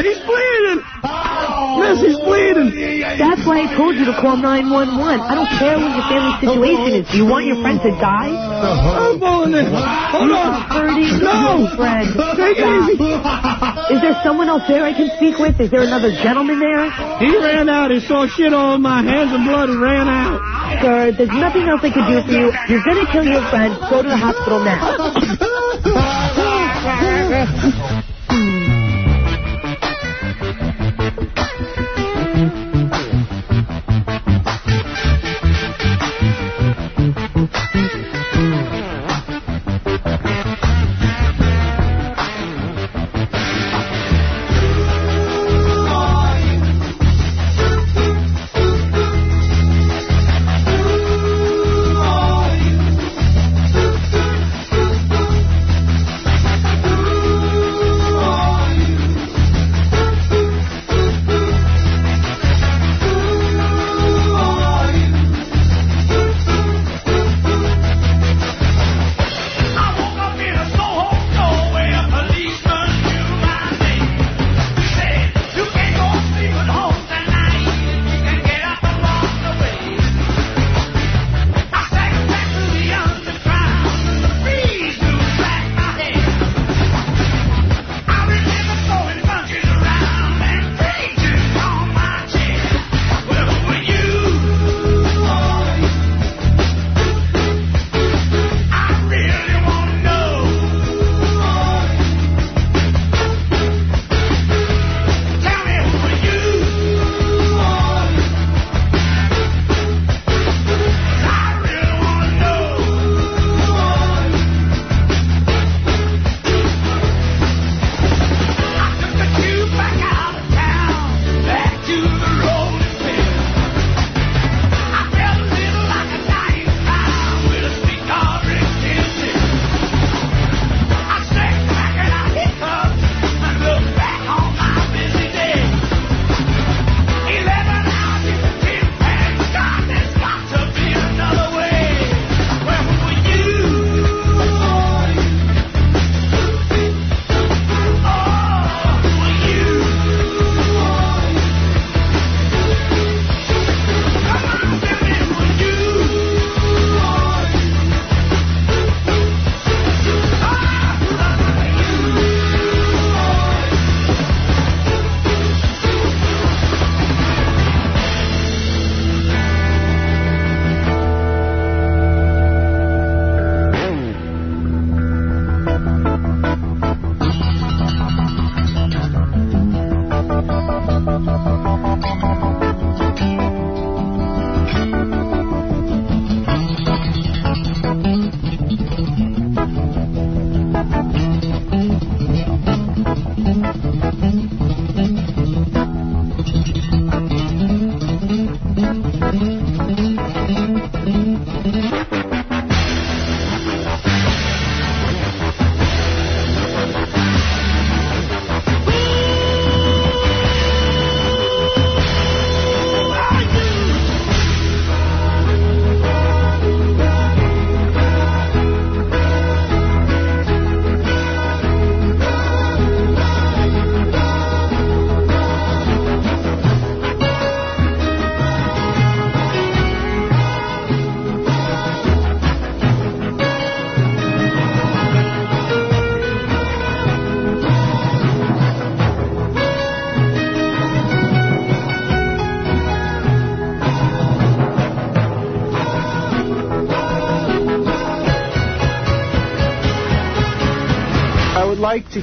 He's bleeding. Miss, he's bleeding. That's why I told you to call 911. I don't care what your family situation is. Do you want your friend to die? I'm pulling it. Hold on. hurting No. friend. Take it easy. Is there someone else there I can speak with? Is there another gentleman there? He ran out. He saw shit all in my hands and blood and ran out. Sir, there's nothing else I can do for you. You're going to kill your friend. Go to the hospital now.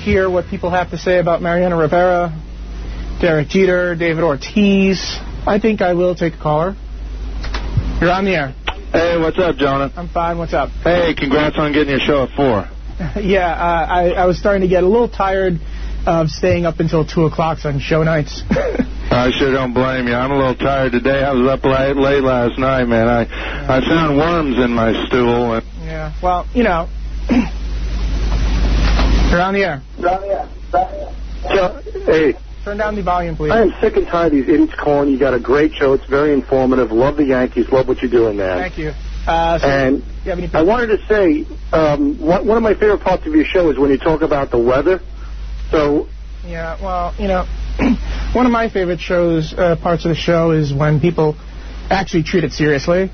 hear what people have to say about Mariano Rivera, Derek Jeter, David Ortiz. I think I will take a caller. You're on the air. Hey, what's up, Jonah? I'm fine. What's up? Hey, congrats on getting your show at 4. yeah, uh, I, I was starting to get a little tired of staying up until 2 o'clock on show nights. I sure don't blame you. I'm a little tired today. I was up late, late last night, man. I I found worms in my stool. And yeah, well, you know, you're on the air. So, hey, Turn down the volume, please. I am sick and tired of these idiots calling. You got a great show. It's very informative. Love the Yankees. Love what you're doing, man. Thank you. Uh, so And you I wanted to say, um, one one of my favorite parts of your show is when you talk about the weather. So, Yeah, well, you know, one of my favorite shows, uh, parts of the show is when people actually treat it seriously.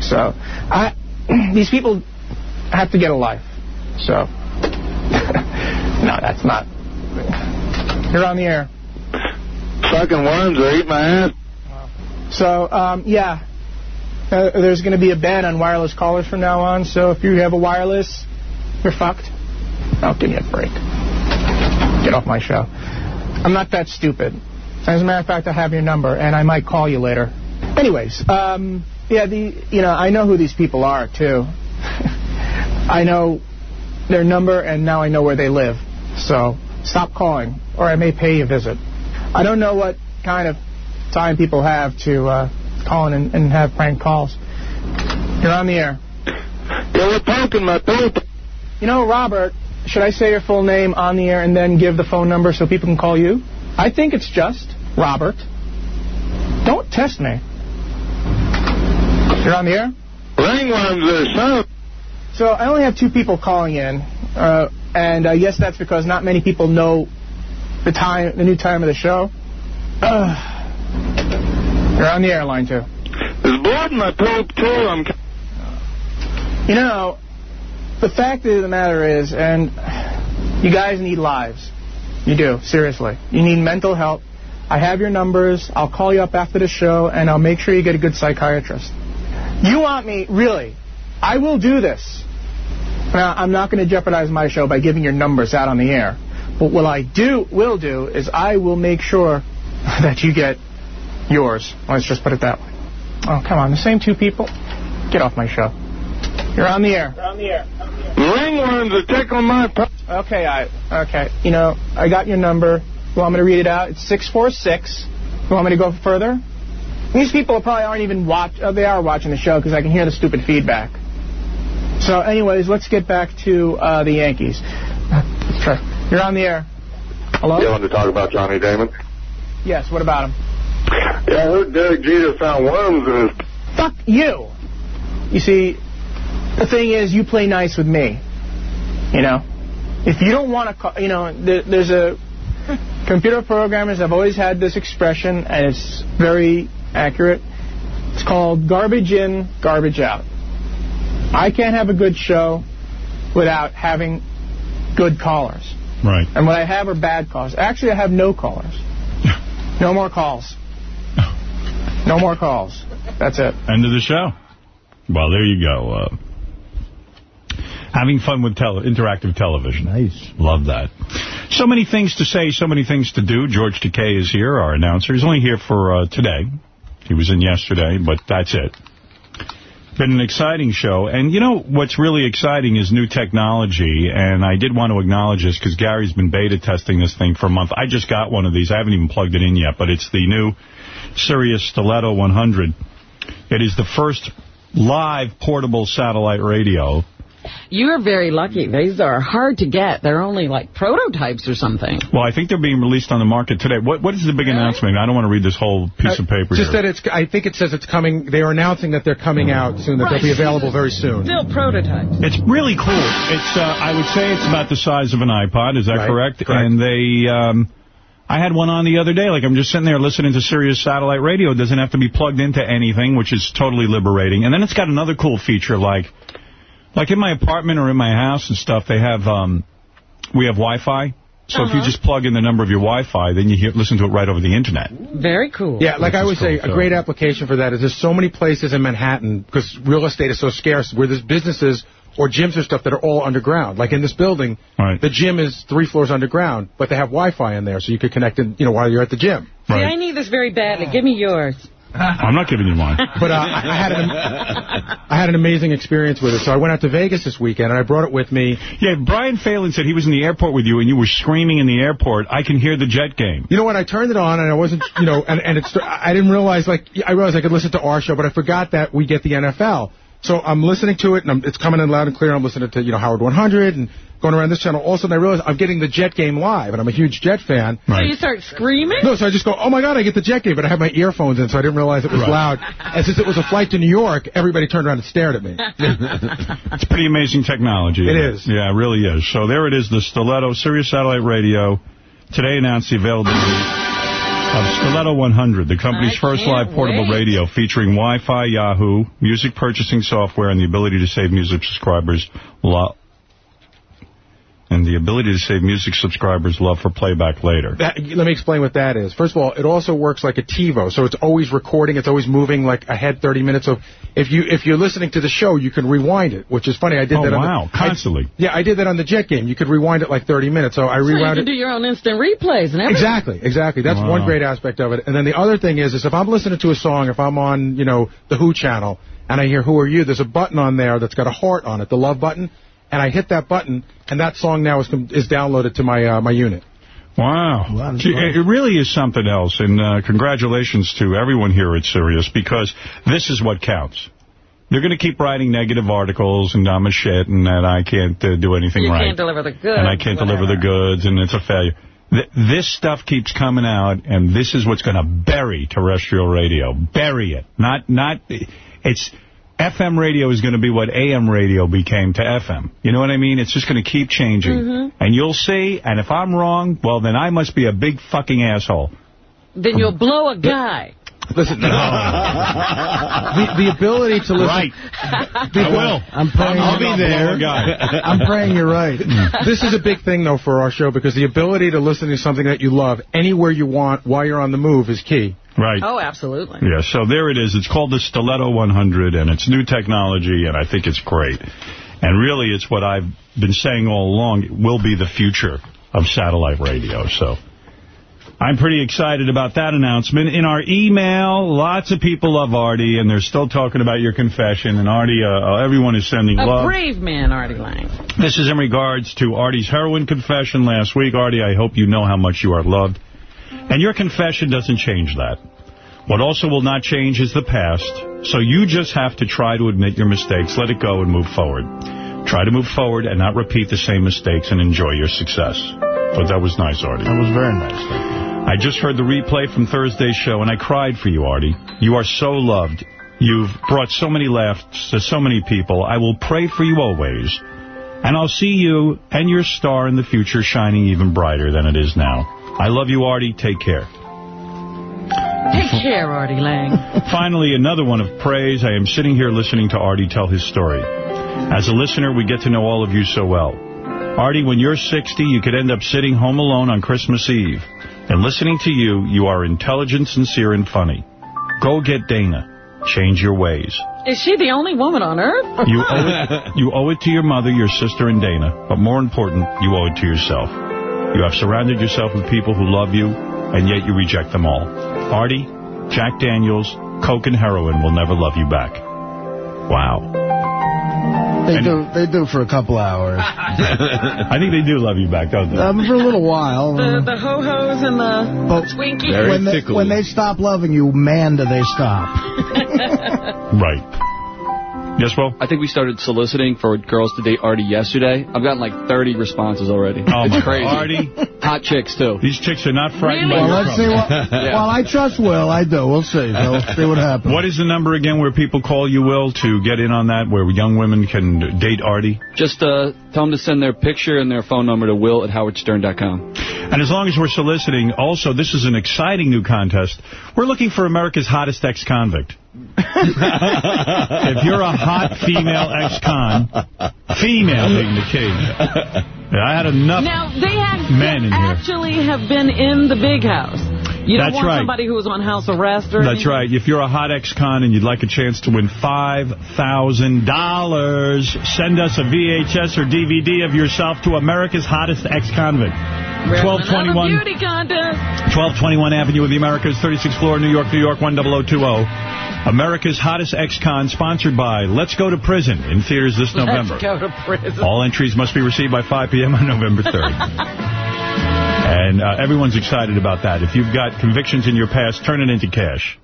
So, I, these people have to get a life. So, no, that's not. You're on the air. fucking worms will eat my ass. So, um, yeah, uh, there's going to be a ban on wireless callers from now on. So if you have a wireless, you're fucked. Oh, give me a break. Get off my show. I'm not that stupid. As a matter of fact, I have your number, and I might call you later. Anyways, um, yeah, the you know I know who these people are too. I know their number, and now I know where they live. So stop calling, or I may pay you a visit. I don't know what kind of time people have to uh, call in and, and have prank calls. You're on the air. They were poking my poop. You know, Robert, should I say your full name on the air and then give the phone number so people can call you? I think it's just Robert. Don't test me. You're on the air? Ringworms are some. So I only have two people calling in, uh, and uh, yes, that's because not many people know the time, the new time of the show. Uh, you're on the airline too. There's blood in my poop, too. I'm... You know, the fact of the matter is, and you guys need lives. You do, seriously. You need mental help. I have your numbers. I'll call you up after the show, and I'll make sure you get a good psychiatrist. You want me, really, I will do this. Now, I'm not going to jeopardize my show by giving your numbers out on the air. But what I do will do is I will make sure that you get yours. Let's just put it that way. Oh, come on, the same two people? Get off my show. You're on the air. You're on the air. Ringworms are tickling my. Okay, I okay. You know, I got your number. You want me to read it out? It's 646. You want me to go further? These people probably aren't even watch. Uh, they are watching the show because I can hear the stupid feedback. So, anyways, let's get back to uh, the Yankees. Sure. You're on the air. Hello? You want to talk about Johnny Damon? Yes. What about him? Yeah, I heard Derek Jeter found worms in his... Fuck you. You see, the thing is, you play nice with me. You know, if you don't want to, call, you know, there, there's a computer programmers have always had this expression, and it's very accurate. It's called garbage in, garbage out. I can't have a good show without having good callers. Right. And what I have are bad callers. Actually, I have no callers. No more calls. No more calls. That's it. End of the show. Well, there you go. Uh, having fun with tele interactive television. Nice. Love that. So many things to say, so many things to do. George Takei is here, our announcer. He's only here for uh, today. He was in yesterday, but that's it. Been an exciting show. And you know what's really exciting is new technology. And I did want to acknowledge this because Gary's been beta testing this thing for a month. I just got one of these. I haven't even plugged it in yet, but it's the new Sirius Stiletto 100. It is the first live portable satellite radio. You're very lucky. These are hard to get. They're only like prototypes or something. Well, I think they're being released on the market today. What What is the big announcement? I don't want to read this whole piece of paper Just here. that it's, I think it says it's coming, they are announcing that they're coming out soon, that they'll be available very soon. Still prototypes. It's really cool. It's uh, I would say it's about the size of an iPod. Is that Right, correct? correct. And they, um, I had one on the other day. Like I'm just sitting there listening to Sirius satellite radio. It doesn't have to be plugged into anything, which is totally liberating. And then it's got another cool feature, like, like in my apartment or in my house and stuff. They have, um, we have Wi-Fi. So if you just plug in the number of your Wi-Fi, then you hear, listen to it right over the internet. Very cool. Yeah, like Which I is always say, cool, a great application for that is there's so many places in Manhattan, because real estate is so scarce, where there's businesses or gyms or stuff that are all underground. Like in this building, the gym is three floors underground, but they have Wi-Fi in there, so you could connect in, you know, while you're at the gym. See, I need this very badly. Give me yours. I'm not giving you mine. But uh, I had an I had an amazing experience with it. So I went out to Vegas this weekend, and I brought it with me. Yeah, Brian Phelan said he was in the airport with you, and you were screaming in the airport, I can hear the Jet game. You know what? I turned it on, and I wasn't, you know, and, and it's, I didn't realize, like, I realized I could listen to our show, but I forgot that we get the NFL. So I'm listening to it, and I'm, it's coming in loud and clear. I'm listening to, you know, Howard 100 and going around this channel. All of a sudden, I realize I'm getting the Jet game live, and I'm a huge Jet fan. So you start screaming? No, so I just go, oh, my God, I get the Jet game, but I have my earphones in, so I didn't realize it was Right. loud. And since it was a flight to New York, everybody turned around and stared at me. It's pretty amazing technology. It is. Yeah, it really is. So there it is, the Stiletto Sirius Satellite Radio. Today announced the availability of Stiletto 100, the company's I first live portable wait. radio featuring Wi-Fi, Yahoo, music purchasing software, and the ability to save music subscribers and the ability to save music subscribers love for playback later. That, let me explain what that is. First of all, it also works like a TiVo, so it's always recording. It's always moving like ahead 30 minutes. So if you if you're listening to the show, you can rewind it, which is funny. I did Oh, that. on wow, the, constantly. I, yeah, I did that on the Jet game. You could rewind it like 30 minutes. So I So you rewound can it. do your own instant replays and everything. Exactly, exactly. That's Wow. one great aspect of it. And then the other thing is, is if I'm listening to a song, if I'm on, you know, the Who channel, and I hear Who Are You, there's a button on there that's got a heart on it, the love button, and I hit that button, and that song now is is downloaded to my uh, my unit. Wow. Gee, It really is something else, and uh, congratulations to everyone here at Sirius, because this is what counts. They're going to keep writing negative articles, and I'm a shit, and that I can't uh, do anything You right. can't deliver the goods. and I can't deliver the goods, and it's a failure. Th this stuff keeps coming out, and this is what's going to bury terrestrial radio. Bury it. Not, not, it's, FM radio is going to be what AM radio became to FM. You know what I mean? It's just going to keep changing. Mhm. And you'll see, and if I'm wrong, well, then I must be a big fucking asshole. Then you'll blow a guy. Listen, the, the ability to listen. Right. The I will. I'm praying I'll be there. I'm praying you're right. this is a big thing, though, for our show, because the ability to listen to something that you love anywhere you want while you're on the move is key. Right. Oh, absolutely. Yeah, so there it is. It's called the Stiletto 100, and it's new technology, and I think it's great. And really, it's what I've been saying all along. It will be the future of satellite radio, so... I'm pretty excited about that announcement. In our email, lots of people love Artie, and they're still talking about your confession. And Artie, uh, everyone is sending A love. brave man, Artie Lange. This is in regards to Artie's heroin confession last week. Artie, I hope you know how much you are loved. And your confession doesn't change that. What also will not change is the past. So you just have to try to admit your mistakes, let it go, and move forward. Try to move forward and not repeat the same mistakes and enjoy your success. But that was nice, Artie. That was very nice. I just heard the replay from Thursday's show, and I cried for you, Artie. You are so loved. You've brought so many laughs to so many people. I will pray for you always. And I'll see you and your star in the future shining even brighter than it is now. I love you, Artie. Take care. Take care, Artie Lange. Finally, another one of praise. I am sitting here listening to Artie tell his story. As a listener, we get to know all of you so well. Artie, when you're 60, you could end up sitting home alone on Christmas Eve. And listening to you, you are intelligent, sincere, and funny. Go get Dana. Change your ways. Is she the only woman on Earth? You owe it, you owe it to your mother, your sister, and Dana. But more important, you owe it to yourself. You have surrounded yourself with people who love you, and yet you reject them all. Artie, Jack Daniels, Coke, and heroin will never love you back. Wow. They do. They do for a couple hours. I think they do love you back, don't they? Um, for a little while. The, the ho-hos and the Twinkies. when, they, when they stop loving you, man, do they stop. Right. Yes, well? I think we started soliciting for girls to date Artie yesterday. I've gotten like 30 responses already. Oh, it's my crazy. Artie? Hot chicks, too. These chicks are not frightened by Well, your let's see what. trouble. Well, I trust Will. I do. We'll see. We'll see what happens. What is the number again where people call you, Will, to get in on that, where young women can date Artie? Just uh, tell them to send their picture and their phone number to will at howardstern.com. And as long as we're soliciting, also, this is an exciting new contest. We're looking for America's hottest ex-convict. If you're a hot female ex-con, female being the key. Yeah, I had enough Now, they have men in here. actually have been in the big house. You don't want right. somebody who was on house arrest or That's anything? right. If you're a hot ex-con and you'd like a chance to win $5,000, send us a VHS or DVD of yourself to America's Hottest Ex-Convict. 1221 beauty contest. 1221 Avenue of the Americas, 36th floor, New York, New York, 10020. America's Hottest Ex-Con, sponsored by Let's Go to Prison, in theaters this November. Let's go to prison. All entries must be received by 5 p.m. on November 3rd. and uh, everyone's excited about that. If you've got convictions in your past, turn it into cash.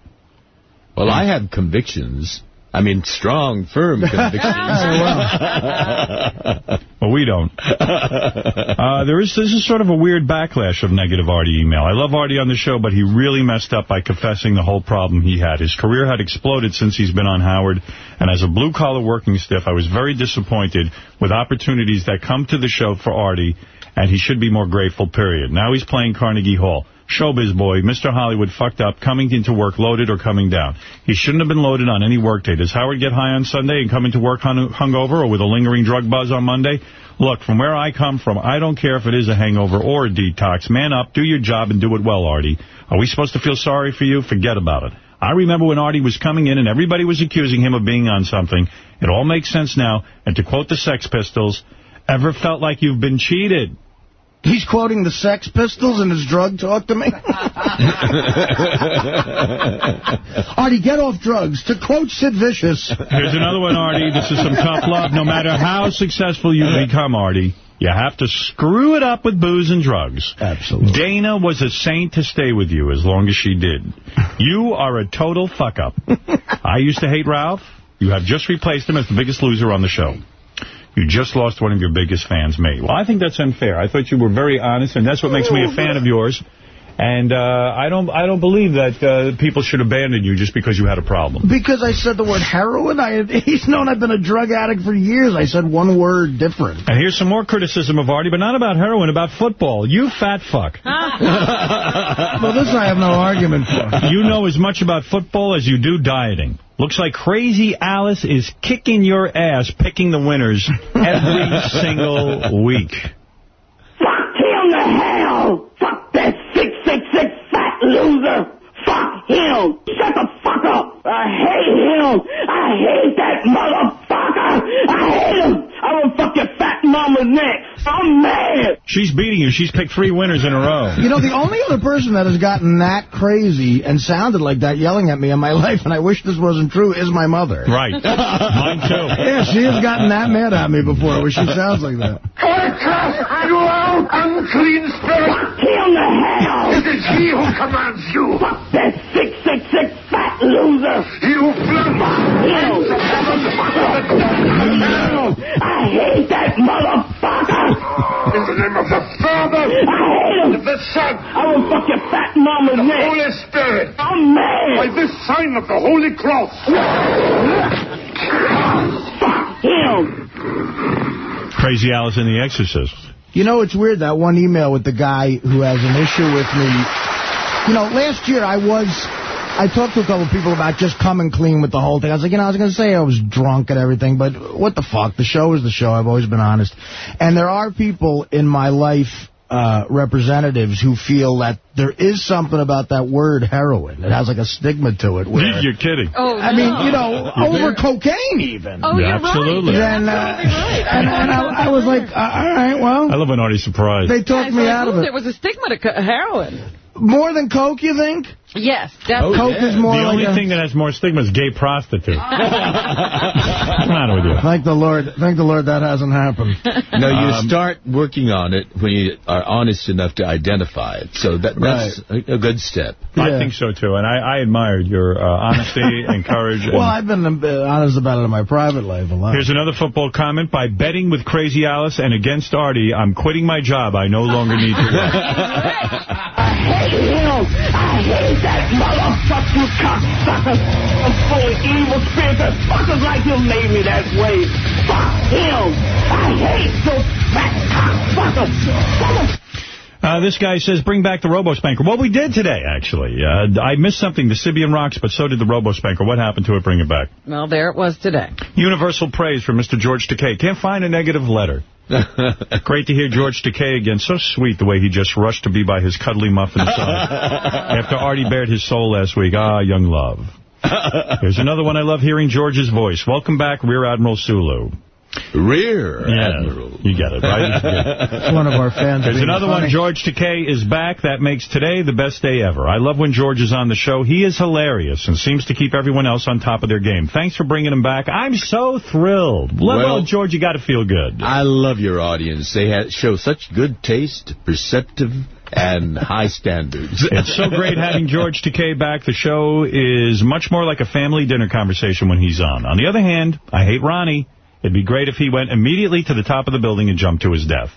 Well, I have convictions. I mean, strong, firm convictions. Well, we don't. Uh, there is this is sort of a weird backlash of negative Artie email. I love Artie on the show, but he really messed up by confessing the whole problem he had. His career had exploded since he's been on Howard, and as a blue-collar working stiff, I was very disappointed with opportunities that come to the show for Artie, and he should be more grateful, period. Now he's playing Carnegie Hall. Showbiz boy, Mr. Hollywood fucked up, coming into work loaded or coming down. He shouldn't have been loaded on any work day. Does Howard get high on Sunday and come into work hung hungover or with a lingering drug buzz on Monday? Look, from where I come from, I don't care if it is a hangover or a detox. Man up, do your job, and do it well, Artie. Are we supposed to feel sorry for you? Forget about it. I remember when Artie was coming in and everybody was accusing him of being on something. It all makes sense now. And to quote the Sex Pistols, ever felt like you've been cheated? He's quoting the Sex Pistols in his drug talk to me? Artie, get off drugs. To quote Sid Vicious. Here's another one, Artie. This is some tough love. No matter how successful you become, Artie, you have to screw it up with booze and drugs. Absolutely. Dana was a saint to stay with you as long as she did. You are a total fuck-up. I used to hate Ralph. You have just replaced him as the biggest loser on the show. You just lost one of your biggest fans, me. Well, I think that's unfair. I thought you were very honest, and that's what makes me a fan of yours. And uh, I don't I don't believe that uh, people should abandon you just because you had a problem. Because I said the word heroin? I, he's known I've been a drug addict for years. I said one word different. And here's some more criticism of Artie, but not about heroin, about football. You fat fuck. well, this I have no argument for. You know as much about football as you do dieting. Looks like Crazy Alice is kicking your ass, picking the winners every single week. Loser! Fuck him! Shut the fuck up! I hate him! I hate that motherfucker! I hate him! I will fuck your fat mama's neck! I'm mad! She's beating you. She's picked three winners in a row. You know, the only other person that has gotten that crazy and sounded like that yelling at me in my life, and I wish this wasn't true, is my mother. Right. Mine too. Yeah, she has gotten that mad at me before, where she sounds like that. You out unclean spirit! Fuck the hell! It is he who commands you! Fuck that 666 fat loser! You I hate that motherfucker! In the name of the Father! I hate him! Of the Son! I will fuck your fat mama's the neck! Holy Spirit! Oh, I'm mad! By this sign of the Holy Cross! fuck him! Crazy Alice and the Exorcist. You know, it's weird, that one email with the guy who has an issue with me. You know, last year I was... I talked to a couple of people about just coming clean with the whole thing. I was like, you know, I was going to say I was drunk and everything, but what the fuck? The show is the show. I've always been honest. And there are people in my life, uh, representatives, who feel that there is something about that word heroin. It has like a stigma to it. Where, You're kidding. Oh, I mean, you know, over cocaine even. Oh, Yeah, absolutely. right. And, uh, absolutely right. and, and I, I was like, uh, all right, well, I love when Artie's surprised. they talked Guys, me I out of knew it. There was a stigma to heroin. More than coke, you think? Yes, definitely. coke is more the like only a... thing that has more stigma is gay prostitute. What's the matter with you? Thank the Lord. Thank the Lord that hasn't happened. No, you Um, start working on it when you are honest enough to identify it. So that, that's a, a good step. I think so, too. And I, I admired your uh, honesty and courage. And Well, I've been uh, honest about it in my private life a lot. Here's another football comment. By betting with Crazy Alice and against Artie, I'm quitting my job. I no longer need to work. I hate him! I hate that motherfucking cocksucker! I'm full of evil spirits and fuckers like him made me that way! Fuck him! I hate those fat cocksuckers! Uh, this guy says, bring back the Robo-Spanker. Well, we did today, actually. Uh, I missed something, the Sybian Rocks, but so did the Robo-Spanker. What happened to it? Bring it back. Well, there it was today. Universal praise from Mr. George Takei. Can't find a negative letter. Great to hear George Takei again. So sweet the way he just rushed to be by his cuddly muffin son after Artie bared his soul last week. Ah, young love. Here's another one I love hearing George's voice. Welcome back, Rear Admiral Sulu. Rear Yeah, Admiral. You got it, right? It's one of our fans. There's another funny. one. George Takei is back. That makes today the best day ever. I love when George is on the show. He is hilarious and seems to keep everyone else on top of their game. Thanks for bringing him back. I'm so thrilled. Love Well- George. You got to feel good. I love your audience. They show such good taste, perceptive, and high standards. It's so great having George Takei back. The show is much more like a family dinner conversation when he's on. On the other hand, I hate Ronnie. It'd be great if he went immediately to the top of the building and jumped to his death.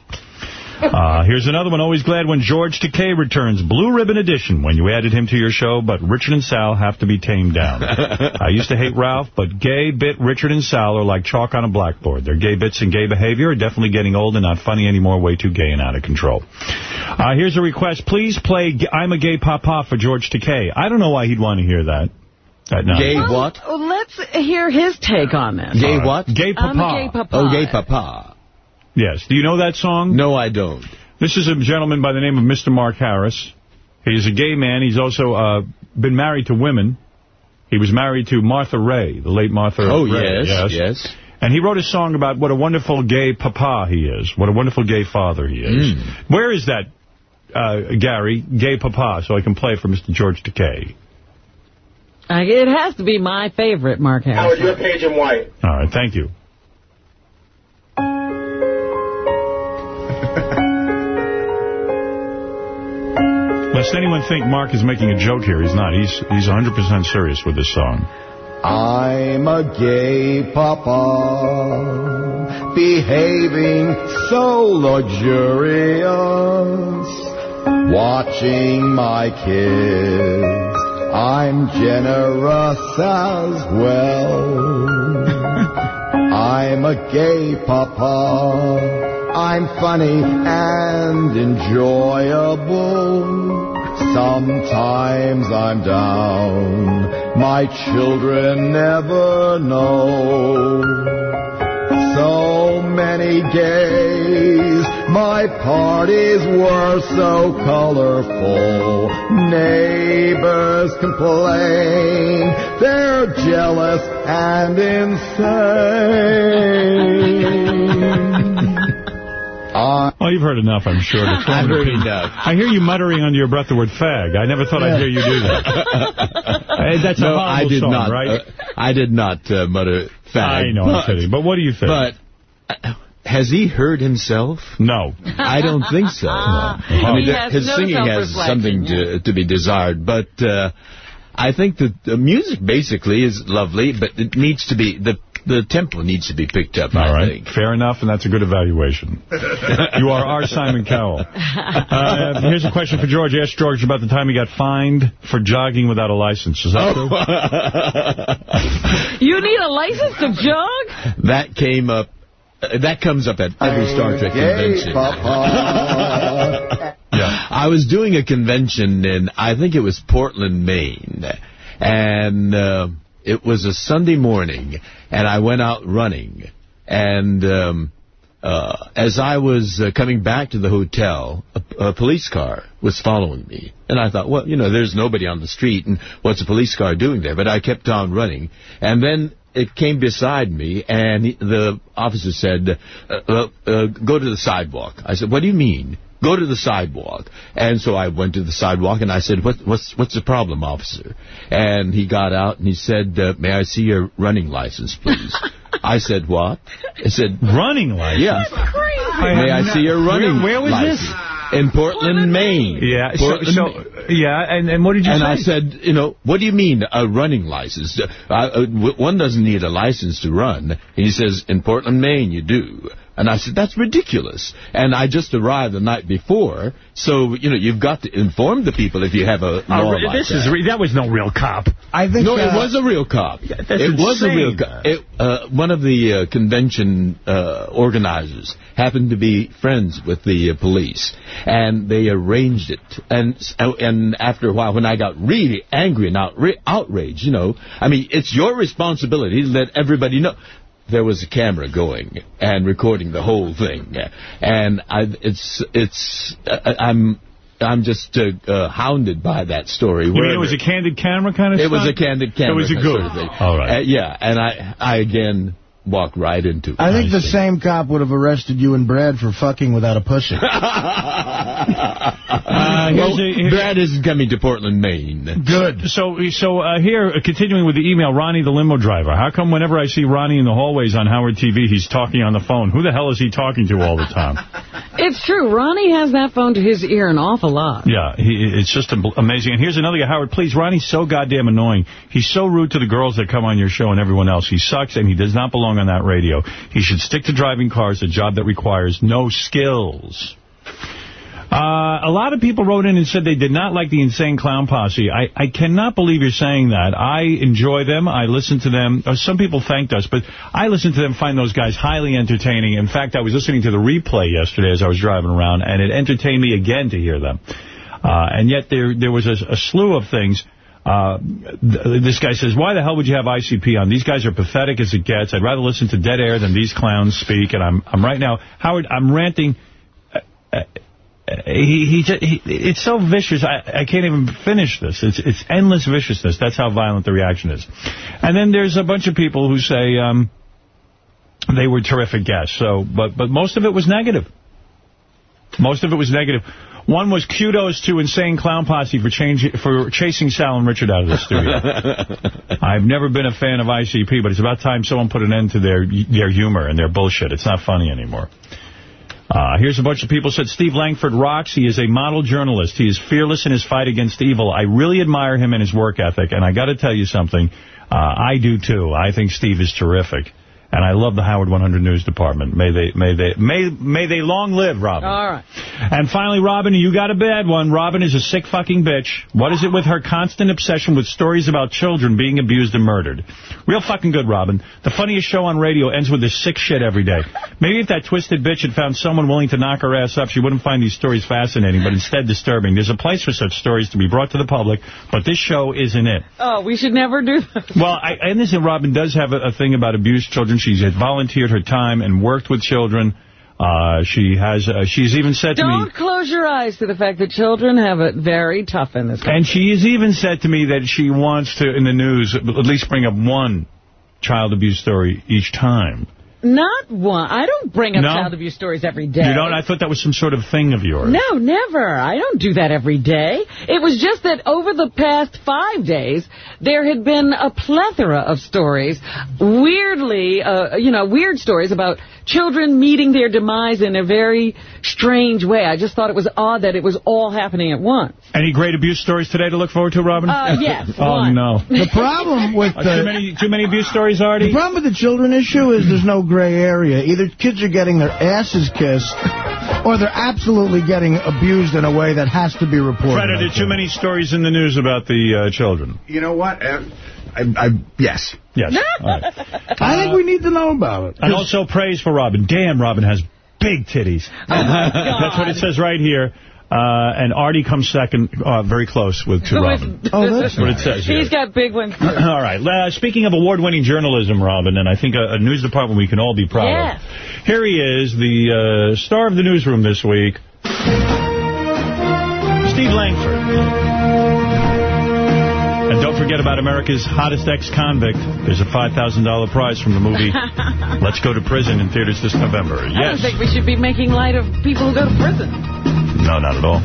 Uh, here's another one. Always glad when George Takei returns. Blue Ribbon Edition when you added him to your show, but Richard and Sal have to be tamed down. I used to hate Ralph, but gay bit Richard and Sal are like chalk on a blackboard. Their gay bits and gay behavior are definitely getting old and not funny anymore, way too gay and out of control. Uh, here's a request. Please play G- I'm a Gay Papa for George Takei. I don't know why he'd want to hear that. Uh, no. Gay what? Well, let's hear his take on this. Gay All right. what? Gay Papa. I'm a gay papa. Oh, gay papa. Yes. Do you know that song? No, I don't. This is a gentleman by the name of Mr. Mark Harris. He's a gay man. He's also uh, been married to women. He was married to Martha Raye, the late Martha Oh, Raye. yes, yes. And he wrote a song about what a wonderful gay papa he is, what a wonderful gay father he is. Mm. Where is that, uh, Gary, gay papa, so I can play for Mr. George Takei? Uh, it has to be my favorite, Mark Harris. Howard, you're page and white. All right, thank you. Lest anyone think Mark is making a joke here, he's not. He's he's 100% serious with this song. I'm a gay papa, behaving so luxurious, watching my kids. I'm generous as well. I'm a gay papa. I'm funny and enjoyable. Sometimes I'm down. My children never know. So many gays. My parties were so colorful. Neighbors complain. They're jealous and insane. I Well, you've heard enough, I'm sure. I've heard pin. enough. I hear you muttering under your breath the word fag. I never thought I'd hear you do that. That's a no, horrible I did song, not. right? uh, I did not uh, mutter fag. I know, I'm kidding. But what do you think? But uh, has he heard himself? No. I don't think so. I mean, has his no singing has something to, to be desired, but uh, I think that the music basically is lovely, but it needs to be the the tempo needs to be picked up. All I right, think. fair enough, and that's a good evaluation. you are our Simon Cowell. Uh, here's a question for George. Ask George about the time he got fined for jogging without a license. Is that true? You need a license to jog? That came up. Uh, that comes up at every Star Trek convention. I was doing a convention in, I think it was Portland, Maine, and uh, it was a Sunday morning, and I went out running, and um, uh, as I was uh, coming back to the hotel, a, a police car was following me, and I thought, well, you know, there's nobody on the street, and what's a police car doing there? But I kept on running, and then it came beside me, and the officer said, uh, uh, uh, go to the sidewalk. I said, what do you mean? Go to the sidewalk. And so I went to the sidewalk, and I said, what, what's, what's the problem, officer? And he got out, and he said, uh, may I see your running license, please? I said, what? He said, running license? Yeah. I May have I see your not- running Where, where was license? this? In Portland, Maine. Yeah, so, Portland, so Maine. yeah, and, and what did you and say? I said, you know, what do you mean a running license? Uh, uh, one doesn't need a license to run. And he says, in Portland, Maine, you do. And I said, that's ridiculous. And I just arrived the night before, so, you know, you've got to inform the people if you have a Oh, law re- like this that. is re- that was no real cop. I think no, uh, it was a real cop. that's it was a real insane. cop. It, uh, one of the uh, convention uh, organizers happened to be friends with the uh, police, and they arranged it. And s- and after a while, when I got really angry and outra- outraged, you know, I mean, it's your responsibility to let everybody know. There was a camera going and recording the whole thing, and I, it's it's I, I'm. I'm just uh, uh, hounded by that story. You mean it was a candid camera kind of It stuff? was a candid camera. It was a sort of. All right. Uh, yeah, and I, I again walked right into. I think the same cop would have arrested you and Brad for fucking without a pussy. Uh, well, Brad is coming to Portland, Maine. Good. So, so uh, here, uh, continuing with the email, Ronnie the limo driver. How come whenever I see Ronnie in the hallways on Howard TV, he's talking on the phone? Who the hell is he talking to all the time? It's true. Ronnie has that phone to his ear an awful lot. Yeah, he, it's just amazing. And here's another guy, Howard, please, Ronnie's so goddamn annoying. He's so rude to the girls that come on your show and everyone else. He sucks, and he does not belong on that radio. He should stick to driving cars, a job that requires no skills. Uh, a lot of people wrote in and said they did not like the Insane Clown Posse. I, I cannot believe you're saying that. I enjoy them. I listen to them. Uh, some people thanked us, but I listen to them, find those guys highly entertaining. In fact, I was listening to the replay yesterday as I was driving around, and it entertained me again to hear them. Uh, and yet there there was a, a slew of things. Uh, th this guy says, why the hell would you have ICP on? These guys are pathetic as it gets. I'd rather listen to Dead Air than these clowns speak. And I'm I'm right now, Howard, I'm ranting. Uh, uh, he, he, he, it's so vicious. I, I can't even finish this. It's, it's endless viciousness. That's how violent the reaction is. And then there's a bunch of people who say um, they were terrific guests. So, but, but most of it was negative. Most of it was negative. One was kudos to Insane Clown Posse for change, for chasing Sal and Richard out of the studio. I've never been a fan of ICP, but it's about time someone put an end to their their humor and their bullshit. It's not funny anymore. Uh, here's a bunch of people said Steve Langford rocks. He is a model journalist. He is fearless in his fight against evil. I really admire him and his work ethic. And I got to tell you something. Uh, I do too. I think Steve is terrific. And I love the Howard 100 News Department. May they, may they, may, may they long live, Robin. All right. And finally, Robin, you got a bad one. Robin is a sick fucking bitch. What is it with her constant obsession with stories about children being abused and murdered? Real fucking good, Robin. The funniest show on radio ends with this sick shit every day. Maybe if that twisted bitch had found someone willing to knock her ass up, she wouldn't find these stories fascinating, but instead disturbing. There's a place for such stories to be brought to the public, but this show isn't it. Oh, we should never do that. Well, I, I understand Robin does have a, a thing about abused children. She's had volunteered her time and worked with children. Uh, she has. Uh, she's even said to me. Don't close your eyes to the fact that children have it very tough in this country. And she has even said to me that she wants to, in the news, at least bring up one child abuse story each time. Not one. I don't bring up No? child abuse stories every day. You don't? I thought that was some sort of thing of yours. No, never. I don't do that every day. It was just that over the past five days, there had been a plethora of stories, weirdly, uh, you know, weird stories about children meeting their demise in a very strange way. I just thought it was odd that it was all happening at once. Any great abuse stories today to look forward to, Robin? Uh, yes, oh, one. no. The problem with Uh, too many too many abuse stories, Artie? The problem with the children issue is there's no gray area. Either kids are getting their asses kissed, or they're absolutely getting abused in a way that has to be reported. Fred, are there too many stories in the news about the uh, children? You know what? Uh, I, I, yes. Yes. All right. I think we need to know about it. And also praise for Robin. Damn, Robin has big titties. That's what it says right here. Uh, and Artie comes second, uh, very close with to Robin. Oh, that's what it says here. He's got big ones. all right. Uh, speaking of award-winning journalism, Robin, and I think a, a news department we can all be proud Yes. of. Here he is, the uh, star of the newsroom this week, Steve Langford. Forget about America's hottest ex-convict. There's a $5,000 prize from the movie Let's Go to Prison in theaters this November. Yes. I don't think we should be making light of people who go to prison. No, not at all.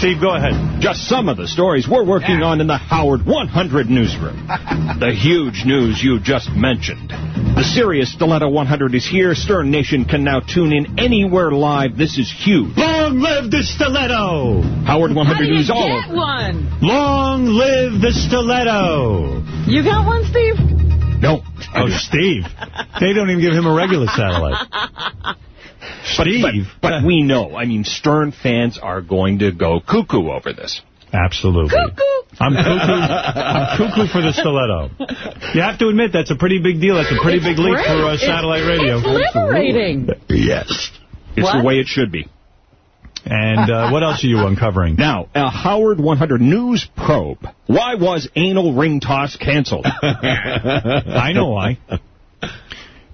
Steve, go ahead. Just some of the stories we're working on in the Howard 100 newsroom. the huge news you just mentioned. The Sirius Stiletto 100 is here. Stern Nation can now tune in anywhere live. This is huge. Long live the stiletto! Howard 100 How do you News all get over. one? Long live the stiletto! You got one, Steve? No. Oh, Steve. They don't even give him a regular satellite. Steve. But, but we know. I mean, Stern fans are going to go cuckoo over this. Absolutely. I'm cuckoo. I'm cuckoo for the stiletto. You have to admit that's a pretty big deal. That's a pretty big leap for uh, It's- satellite radio. it's liberating. Yes. It's What? the way it should be. And uh, what else are you uncovering? Now, a Howard 100 News probe. Why was anal ring toss canceled? I know why.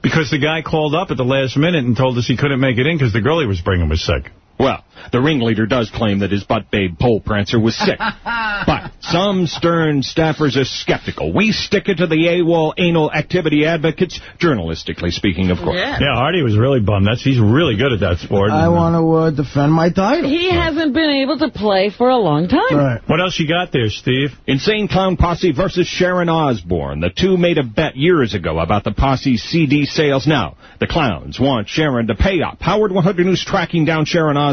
Because the guy called up at the last minute and told us he couldn't make it in because the girl he was bringing was sick. Well, the ringleader does claim that his butt babe pole prancer was sick. but some stern staffers are skeptical. We stick it to the AWOL anal activity advocates, journalistically speaking, of course. Yeah. Yeah, Artie was really bummed. That's He's really good at that sport. I want to uh, defend my title. He hasn't been able to play for a long time. Right. What else you got there, Steve? Insane Clown Posse versus Sharon Osbourne. The two made a bet years ago about the Posse's CD sales. Now, the clowns want Sharon to pay up. Howard 100 News tracking down Sharon Osbourne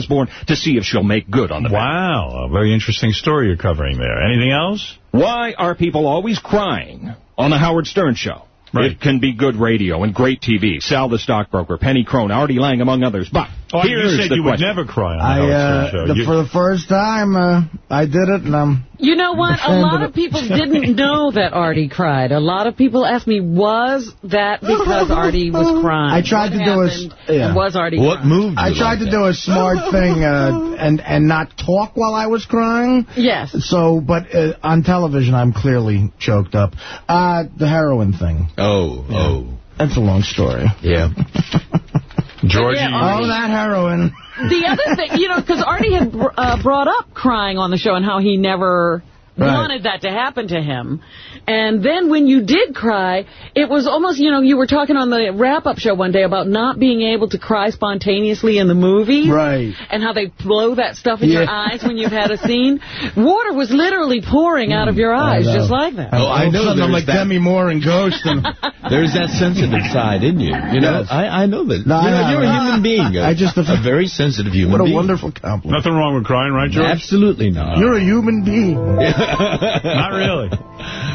to see if she'll make good on the bet. Wow, a very interesting story you're covering there. Anything else? Why are people always crying on the Howard Stern Show? Right. It can be good radio and great TV. Sal the stockbroker, Penny Crone, Artie Lange, among others. But Oh, here's you said the you question. would never cry on the I, uh, Stern the, show. You- for the first time, uh, I did it, and I'm... You know what? A lot of people didn't know that Artie cried. A lot of people asked me, was that because Artie was crying? I tried What to do a s- happened? yeah. Was Artie What crying? moved you I tried like to that? do a smart thing uh, and and not talk while I was crying. Yes. So, but uh, on television, I'm clearly choked up. Uh, the heroin thing. Oh, oh. That's a long story. Yeah. Georgie, Yeah, Oh, that heroin. The other thing, you know, because Artie had br- uh, brought up crying on the show and how he never Right. wanted that to happen to him. And then when you did cry, it was almost, you know, you were talking on the wrap-up show one day about not being able to cry spontaneously in the movies. Right. And how they blow that stuff in your eyes when you've had a scene. Water was literally pouring out of your mm, eyes, just like that. Oh, I All of a know I'm like that- Demi Moore and Ghost. And, There's that sensitive side in you. You know, Yes. I, I know that. No, you I know, have you're it. a human being. A, I just- a very sensitive human what a being. wonderful compliment. nothing wrong with crying, right, George? Absolutely not. You're a human being. Not really.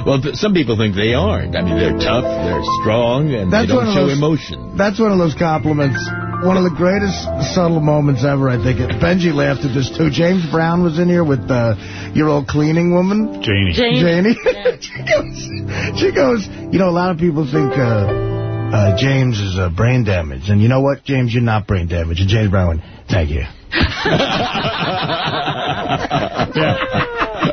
well, some people think they aren't. I mean, they're tough, they're strong, and That's they don't show those- emotion. That's one of those compliments. One of the greatest subtle moments ever, I think. Benji laughed at this, too. James Brown was in here with uh, your old cleaning woman. Janie. Janie. Janie. Yeah. she, goes, she goes, you know, a lot of people think uh, uh, James is uh, brain damaged. And you know what, James, you're not brain damaged. And James Brown went, thank you. Yeah.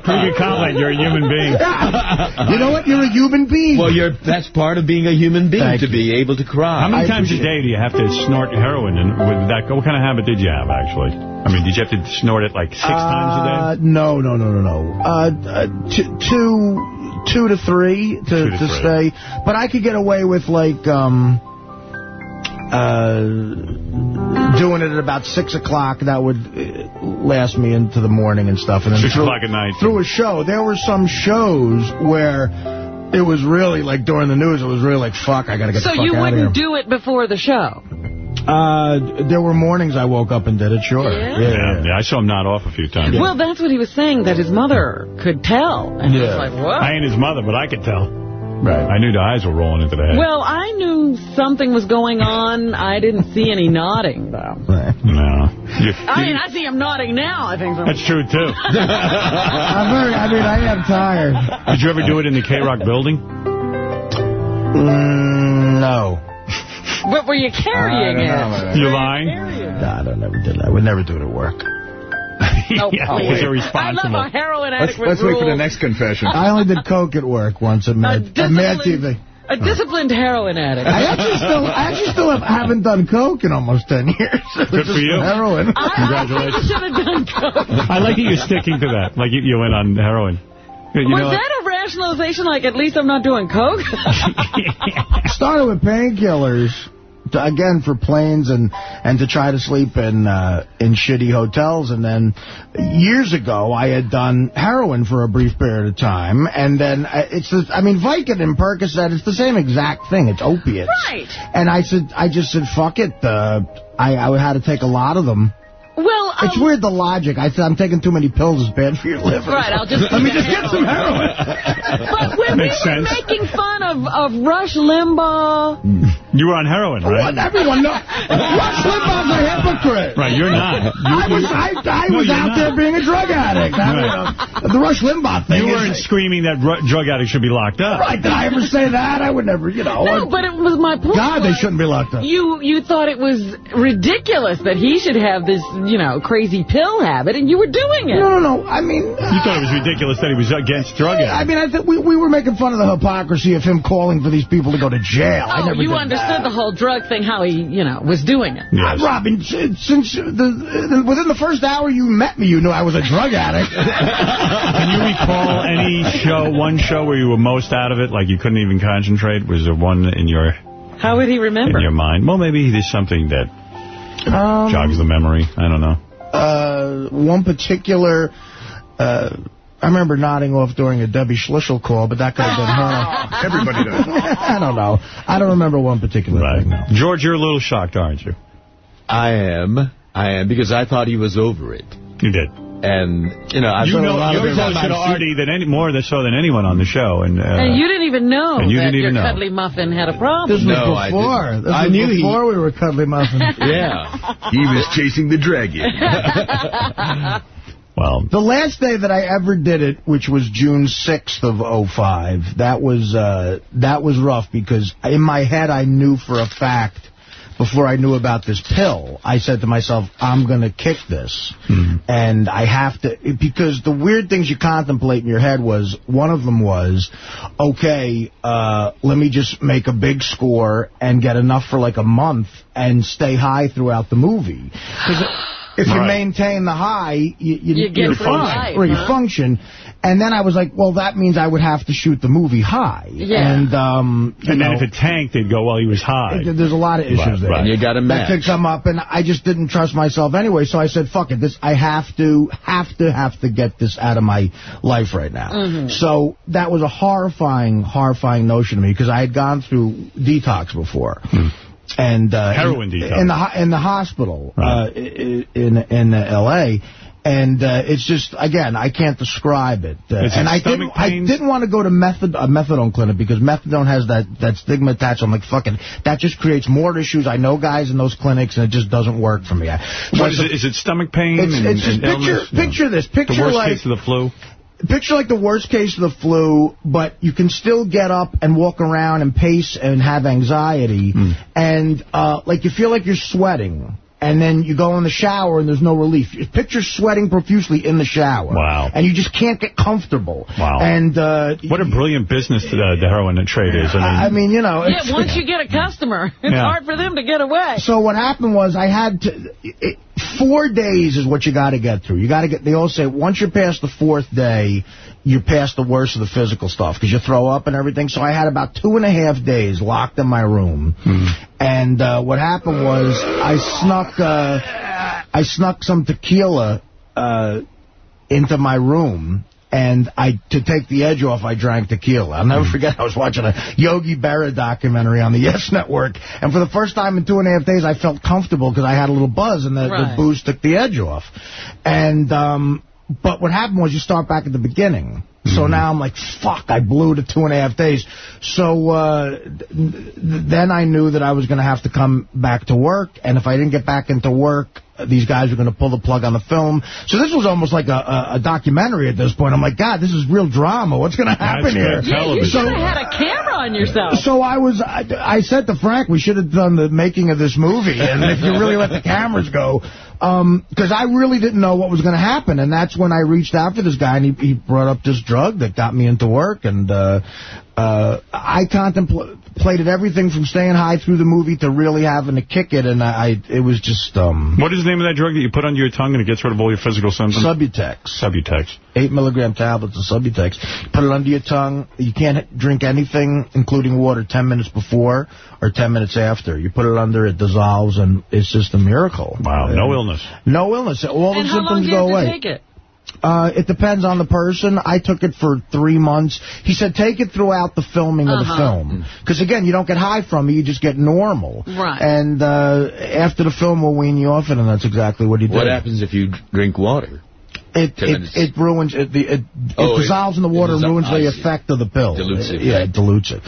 Pretty good compliment. You're a human being. you know what? You're a human being. Well, you're that's part of being a human being, Thank to you. be able to cry. How many I times a day do you have to snort heroin? And with that, what kind of habit did you have, actually? I mean, did you have to snort it like six times a day? Uh, no, no, no, no, no. Uh, uh, two, two to three to, to to three. stay. But I could get away with, like, um, uh, doing it at about 6 o'clock. That would uh, last me into the morning and stuff. And then Six through, o'clock at night. Through a show. There were some shows where it was really, like, during the news, it was really like, fuck, I got to get So the fuck you out of here. wouldn't do it before the show? Uh, there were mornings I woke up and did it, sure. Yeah? Yeah, yeah, I saw him nod off a few times. Well, that's what he was saying, that his mother could tell. And I Yeah. was like, what? I ain't his mother, but I could tell. Right. I knew the eyes were rolling into the head. Well, I knew something was going on. I didn't see any nodding, though. Right. no. You- I mean, I see him nodding now. I think that's true, too. I'm very, I mean, I am tired. Did you ever do it in the K-Rock building? Mm, no. What were you carrying I don't it? know. You lying? No, I don't never did that. I would never do it at work. No, yeah, please. he's I irresponsible. love a heroin Let's, addict let's with wait for the next confession. I only did coke at work once at Mad, at Mad TV. A disciplined heroin addict. I actually still, I actually still have, haven't done coke in almost 10 years. Good for you. Heroin. I, Congratulations. I should have done coke. I like that you're sticking to that. Like you, you went on heroin. You Was know, that a rationalization? Like, at least I'm not doing coke? Started with painkillers. To- Again, for planes and and to try to sleep in uh, in shitty hotels, and then years ago I had done heroin for a brief period of time, and then uh, it's the, I mean Vicodin and Percocet, it's the same exact thing. It's opiates. right. And I said, I just said, fuck it. Uh, I, I had to take a lot of them. Well, um, It's weird, the logic. I said, I'm taking too many pills. It's bad for your liver. Right, I'll just Let me get just get some heroin. But when Makes we were making fun of, of Rush Limbaugh, you were on heroin, right? What? Everyone knows. Rush Limbaugh's a hypocrite. Right, you're not. You, I was, I, I No, was out not. there being a drug addict. I mean, uh, the Rush Limbaugh thing you weren't screaming that dr- drug addicts should be locked up. Right, did I ever say that? I would never, you know. no, but it was my point. God, they shouldn't be locked up. You you thought it was ridiculous that he should have this, you know, crazy pill habit, and you were doing it. No, no, no. I mean... You thought it was ridiculous that he was against drug I addicts. mean, I think we, we were making fun of the hypocrisy of him calling for these people to go to jail. I Oh, never you did understood understood the whole drug thing, how he, you know, was doing it. Uh, Robin, since the, the, within the first hour you met me, you knew I was a drug addict. Can you recall any show, one show where you were most out of it, like you couldn't even concentrate? Was there one in your How would he remember? in your mind? Well, maybe there's something that Um, jogs the memory. I don't know. uh, one particular... Uh, I remember nodding off during a Debbie Schlichel call, but that could have been her. Everybody does. I don't know. I don't remember one particular thing. No. George, you're a little shocked, aren't you? I am. I am, because I thought he was over it. You did. And, you know, I've you done a know, lot of you're closer to Artie than any, more so than anyone on the show. And, uh, and you didn't even know and you that didn't your know. cuddly muffin had a problem. This was No, I before. didn't. This I was knew he- before we were cuddly muffins. Yeah. He was chasing the dragon. Well, the last day that I ever did it, which was June 6th of '05, that was uh, that was rough because in my head I knew for a fact before I knew about this pill, I said to myself, I'm going to kick this. And I have to, because the weird things you contemplate in your head was, one of them was, okay, uh, let me just make a big score and get enough for like a month and stay high throughout the movie. 'Cause if you Right. maintain the high, you, you, You get you're function, life, or you huh? function. And then I was like, well, that means I would have to shoot the movie high. Yeah. And, um, you and then know, if it tanked, they'd go, well, he was high. it- There's a lot of issues Right, there. right. You got a That match. could come up, and I just didn't trust myself anyway, so I said, fuck it, this, I have to, have to, have to get this out of my life right now. Mhm. So that was a horrifying, horrifying notion to me, because I had gone through detox before. And uh, Heroin in, detox. in the in the hospital uh, in in L.A. And uh, it's just again, I can't describe it. Uh, and I didn't, I didn't want to go to method a methadone clinic because methadone has that that stigma attached. I'm like, fucking, that just creates more issues. I know guys in those clinics, and it just doesn't work for me. I, so What is it? Is it stomach pain It's- and, it's just picture- illness? picture this, picture the worst like- case of the flu. Picture like the worst case of the flu, but you can still get up and walk around and pace and have anxiety. Hmm. And, uh, like, you feel like you're sweating. And then you go in the shower and there's no relief. Picture sweating profusely in the shower. Wow. And you just can't get comfortable. Wow. And, uh... What a brilliant business the, the heroin trade is. I mean, I mean, you know... Yeah, once you get a customer, it's Yeah. hard for them to get away. So what happened was I had to... It, four days is what you got to get through. You got to get... They all say once you're past the fourth day, you're past the worst of the physical stuff because you throw up and everything. So I had about two and a half days locked in my room. And uh, what happened was I snuck... Uh, I snuck some tequila uh, into my room. And I, to take the edge off, I drank tequila. I'll never forget, I was watching a Yogi Berra documentary on the Yes Network. And for the first time in two and a half days, I felt comfortable because I had a little buzz and the, the booze took the edge off. And, um, but what happened was you start back at the beginning. So now I'm like, fuck, I blew the two and a half days. So uh, th- th- then I knew that I was going to have to come back to work. And if I didn't get back into work, these guys were going to pull the plug on the film. So this was almost like a, a, a documentary at this point. I'm like, God, this is real drama. What's going to happen here? Yeah, you should have had a camera on yourself. So I was, I, I said to Frank, we should have done the making of this movie, and if you really let the cameras go, because I really didn't know what was going to happen, and that's when I reached out to this guy, and he, he brought up this drug that got me into work, and uh, uh, I contemplated everything from staying high through the movie to really having to kick it, and I, I it was just um, what is the name of that drug that you put under your tongue and it gets rid of all your physical symptoms? Subutex. Subutex. Eight milligram tablets of Subutex. Put it under your tongue. You can't drink anything, including water, 10 minutes before or 10 minutes after. You put it under, it dissolves, and it's just a miracle. Wow, no illness. No illness. All the and how long symptoms do you go have to away. Take it? Uh, it depends on the person. I took it for three months. He said take it throughout the filming of the Uh-huh. film. Because, again, you don't get high from it. You just get normal. Right. And uh, after the film, we'll wean you off it, and that's exactly what he did. What happens if you drink water? It it, it ruins it. The, it, Oh, it it- dissolves in the water and ruins the effect of the pill. Dilutes it, Yeah, right. it dilutes it.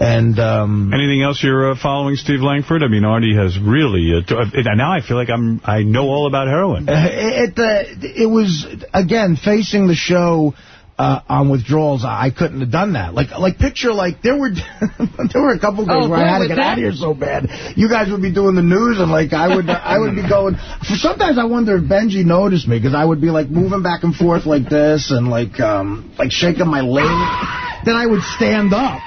And um, Anything else you're uh, following, Steve Langford? I mean, Artie has really... Uh, t- uh, now I feel like I'm I know all about heroin. Uh, it uh, it was again facing the show. Uh, on withdrawals, I couldn't have done that. Like, like picture, like there were there were a couple days Oh, where I had to get that- out of here so bad. You guys would be doing the news, and like I would I would be going. For sometimes I wonder if Benji noticed me because I would be like moving back and forth like this, and like um like shaking my leg. then I would stand up.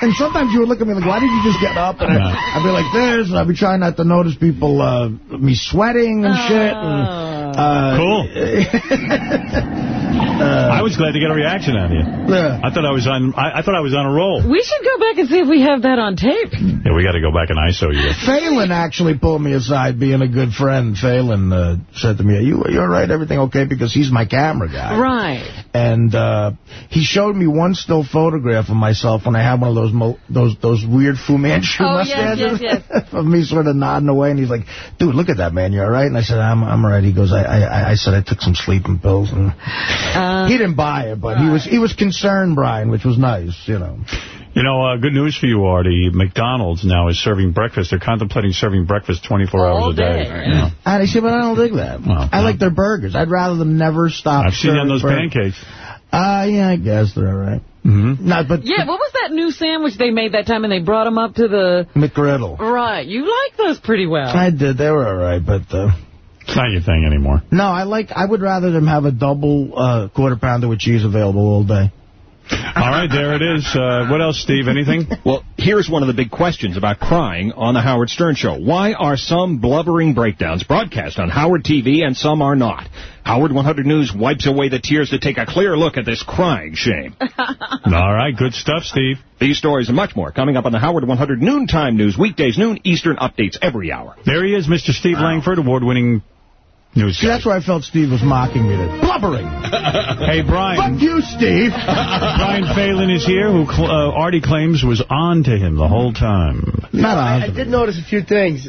And sometimes you would look at me like, why did you just get up? And I, I'd be like this, and I'd be trying not to notice people, uh, me sweating and shit. And, uh, Cool. I was glad to get a reaction out of you. Yeah. I thought I was on. I, I thought I was on a roll. We should go back and see if we have that on tape. Yeah, we got to go back and ISO you. Phelan actually pulled me aside, being a good friend. Phelan uh, said to me, are you, are you all right? Everything okay? Because he's my camera guy. Right. And uh, he showed me one still photograph of myself when I had one of those mo those those weird Fu Manchu Oh, yes, mustaches yes, yes. of me sort of nodding away. And he's like, dude, look at that, man. You all right? And I said, I'm, I'm all right. He goes, I, I, I said I took some sleeping pills. And Uh, he didn't buy it, but he was he was concerned, Brian, which was nice, you know. You know, uh, good news for you, Artie. McDonald's now is serving breakfast. They're contemplating serving breakfast 24 All hours a day. day, Yeah. And I said, but I don't dig that. I like their burgers. I'd rather them never stop. I've seen you on those burgers. pancakes. Uh, yeah, I guess they're all right. Mm-hmm. No, but Yeah, what was that new sandwich they made that time and they brought them up to the... McGriddle. Right, you like those pretty well. I did. They were all right, but... Uh, it's not your thing anymore. No, I like. I would rather them have a double uh, quarter pounder with cheese available all day. All right, there it is. Uh, what else, Steve? Anything? Well, here's one of the big questions about crying on The Howard Stern Show. Why are some blubbering breakdowns broadcast on Howard TV and some are not? Howard 100 News wipes away the tears to take a clear look at this crying shame. All right, good stuff, Steve. These stories and much more coming up on the Howard 100 Noontime News, weekdays, noon, Eastern updates every hour. There he is, Mr. Steve Langford, award-winning news See, guy. that's why I felt Steve was mocking me. That blubbering. Hey, Brian. Fuck you, Steve. Brian Phelan is here, who cl uh, Artie claims was on to him the whole time. Not I, I did notice a few things.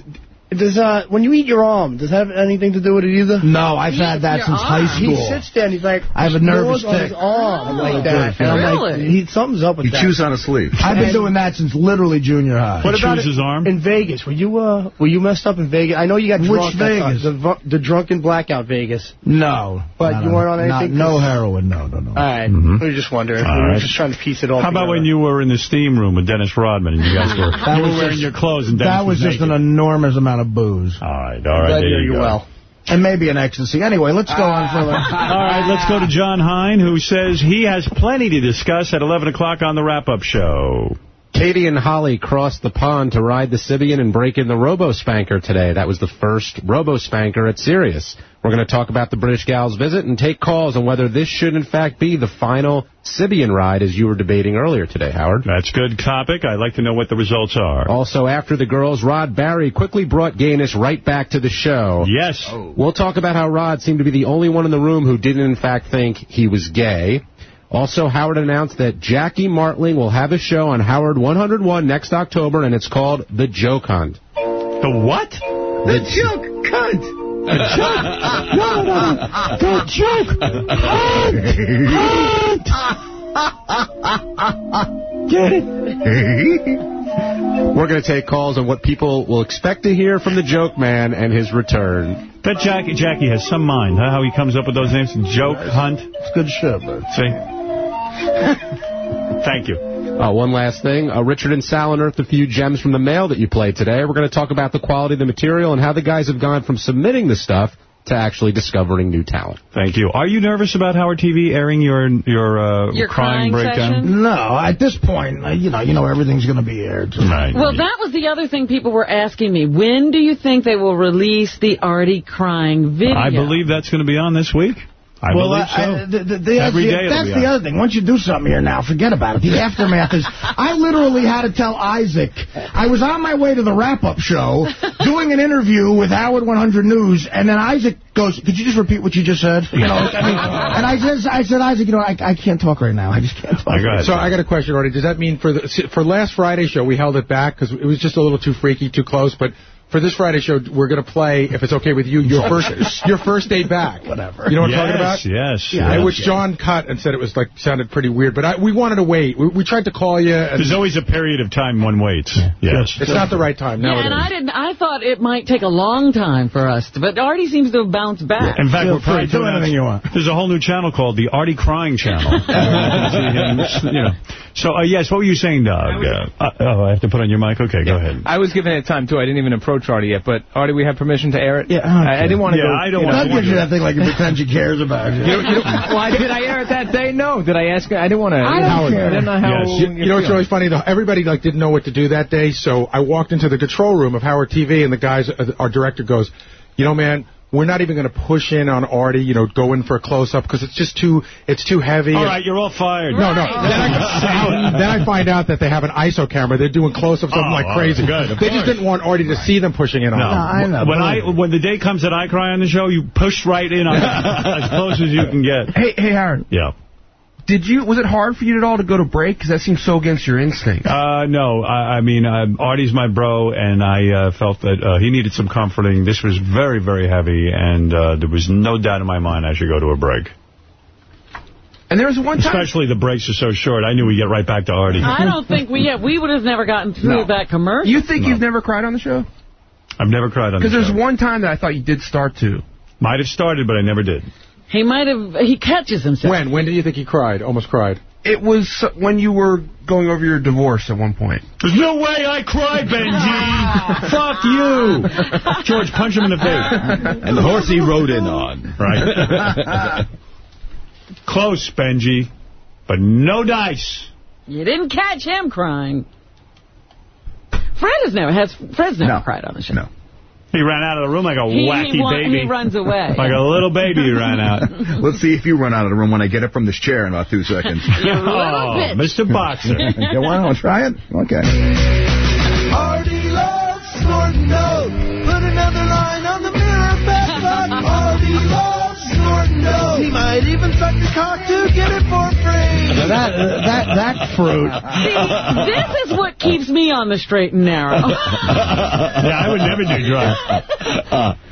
Does uh, when you eat your arm, does that have anything to do with it either? No, I've had that since high school. He sits there and he's like, I have a nervous gnaws on his arm Oh, like that. good. And I'm like, he, something's up with He that. chews on a sleeve. I've been doing that since literally junior high. What about it in Vegas? Were you uh were you messed up in Vegas? I know you got Which drunk. that time. Vegas? The, the drunken blackout Vegas. No. But you weren't on anything. not- No heroin, no, no, no. All right. Mhm. We were just wondering. All we were right. just trying to piece it all How about when you were in the steam room with Dennis Rodman and you guys were, you were wearing your clothes and Dennis That was just an enormous amount of booze. All right, all right, Glad there you're you go. well. And maybe an ecstasy. Anyway, let's go on for All right, let's go to John Hein, who says he has plenty to discuss at 11 o'clock on the wrap-up show. Katie and Holly crossed the pond to ride the Sybian and break in the Robo-Spanker today. That was the first Robo-Spanker at Sirius. We're going to talk about the British Gal's visit and take calls on whether this should in fact be the final Sybian ride as you were debating earlier today, Howard. That's good topic. I'd like to know what the results are. Also, after the girls, Rod Barry quickly brought Gaines right back to the show. Yes. We'll talk about how Rod seemed to be the only one in the room who didn't in fact think he was gay. Also, Howard announced that Jackie Martling will have a show on Howard 101 next October, and it's called The Joke Hunt. The what? The joke cunt. The joke. No, no, the joke. hunt. Get it? We're going to take calls on what people will expect to hear from the Joke Man and his return. Bet Jackie, Jackie has some mind, huh? How he comes up with those names. Joke Hunt. It's good shit, man. See? Thank you. Uh, one last thing. Uh, Richard and Sal unearthed a few gems from the mail that you played today. We're going to talk about the quality of the material and how the guys have gone from submitting the stuff to actually discovering new talent. Thank you. Are you nervous about Howard TV airing your your, uh, Your crying, crying breakdown? session? No, at this point, uh, you know, you know everything's going to be aired. Right. Well, that was the other thing people were asking me. When do you think they will release the Artie crying video? I believe that's going to be on this week. I well, believe so. uh, the, the, the, Every the- day it'll That's be the on. other thing. Once you do something here now, forget about it. The aftermath is... I literally had to tell Isaac, I was on my way to the wrap-up show, doing an interview with Howard 100 News, and then Isaac goes, could you just repeat what you just said? You know, I mean, and I said, I said, Isaac, you know, I, I can't talk right now. I just can't talk. So I got a question, Artie. Does that mean for the for last Friday's show we held it back because it was just a little too freaky, too close? But for this Friday show, we're going to play, if it's okay with you, your first your first day back. Whatever. You know what yes, I'm talking about? Yes, Yeah, yes. which John cut and said it was like sounded pretty weird, but I, we wanted to wait. We, we tried to call you. And There's always a period of time one waits. Yes. It's not the right time. Now yeah, and. I didn't. I thought it might take a long time for us, to, but Artie seems to have bounced back. In fact, Feel we're probably free. Do doing anything you want. There's a whole new channel called the Artie Crying Channel. you know. So, uh, yes, what were you saying, Doug? Uh, uh, oh, I have to put on your mic? Okay, go ahead. I was giving it time, too. I didn't even approach approach Artie yet, but Artie, we have permission to air it. Yeah, I, I didn't want to Yeah, go. I don't you know, want to gives you that thing like he pretends he cares about you. You you why did I air it that day? No. Did I ask? I didn't want to. I don't Howard, care. I didn't know how. Yes. You, you know what's feel. really funny though? Everybody like didn't know what to do that day, so I walked into the control room of Howard TV, and the guys, uh, our director goes, "You know, man." We're not even going to push in on Artie, you know, go in for a close-up because it's just too, it's too heavy. All right, you're all fired. No, no. Then I, then I find out that they have an ISO camera. They're doing close-ups Oh, like oh, crazy. right, good, of they just didn't want Artie to see them pushing in on No, him. when I when the day comes that I cry on the show, you push right in on it, as close as you can get. Hey, hey, Howard. Yeah. Did you? Was it hard for you at all to go to break? Because that seems so against your instinct. Uh, no, I, I mean, uh, Artie's my bro, and I uh, felt that uh, he needed some comforting. This was very, very heavy, and uh, there was no doubt in my mind I should go to a break. And there was one time... Especially the breaks are so short, I knew we'd get right back to Artie. I don't think we yeah, we would have never gotten through that commercial. You think you've never cried on the show? I've never cried on the show. Because there's one time that I thought you did start to. Might have started, but I never did. He might have, he catches himself. When? When did you think he cried? Almost cried. It was when you were going over your divorce at one point. There's no way I cried, Benji. Fuck you. George, punch him in the face. And the horse he rode in on. Right. Close, Benji, but no dice. You didn't catch him crying. Fred has never has Fred's never cried on the show. No. He ran out of the room like a He, wacky he, wa- baby. he runs away. Like a little baby he ran out. Let's see if you run out of the room when I get up from this chair in about two seconds. oh, Mr. Boxer. you want to try it? Okay. Artie loves snorting dope. Put another line on the mirror back up. Artie loves snorting dope. He might even suck your cock to get it for free. That, that, that fruit. See, this is what keeps me on the straight and narrow. yeah, I would never do drugs.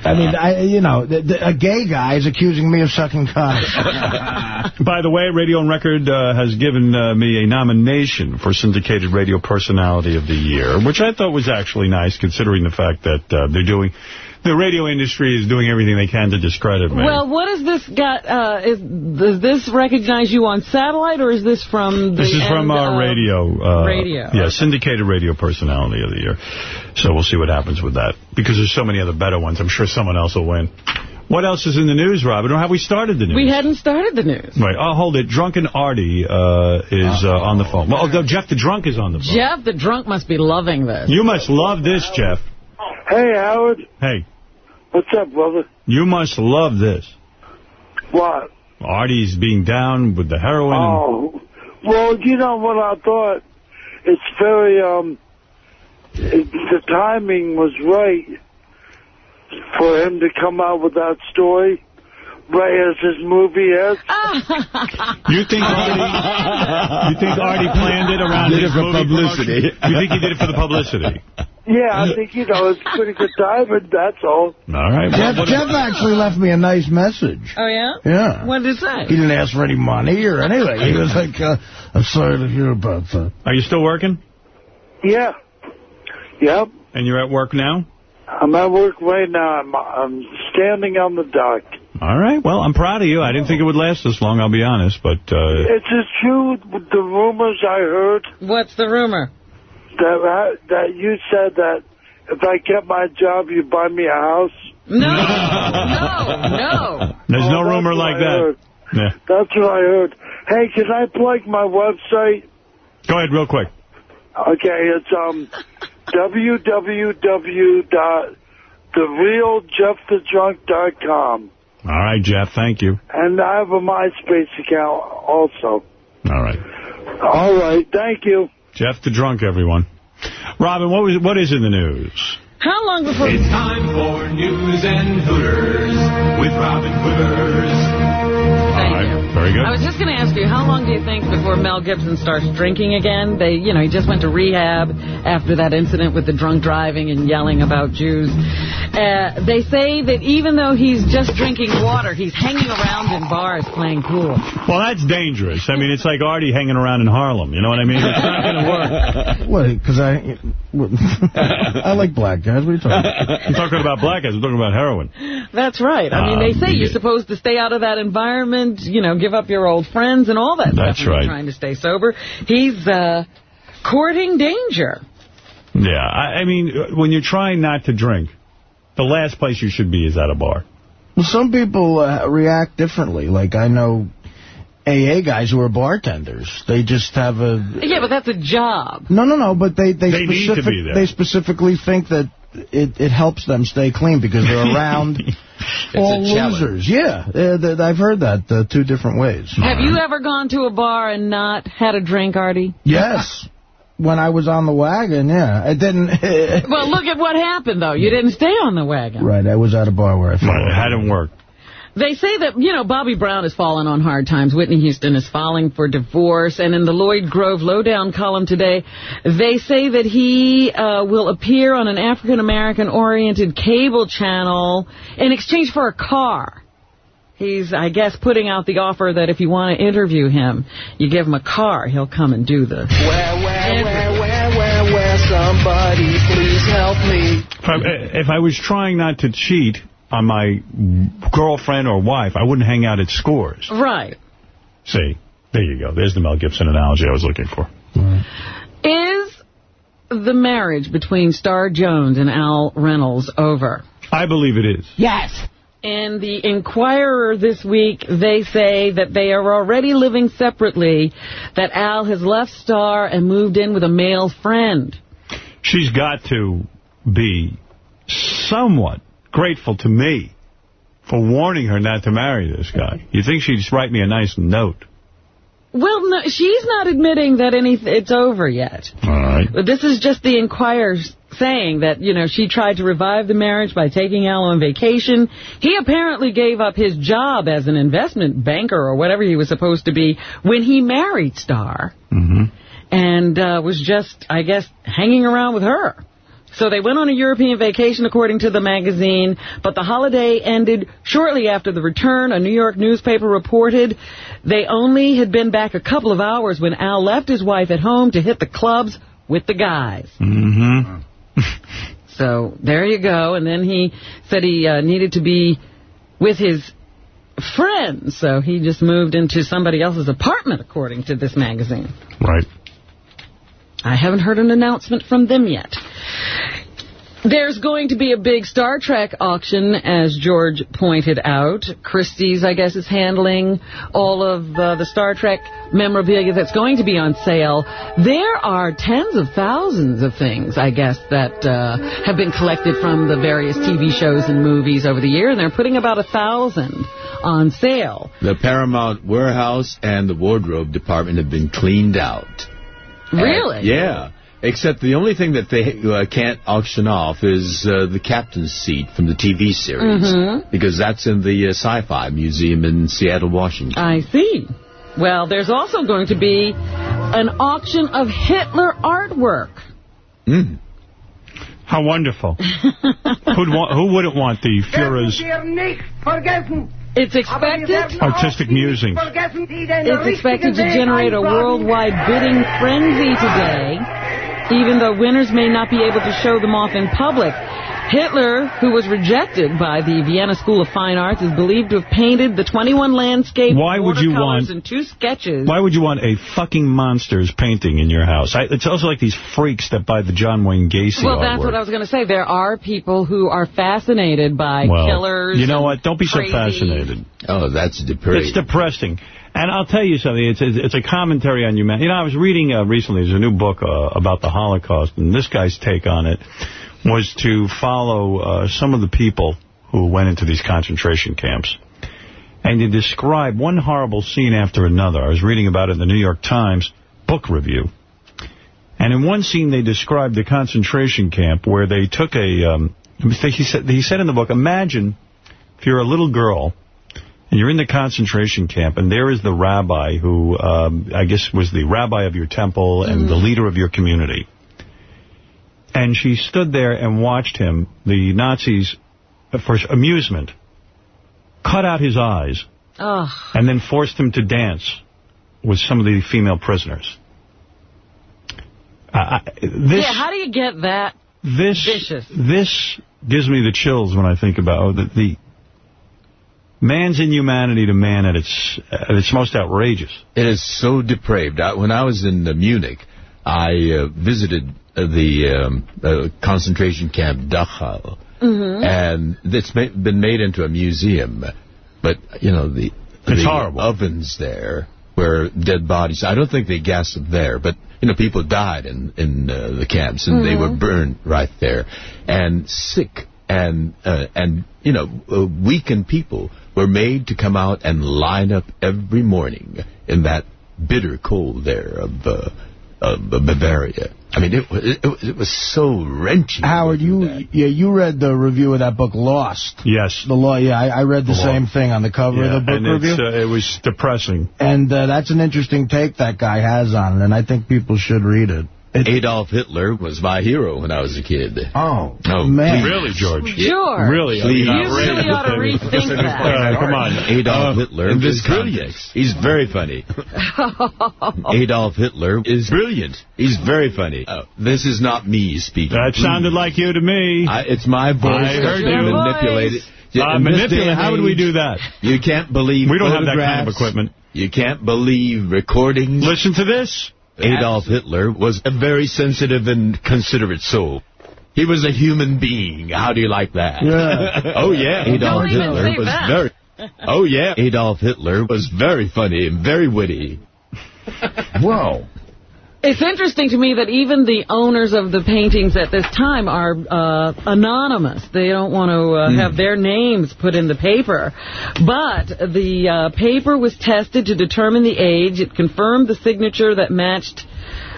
I mean, I, you know, the, the, a gay guy is accusing me of sucking cock. By the way, Radio and Record uh, has given uh, me a nomination for Syndicated Radio Personality of the Year, which I thought was actually nice, considering the fact that uh, they're doing... The radio industry is doing everything they can to discredit me. well, what has this got? Uh, is, does this recognize you on satellite, or is this from the This is from our radio. Uh, radio. Yeah, Syndicated Radio Personality of the Year. So we'll see what happens with that. Because there's so many other better ones. I'm sure someone else will win. What else is in the news, Robin? Or have we started the news? We hadn't started the news. Right. Oh, hold it. Drunken Artie uh, is uh, on the phone. Well, oh, Jeff the Drunk is on the phone. Jeff, the drunk, must be loving this. You must love this, Jeff. Hey, Howard. Hey, What's up, brother? you must love this. What? Artie's being down with the heroin. and- Oh, well, you know what I thought? It's very, um, it, the timing was right for him to come out with that story. Right as his movie is. You think Artie, you think Artie planned it around Did it for movie publicity. promotion? You think he did it for the publicity? Yeah, I think, you know, it's pretty good time, timing, that's all. All right. Jeff, Well, Jeff actually left me a nice message. Oh, yeah? Yeah. What did it say? He didn't ask for any money or anything. He was like, uh, I'm sorry to hear about that. Are you still working? Yeah. Yep. And you're at work now? I'm at work right now. I'm, I'm standing on the dock. All right. Well, I'm proud of you. I didn't think it would last this long, I'll be honest. But uh, It's just true, the rumors I heard What's the rumor? that I, that you said that if I kept my job, you'd buy me a house. No, no, no. there's no Oh, that's rumor like I that. heard. Yeah. That's what I heard. Hey, can I plug my website? Go ahead real quick. Okay, it's um www.therealjeffthedrunk.com. All right, Jeff. Thank you. And I have a MySpace account also. All right. All right, thank you. Jeff the Drunk, everyone. Robin, what was what is in the news? How long before... It's time for news and hooters with Robin Hooters. All right. Very good. I was just going to ask you, how long do you think before Mel Gibson starts drinking again? They, you know, he just went to rehab after that incident with the drunk driving and yelling about Jews. Uh, they say that even though he's just drinking water, he's hanging around in bars playing pool. Well, that's dangerous. I mean, it's like Artie hanging around in Harlem. You know what I mean? It's not going to work. What? Because I, I like black guys. What are you talking about? I'm talking about black guys. I'm talking about heroin. That's right. I mean, they say Um, you're supposed to stay out of that environment, you know, give up your old friends and all that That's stuff when you're right. trying to stay sober. He's uh, courting danger. Yeah, I, I mean, when you're trying not to drink, the last place you should be is at a bar. Well, some people uh, react differently. Like, I know AA guys who are bartenders. They just have a... Yeah, but that's a job. No, no, no, but they they, They need to specific, be there. they specifically think that it, it helps them stay clean because they're around all a challenge. losers. Yeah, uh, th- I've heard that uh, two different ways. Have you ever gone to a bar and not had a drink, Artie? Yes. When I was on the wagon, yeah. I didn't... Well, look at what happened, though. You didn't stay on the wagon. right, I was at a bar where I fell Right, it hadn't worked. They say that, you know, Bobby Brown has fallen on hard times. Whitney Houston is filing for divorce. And in the Lloyd Grove Lowdown column today, they say that he uh, will appear on an African-American oriented cable channel in exchange for a car. He's, I guess, putting out the offer that if you want to interview him, you give him a car, he'll come and do the... Where, where, where, where, where, where, somebody please help me. If I, if I was trying not to cheat on my girlfriend or wife, I wouldn't hang out at scores. Right. See, there you go. There's the Mel Gibson analogy I was looking for. Is the marriage between Star Jones and Al Reynolds over? I believe it is. Yes. In the Inquirer this week, they say that they are already living separately, that Al has left Star and moved in with a male friend. She's got to be somewhat grateful to me for warning her not to marry this guy. You think she'd write me a nice note? Well, no, she's not admitting that any it's over yet. All right. But This is just the Inquirer saying that, you know, she tried to revive the marriage by taking Al on vacation. He apparently gave up his job as an investment banker or whatever he was supposed to be when he married Star. Mm-hmm. and uh, was just, I guess, hanging around with her. So they went on a European vacation, according to the magazine, but the holiday ended shortly after the return. A New York newspaper reported they only had been back a couple of hours when Al left his wife at home to hit the clubs with the guys. Mm-hmm. So there you go. And then he said he uh, needed to be with his friends, so he just moved into somebody else's apartment, according to this magazine. Right. I haven't heard an announcement from them yet. There's going to be a big Star Trek auction, as George pointed out. Christie's, I guess, is handling all of uh, the Star Trek memorabilia that's going to be on sale. There are tens of thousands of things, I guess, that uh, have been collected from the various TV shows and movies over the year, and they're putting about a thousand on sale. The Paramount warehouse and the wardrobe department have been cleaned out. Really? And- yeah. Except the only thing that they uh, can't auction off is uh, the captain's seat from the TV series. Mhm. Because that's in the uh, Sci-Fi Museum in Seattle, Washington. I see. Well, there's also going to be an auction of Hitler artwork. Mm. How wonderful. Who'd want, who wouldn't want the Führer's It's expected artistic musings? It's expected to generate a worldwide bidding frenzy today, even though winners may not be able to show them off in public. Hitler, who was rejected by the Vienna School of Fine Arts, is believed to have painted the 21 landscape Why would you want- and two sketches. Why would you want a fucking monsters painting in your house? I, it's also like these freaks that buy the John Wayne Gacy Well, artwork. that's what I was going to say. There are people who are fascinated by well, killers. You know what? Don't be crazy- so fascinated. Oh, that's depressing. It's depressing. And I'll tell you something. It's it's, it's a commentary on humanity. You know, I was reading uh, recently, there's a new book uh, about the Holocaust, and this guy's take on it was to follow uh, some of the people who went into these concentration camps and to describe one horrible scene after another. I was reading about it in the New York Times book review. And in one scene, they described the concentration camp where they took a... Um, he said he said in the book, imagine if you're a little girl and you're in the concentration camp, and there is the rabbi who, um, I guess, was the rabbi of your temple and the leader of your community. And she stood there and watched him, the Nazis, for amusement, cut out his eyes Ugh. and then forced him to dance with some of the female prisoners. Uh, I- this, yeah, how do you get that this, vicious? this gives me the chills when I think about oh, the, the man's inhumanity to man at its at its most outrageous. It is so depraved. I, when I was in uh, Munich, I uh, visited uh, the um, uh, concentration camp Dachau, Mm-hmm. and it's ma- been made into a museum. But you know the It's the horrible. ovens there where dead bodies. I don't think they gassed them there, but you know people died in in uh, the camps and they were Mhm. burned right there, and sick and uh, and you know uh, weakened people were made to come out and line up every morning in that bitter cold there of. Uh, Bavaria. I mean, it, wa- it, was- it was so wrenching. Howard, you yeah, you read the review of that book, Lost. Yes. The law. Yeah, I, I read the The Law. same thing on the cover Yeah, of the book and review. it's, uh, it was depressing. And uh, that's an interesting take that guy has on it, and I think people should read it. Adolf Hitler was my hero when I was a kid. Oh, oh man. Really, George? Sure. Really? I Please. You really ought to rethink that. Uh, come on. Adolf Hitler in is this brilliant. He's very funny. Adolf Hitler is brilliant. He's very funny. Uh, this is not me speaking. That sounded like you to me. I, it's my voice. I heard that's you. manipulated. Uh, manipulate- how would we do that? You can't believe We don't have that kind of equipment. You can't believe recordings. Listen to this. Adolf Hitler was a very sensitive and considerate soul. He was a human being. How do you like that? Yeah. oh, yeah. Adolf Don't Hitler was that. very... Oh, yeah. Adolf Hitler was very funny and very witty. Whoa. It's interesting to me that even the owners of the paintings at this time are uh, anonymous. They don't want to uh, have their names put in the paper. But the uh, paper was tested to determine the age. It confirmed the signature that matched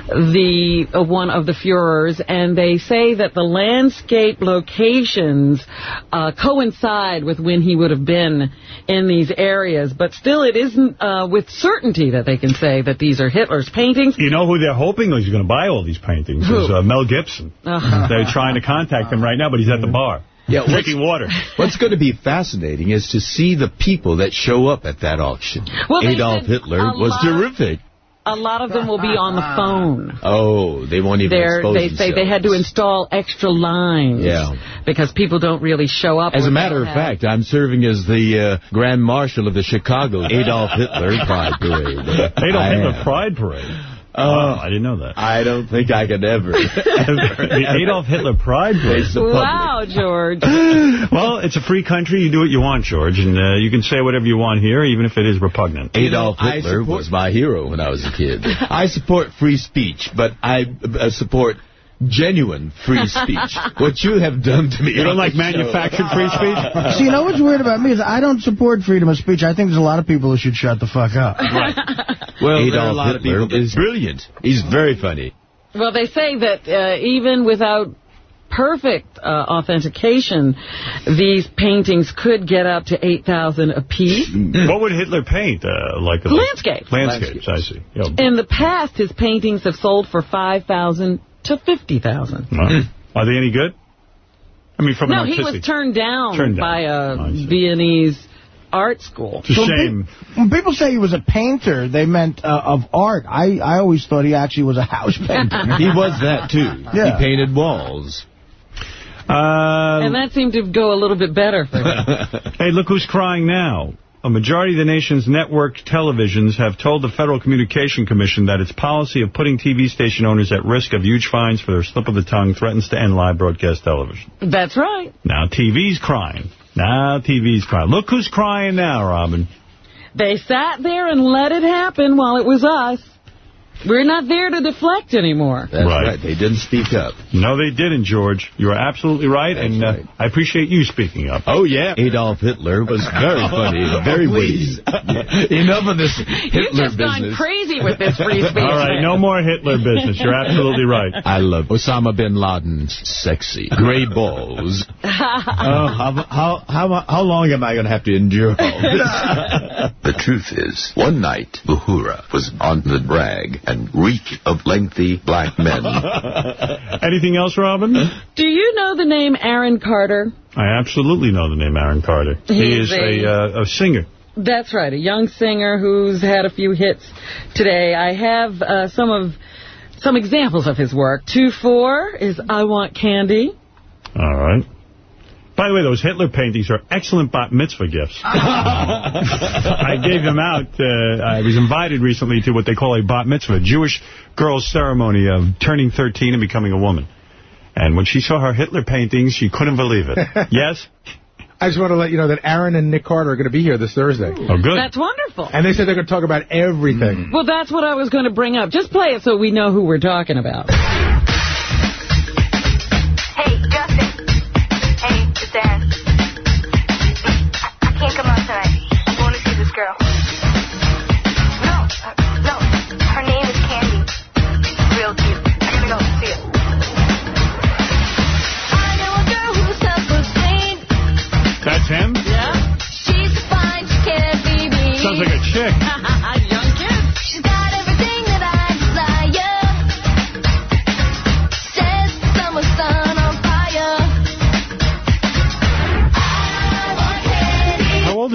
the uh, one of the Führers, and they say that the landscape locations uh, coincide with when he would have been in these areas. But still, it isn't uh, with certainty that they can say that these are Hitler's paintings. You know who they're hoping is going to buy all these paintings? Who? Is uh, Mel Gibson. Uh-huh. They're trying to contact him right now, but he's at the bar. Yeah, what's- drinking water. What's going to be fascinating is to see the people that show up at that auction. Well, Adolf Hitler was terrific. A lot of them will be on the phone. Oh, they won't even They're, expose they say they had to install extra lines Yeah. because people don't really show up. As a matter of fact, I'm serving as the uh, Grand Marshal of the Chicago Adolf Hitler Pride Parade. Adolf I Hitler am. Pride Parade. Oh, Wow, I didn't know that. I don't think I could ever. the Adolf Hitler Pride Parade. Face the public. Wow, George. Well, it's a free country. You do what you want, George, and uh, you can say whatever you want here, even if it is repugnant. Adolf Hitler was my hero when I was a kid. I support free speech, but I uh, support genuine free speech. what you have done to me. You don't like manufactured free speech? See, you know what's weird about me is I don't support freedom of speech. I think there's a lot of people who should shut the fuck up. Well, Adolf there are a lot Hitler of people is brilliant. He's very funny. Well, they say that uh, even without perfect uh, authentication, these paintings could get up to 8,000 apiece. What would Hitler paint? Uh, like a, Landscapes. Landscapes, I see. Yeah. In the past, his paintings have sold for 5,000 to 50,000. Wow. Are they any good? I mean, from No, an he was turned down, Turned down. by a see. Viennese art school. It's a So shame. pe- when people say he was a painter, they meant uh, of art. I, I always thought he actually was a house painter. He was that, too. Yeah. He painted walls. Uh, And that seemed to go a little bit better for him. Hey, look who's crying now. A majority of the nation's network televisions have told the Federal Communication Commission that its policy of putting TV station owners at risk of huge fines for their slip of the tongue threatens to end live broadcast television. That's right. Now TV's crying. Now TV's crying. Look who's crying now, Robin. They sat there and let it happen while it was us. We're not there to deflect anymore. That's Right. right. They didn't speak up. No, they didn't, George. You are absolutely right, That's and uh. I appreciate you speaking up. Oh, yeah. Adolf Hitler was very funny, very witty. Enough of this Hitler You've Hitler just gone crazy with this free speech. All right, no more Hitler business. You're absolutely right. I love Osama bin Laden's Sexy. Gray balls. Oh, how, how, how, how long am I going to have to endure all this? The truth is, one night, Uhura was on the drag and reeked of lengthy black men. Anything else, Robin? Do you know the name Aaron Carter? I absolutely know the name Aaron Carter. he He's is a, a- uh, a singer. That's right, a young singer who's had a few hits today. I have uh, some of some examples of his work. 2-4 is I Want Candy. All right. By the way, those Hitler paintings are excellent bat mitzvah gifts. I gave them out. Uh, I was invited recently to what they call a bat mitzvah, a Jewish girl's ceremony of turning 13 and becoming a woman. And when she saw her Hitler paintings, she couldn't believe it. yes? I just want to let you know that Aaron and Nick Carter are going to be here this Thursday. Oh, good. That's wonderful. And they said they're going to talk about everything. Well, that's what I was going to bring up. Just play it so we know who we're talking about. girl.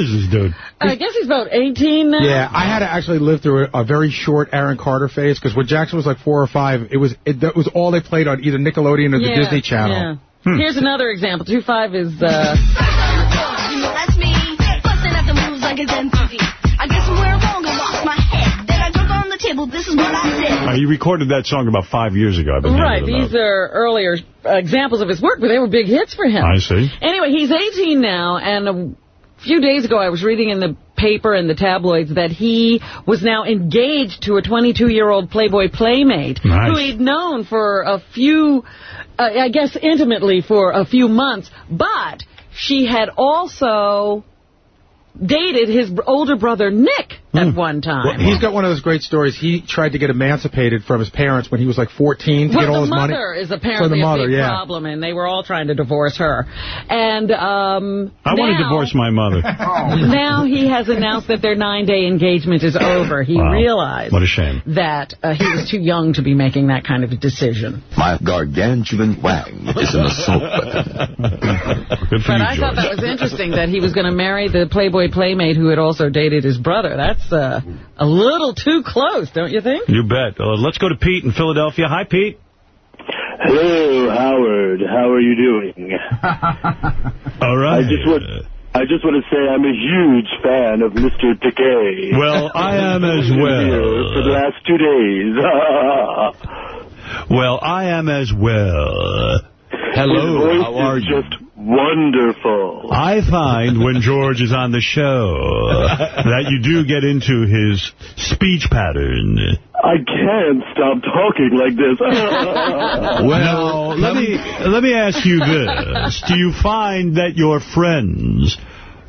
Is this dude? I guess he's about 18 now. Yeah, I had to actually live through a, a very short Aaron Carter phase because when Jackson was like four or five, it was it, that was all they played on either Nickelodeon or the Yeah, Disney Channel. yeah. Hmm. Here's another example. 2-5 is... Uh, that's me. Busting at the moves like it's MTV. I guess somewhere wrong and lost my head. Then I jumped on the table. This is what I said. Uh, he recorded that song about five years ago. I've been right, handing it these are earlier uh, examples of his work, but they were big hits for him. I see. Anyway, he's 18 now, and a few days ago I was reading in the paper and the tabloids that he was now engaged to a 22-year-old Playboy playmate Nice. who he'd known for a few, uh, I guess intimately for a few months, but she had also dated his older brother Nick at one time. Well, he's got one of those great stories. He tried to get emancipated from his parents when he was like 14 to well, get all his money. mother is For apparently the mother, a big yeah. problem, and they were all trying to divorce her. And um, I want to divorce my mother. now he has announced that their nine-day engagement is over. He Wow. realized What a shame. that uh, he was too young to be making that kind of a decision. My gargantuan wang is an assault weapon. Good for But you, I thought that was interesting that he was going to marry the Playboy playmate who had also dated his brother. That's uh, a little too close, don't you think? You bet. Uh, let's go to Pete in Philadelphia. Hi, Pete. Hello, Howard. How are you doing? All right. I just want I just want to say I'm a huge fan of Mr. Takei. Well, I am as well. For the last two days. Well, I am as well. His voice is just wonderful. I find when George is on the show that you do get into his speech pattern. I can't stop talking like this. Well, let me let me ask you this: Do you find that your friends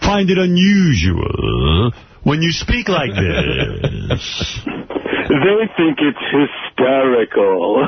find it unusual when you speak like this? They think it's hysterical.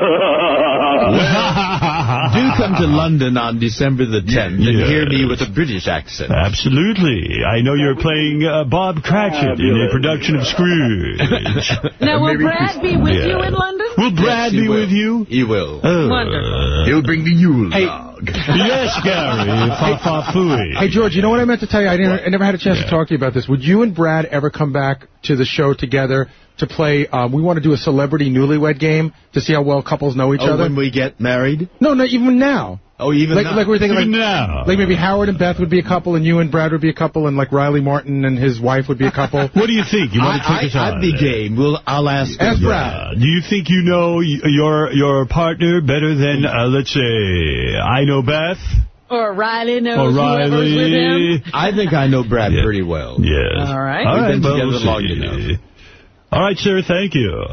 Do come to London on December the 10th and hear me with a British accent. Absolutely. I know you're playing uh, Bob Cratchit in a production of Scrooge. Now, will Brad be with Yeah. you in London? Will Brad Yes, be will. with you? He will. Oh. Wonderful. He'll bring the Yule Hey. log. yes, Gary. Fa fa fooey. Hey, George, you know what I meant to tell you? I, didn't, I never had a chance to talk to you about this. Would you and Brad ever come back to the show together to play, um, we want to do a celebrity newlywed game to see how well couples know each Oh, other? when we get married? No, not even now. Oh, even like, now? like we're thinking Even like, now. like maybe Howard and Beth would be a couple and you and Brad would be a couple and like Riley Martin and his wife would be a couple. What do you think? You want to I, take us I, on? I'd be game. We'll, I'll ask Ask him. Brad. Uh, do you think you know your your partner better than, uh, let's say, I know Beth? Or Riley knows Or whoever's with Riley? him? I think I know Brad Yeah. pretty well. Yes. All right. All We've right, been well, together we'll long enough. All right, sir, thank you.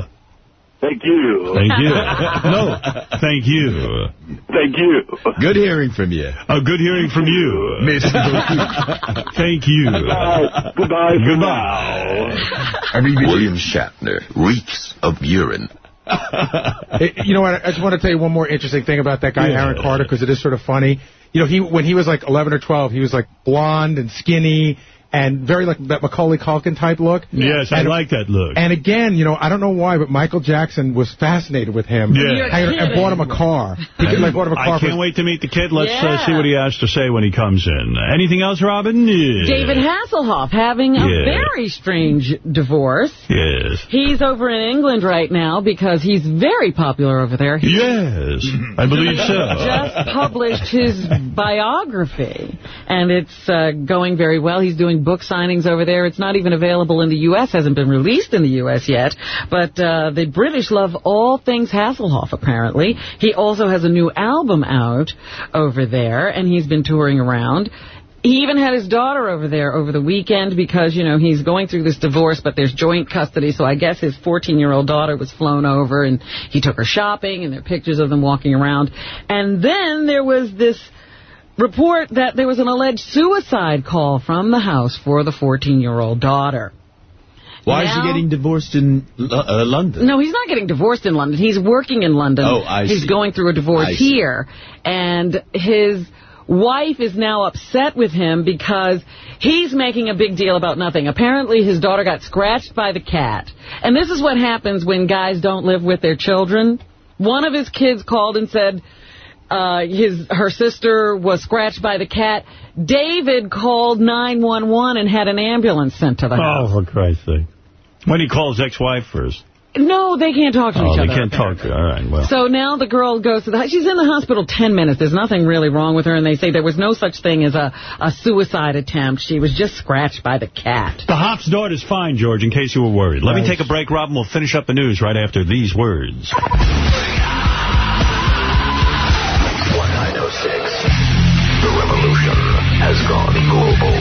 Thank you. Thank you. no, thank you. Thank you. Good hearing from you. Oh, good hearing from you. Mr. Thank you. Goodbye. Goodbye for Goodbye. William Shatner reeks of urine. Hey, you know what? I just want to tell you one more interesting thing about that guy, Yeah. Aaron Carter, because it is sort of funny. You know, he when he was like 11 or 12, he was like blonde and skinny, and very like that Macaulay Culkin type look. Yes, I like that look. And again, you know, I don't know why, but Michael Jackson was fascinated with him. Yeah. You're and, and bought him a car. He could, like, bought him a car I can't wait to meet the kid. Let's uh, see what he has to say when he comes in. Anything else, Robin? Yeah. David Hasselhoff having a Yeah. very strange divorce. Yes. He's over in England right now because he's very popular over there. He Yes, I believe so. just published his biography, and it's uh, going very well. He's doing book signings over there. It's not even available in the U.S., hasn't been released in the U.S. yet, but uh, the British love all things Hasselhoff, apparently. He also has a new album out over there, and he's been touring around. He even had his daughter over there over the weekend because, you know, he's going through this divorce, but there's joint custody, so I guess his 14-year-old daughter was flown over, and he took her shopping, and there are pictures of them walking around. And then there was this report that there was an alleged suicide call from the house for the 14-year-old daughter. Why is he getting divorced in uh, London? No, he's not getting divorced in London. He's working in London. Oh, I He's see. going through a divorce I see. here. And his wife is now upset with him because he's making a big deal about nothing. Apparently his daughter got scratched by the cat. And this is what happens when guys don't live with their children. One of his kids called and said uh, his her sister was scratched by the cat. David called 911 and had an ambulance sent to the house. Oh, for Christ's sake. When he calls ex-wife first. No, they can't talk to Oh, each other. they can't talk to All right, well. So now the girl goes to the She's in the hospital 10 minutes. There's nothing really wrong with her, and they say there was no such thing as a, a suicide attempt. She was just scratched by the cat. The Hoff's daughter's fine, George, in case you were worried. Let me take a break, Robin. We'll finish up the news right after these words. Has gone global.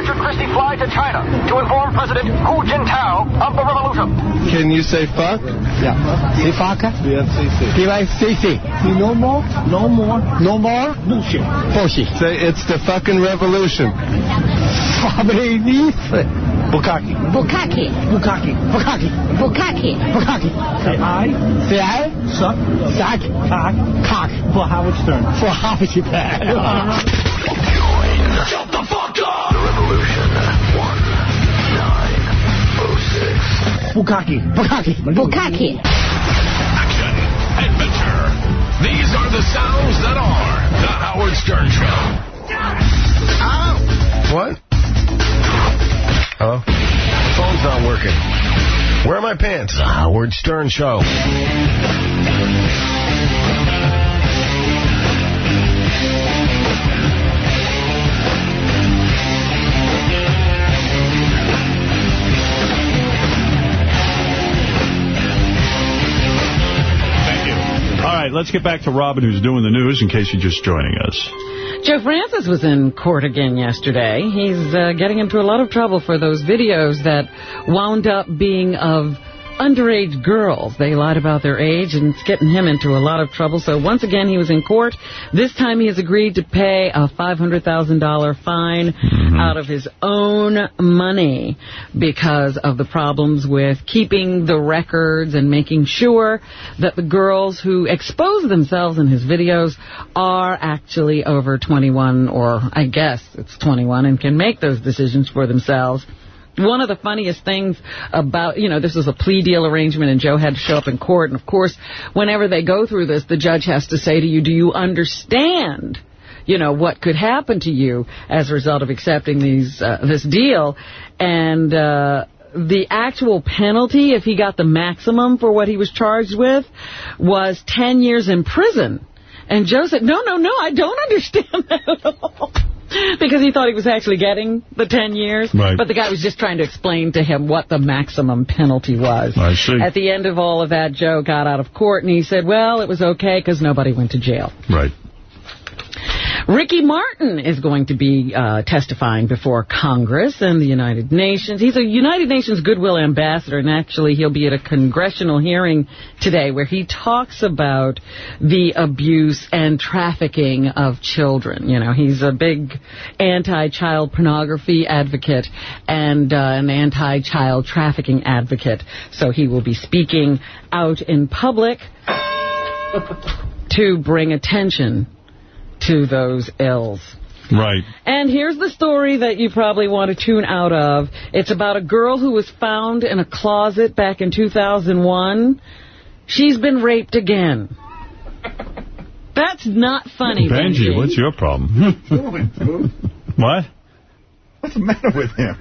Sal and Richard Christy fly to China to inform President Hu Jintao of the revolution. Can you say fuck? Yeah. Say fuck? BFCC. P-I-C-C. No more, no more, no more bullshit. Bullshit. Say it's the fucking revolution. Bukaki. Bukaki. Bukaki. Bukaki. Bukaki. Bukaki. Say I. Say I. Suck. Suck. Cock. Cock. For Howard Stern. For Howard Stern. Shut the fuck up! The revolution. 1906. Bukaki. Bukaki. Bukaki. Action. Adventure. These are the sounds that are the Howard Stern Show. Ow! What? Hello? The Phone's not working. Where are my pants? The Howard Stern Show. Right, let's get back to Robin, who's doing the news, in case you're just joining us. Joe Francis was in court again yesterday. He's uh, getting into a lot of trouble for those videos that wound up being of underage girls. They lied about their age, and it's getting him into a lot of trouble. So once again, he was in court. This time he has agreed to pay a $500,000 fine mm-hmm. out of his own money because of the problems with keeping the records and making sure that the girls who expose themselves in his videos are actually over 21, or I guess it's 21, and can make those decisions for themselves. One of the funniest things about, you know, this was a plea deal arrangement and Joe had to show up in court. And of course, whenever they go through this, the judge has to say to you, do you understand, you know, what could happen to you as a result of accepting these, uh, this deal? And, uh, the actual penalty, if he got the maximum for what he was charged with, was 10 years in prison. And Joe said, no, no, no, I don't understand that at all. Because he thought he was actually getting the 10 years. Right. But the guy was just trying to explain to him what the maximum penalty was. I see. At the end of all of that, Joe got out of court and he said, well, it was okay because nobody went to jail. Right. Ricky Martin is going to be uh, testifying before Congress and the United Nations. He's a United Nations Goodwill Ambassador, and actually he'll be at a congressional hearing today where he talks about the abuse and trafficking of children. You know, he's a big anti-child pornography advocate and uh, an anti-child trafficking advocate. So he will be speaking out in public to bring attention to those ills. Right. And here's the story that you probably want to tune out of. It's about a girl who was found in a closet back in 2001. She's been raped again. That's not funny, Benji, Benji. what's your problem? what? What's the matter with him?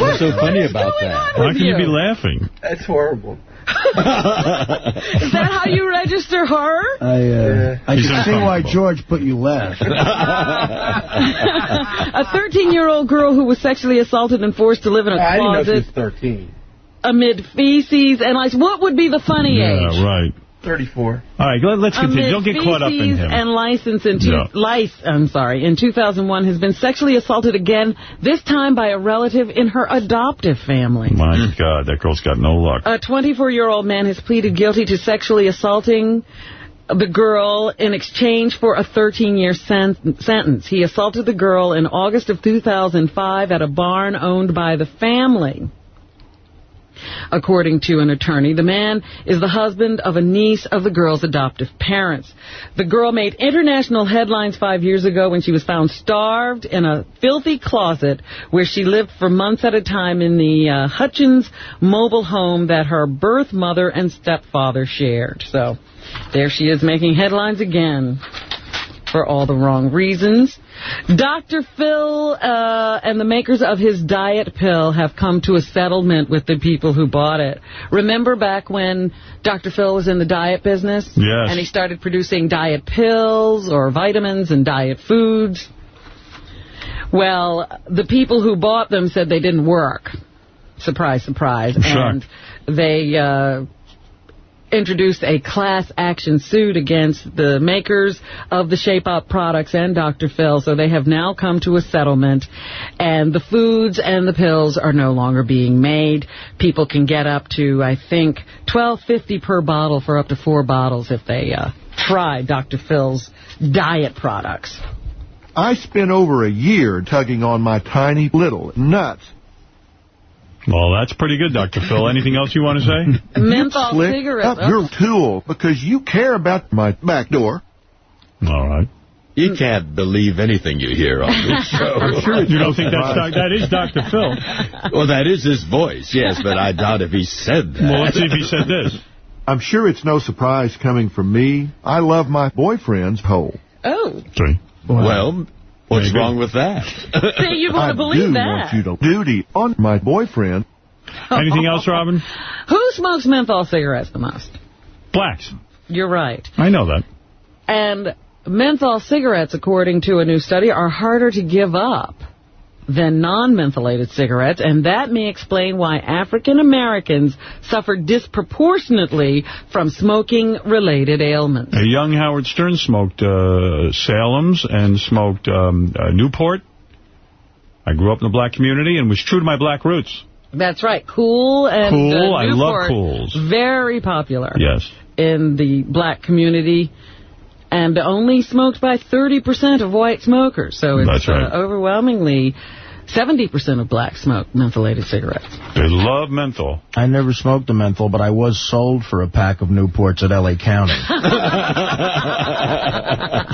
What's so funny about that? How can you be laughing? That's horrible. Is that how you register her? I, uh, I can see why. George put you last. a 13-year-old girl who was sexually assaulted and forced to live in a I didn't know she was 13. amid feces and lice. What would be the funny age? Yeah, right. 34. All right, let, us continue. Amid Don't get caught up in feces him. and license in two, Yeah. lice, I'm sorry, in 2001 has been sexually assaulted again, this time by a relative in her adoptive family. My God, that girl's got no luck. A 24-year-old man has pleaded guilty to sexually assaulting the girl in exchange for a 13-year sen sentence. He assaulted the girl in August of 2005 at a barn owned by the family. According to an attorney, the man is the husband of a niece of the girl's adoptive parents. The girl made international headlines five years ago when she was found starved in a filthy closet where she lived for months at a time in the uh, Hutchins mobile home that her birth mother and stepfather shared. So there she is making headlines again for all the wrong reasons. Dr. Phil uh, and the makers of his diet pill have come to a settlement with the people who bought it. Remember back when Dr. Phil was in the diet business? Yes. And he started producing diet pills or vitamins and diet foods? Well, the people who bought them said they didn't work. Surprise, surprise. Sure. And they uh, introduced a class action suit against the makers of the Shape Up products and Dr. Phil. So they have now come to a settlement, and the foods and the pills are no longer being made. People can get up to, I think, twelve fifty per bottle for up to four bottles if they uh, try Dr. Phil's diet products. I spent over a year tugging on my tiny little nuts. Well, that's pretty good, Dr. Phil. Anything else you want to say? Menthol Slick cigarettes. up your tool because you care about my back door. All right. You can't believe anything you hear on this show. You don't think that's doc- that is Dr. Phil? Well, that is his voice, yes, but I doubt if he said that. Well, let's see if he said this. I'm sure it's no surprise coming from me. I love my boyfriend's hole. Oh. See? Well, what's Maybe. wrong with that? See, you want to believe that. I do want you to duty on my boyfriend. Anything else, Robin? Who smokes menthol cigarettes the most? Blacks. You're right. I know that. And menthol cigarettes, according to a new study, are harder to give up than non-mentholated cigarettes, and that may explain why African Americans suffer disproportionately from smoking-related ailments. A young Howard Stern smoked uh, Salem's and smoked um, uh, Newport. I grew up in the black community and was true to my black roots. That's right. Cool and Cool, uh, I love Newport, Cools. Very popular. Yes. in the black community and only smoked by 30% of white smokers. So it's That's right. uh, overwhelmingly 70% of blacks smoke mentholated cigarettes. They love menthol. I never smoked a menthol, but I was sold for a pack of Newports at L.A. County.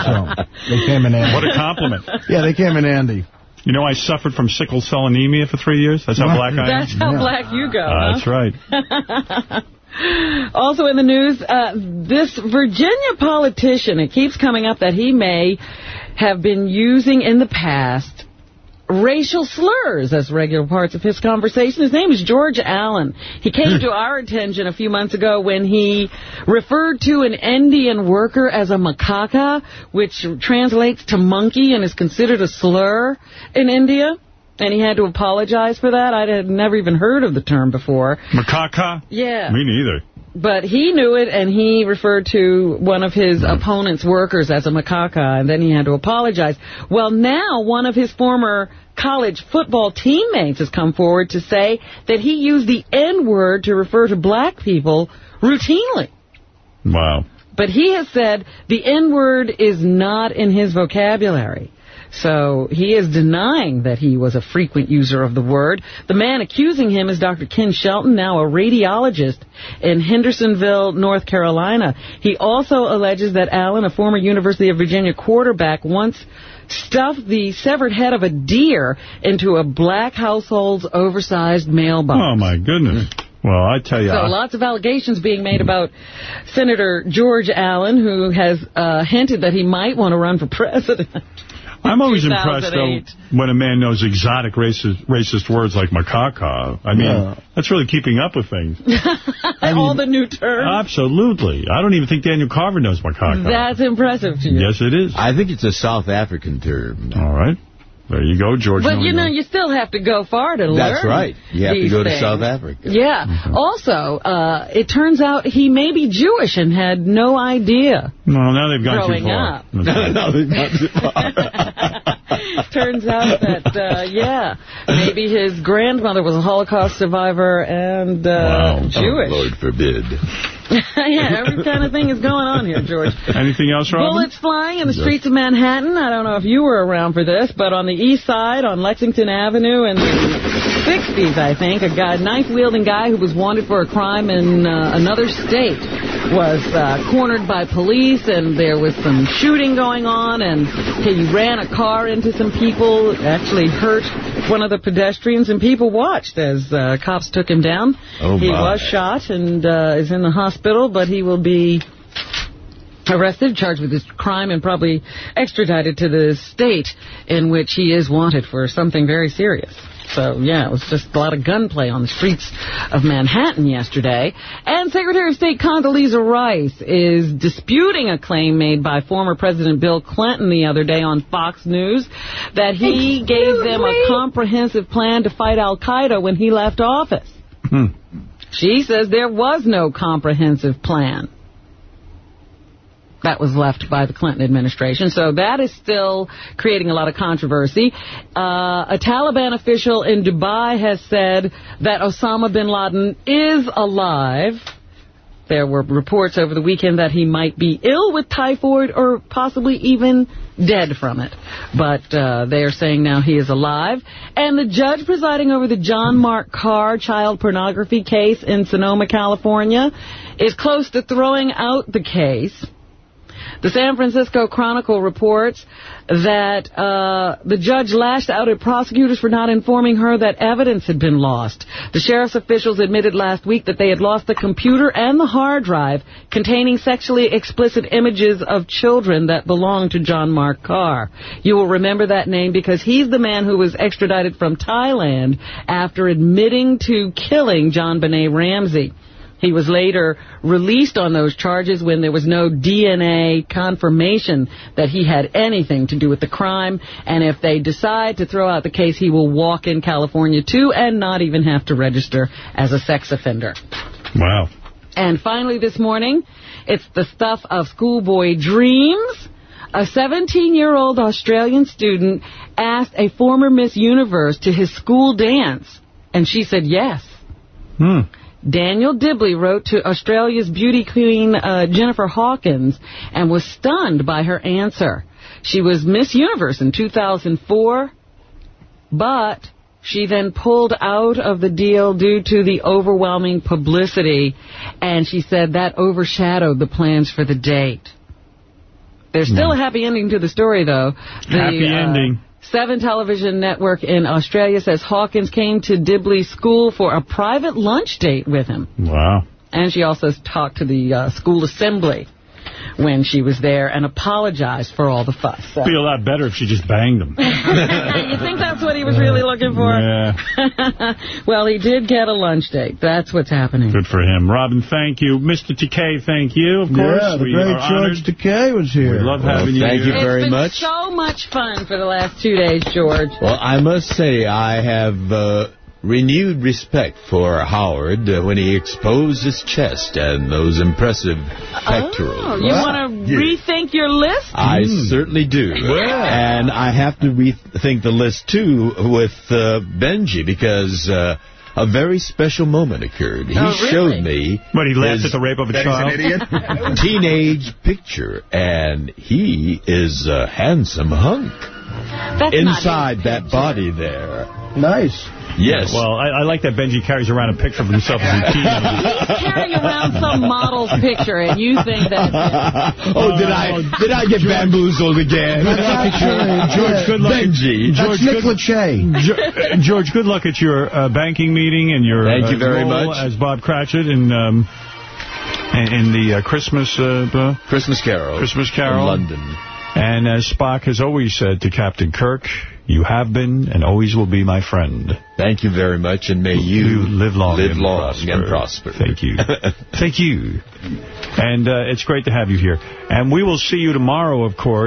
so, they came in handy. What a compliment. Yeah, they came in handy. You know, I suffered from sickle cell anemia for three years. That's how black I am. That's how black you go. Uh, huh? that's right. Also in the news, uh, this Virginia politician, it keeps coming up that he may have been using in the past racial slurs as regular parts of his conversation. His name is George Allen. He came to our attention a few months ago when he referred to an Indian worker as a macaca, which translates to monkey and is considered a slur in India. And he had to apologize for that. I had never even heard of the term before. Macaca? Yeah. Me neither. But he knew it, and he referred to one of his mm. opponent's workers as a macaca, and then he had to apologize. Well, now one of his former college football teammates has come forward to say that he used the N-word to refer to black people routinely. Wow. But he has said the N-word is not in his vocabulary. So he is denying that he was a frequent user of the word. The man accusing him is Dr. Ken Shelton, now a radiologist in Hendersonville, North Carolina. He also alleges that Allen, a former University of Virginia quarterback, once stuffed the severed head of a deer into a black household's oversized mailbox. Oh, my goodness. Well, I tell you, So I- lots of allegations being made about Senator George Allen, who has uh, hinted that he might want to run for president. I'm always impressed, though, when a man knows exotic racist racist words like macaca. I mean, Yeah. that's really keeping up with things. All the new terms. Absolutely. I don't even think Daniel Carver knows macaca. That's impressive to you. Yes, it is. I think it's a South African term. All right. There you go, George. But, you know, you still have to go far to learn That's right. You have to these go to. South Africa. Yeah. Mm-hmm. Also, uh, it turns out he may be Jewish and had no idea. Well, now they've gone Growing too far. up. That's right. no, they've gone too far. Turns out that, uh, yeah, maybe his grandmother was a Holocaust survivor and uh, Jewish. Oh, Lord forbid. yeah, every kind of thing is going on here, George. Anything else, Robin? Bullets flying in the streets of Manhattan. I don't know if you were around for this, but on the east side, on Lexington Avenue the 60s, I think, a guy, knife-wielding guy who was wanted for a crime in uh, another state was uh, cornered by police, and there was some shooting going on, and he ran a car into some people, actually hurt one of the pedestrians, and people watched as uh, cops took him down. Oh, he my. was shot and uh, is in the hospital, but he will be arrested, charged with this crime, and probably extradited to the state in which he is wanted for something very serious. So, yeah, it was just a lot of gunplay on the streets of Manhattan yesterday. And Secretary of State Condoleezza Rice is disputing a claim made by former President Bill Clinton the other day on Fox News that he gave them a comprehensive plan to fight al-Qaeda when he left office. Hmm. She says there was no comprehensive plan that was left by the Clinton administration. So that is still creating a lot of controversy. Uh, a Taliban official in Dubai has said that Osama bin Laden is alive. There were reports over the weekend that he might be ill with typhoid or possibly even dead from it. But uh, they are saying now he is alive. And the judge presiding over the John Mark Carr child pornography case in Sonoma, California, is close to throwing out the case. The San Francisco Chronicle reports that uh, the judge lashed out at prosecutors for not informing her that evidence had been lost. The sheriff's officials admitted last week that they had lost the computer and the hard drive containing sexually explicit images of children that belonged to John Mark Carr. You will remember that name because he's the man who was extradited from Thailand after admitting to killing JonBenét Ramsey. He was later released on those charges when there was no DNA confirmation that he had anything to do with the crime. And if they decide to throw out the case, he will walk in California too and not even have to register as a sex offender. Wow. And finally this morning, it's the stuff of schoolboy dreams. A 17-year-old Australian student asked a former Miss Universe to his school dance, and she said yes. Hmm. Daniel Dibley wrote to Australia's beauty queen uh, Jennifer Hawkins and was stunned by her answer. She was Miss Universe in 2004, but she then pulled out of the deal due to the overwhelming publicity, and she said that overshadowed the plans for the date. There's still a happy ending to the story, though. The, Happy uh, ending. Seven Television Network in Australia says Hawkins came to Dibley's school for a private lunch date with him. Wow. And she also talked to the uh, school assembly when she was there and apologized for all the fuss. So. Be a lot better if she just banged him. you think that's what he was really looking for? Yeah. well, he did get a lunch date. That's what's happening. Good for him. Robin, thank you. Mr. Takei, thank you, of course. Yeah, the we great are honored. George Takei was here. We love Well, having you thank here. you very it's been much. so much fun for the last two days, George. Well, I must say I have uh, renewed respect for Howard uh, when he exposed his chest and those impressive pectorals. Oh, you want to Yeah. rethink your list? I certainly do. And I have to rethink the list, too, with uh, Benji, because uh, a very special moment occurred. He Oh, really? showed me... What, he laughed his at the rape of a That he's an child? teenage picture, and he is a handsome hunk. That's inside not that body there. Nice. Yes. Well, I, I like that Benji carries around a picture of himself as a teenager. He's carrying around some model's picture, and you think that... oh, did I did I get bamboozled again? George, good luck. Benji. George, That's Nick Lachey. George, good luck at your uh, banking meeting and your Thank uh, you very role much. as Bob Cratchit in um, in, in the uh, Christmas uh, uh, Christmas Carol. Christmas Carol In London. And as Spock has always said to Captain Kirk, you have been and always will be my friend. Thank you very much, and may you, You live long live and long prosper. and prosper. Thank you. Thank you. And uh, it's great to have you here. And we will see you tomorrow, of course.